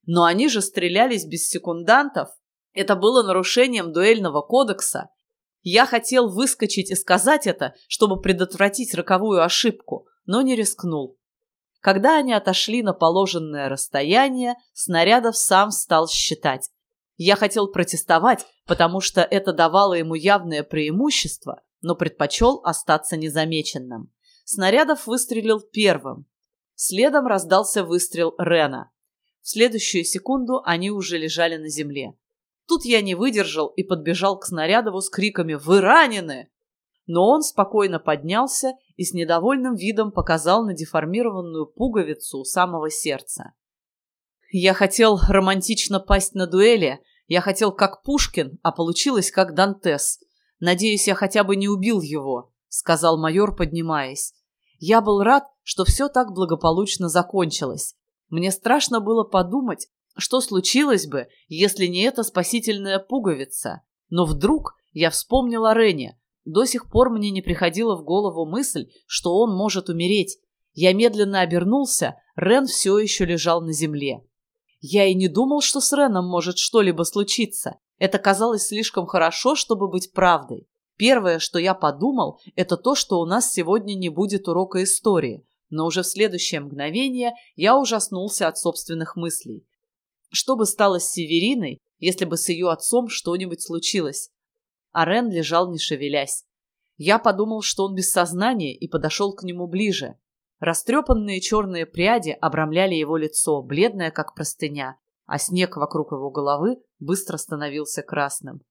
Но они же стрелялись без секундантов. Это было нарушением дуэльного кодекса. Я хотел выскочить и сказать это, чтобы предотвратить роковую ошибку, но не рискнул. Когда они отошли на положенное расстояние, Снарядов сам стал считать. Я хотел протестовать, потому что это давало ему явное преимущество, но предпочел остаться незамеченным. Снарядов выстрелил первым. Следом раздался выстрел Рена. В следующую секунду они уже лежали на земле. Тут я не выдержал и подбежал к Снарядову с криками «Вы ранены!». Но он спокойно поднялся и с недовольным видом показал на деформированную пуговицу у самого сердца. Я хотел романтично пасть на дуэли, я хотел как Пушкин, а получилось как Дантес. Надеюсь, я хотя бы не убил его, сказал майор, поднимаясь. Я был рад, что все так благополучно закончилось. Мне страшно было подумать, что случилось бы, если не эта спасительная пуговица. Но вдруг я вспомнил о Рене, до сих пор мне не приходила в голову мысль, что он может умереть. Я медленно обернулся, Рен все еще лежал на земле. Я и не думал, что с Реном может что-либо случиться. Это казалось слишком хорошо, чтобы быть правдой. Первое, что я подумал, это то, что у нас сегодня не будет урока истории. Но уже в следующее мгновение я ужаснулся от собственных мыслей. Что бы стало с Севериной, если бы с ее отцом что-нибудь случилось? а Рен лежал не шевелясь. Я подумал, что он без сознания, и подошел к нему ближе. Растрепанные черные пряди обрамляли его лицо, бледное, как простыня, а снег вокруг его головы быстро становился красным.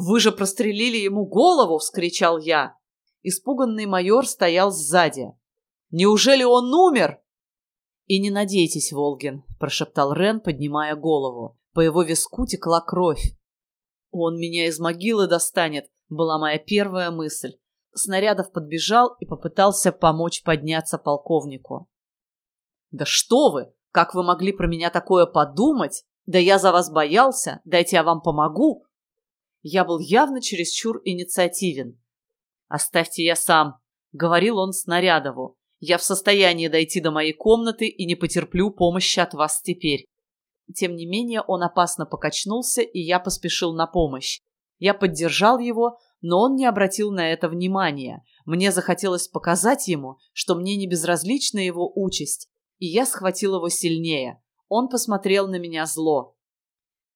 «Вы же прострелили ему голову!» — вскричал я. Испуганный майор стоял сзади. «Неужели он умер?» «И не надейтесь, Волгин», — прошептал Рен, поднимая голову. По его виску текла кровь. «Он меня из могилы достанет», — была моя первая мысль. Снарядов подбежал и попытался помочь подняться полковнику. «Да что вы! Как вы могли про меня такое подумать? Да я за вас боялся, дайте я вам помогу!» Я был явно чересчур инициативен. «Оставьте я сам», — говорил он Снарядову. «Я в состоянии дойти до моей комнаты и не потерплю помощи от вас теперь. Тем не менее, он опасно покачнулся, и я поспешил на помощь. Я поддержал его, но он не обратил на это внимания. Мне захотелось показать ему, что мне не безразлична его участь, и я схватил его сильнее. Он посмотрел на меня зло.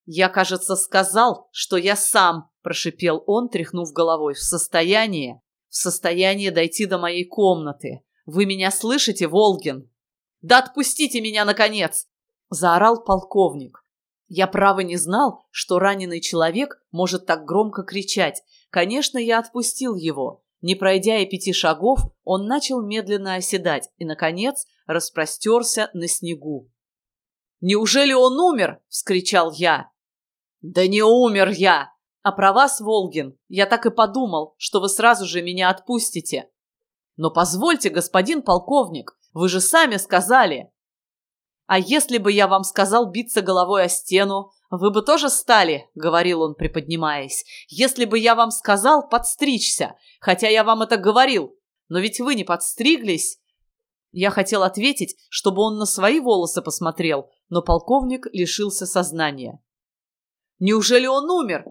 «Я, кажется, сказал, что я сам», – прошипел он, тряхнув головой, – «в состоянии, в состоянии дойти до моей комнаты. Вы меня слышите, Волгин?» «Да отпустите меня, наконец!» – заорал полковник. Я, право, не знал, что раненый человек может так громко кричать. Конечно, я отпустил его. Не пройдя и пяти шагов, он начал медленно оседать и, наконец, распростерся на снегу. «Неужели он умер?» – вскричал я. «Да не умер я! А про вас, Волгин, я так и подумал, что вы сразу же меня отпустите. Но позвольте, господин полковник, вы же сами сказали!» «А если бы я вам сказал биться головой о стену, вы бы тоже стали», — говорил он, приподнимаясь. «Если бы я вам сказал подстричься, хотя я вам это говорил, но ведь вы не подстриглись». Я хотел ответить, чтобы он на свои волосы посмотрел, но полковник лишился сознания. «Неужели он умер?»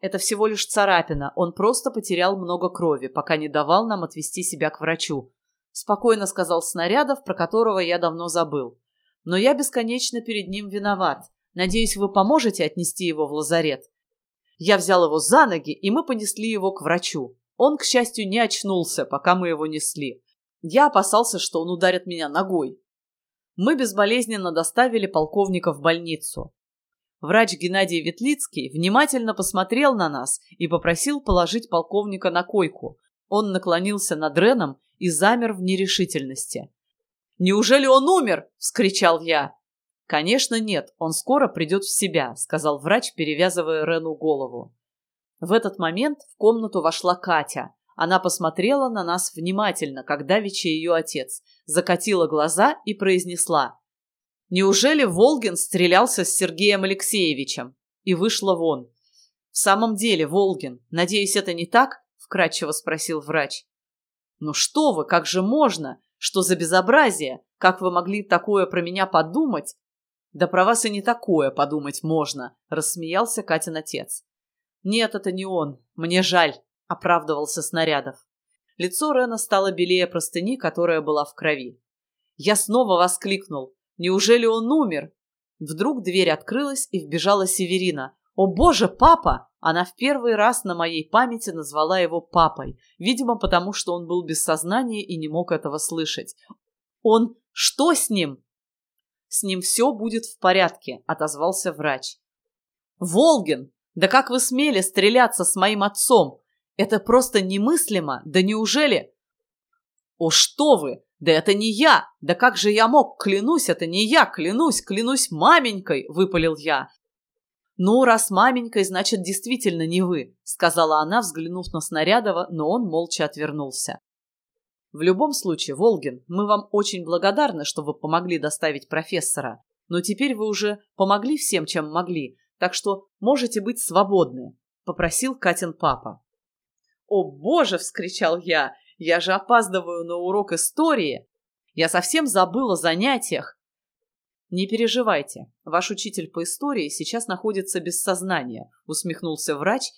Это всего лишь царапина, он просто потерял много крови, пока не давал нам отвести себя к врачу. Спокойно сказал Снарядов, про которого я давно забыл. Но я бесконечно перед ним виноват. Надеюсь, вы поможете отнести его в лазарет. Я взял его за ноги, и мы понесли его к врачу. Он, к счастью, не очнулся, пока мы его несли. Я опасался, что он ударит меня ногой. Мы безболезненно доставили полковника в больницу. Врач Геннадий Ветлицкий внимательно посмотрел на нас и попросил положить полковника на койку. Он наклонился над Реном и замер в нерешительности. «Неужели он умер?» – вскричал я. «Конечно нет, он скоро придет в себя», – сказал врач, перевязывая Рену голову. В этот момент в комнату вошла Катя. Она посмотрела на нас внимательно, как давеча ее отец, закатила глаза и произнесла. «Неужели Волгин стрелялся с Сергеем Алексеевичем?» И вышла вон. «В самом деле, Волгин, надеюсь, это не так?» – вкратчиво спросил врач. «Ну что вы, как же можно? Что за безобразие? Как вы могли такое про меня подумать?» «Да про вас и не такое подумать можно», – рассмеялся Катин отец. «Нет, это не он. Мне жаль», – оправдывался Снарядов. Лицо Рена стало белее простыни, которая была в крови. Я снова воскликнул. «Неужели он умер?» Вдруг дверь открылась, и вбежала Северина. «О боже, папа!» Она в первый раз на моей памяти назвала его папой, видимо, потому что он был без сознания и не мог этого слышать. «Он... Что с ним?» «С ним все будет в порядке», — отозвался врач. «Волгин! Да как вы смели стреляться с моим отцом? Это просто немыслимо! Да неужели...» «О, что вы! Да это не я! Да как же я мог? Клянусь, это не я! Клянусь, клянусь маменькой!» — выпалил я. «Ну, раз маменькой, значит, действительно не вы», — сказала она, взглянув на Снарядова, но он молча отвернулся. «В любом случае, Волгин, мы вам очень благодарны, что вы помогли доставить профессора, но теперь вы уже помогли всем, чем могли, так что можете быть свободны», — попросил Катин папа. «О, боже!» — вскричал я. «Я же опаздываю на урок истории! Я совсем забыл о занятиях!» «Не переживайте, ваш учитель по истории сейчас находится без сознания», усмехнулся врач,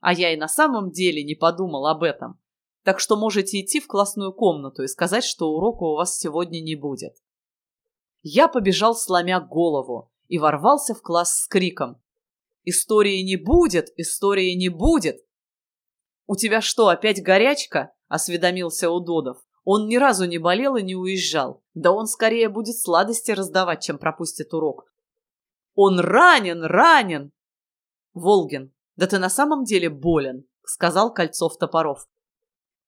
а я и на самом деле не подумал об этом. Так что можете идти в классную комнату и сказать, что урока у вас сегодня не будет. Я побежал, сломя голову, и ворвался в класс с криком. «Истории не будет! Истории не будет!» «У тебя что, опять горячка?» – осведомился Удодов. Он ни разу не болел и не уезжал. Да он скорее будет сладости раздавать, чем пропустит урок. Он ранен, ранен! Волгин, да ты на самом деле болен, сказал Кольцов-Топоров.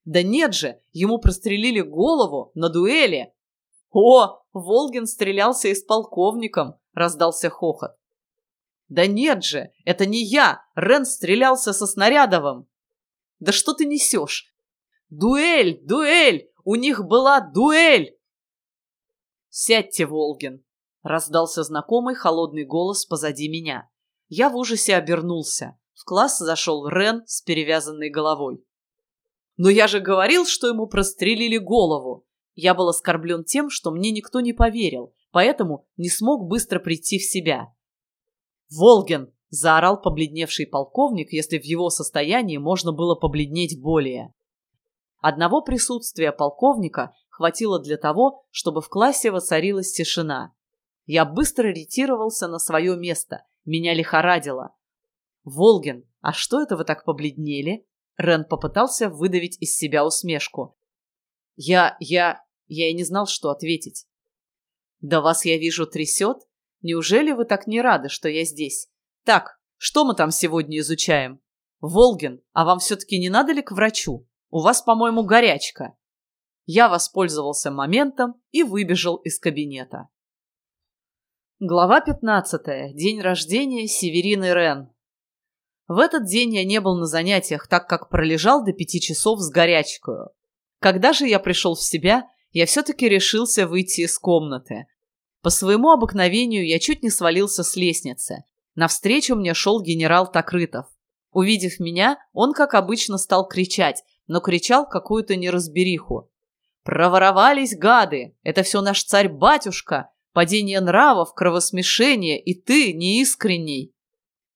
Да нет же, ему прострелили голову на дуэли. О, Волгин стрелялся и с полковником, раздался хохот. Да нет же, это не я, Рен стрелялся со Снарядовым. Да что ты несешь? Дуэль, дуэль! У них была дуэль!» «Сядьте, Волгин!» — раздался знакомый холодный голос позади меня. Я в ужасе обернулся. В класс зашел Рен с перевязанной головой. «Но я же говорил, что ему прострелили голову!» Я был оскорблен тем, что мне никто не поверил, поэтому не смог быстро прийти в себя. «Волгин!» — заорал побледневший полковник, если в его состоянии можно было побледнеть более. Одного присутствия полковника хватило для того, чтобы в классе воцарилась тишина. Я быстро ретировался на свое место. Меня лихорадило. «Волгин, а что это вы так побледнели?» Рен попытался выдавить из себя усмешку. «Я... я... я и не знал, что ответить». «Да вас, я вижу, трясет. Неужели вы так не рады, что я здесь? Так, что мы там сегодня изучаем? Волгин, а вам все-таки не надо ли к врачу? У вас, по-моему, горячка». Я воспользовался моментом и выбежал из кабинета. Глава 15. День рождения Северины Рен. В этот день я не был на занятиях, так как пролежал до пяти часов с горячкой. Когда же я пришел в себя, я все-таки решился выйти из комнаты. По своему обыкновению я чуть не свалился с лестницы. Навстречу мне шел генерал Токрытов. Увидев меня, он, как обычно, стал кричать, но кричал какую-то неразбериху. «Проворовались гады! Это все наш царь-батюшка! падение нравов, кровосмешение, и ты неискренний.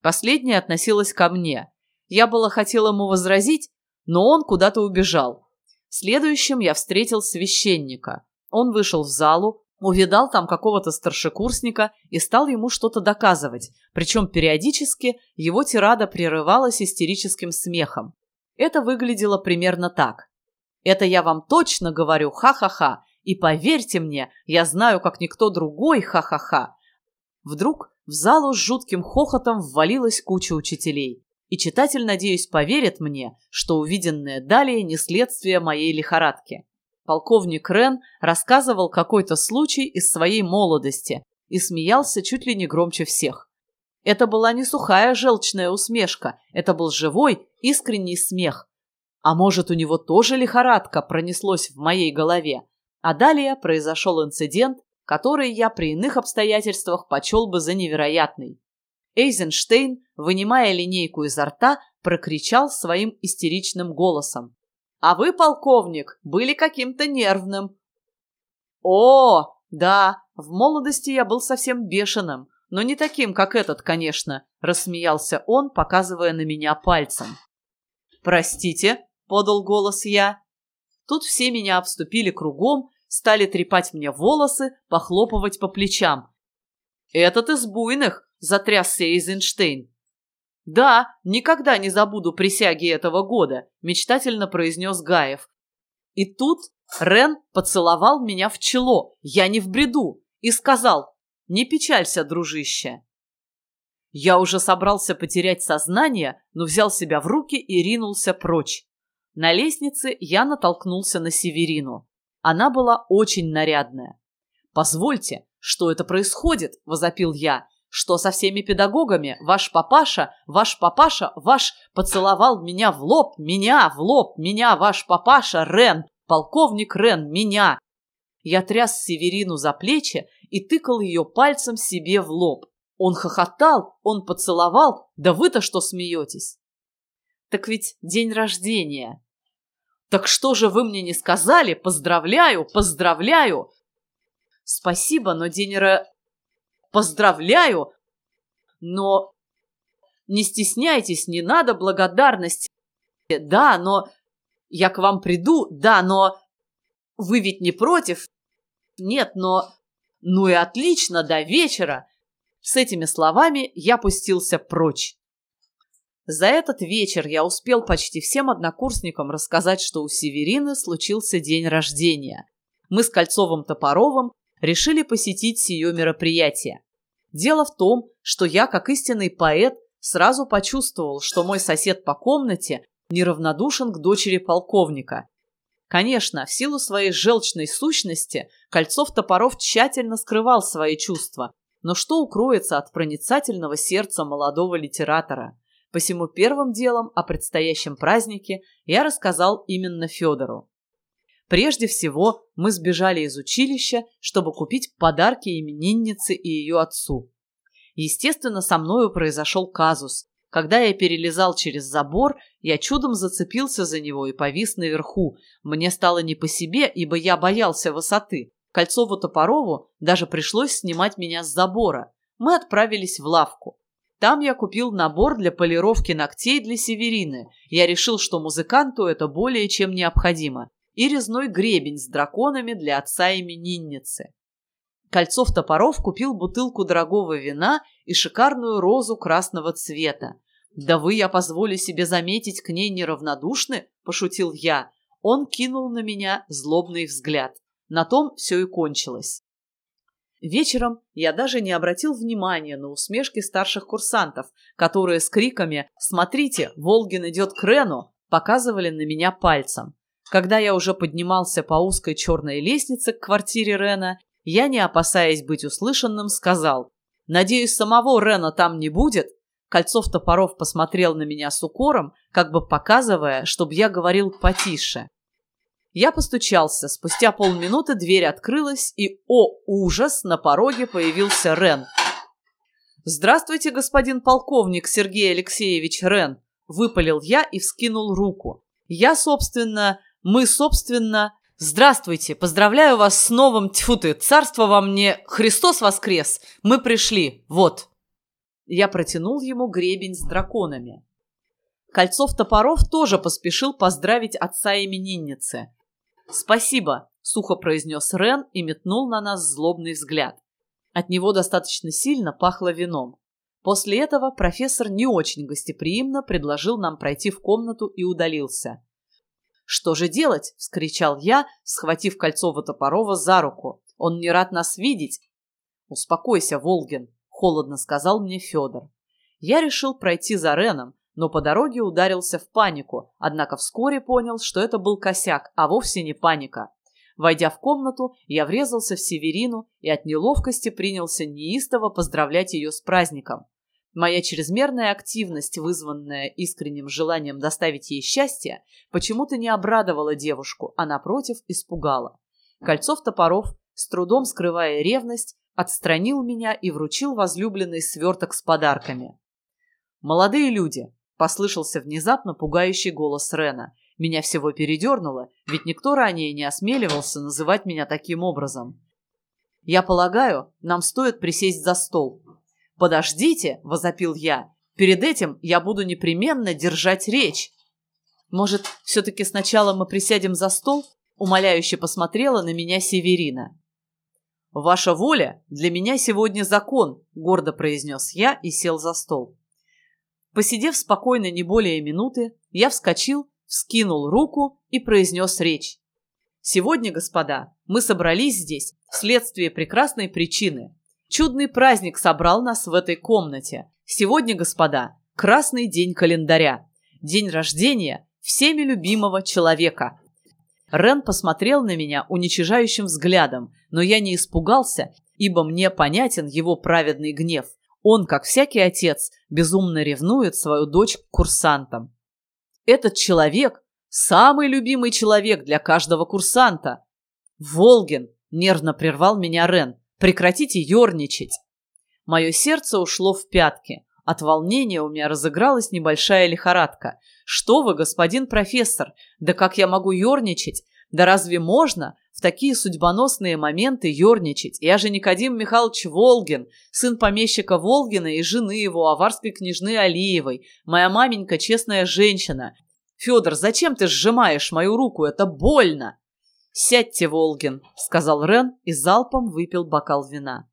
Последнее относилось ко мне. Я было хотел ему возразить, но он куда-то убежал. Следующим я встретил священника. Он вышел в залу, увидал там какого-то старшекурсника и стал ему что-то доказывать, причем периодически его тирада прерывалась истерическим смехом. Это выглядело примерно так. «Это я вам точно говорю, ха-ха-ха, и поверьте мне, я знаю, как никто другой, ха-ха-ха. Вдруг в залу с жутким хохотом ввалилась куча учителей. И читатель, надеюсь, поверит мне, что увиденное далее не следствие моей лихорадки. Полковник Рен рассказывал какой-то случай из своей молодости и смеялся чуть ли не громче всех. Это была не сухая желчная усмешка, это был живой, искренний смех. А может, у него тоже лихорадка пронеслось в моей голове? А далее произошел инцидент, который я при иных обстоятельствах почел бы за невероятный. Эйзенштейн, вынимая линейку изо рта, прокричал своим истеричным голосом. «А вы, полковник, были каким-то нервным». «О, да, в молодости я был совсем бешеным, но не таким, как этот, конечно», — рассмеялся он, показывая на меня пальцем. «Простите», — подал голос я. Тут все меня обступили кругом, стали трепать мне волосы, похлопывать по плечам. «Этот из буйных!» – затрясся Эйзенштейн. «Да, никогда не забуду присяги этого года», – мечтательно произнес Гаев. И тут Рен поцеловал меня в чело, я не в бреду, и сказал «Не печалься, дружище». Я уже собрался потерять сознание, но взял себя в руки и ринулся прочь. На лестнице я натолкнулся на Северину. Она была очень нарядная. «Позвольте, что это происходит?» – возопил я. «Что со всеми педагогами? Ваш папаша, ваш папаша, ваш поцеловал меня в лоб, меня в лоб, меня, ваш папаша, Рен, полковник Рен, меня!» Я тряс Северину за плечи и тыкал ее пальцем себе в лоб. Он хохотал, он поцеловал, да вы-то что смеетесь? Так ведь день рождения. Так что же вы мне не сказали? Поздравляю, поздравляю. Спасибо, но Денера... Поздравляю, но... Не стесняйтесь, не надо благодарности. Да, но... Я к вам приду, да, но... Вы ведь не против? Нет, но... Ну и отлично, до вечера. С этими словами я пустился прочь. За этот вечер я успел почти всем однокурсникам рассказать, что у Северины случился день рождения. Мы с Кольцовым-Топоровым решили посетить сие мероприятие. Дело в том, что я, как истинный поэт, сразу почувствовал, что мой сосед по комнате неравнодушен к дочери полковника. Конечно, в силу своей желчной сущности Кольцов-Топоров тщательно скрывал свои чувства, но что укроется от проницательного сердца молодого литератора? Посему первым делом о предстоящем празднике я рассказал именно Федору. Прежде всего, мы сбежали из училища, чтобы купить подарки имениннице и ее отцу. Естественно, со мною произошел казус. Когда я перелезал через забор, я чудом зацепился за него и повис наверху. Мне стало не по себе, ибо я боялся высоты. Кольцову-Топорову даже пришлось снимать меня с забора. Мы отправились в лавку. Там я купил набор для полировки ногтей для Северины. Я решил, что музыканту это более чем необходимо. И резной гребень с драконами для отца именинницы. Кольцов Топоров купил бутылку дорогого вина и шикарную розу красного цвета. «Да вы, я позволю себе заметить, к ней неравнодушны?» – пошутил я. Он кинул на меня злобный взгляд. На том все и кончилось. Вечером я даже не обратил внимания на усмешки старших курсантов, которые с криками «Смотрите, Волгин идет к Рену!» показывали на меня пальцем. Когда я уже поднимался по узкой черной лестнице к квартире Рена, я, не опасаясь быть услышанным, сказал «Надеюсь, самого Рена там не будет?» Кольцов Топоров посмотрел на меня с укором, как бы показывая, чтобы я говорил потише. Я постучался. Спустя полминуты дверь открылась, и, о ужас, на пороге появился Рен. «Здравствуйте, господин полковник Сергей Алексеевич Рен!» – выпалил я и вскинул руку. «Я, собственно, мы, собственно...» «Здравствуйте! Поздравляю вас с новым... Тьфу ты! Царство вам не... Христос воскрес! Мы пришли! Вот!» Я протянул ему гребень с драконами. Кольцов-Топоров тоже поспешил поздравить отца именинницы. «Спасибо», — сухо произнес Рен и метнул на нас злобный взгляд. От него достаточно сильно пахло вином. После этого профессор не очень гостеприимно предложил нам пройти в комнату и удалился. «Что же делать?» – вскричал я, схватив Кольцова Топорова за руку. «Он не рад нас видеть». «Успокойся, Волгин», – холодно сказал мне Федор. Я решил пройти за Реном, но по дороге ударился в панику, однако вскоре понял, что это был косяк, а вовсе не паника. Войдя в комнату, я врезался в Северину и от неловкости принялся неистово поздравлять ее с праздником. Моя чрезмерная активность, вызванная искренним желанием доставить ей счастье, почему-то не обрадовала девушку, а напротив испугала. Кольцов-топоров, с трудом скрывая ревность, отстранил меня и вручил возлюбленный сверток с подарками. «Молодые люди, Послышался внезапно пугающий голос Рена. Меня всего передернуло, ведь никто ранее не осмеливался называть меня таким образом. «Я полагаю, нам стоит присесть за стол». «Подождите!» – возопил я. «Перед этим я буду непременно держать речь». «Может, все-таки сначала мы присядем за стол?» – умоляюще посмотрела на меня Северина. «Ваша воля для меня сегодня закон», – гордо произнес я и сел за стол. Посидев спокойно не более минуты, я вскочил, вскинул руку и произнес речь. Сегодня, господа, мы собрались здесь вследствие прекрасной причины. Чудный праздник собрал нас в этой комнате. Сегодня, господа, красный день календаря. День рождения всеми любимого человека. Рен посмотрел на меня уничижающим взглядом, но я не испугался, ибо мне понятен его праведный гнев – он, как всякий отец, безумно ревнует свою дочь к курсантам. Этот человек – самый любимый человек для каждого курсанта. Волгин, нервно прервал меня Рен, прекратите ерничать. Мое сердце ушло в пятки. От волнения у меня разыгралась небольшая лихорадка. Что вы, господин профессор, да как я могу ерничать? Да разве можно? В такие судьбоносные моменты ерничать. Я же Никодим Михайлович Волгин, сын помещика Волгина и жены его, аварской княжны Алиевой. Моя маменька честная женщина. Федор, зачем ты сжимаешь мою руку? Это больно. «Сядьте, Волгин», — сказал Рен и залпом выпил бокал вина.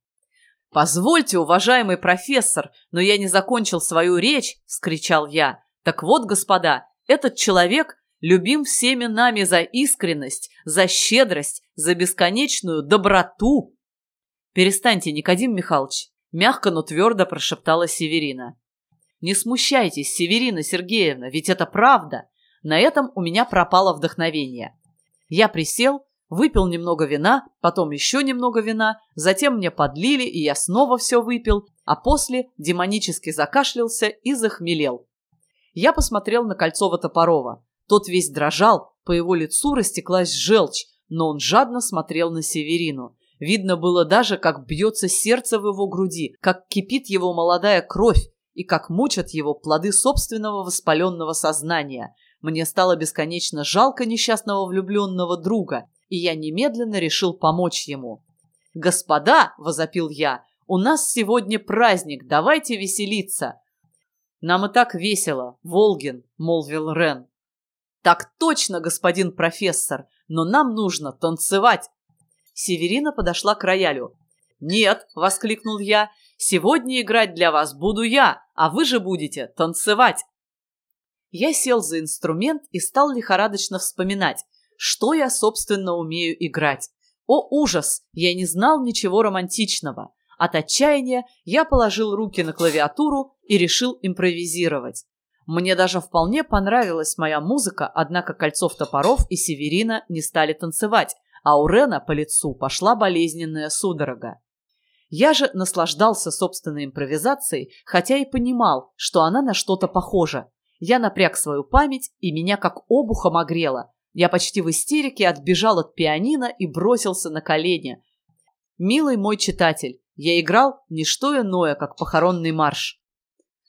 «Позвольте, уважаемый профессор, но я не закончил свою речь», — вскричал я. «Так вот, господа, этот человек любим всеми нами за искренность, за щедрость, за бесконечную доброту. Перестаньте, Никодим Михайлович, мягко, но твердо прошептала Северина. Не смущайтесь, Северина Сергеевна, ведь это правда. На этом у меня пропало вдохновение. Я присел, выпил немного вина, потом еще немного вина, затем мне подлили, и я снова все выпил, а после демонически закашлялся и захмелел. Я посмотрел на Кольцова-Топорова. Тот весь дрожал, по его лицу растеклась желчь, но он жадно смотрел на Северину. Видно было даже, как бьется сердце в его груди, как кипит его молодая кровь и как мучат его плоды собственного воспаленного сознания. Мне стало бесконечно жалко несчастного влюбленного друга, и я немедленно решил помочь ему. «Господа!» – возопил я. «У нас сегодня праздник, давайте веселиться!» «Нам и так весело, Волгин», – молвил Рен. «Так точно, господин профессор, но нам нужно танцевать!» Северина подошла к роялю. «Нет!» — воскликнул я. «Сегодня играть для вас буду я, а вы же будете танцевать!» Я сел за инструмент и стал лихорадочно вспоминать, что я, собственно, умею играть. О, ужас! Я не знал ничего романтичного. От отчаяния я положил руки на клавиатуру и решил импровизировать. Мне даже вполне понравилась моя музыка, однако Кольцов Топоров и Северина не стали танцевать, а у Рена по лицу пошла болезненная судорога. Я же наслаждался собственной импровизацией, хотя и понимал, что она на что-то похожа. Я напряг свою память, и меня как обухом огрело. Я почти в истерике отбежал от пианино и бросился на колени. «Милый мой читатель, я играл не что иное, как похоронный марш».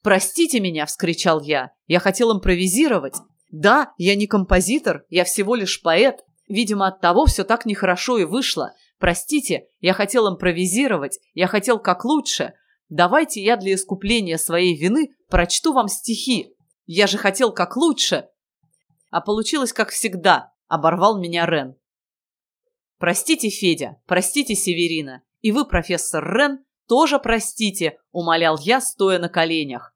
«Простите меня!» – вскричал я. «Я хотел импровизировать. Да, я не композитор, я всего лишь поэт. Видимо, от того все так нехорошо и вышло. Простите, я хотел импровизировать, я хотел как лучше. Давайте я для искупления своей вины прочту вам стихи. Я же хотел как лучше. А получилось как всегда, оборвал меня Рен. Простите, Федя, простите, Северина. И вы, профессор Рен, тоже простите, умолял я, стоя на коленях.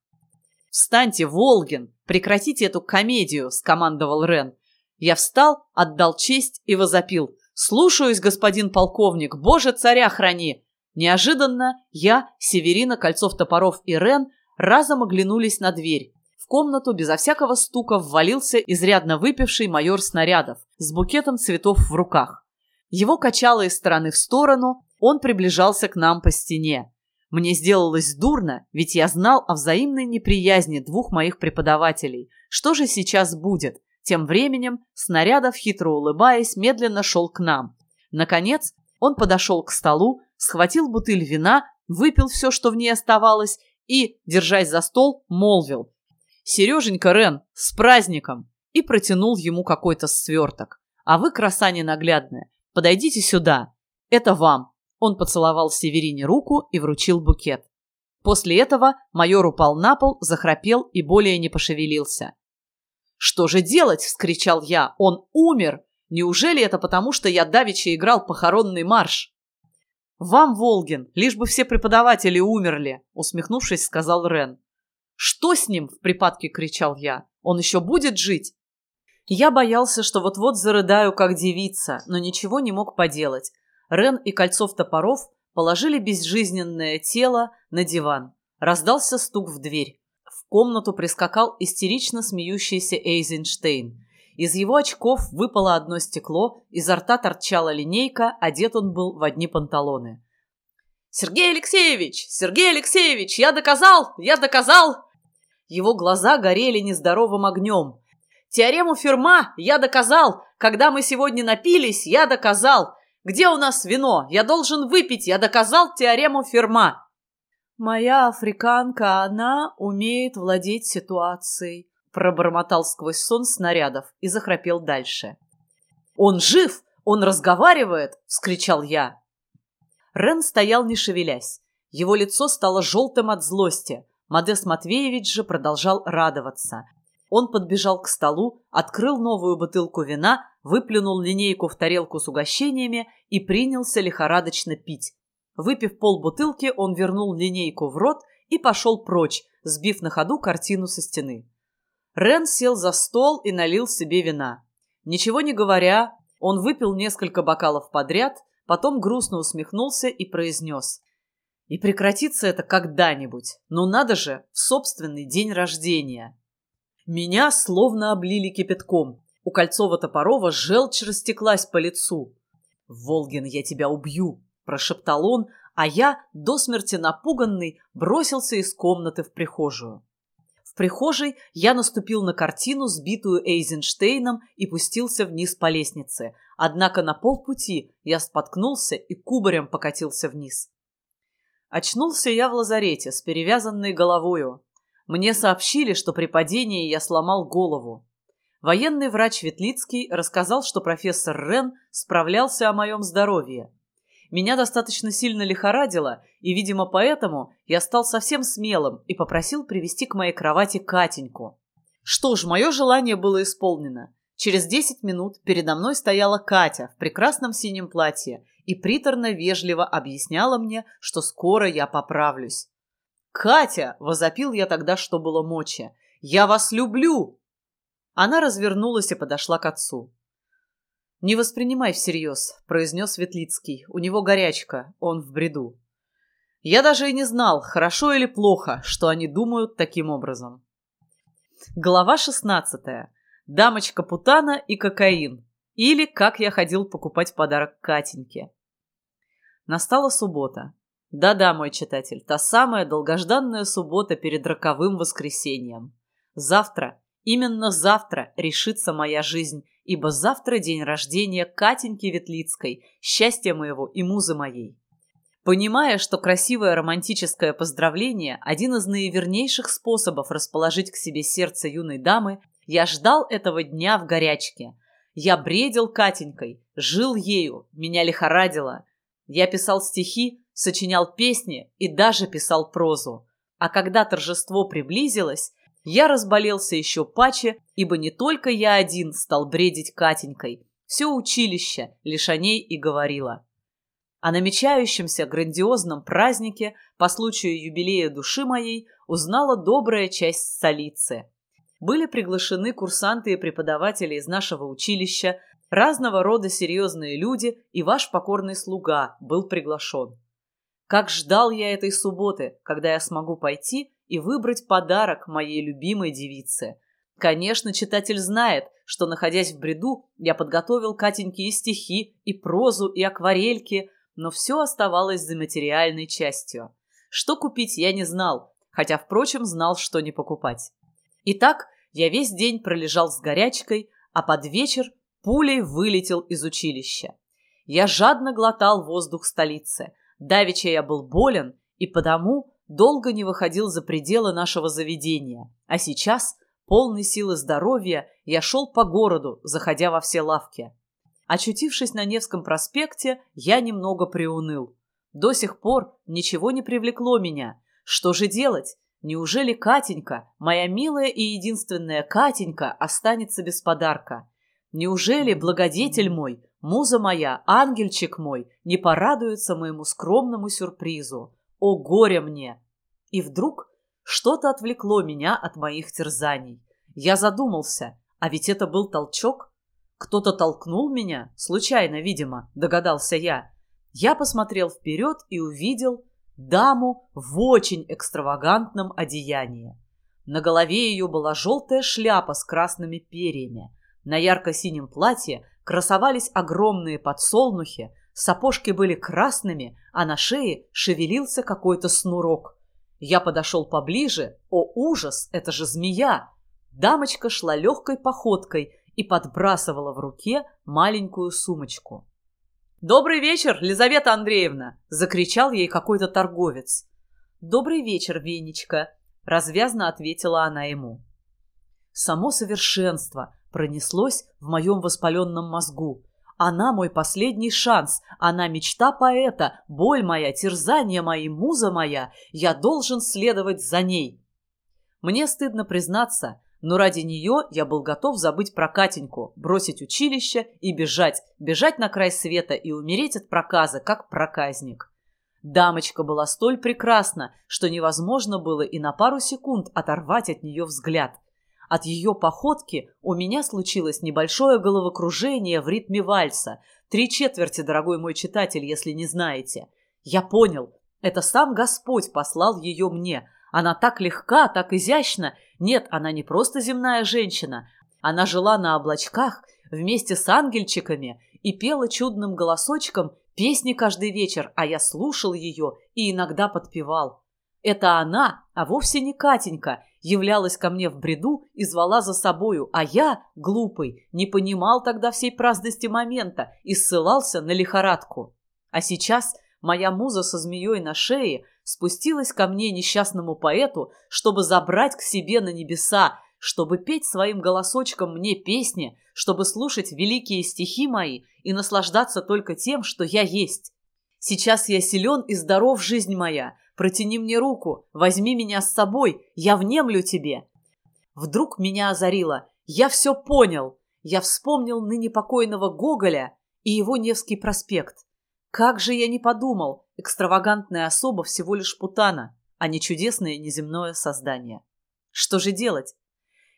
«Встаньте, Волгин! Прекратите эту комедию!» – скомандовал Рен. Я встал, отдал честь и возопил. «Слушаюсь, господин полковник! Боже, царя храни!» Неожиданно я, Северина, Кольцов, Топоров и Рен разом оглянулись на дверь. В комнату безо всякого стука ввалился изрядно выпивший майор снарядов с букетом цветов в руках. Его качало из стороны в сторону, он приближался к нам по стене. Мне сделалось дурно, ведь я знал о взаимной неприязни двух моих преподавателей. Что же сейчас будет? Тем временем Снарядов, хитро улыбаясь, медленно шел к нам. Наконец, он подошел к столу, схватил бутыль вина, выпил все, что в ней оставалось, и, держась за стол, молвил «Сереженька Рен, с праздником!» и протянул ему какой-то сверток. «А вы, краса ненаглядная, подойдите сюда. Это вам!» Он поцеловал Северине руку и вручил букет. После этого майор упал на пол, захрапел и более не пошевелился. «Что же делать?» – вскричал я. «Он умер! Неужели это потому, что я давеча играл похоронный марш?» «Вам, Волгин, лишь бы все преподаватели умерли», – усмехнувшись, сказал Рен. «Что с ним?» – в припадке кричал я. «Он еще будет жить?» Я боялся, что вот-вот зарыдаю, как девица, но ничего не мог поделать. Рен и Кольцов-Топоров положили безжизненное тело на диван. Раздался стук в дверь комнату прискакал истерично смеющийся Эйзенштейн. Из его очков выпало одно стекло, изо рта торчала линейка, одет он был в одни панталоны. «Сергей Алексеевич! Сергей Алексеевич! Я доказал! Я доказал!» Его глаза горели нездоровым огнем. «Теорему Ферма я доказал! Когда мы сегодня напились, я доказал! Где у нас вино? Я должен выпить! Я доказал теорему Ферма!» «Моя африканка, она умеет владеть ситуацией», пробормотал сквозь сон снарядов и захрапел дальше. «Он жив! Он разговаривает!» — вскричал я. Рен стоял, не шевелясь. Его лицо стало желтым от злости. Модес Матвеевич же продолжал радоваться. Он подбежал к столу, открыл новую бутылку вина, выплюнул линейку в тарелку с угощениями и принялся лихорадочно пить. Выпив полбутылки, он вернул линейку в рот и пошел прочь, сбив на ходу картину со стены. Рен сел за стол и налил себе вина. Ничего не говоря, он выпил несколько бокалов подряд, потом грустно усмехнулся и произнес. «И прекратится это когда-нибудь. Ну надо же, в собственный день рождения!» Меня словно облили кипятком. У Кольцова-Топорова желчь растеклась по лицу. «Волгин, я тебя убью!» – прошептал он, а я, до смерти напуганный, бросился из комнаты в прихожую. В прихожей я наступил на картину, сбитую Эйзенштейном, и пустился вниз по лестнице. Однако на полпути я споткнулся и кубарем покатился вниз. Очнулся я в лазарете с перевязанной головою. Мне сообщили, что при падении я сломал голову. Военный врач Ветлицкий рассказал, что профессор Рен справлялся о моем здоровье. Меня достаточно сильно лихорадило, и, видимо, поэтому я стал совсем смелым и попросил привести к моей кровати Катеньку. Что ж, мое желание было исполнено. Через десять минут передо мной стояла Катя в прекрасном синем платье и приторно-вежливо объясняла мне, что скоро я поправлюсь. «Катя!» — возопил я тогда, что было мочи. «Я вас люблю!» Она развернулась и подошла к отцу. «Не воспринимай всерьез», — произнес Светлицкий. «У него горячка, он в бреду». Я даже и не знал, хорошо или плохо, что они думают таким образом. Глава шестнадцатая. Дамочка Путана и кокаин. Или как я ходил покупать подарок Катеньке. Настала суббота. Да-да, мой читатель, та самая долгожданная суббота перед роковым воскресеньем. Завтра, именно завтра решится моя жизнь, ибо завтра день рождения Катеньки Ветлицкой, счастья моего и музы моей. Понимая, что красивое романтическое поздравление – один из наивернейших способов расположить к себе сердце юной дамы, я ждал этого дня в горячке. Я бредил Катенькой, жил ею, меня лихорадило. Я писал стихи, сочинял песни и даже писал прозу. А когда торжество приблизилось, я разболелся еще паче, ибо не только я один стал бредить Катенькой. Все училище лишь о ней и говорило. О намечающемся грандиозном празднике по случаю юбилея души моей узнала добрая часть столицы были приглашены курсанты и преподаватели из нашего училища, разного рода серьезные люди, и ваш покорный слуга был приглашен. Как ждал я этой субботы, когда я смогу пойти и выбрать подарок моей любимой девице. Конечно, читатель знает, что, находясь в бреду, я подготовил Катеньке и стихи, и прозу, и акварельки, но все оставалось за материальной частью. Что купить я не знал, хотя, впрочем, знал, что не покупать. Итак, я весь день пролежал с горячкой, а под вечер пулей вылетел из училища. Я жадно глотал воздух столицы. Давеча я был болен и потому долго не выходил за пределы нашего заведения. А сейчас, полный силы здоровья, я шел по городу, заходя во все лавки. Очутившись на Невском проспекте, я немного приуныл. До сих пор ничего не привлекло меня. Что же делать? Неужели Катенька, моя милая и единственная Катенька, останется без подарка? Неужели благодетель мой, муза моя, ангельчик мой, не порадуется моему скромному сюрпризу? О, горе мне! И вдруг что-то отвлекло меня от моих терзаний. Я задумался, а ведь это был толчок. Кто-то толкнул меня, случайно, видимо, догадался я. Я посмотрел вперед и увидел даму в очень экстравагантном одеянии. На голове ее была желтая шляпа с красными перьями. На ярко-синем платье красовались огромные подсолнухи, сапожки были красными, а на шее шевелился какой-то снурок. Я подошел поближе. О, ужас! Это же змея! Дамочка шла легкой походкой и подбрасывала в руке маленькую сумочку. «Добрый вечер, Лизавета Андреевна!» — закричал ей какой-то торговец. «Добрый вечер, Венечка!» — развязно ответила она ему. Само совершенство пронеслось в моем воспаленном мозгу. Она мой последний шанс, она мечта поэта, боль моя, терзание мои, муза моя. Я должен следовать за ней. Мне стыдно признаться, но ради нее я был готов забыть про Катеньку, бросить училище и бежать, бежать на край света и умереть от проказа, как проказник. Дамочка была столь прекрасна, что невозможно было и на пару секунд оторвать от нее взгляд. От ее походки у меня случилось небольшое головокружение в ритме вальса. Три четверти, дорогой мой читатель, если не знаете. Я понял, это сам Господь послал ее мне, она так легка, так изящна. Нет, она не просто земная женщина. Она жила на облачках вместе с ангельчиками и пела чудным голосочком песни каждый вечер, а я слушал ее и иногда подпевал. Это она, а вовсе не Катенька, являлась ко мне в бреду и звала за собою, а я, глупый, не понимал тогда всей праздности момента и ссылался на лихорадку. А сейчас моя муза со змеей на шее спустилась ко мне, несчастному поэту, чтобы забрать к себе на небеса, чтобы петь своим голосочком мне песни, чтобы слушать великие стихи мои и наслаждаться только тем, что я есть. Сейчас я силен и здоров, жизнь моя. Протяни мне руку, возьми меня с собой, я внемлю тебе. Вдруг меня озарило. Я все понял. Я вспомнил ныне покойного Гоголя и его Невский проспект. Как же я не подумал, экстравагантная особа всего лишь путана, а не чудесное неземное создание. Что же делать?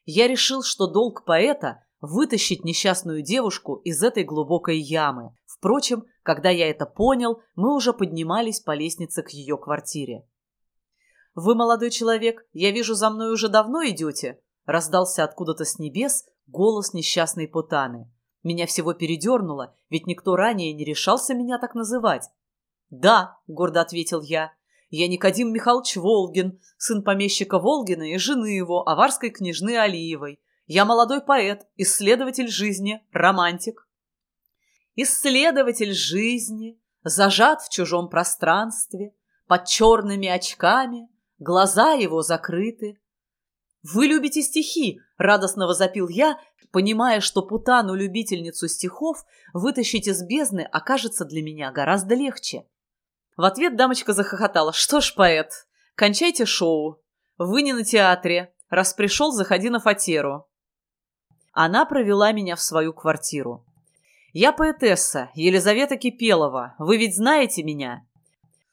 Я решил, что долг поэта – вытащить несчастную девушку из этой глубокой ямы. Впрочем, когда я это понял, мы уже поднимались по лестнице к ее квартире. «Вы, молодой человек, я вижу, за мной уже давно идете?» Раздался откуда-то с небес голос несчастной Путаны. Меня всего передернуло, ведь никто ранее не решался меня так называть. «Да», — гордо ответил я, — «я Никодим Михайлович Волгин, сын помещика Волгина и жены его, аварской княжны Алиевой. Я молодой поэт, исследователь жизни, романтик». Исследователь жизни, зажат в чужом пространстве, под черными очками, глаза его закрыты, «Вы любите стихи!» – радостно возопил я, понимая, что Путану-любительницу стихов вытащить из бездны окажется для меня гораздо легче. В ответ дамочка захохотала. «Что ж, поэт, кончайте шоу. Вы не на театре. Раз пришел, заходи на фатеру». Она провела меня в свою квартиру. «Я поэтесса, Елизавета Кипелова. Вы ведь знаете меня?»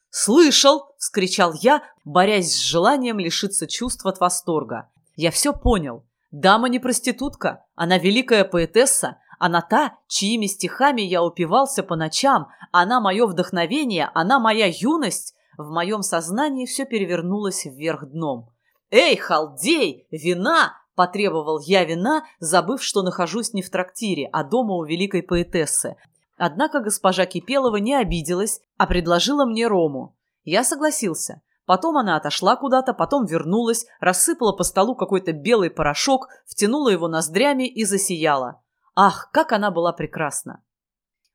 «Слышал!» – вскричал я, борясь с желанием лишиться чувств от восторга. Я все понял. Дама не проститутка, она великая поэтесса, она та, чьими стихами я упивался по ночам, она мое вдохновение, она моя юность. В моем сознании все перевернулось вверх дном. «Эй, халдей, вина!» – потребовал я вина, забыв, что нахожусь не в трактире, а дома у великой поэтессы. Однако госпожа Кипелова не обиделась, а предложила мне рому. Я согласился – Потом она отошла куда-то, потом вернулась, рассыпала по столу какой-то белый порошок, втянула его ноздрями и засияла. Ах, как она была прекрасна!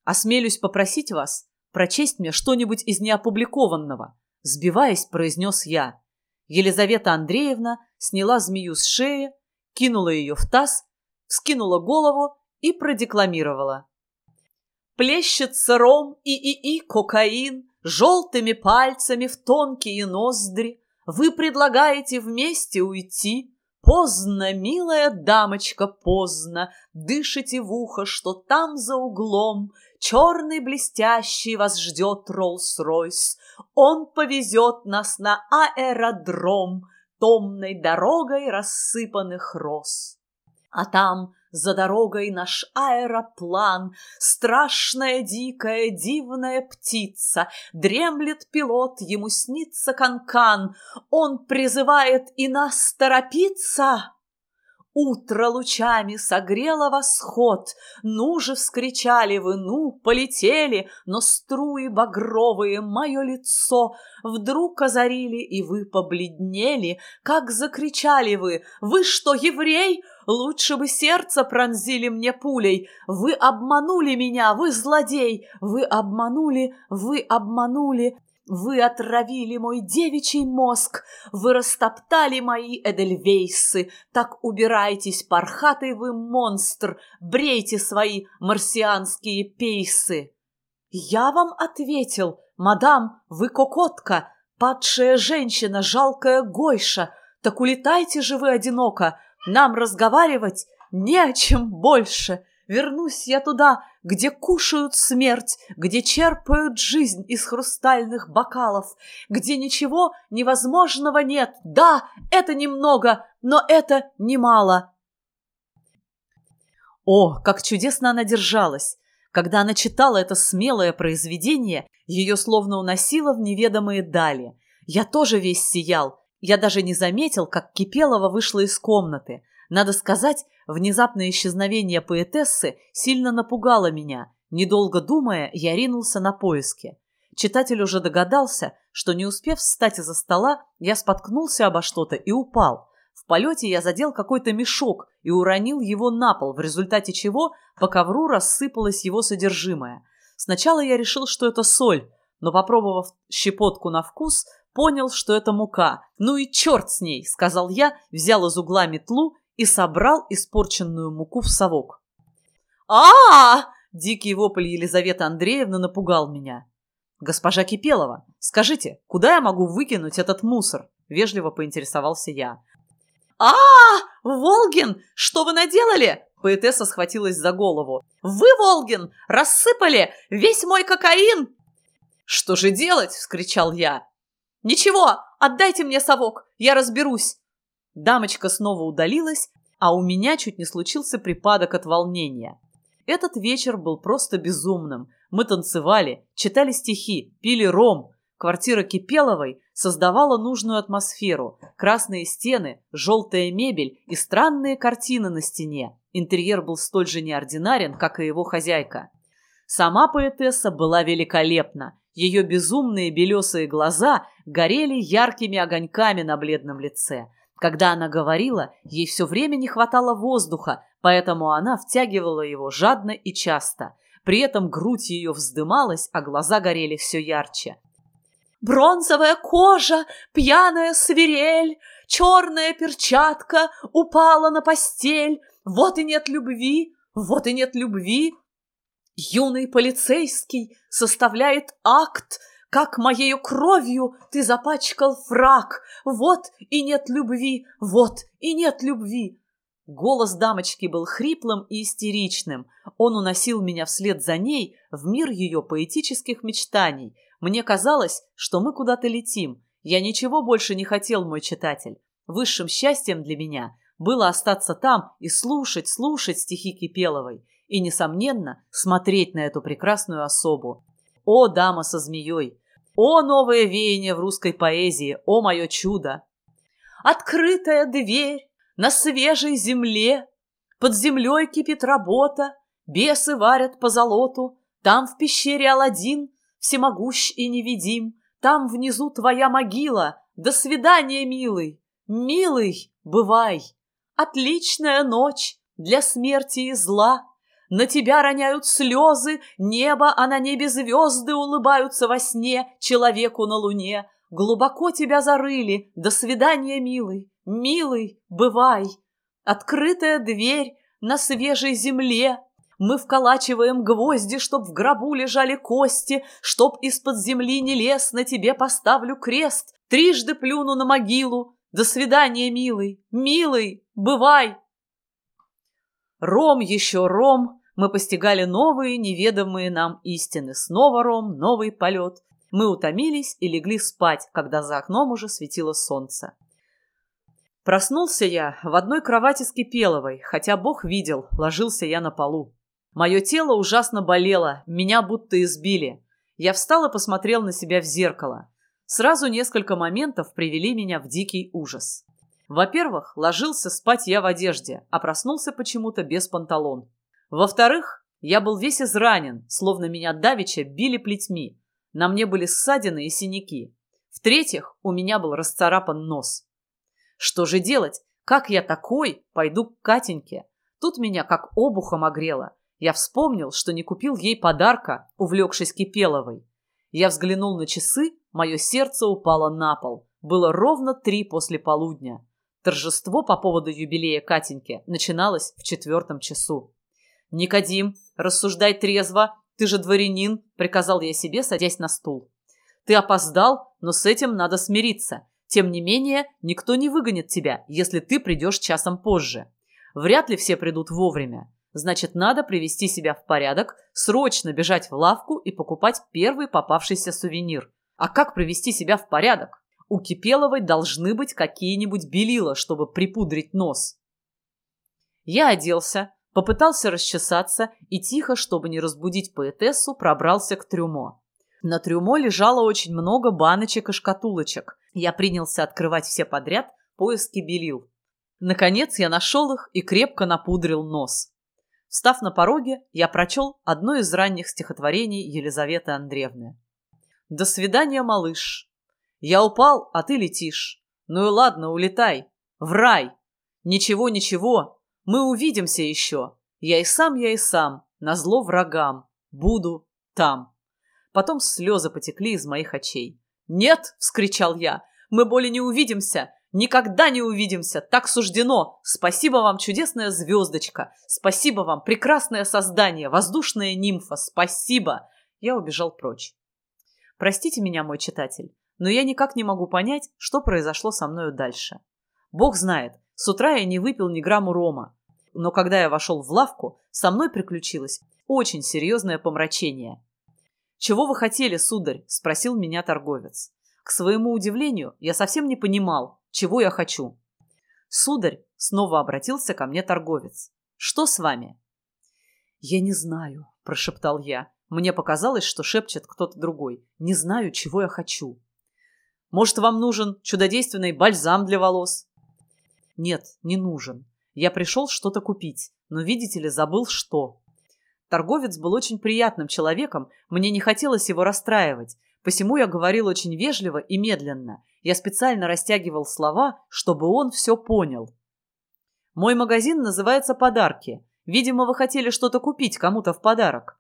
«Осмелюсь попросить вас прочесть мне что-нибудь из неопубликованного», сбиваясь, произнес я. Елизавета Андреевна сняла змею с шеи, кинула ее в таз, вскинула голову и продекламировала. «Плещется ром и-и-и, кокаин, желтыми пальцами в тонкие ноздри. Вы предлагаете вместе уйти. Поздно, милая дамочка, поздно, Дышите в ухо, что там за углом Черный блестящий вас ждет Роллс-Ройс. Он повезет нас на аэродром Томной дорогой рассыпанных роз. А там за дорогой наш аэроплан, Страшная, дикая, дивная птица, Дремлет пилот, ему снится канкан, Он призывает и нас торопиться. Утро лучами согрело восход, Ну же вскричали вы, ну, полетели, Но струи багровые мое лицо Вдруг озарили, и вы побледнели, Как закричали вы, вы что, еврей? Лучше бы сердце пронзили мне пулей. Вы обманули меня, вы злодей. Вы обманули, вы обманули. Вы отравили мой девичий мозг, вы растоптали мои эдельвейсы. Так убирайтесь, пархатый вы монстр, брейте свои марсианские пейсы. Я вам ответил, мадам, вы кокотка, падшая женщина, жалкая гойша. Так улетайте же вы одиноко, нам разговаривать не о чем больше. Вернусь я туда, где кушают смерть, где черпают жизнь из хрустальных бокалов, где ничего невозможного нет. Да, это немного, но это немало. О, как чудесно она держалась! Когда она читала это смелое произведение, ее словно уносило в неведомые дали. Я тоже весь сиял, я даже не заметил, как Кипелова вышла из комнаты. Надо сказать, внезапное исчезновение поэтессы сильно напугало меня. Недолго думая, я ринулся на поиски. Читатель уже догадался, что не успев встать из-за стола, я споткнулся обо что-то и упал. В полете я задел какой-то мешок и уронил его на пол, в результате чего по ковру рассыпалось его содержимое. Сначала я решил, что это соль, но, попробовав щепотку на вкус, понял, что это мука. «Ну и черт с ней!» — сказал я, взял из угла метлу и собрал испорченную муку в совок. а, -а, -а Дикий вопль Елизаветы Андреевны напугал меня. «Госпожа Кипелова, скажите, куда я могу выкинуть этот мусор?» — вежливо поинтересовался я. а, -а, -а Волгин, что вы наделали?» Поэтесса схватилась за голову. «Вы, Волгин, рассыпали весь мой кокаин!» «Что же делать?» – вскричал я. «Ничего, отдайте мне совок, я разберусь!» Дамочка снова удалилась, а у меня чуть не случился припадок от волнения. Этот вечер был просто безумным. Мы танцевали, читали стихи, пили ром. Квартира Кипеловой создавала нужную атмосферу. Красные стены, желтая мебель и странные картины на стене. Интерьер был столь же неординарен, как и его хозяйка. Сама поэтесса была великолепна. Ее безумные белесые глаза горели яркими огоньками на бледном лице. Когда она говорила, ей все время не хватало воздуха, поэтому она втягивала его жадно и часто. При этом грудь ее вздымалась, а глаза горели все ярче. «Бронзовая кожа, пьяная свирель, черная перчатка упала на постель. Вот и нет любви, вот и нет любви. Юный полицейский составляет акт, как моею кровью ты запачкал фраг. Вот и нет любви, вот и нет любви. Голос дамочки был хриплым и истеричным. Он уносил меня вслед за ней в мир ее поэтических мечтаний. Мне казалось, что мы куда-то летим. Я ничего больше не хотел, мой читатель. Высшим счастьем для меня было остаться там и слушать, слушать стихи Кипеловой. И, несомненно, смотреть на эту прекрасную особу. О, дама со змеей! О, новое веяние в русской поэзии! О, мое чудо! Открытая дверь на свежей земле, Под землей кипит работа, Бесы варят по золоту, Там в пещере Аладдин Всемогущ и невидим, Там внизу твоя могила, До свидания, милый! Милый, бывай! Отличная ночь для смерти и зла, на тебя роняют слезы, небо, а на небе звезды улыбаются во сне человеку на луне. Глубоко тебя зарыли, до свидания, милый, милый, бывай. Открытая дверь на свежей земле. Мы вколачиваем гвозди, чтоб в гробу лежали кости, чтоб из-под земли не лез, на тебе поставлю крест. Трижды плюну на могилу. До свидания, милый, милый, бывай. Ром еще ром, мы постигали новые, неведомые нам истины. Снова ром, новый полет. Мы утомились и легли спать, когда за окном уже светило солнце. Проснулся я в одной кровати с Кипеловой, хотя Бог видел, ложился я на полу. Мое тело ужасно болело, меня будто избили. Я встал и посмотрел на себя в зеркало. Сразу несколько моментов привели меня в дикий ужас. Во-первых, ложился спать я в одежде, а проснулся почему-то без панталон. Во-вторых, я был весь изранен, словно меня давеча били плетьми. На мне были ссадины и синяки. В-третьих, у меня был расцарапан нос. Что же делать? Как я такой пойду к Катеньке? Тут меня как обухом огрело. Я вспомнил, что не купил ей подарка, увлекшись Кипеловой. Я взглянул на часы, мое сердце упало на пол. Было ровно три после полудня. Торжество по поводу юбилея Катеньки начиналось в четвертом часу. «Никодим, рассуждай трезво, ты же дворянин», — приказал я себе, садясь на стул. «Ты опоздал, но с этим надо смириться. Тем не менее, никто не выгонит тебя, если ты придешь часом позже. Вряд ли все придут вовремя. Значит, надо привести себя в порядок, срочно бежать в лавку и покупать первый попавшийся сувенир. А как привести себя в порядок? У Кипеловой должны быть какие-нибудь белила, чтобы припудрить нос. Я оделся, Попытался расчесаться и тихо, чтобы не разбудить поэтессу, пробрался к трюмо. На трюмо лежало очень много баночек и шкатулочек. Я принялся открывать все подряд, поиски белил. Наконец я нашел их и крепко напудрил нос. Встав на пороге, я прочел одно из ранних стихотворений Елизаветы Андреевны. «До свидания, малыш. Я упал, а ты летишь. Ну и ладно, улетай. В рай. Ничего-ничего, мы увидимся еще. Я и сам, я и сам, назло врагам. Буду там. Потом слезы потекли из моих очей. «Нет!» — вскричал я. «Мы более не увидимся! Никогда не увидимся! Так суждено! Спасибо вам, чудесная звездочка! Спасибо вам, прекрасное создание, воздушная нимфа! Спасибо!» Я убежал прочь. Простите меня, мой читатель, но я никак не могу понять, что произошло со мною дальше. Бог знает, с утра я не выпил ни грамму рома. Но когда я вошел в лавку, со мной приключилось очень серьезное помрачение. «Чего вы хотели, сударь?» – спросил меня торговец. К своему удивлению, я совсем не понимал, чего я хочу. «Сударь», – снова обратился ко мне торговец, – «что с вами?» «Я не знаю», – прошептал я. Мне показалось, что шепчет кто-то другой. «Не знаю, чего я хочу». «Может, вам нужен чудодейственный бальзам для волос?» «Нет, не нужен. Я пришел что-то купить, но, видите ли, забыл что». Торговец был очень приятным человеком, мне не хотелось его расстраивать, посему я говорил очень вежливо и медленно. Я специально растягивал слова, чтобы он все понял. «Мой магазин называется «Подарки». Видимо, вы хотели что-то купить кому-то в подарок».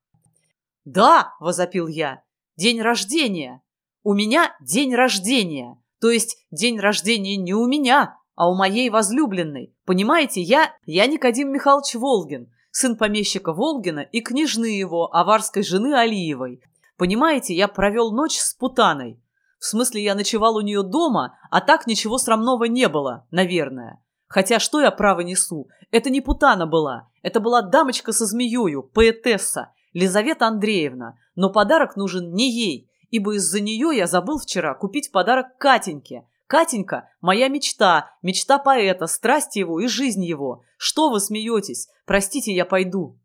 «Да!» – возопил я. «День рождения! У меня день рождения! То есть день рождения не у меня, а у моей возлюбленной. Понимаете, я, я Никодим Михайлович Волгин, сын помещика Волгина и княжны его, аварской жены Алиевой. Понимаете, я провел ночь с Путаной. В смысле, я ночевал у нее дома, а так ничего срамного не было, наверное. Хотя что я право несу? Это не Путана была. Это была дамочка со змеёю, поэтесса, Лизавета Андреевна. Но подарок нужен не ей, ибо из-за нее я забыл вчера купить подарок Катеньке, Катенька – моя мечта, мечта поэта, страсть его и жизнь его. Что вы смеетесь? Простите, я пойду».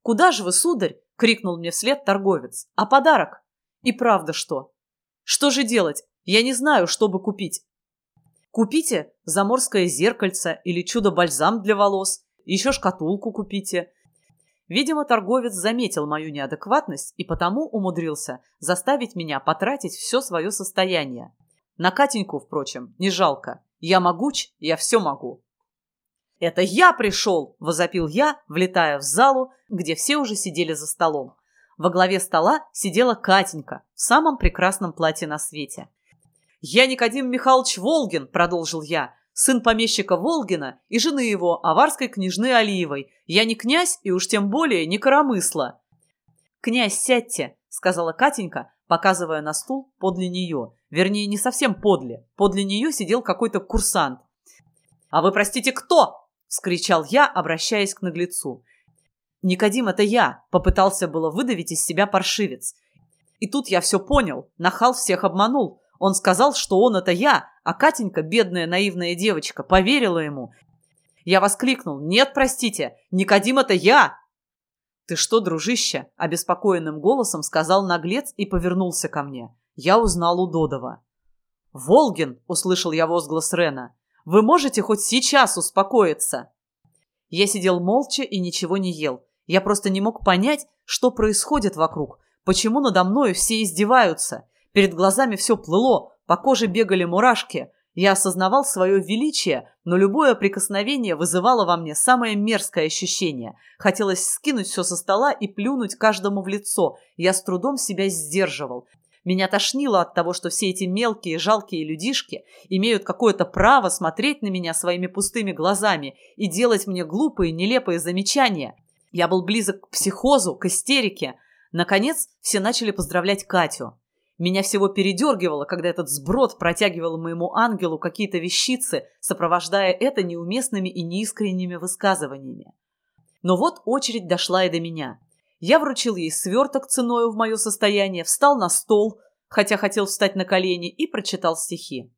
«Куда же вы, сударь?» – крикнул мне вслед торговец. «А подарок?» «И правда что?» «Что же делать? Я не знаю, что бы купить». «Купите заморское зеркальце или чудо-бальзам для волос. Еще шкатулку купите». Видимо, торговец заметил мою неадекватность и потому умудрился заставить меня потратить все свое состояние. На Катеньку, впрочем, не жалко. Я могуч, я все могу. «Это я пришел!» – возопил я, влетая в залу, где все уже сидели за столом. Во главе стола сидела Катенька в самом прекрасном платье на свете. «Я Никодим Михайлович Волгин», – продолжил я, сын помещика Волгина и жены его, аварской княжны Алиевой. Я не князь и уж тем более не коромысла. «Князь, сядьте», – сказала Катенька, показывая на стул подле нее. Вернее, не совсем подле. Подле нее сидел какой-то курсант. «А вы, простите, кто?» – вскричал я, обращаясь к наглецу. «Никодим, это я!» – попытался было выдавить из себя паршивец. И тут я все понял. Нахал всех обманул. Он сказал, что он – это я, а Катенька, бедная наивная девочка, поверила ему. Я воскликнул. «Нет, простите, Никодим – это я!» «Ты что, дружище?» – обеспокоенным голосом сказал наглец и повернулся ко мне. Я узнал у Додова. «Волгин!» – услышал я возглас Рена. «Вы можете хоть сейчас успокоиться?» Я сидел молча и ничего не ел. Я просто не мог понять, что происходит вокруг, почему надо мною все издеваются. Перед глазами все плыло, по коже бегали мурашки – я осознавал свое величие, но любое прикосновение вызывало во мне самое мерзкое ощущение. Хотелось скинуть все со стола и плюнуть каждому в лицо. Я с трудом себя сдерживал. Меня тошнило от того, что все эти мелкие, жалкие людишки имеют какое-то право смотреть на меня своими пустыми глазами и делать мне глупые, нелепые замечания. Я был близок к психозу, к истерике. Наконец, все начали поздравлять Катю. Меня всего передергивало, когда этот сброд протягивал моему ангелу какие-то вещицы, сопровождая это неуместными и неискренними высказываниями. Но вот очередь дошла и до меня. Я вручил ей сверток ценою в мое состояние, встал на стол, хотя хотел встать на колени, и прочитал стихи.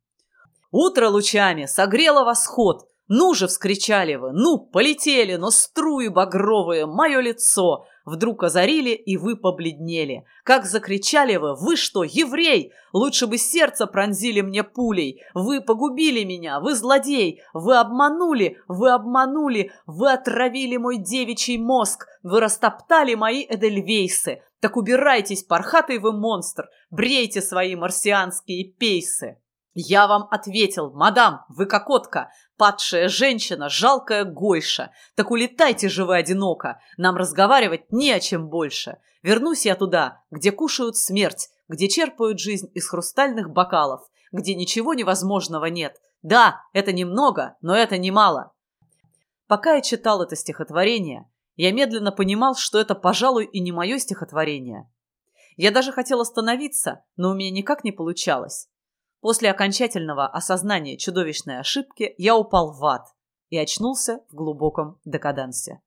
«Утро лучами согрело восход, ну же!» — вскричали вы. «Ну, полетели, но струи багровые, мое лицо!» Вдруг озарили, и вы побледнели. Как закричали вы, вы что, еврей? Лучше бы сердце пронзили мне пулей. Вы погубили меня, вы злодей. Вы обманули, вы обманули. Вы отравили мой девичий мозг. Вы растоптали мои эдельвейсы. Так убирайтесь, пархатый вы монстр. Брейте свои марсианские пейсы. Я вам ответил, мадам, вы кокотка, падшая женщина, жалкая гойша. Так улетайте же вы одиноко, нам разговаривать не о чем больше. Вернусь я туда, где кушают смерть, где черпают жизнь из хрустальных бокалов, где ничего невозможного нет. Да, это немного, но это немало. Пока я читал это стихотворение, я медленно понимал, что это, пожалуй, и не мое стихотворение. Я даже хотел остановиться, но у меня никак не получалось. После окончательного осознания чудовищной ошибки я упал в ад. и очнулся в глубоком декадансе.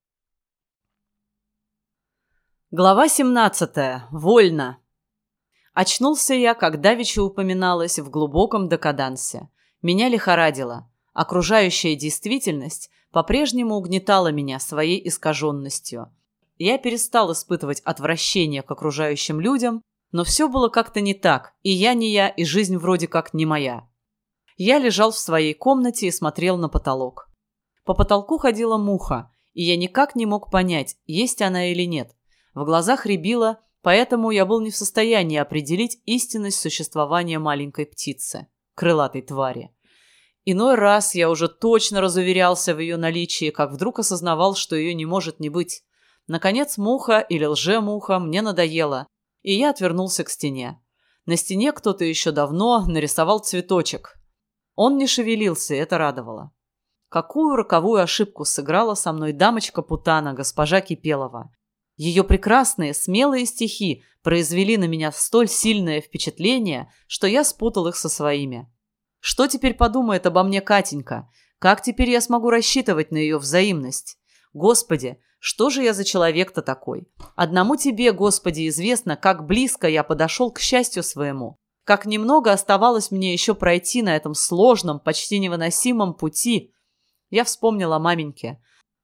Глава 17. Вольно. Очнулся я, как давеча упоминалось, в глубоком декадансе. Меня лихорадило. Окружающая действительность по-прежнему угнетала меня своей искаженностью. Я перестал испытывать отвращение к окружающим людям, но все было как-то не так, и я не я, и жизнь вроде как не моя. Я лежал в своей комнате и смотрел на потолок. По потолку ходила муха, и я никак не мог понять, есть она или нет. В глазах рябило Поэтому я был не в состоянии определить истинность существования маленькой птицы, крылатой твари. Иной раз я уже точно разуверялся в ее наличии, как вдруг осознавал, что ее не может не быть. Наконец муха или лже-муха мне надоела, и я отвернулся к стене. На стене кто-то еще давно нарисовал цветочек. Он не шевелился, это радовало. Какую роковую ошибку сыграла со мной дамочка Путана, госпожа Кипелова. Ее прекрасные, смелые стихи произвели на меня столь сильное впечатление, что я спутал их со своими. Что теперь подумает обо мне Катенька? Как теперь я смогу рассчитывать на ее взаимность? Господи, что же я за человек-то такой? Одному тебе, Господи, известно, как близко я подошел к счастью своему. Как немного оставалось мне еще пройти на этом сложном, почти невыносимом пути. Я вспомнила о маменьке.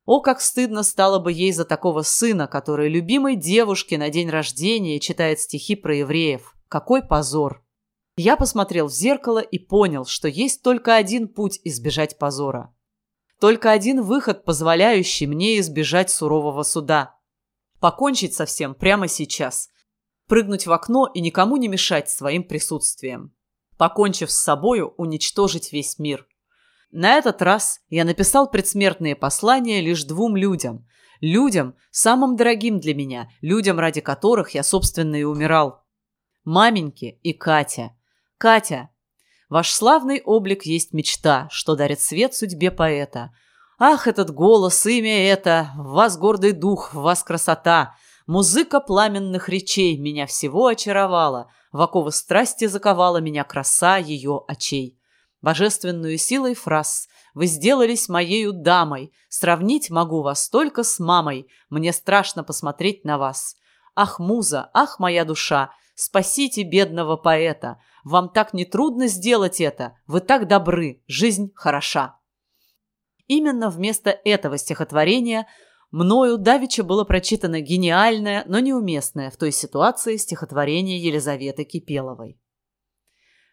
О, как стыдно стало бы ей за такого сына, который любимой девушке на день рождения читает стихи про евреев. Какой позор! Я посмотрел в зеркало и понял, что есть только один путь избежать позора. Только один выход, позволяющий мне избежать сурового суда. Покончить со всем прямо сейчас. Прыгнуть в окно и никому не мешать своим присутствием. Покончив с собою, уничтожить весь мир. На этот раз я написал предсмертные послания лишь двум людям. Людям, самым дорогим для меня, людям, ради которых я, собственно, и умирал. Маменьке и Катя. Катя, ваш славный облик есть мечта, что дарит свет судьбе поэта. Ах, этот голос, имя это, в вас гордый дух, в вас красота. Музыка пламенных речей меня всего очаровала, в оковы страсти заковала меня краса ее очей божественную силой фраз. Вы сделались моею дамой. Сравнить могу вас только с мамой. Мне страшно посмотреть на вас. Ах, муза, ах, моя душа, спасите бедного поэта. Вам так нетрудно сделать это. Вы так добры, жизнь хороша. Именно вместо этого стихотворения мною давеча было прочитано гениальное, но неуместное в той ситуации стихотворение Елизаветы Кипеловой.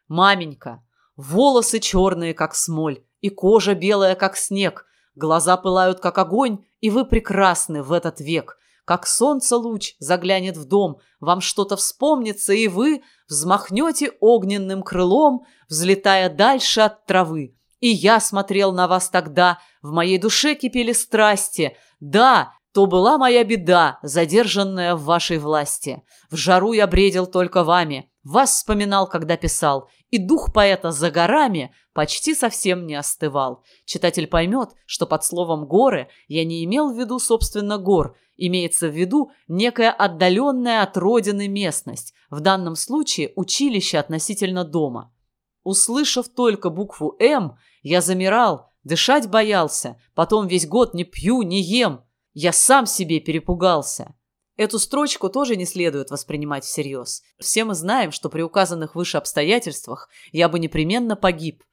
«Маменька, Волосы черные, как смоль, и кожа белая, как снег. Глаза пылают, как огонь, и вы прекрасны в этот век. Как солнце луч заглянет в дом, вам что-то вспомнится, и вы взмахнете огненным крылом, взлетая дальше от травы. И я смотрел на вас тогда, в моей душе кипели страсти. Да, то была моя беда, задержанная в вашей власти. В жару я бредил только вами, вас вспоминал, когда писал, и дух поэта за горами почти совсем не остывал. Читатель поймет, что под словом «горы» я не имел в виду, собственно, гор, имеется в виду некая отдаленная от родины местность, в данном случае училище относительно дома. Услышав только букву «М», я замирал, дышать боялся, потом весь год не пью, не ем. Я сам себе перепугался. Эту строчку тоже не следует воспринимать всерьез. Все мы знаем, что при указанных выше обстоятельствах я бы непременно погиб.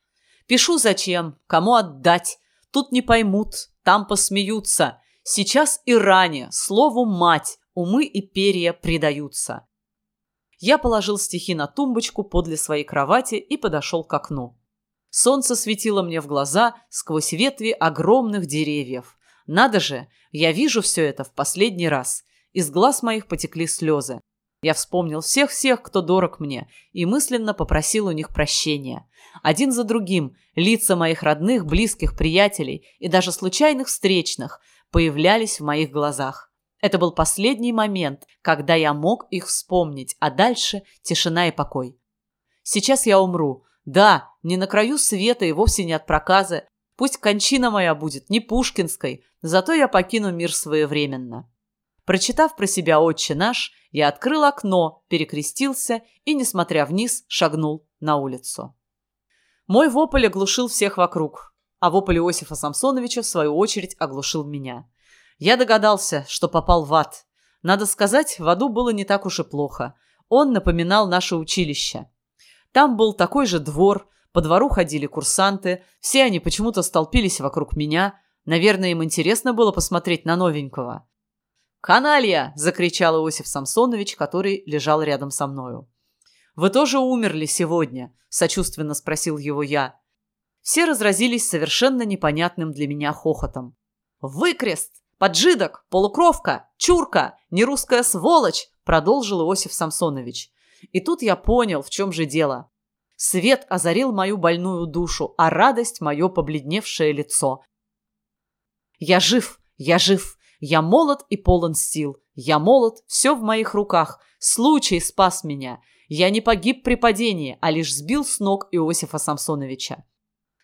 Пишу зачем, кому отдать. Тут не поймут, там посмеются. Сейчас и ранее, слову «мать», умы и перья предаются. Я положил стихи на тумбочку подле своей кровати и подошел к окну. Солнце светило мне в глаза сквозь ветви огромных деревьев. Надо же, я вижу все это в последний раз. Из глаз моих потекли слезы. Я вспомнил всех-всех, кто дорог мне, и мысленно попросил у них прощения. Один за другим лица моих родных, близких, приятелей и даже случайных встречных появлялись в моих глазах. Это был последний момент, когда я мог их вспомнить, а дальше тишина и покой. Сейчас я умру. Да, не на краю света и вовсе не от проказа. Пусть кончина моя будет не пушкинской, зато я покину мир своевременно. Прочитав про себя «Отче наш», я открыл окно, перекрестился и, несмотря вниз, шагнул на улицу. Мой вопль оглушил всех вокруг. а вопль Иосифа Самсоновича, в свою очередь, оглушил меня. Я догадался, что попал в ад. Надо сказать, в аду было не так уж и плохо. Он напоминал наше училище. Там был такой же двор, по двору ходили курсанты, все они почему-то столпились вокруг меня. Наверное, им интересно было посмотреть на новенького. «Каналья!» – закричал Иосиф Самсонович, который лежал рядом со мною. «Вы тоже умерли сегодня?» – сочувственно спросил его я. Все разразились совершенно непонятным для меня хохотом. «Выкрест! Поджидок! Полукровка! Чурка! Нерусская сволочь!» – продолжил Иосиф Самсонович. И тут я понял, в чем же дело. Свет озарил мою больную душу, а радость – мое побледневшее лицо. «Я жив! Я жив! Я молод и полон сил! Я молод, все в моих руках! Случай спас меня! Я не погиб при падении, а лишь сбил с ног Иосифа Самсоновича!»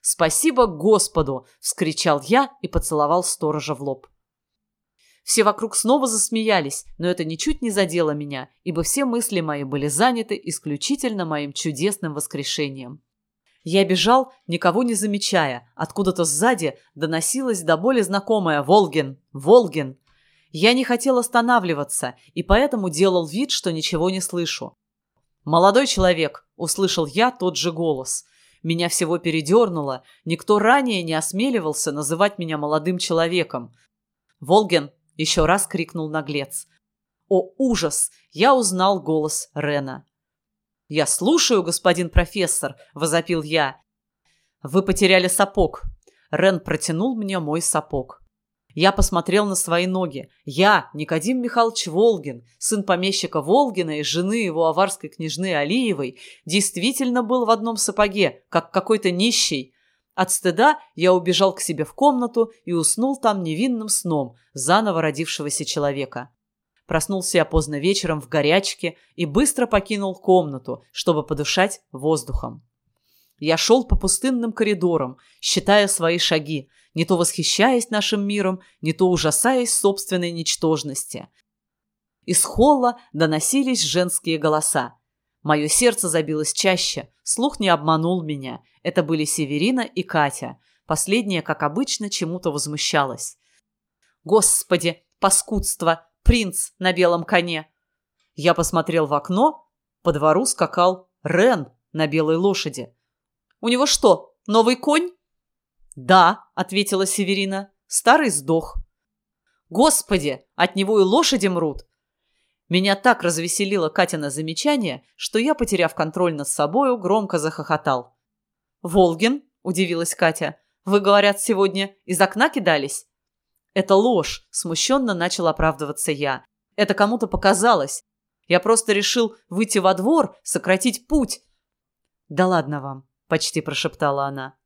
«Спасибо Господу!» – вскричал я и поцеловал сторожа в лоб. Все вокруг снова засмеялись, но это ничуть не задело меня, ибо все мысли мои были заняты исключительно моим чудесным воскрешением. Я бежал, никого не замечая. Откуда-то сзади доносилось до боли знакомое «Волгин! Волгин!». Я не хотел останавливаться, и поэтому делал вид, что ничего не слышу. «Молодой человек!» – услышал я тот же голос. Меня всего передернуло. Никто ранее не осмеливался называть меня молодым человеком. «Волгин!» – еще раз крикнул наглец. О, ужас! Я узнал голос Рена. «Я слушаю, господин профессор!» – возопил я. «Вы потеряли сапог». Рен протянул мне мой сапог. Я посмотрел на свои ноги. Я, Никодим Михайлович Волгин, сын помещика Волгина и жены его аварской княжны Алиевой, действительно был в одном сапоге, как какой-то нищий. От стыда я убежал к себе в комнату и уснул там невинным сном заново родившегося человека. Проснулся я поздно вечером в горячке и быстро покинул комнату, чтобы подышать воздухом. Я шел по пустынным коридорам, считая свои шаги, не то восхищаясь нашим миром, не то ужасаясь собственной ничтожности. Из холла доносились женские голоса. Мое сердце забилось чаще, слух не обманул меня. Это были Северина и Катя. Последняя, как обычно, чему-то возмущалась. «Господи, паскудство! Принц на белом коне!» Я посмотрел в окно. По двору скакал Рен на белой лошади. «У него что, новый конь?» «Да», — ответила Северина, — «старый сдох». «Господи, от него и лошади мрут!» Меня так развеселило Катина замечание, что я, потеряв контроль над собою, громко захохотал. «Волгин?» – удивилась Катя. «Вы, говорят, сегодня из окна кидались?» «Это ложь», – смущенно начал оправдываться я. «Это кому-то показалось. Я просто решил выйти во двор, сократить путь». «Да ладно вам», – почти прошептала она.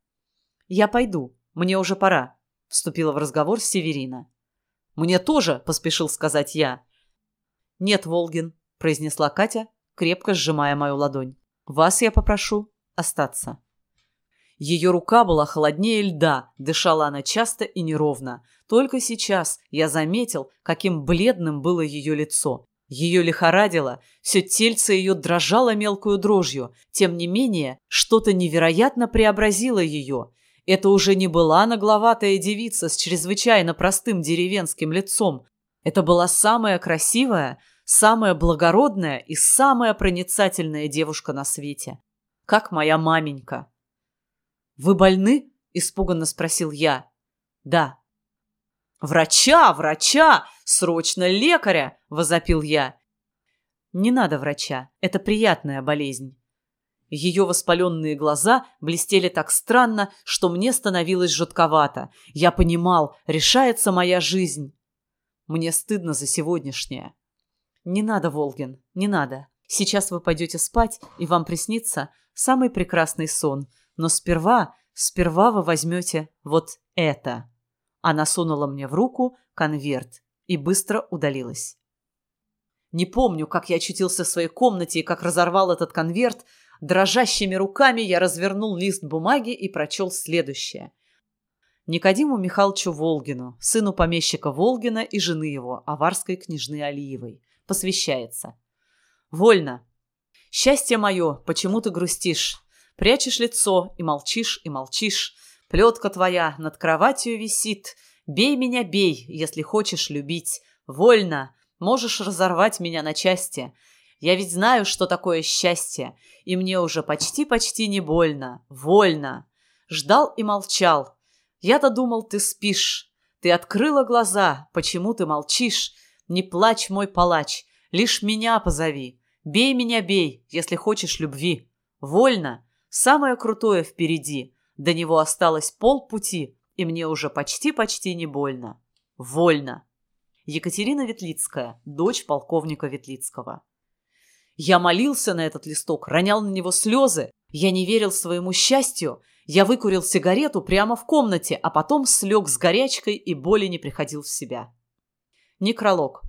«Я пойду. Мне уже пора», — вступила в разговор Северина. «Мне тоже», — поспешил сказать я. «Нет, Волгин», — произнесла Катя, крепко сжимая мою ладонь. «Вас я попрошу остаться». Ее рука была холоднее льда, дышала она часто и неровно. Только сейчас я заметил, каким бледным было ее лицо. Ее лихорадило, все тельце ее дрожало мелкую дрожью. Тем не менее, что-то невероятно преобразило ее. Это уже не была нагловатая девица с чрезвычайно простым деревенским лицом. Это была самая красивая, самая благородная и самая проницательная девушка на свете. Как моя маменька. «Вы больны?» – испуганно спросил я. «Да». «Врача! Врача! Срочно лекаря!» – возопил я. «Не надо врача. Это приятная болезнь. Ее воспаленные глаза блестели так странно, что мне становилось жутковато. Я понимал, решается моя жизнь. Мне стыдно за сегодняшнее. Не надо, Волгин, не надо. Сейчас вы пойдете спать, и вам приснится самый прекрасный сон. Но сперва, сперва вы возьмете вот это. Она сунула мне в руку конверт и быстро удалилась. Не помню, как я очутился в своей комнате и как разорвал этот конверт, Дрожащими руками я развернул лист бумаги и прочел следующее. Никодиму Михайловичу Волгину, сыну помещика Волгина и жены его, аварской княжны Алиевой, посвящается. «Вольно. Счастье мое, почему ты грустишь? Прячешь лицо и молчишь, и молчишь. Плетка твоя над кроватью висит. Бей меня, бей, если хочешь любить. Вольно, можешь разорвать меня на части. Я ведь знаю, что такое счастье, и мне уже почти-почти не больно. Вольно. Ждал и молчал. Я-то думал, ты спишь. Ты открыла глаза. Почему ты молчишь? Не плачь, мой палач. Лишь меня позови. Бей меня, бей, если хочешь любви. Вольно. Самое крутое впереди. До него осталось полпути, и мне уже почти-почти не больно. Вольно. Екатерина Ветлицкая, дочь полковника Ветлицкого. Я молился на этот листок, ронял на него слезы. Я не верил своему счастью. Я выкурил сигарету прямо в комнате, а потом слег с горячкой и боли не приходил в себя. Некролог.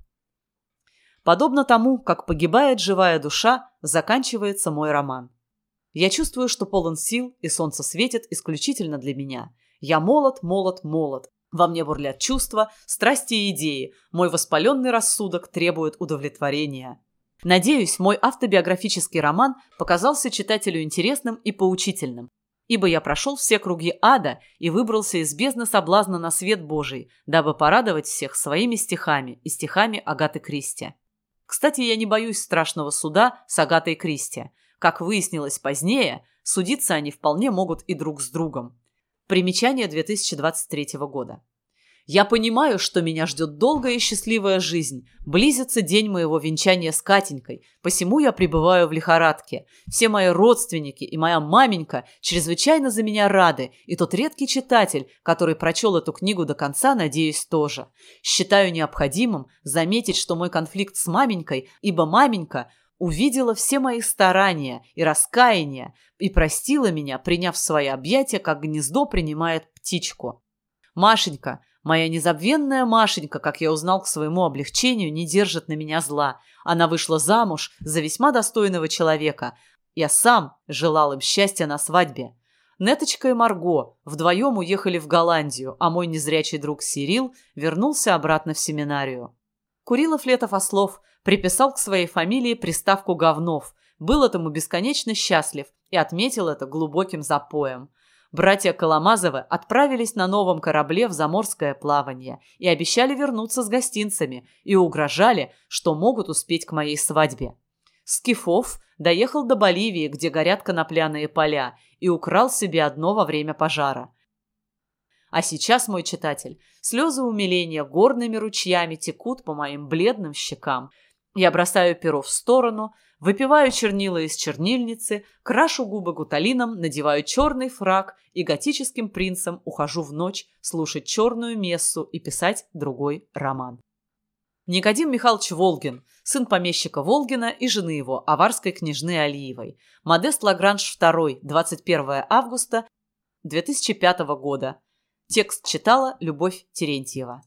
Подобно тому, как погибает живая душа, заканчивается мой роман. Я чувствую, что полон сил, и солнце светит исключительно для меня. Я молод, молод, молод. Во мне бурлят чувства, страсти и идеи. Мой воспаленный рассудок требует удовлетворения. Надеюсь, мой автобиографический роман показался читателю интересным и поучительным, ибо я прошел все круги ада и выбрался из бездны соблазна на свет Божий, дабы порадовать всех своими стихами и стихами Агаты Кристи. Кстати, я не боюсь страшного суда с Агатой Кристи. Как выяснилось позднее, судиться они вполне могут и друг с другом. Примечание 2023 года. Я понимаю, что меня ждет долгая и счастливая жизнь. Близится день моего венчания с Катенькой, посему я пребываю в лихорадке. Все мои родственники и моя маменька чрезвычайно за меня рады, и тот редкий читатель, который прочел эту книгу до конца, надеюсь, тоже. Считаю необходимым заметить, что мой конфликт с маменькой, ибо маменька увидела все мои старания и раскаяния и простила меня, приняв в свои объятия, как гнездо принимает птичку. Машенька, Моя незабвенная Машенька, как я узнал к своему облегчению, не держит на меня зла. Она вышла замуж за весьма достойного человека. Я сам желал им счастья на свадьбе. Неточка и Марго вдвоем уехали в Голландию, а мой незрячий друг Сирил вернулся обратно в семинарию. Курилов Летов Ослов приписал к своей фамилии приставку «Говнов», был этому бесконечно счастлив и отметил это глубоким запоем. Братья Коломазовы отправились на новом корабле в заморское плавание и обещали вернуться с гостинцами и угрожали, что могут успеть к моей свадьбе. Скифов доехал до Боливии, где горят конопляные поля, и украл себе одно во время пожара. А сейчас, мой читатель, слезы умиления горными ручьями текут по моим бледным щекам. Я бросаю перо в сторону – Выпиваю чернила из чернильницы, крашу губы гуталином, надеваю черный фраг и готическим принцем ухожу в ночь слушать черную мессу и писать другой роман. Никодим Михайлович Волгин, сын помещика Волгина и жены его, аварской княжны Алиевой. Модест Лагранж II, 21 августа 2005 года. Текст читала Любовь Терентьева.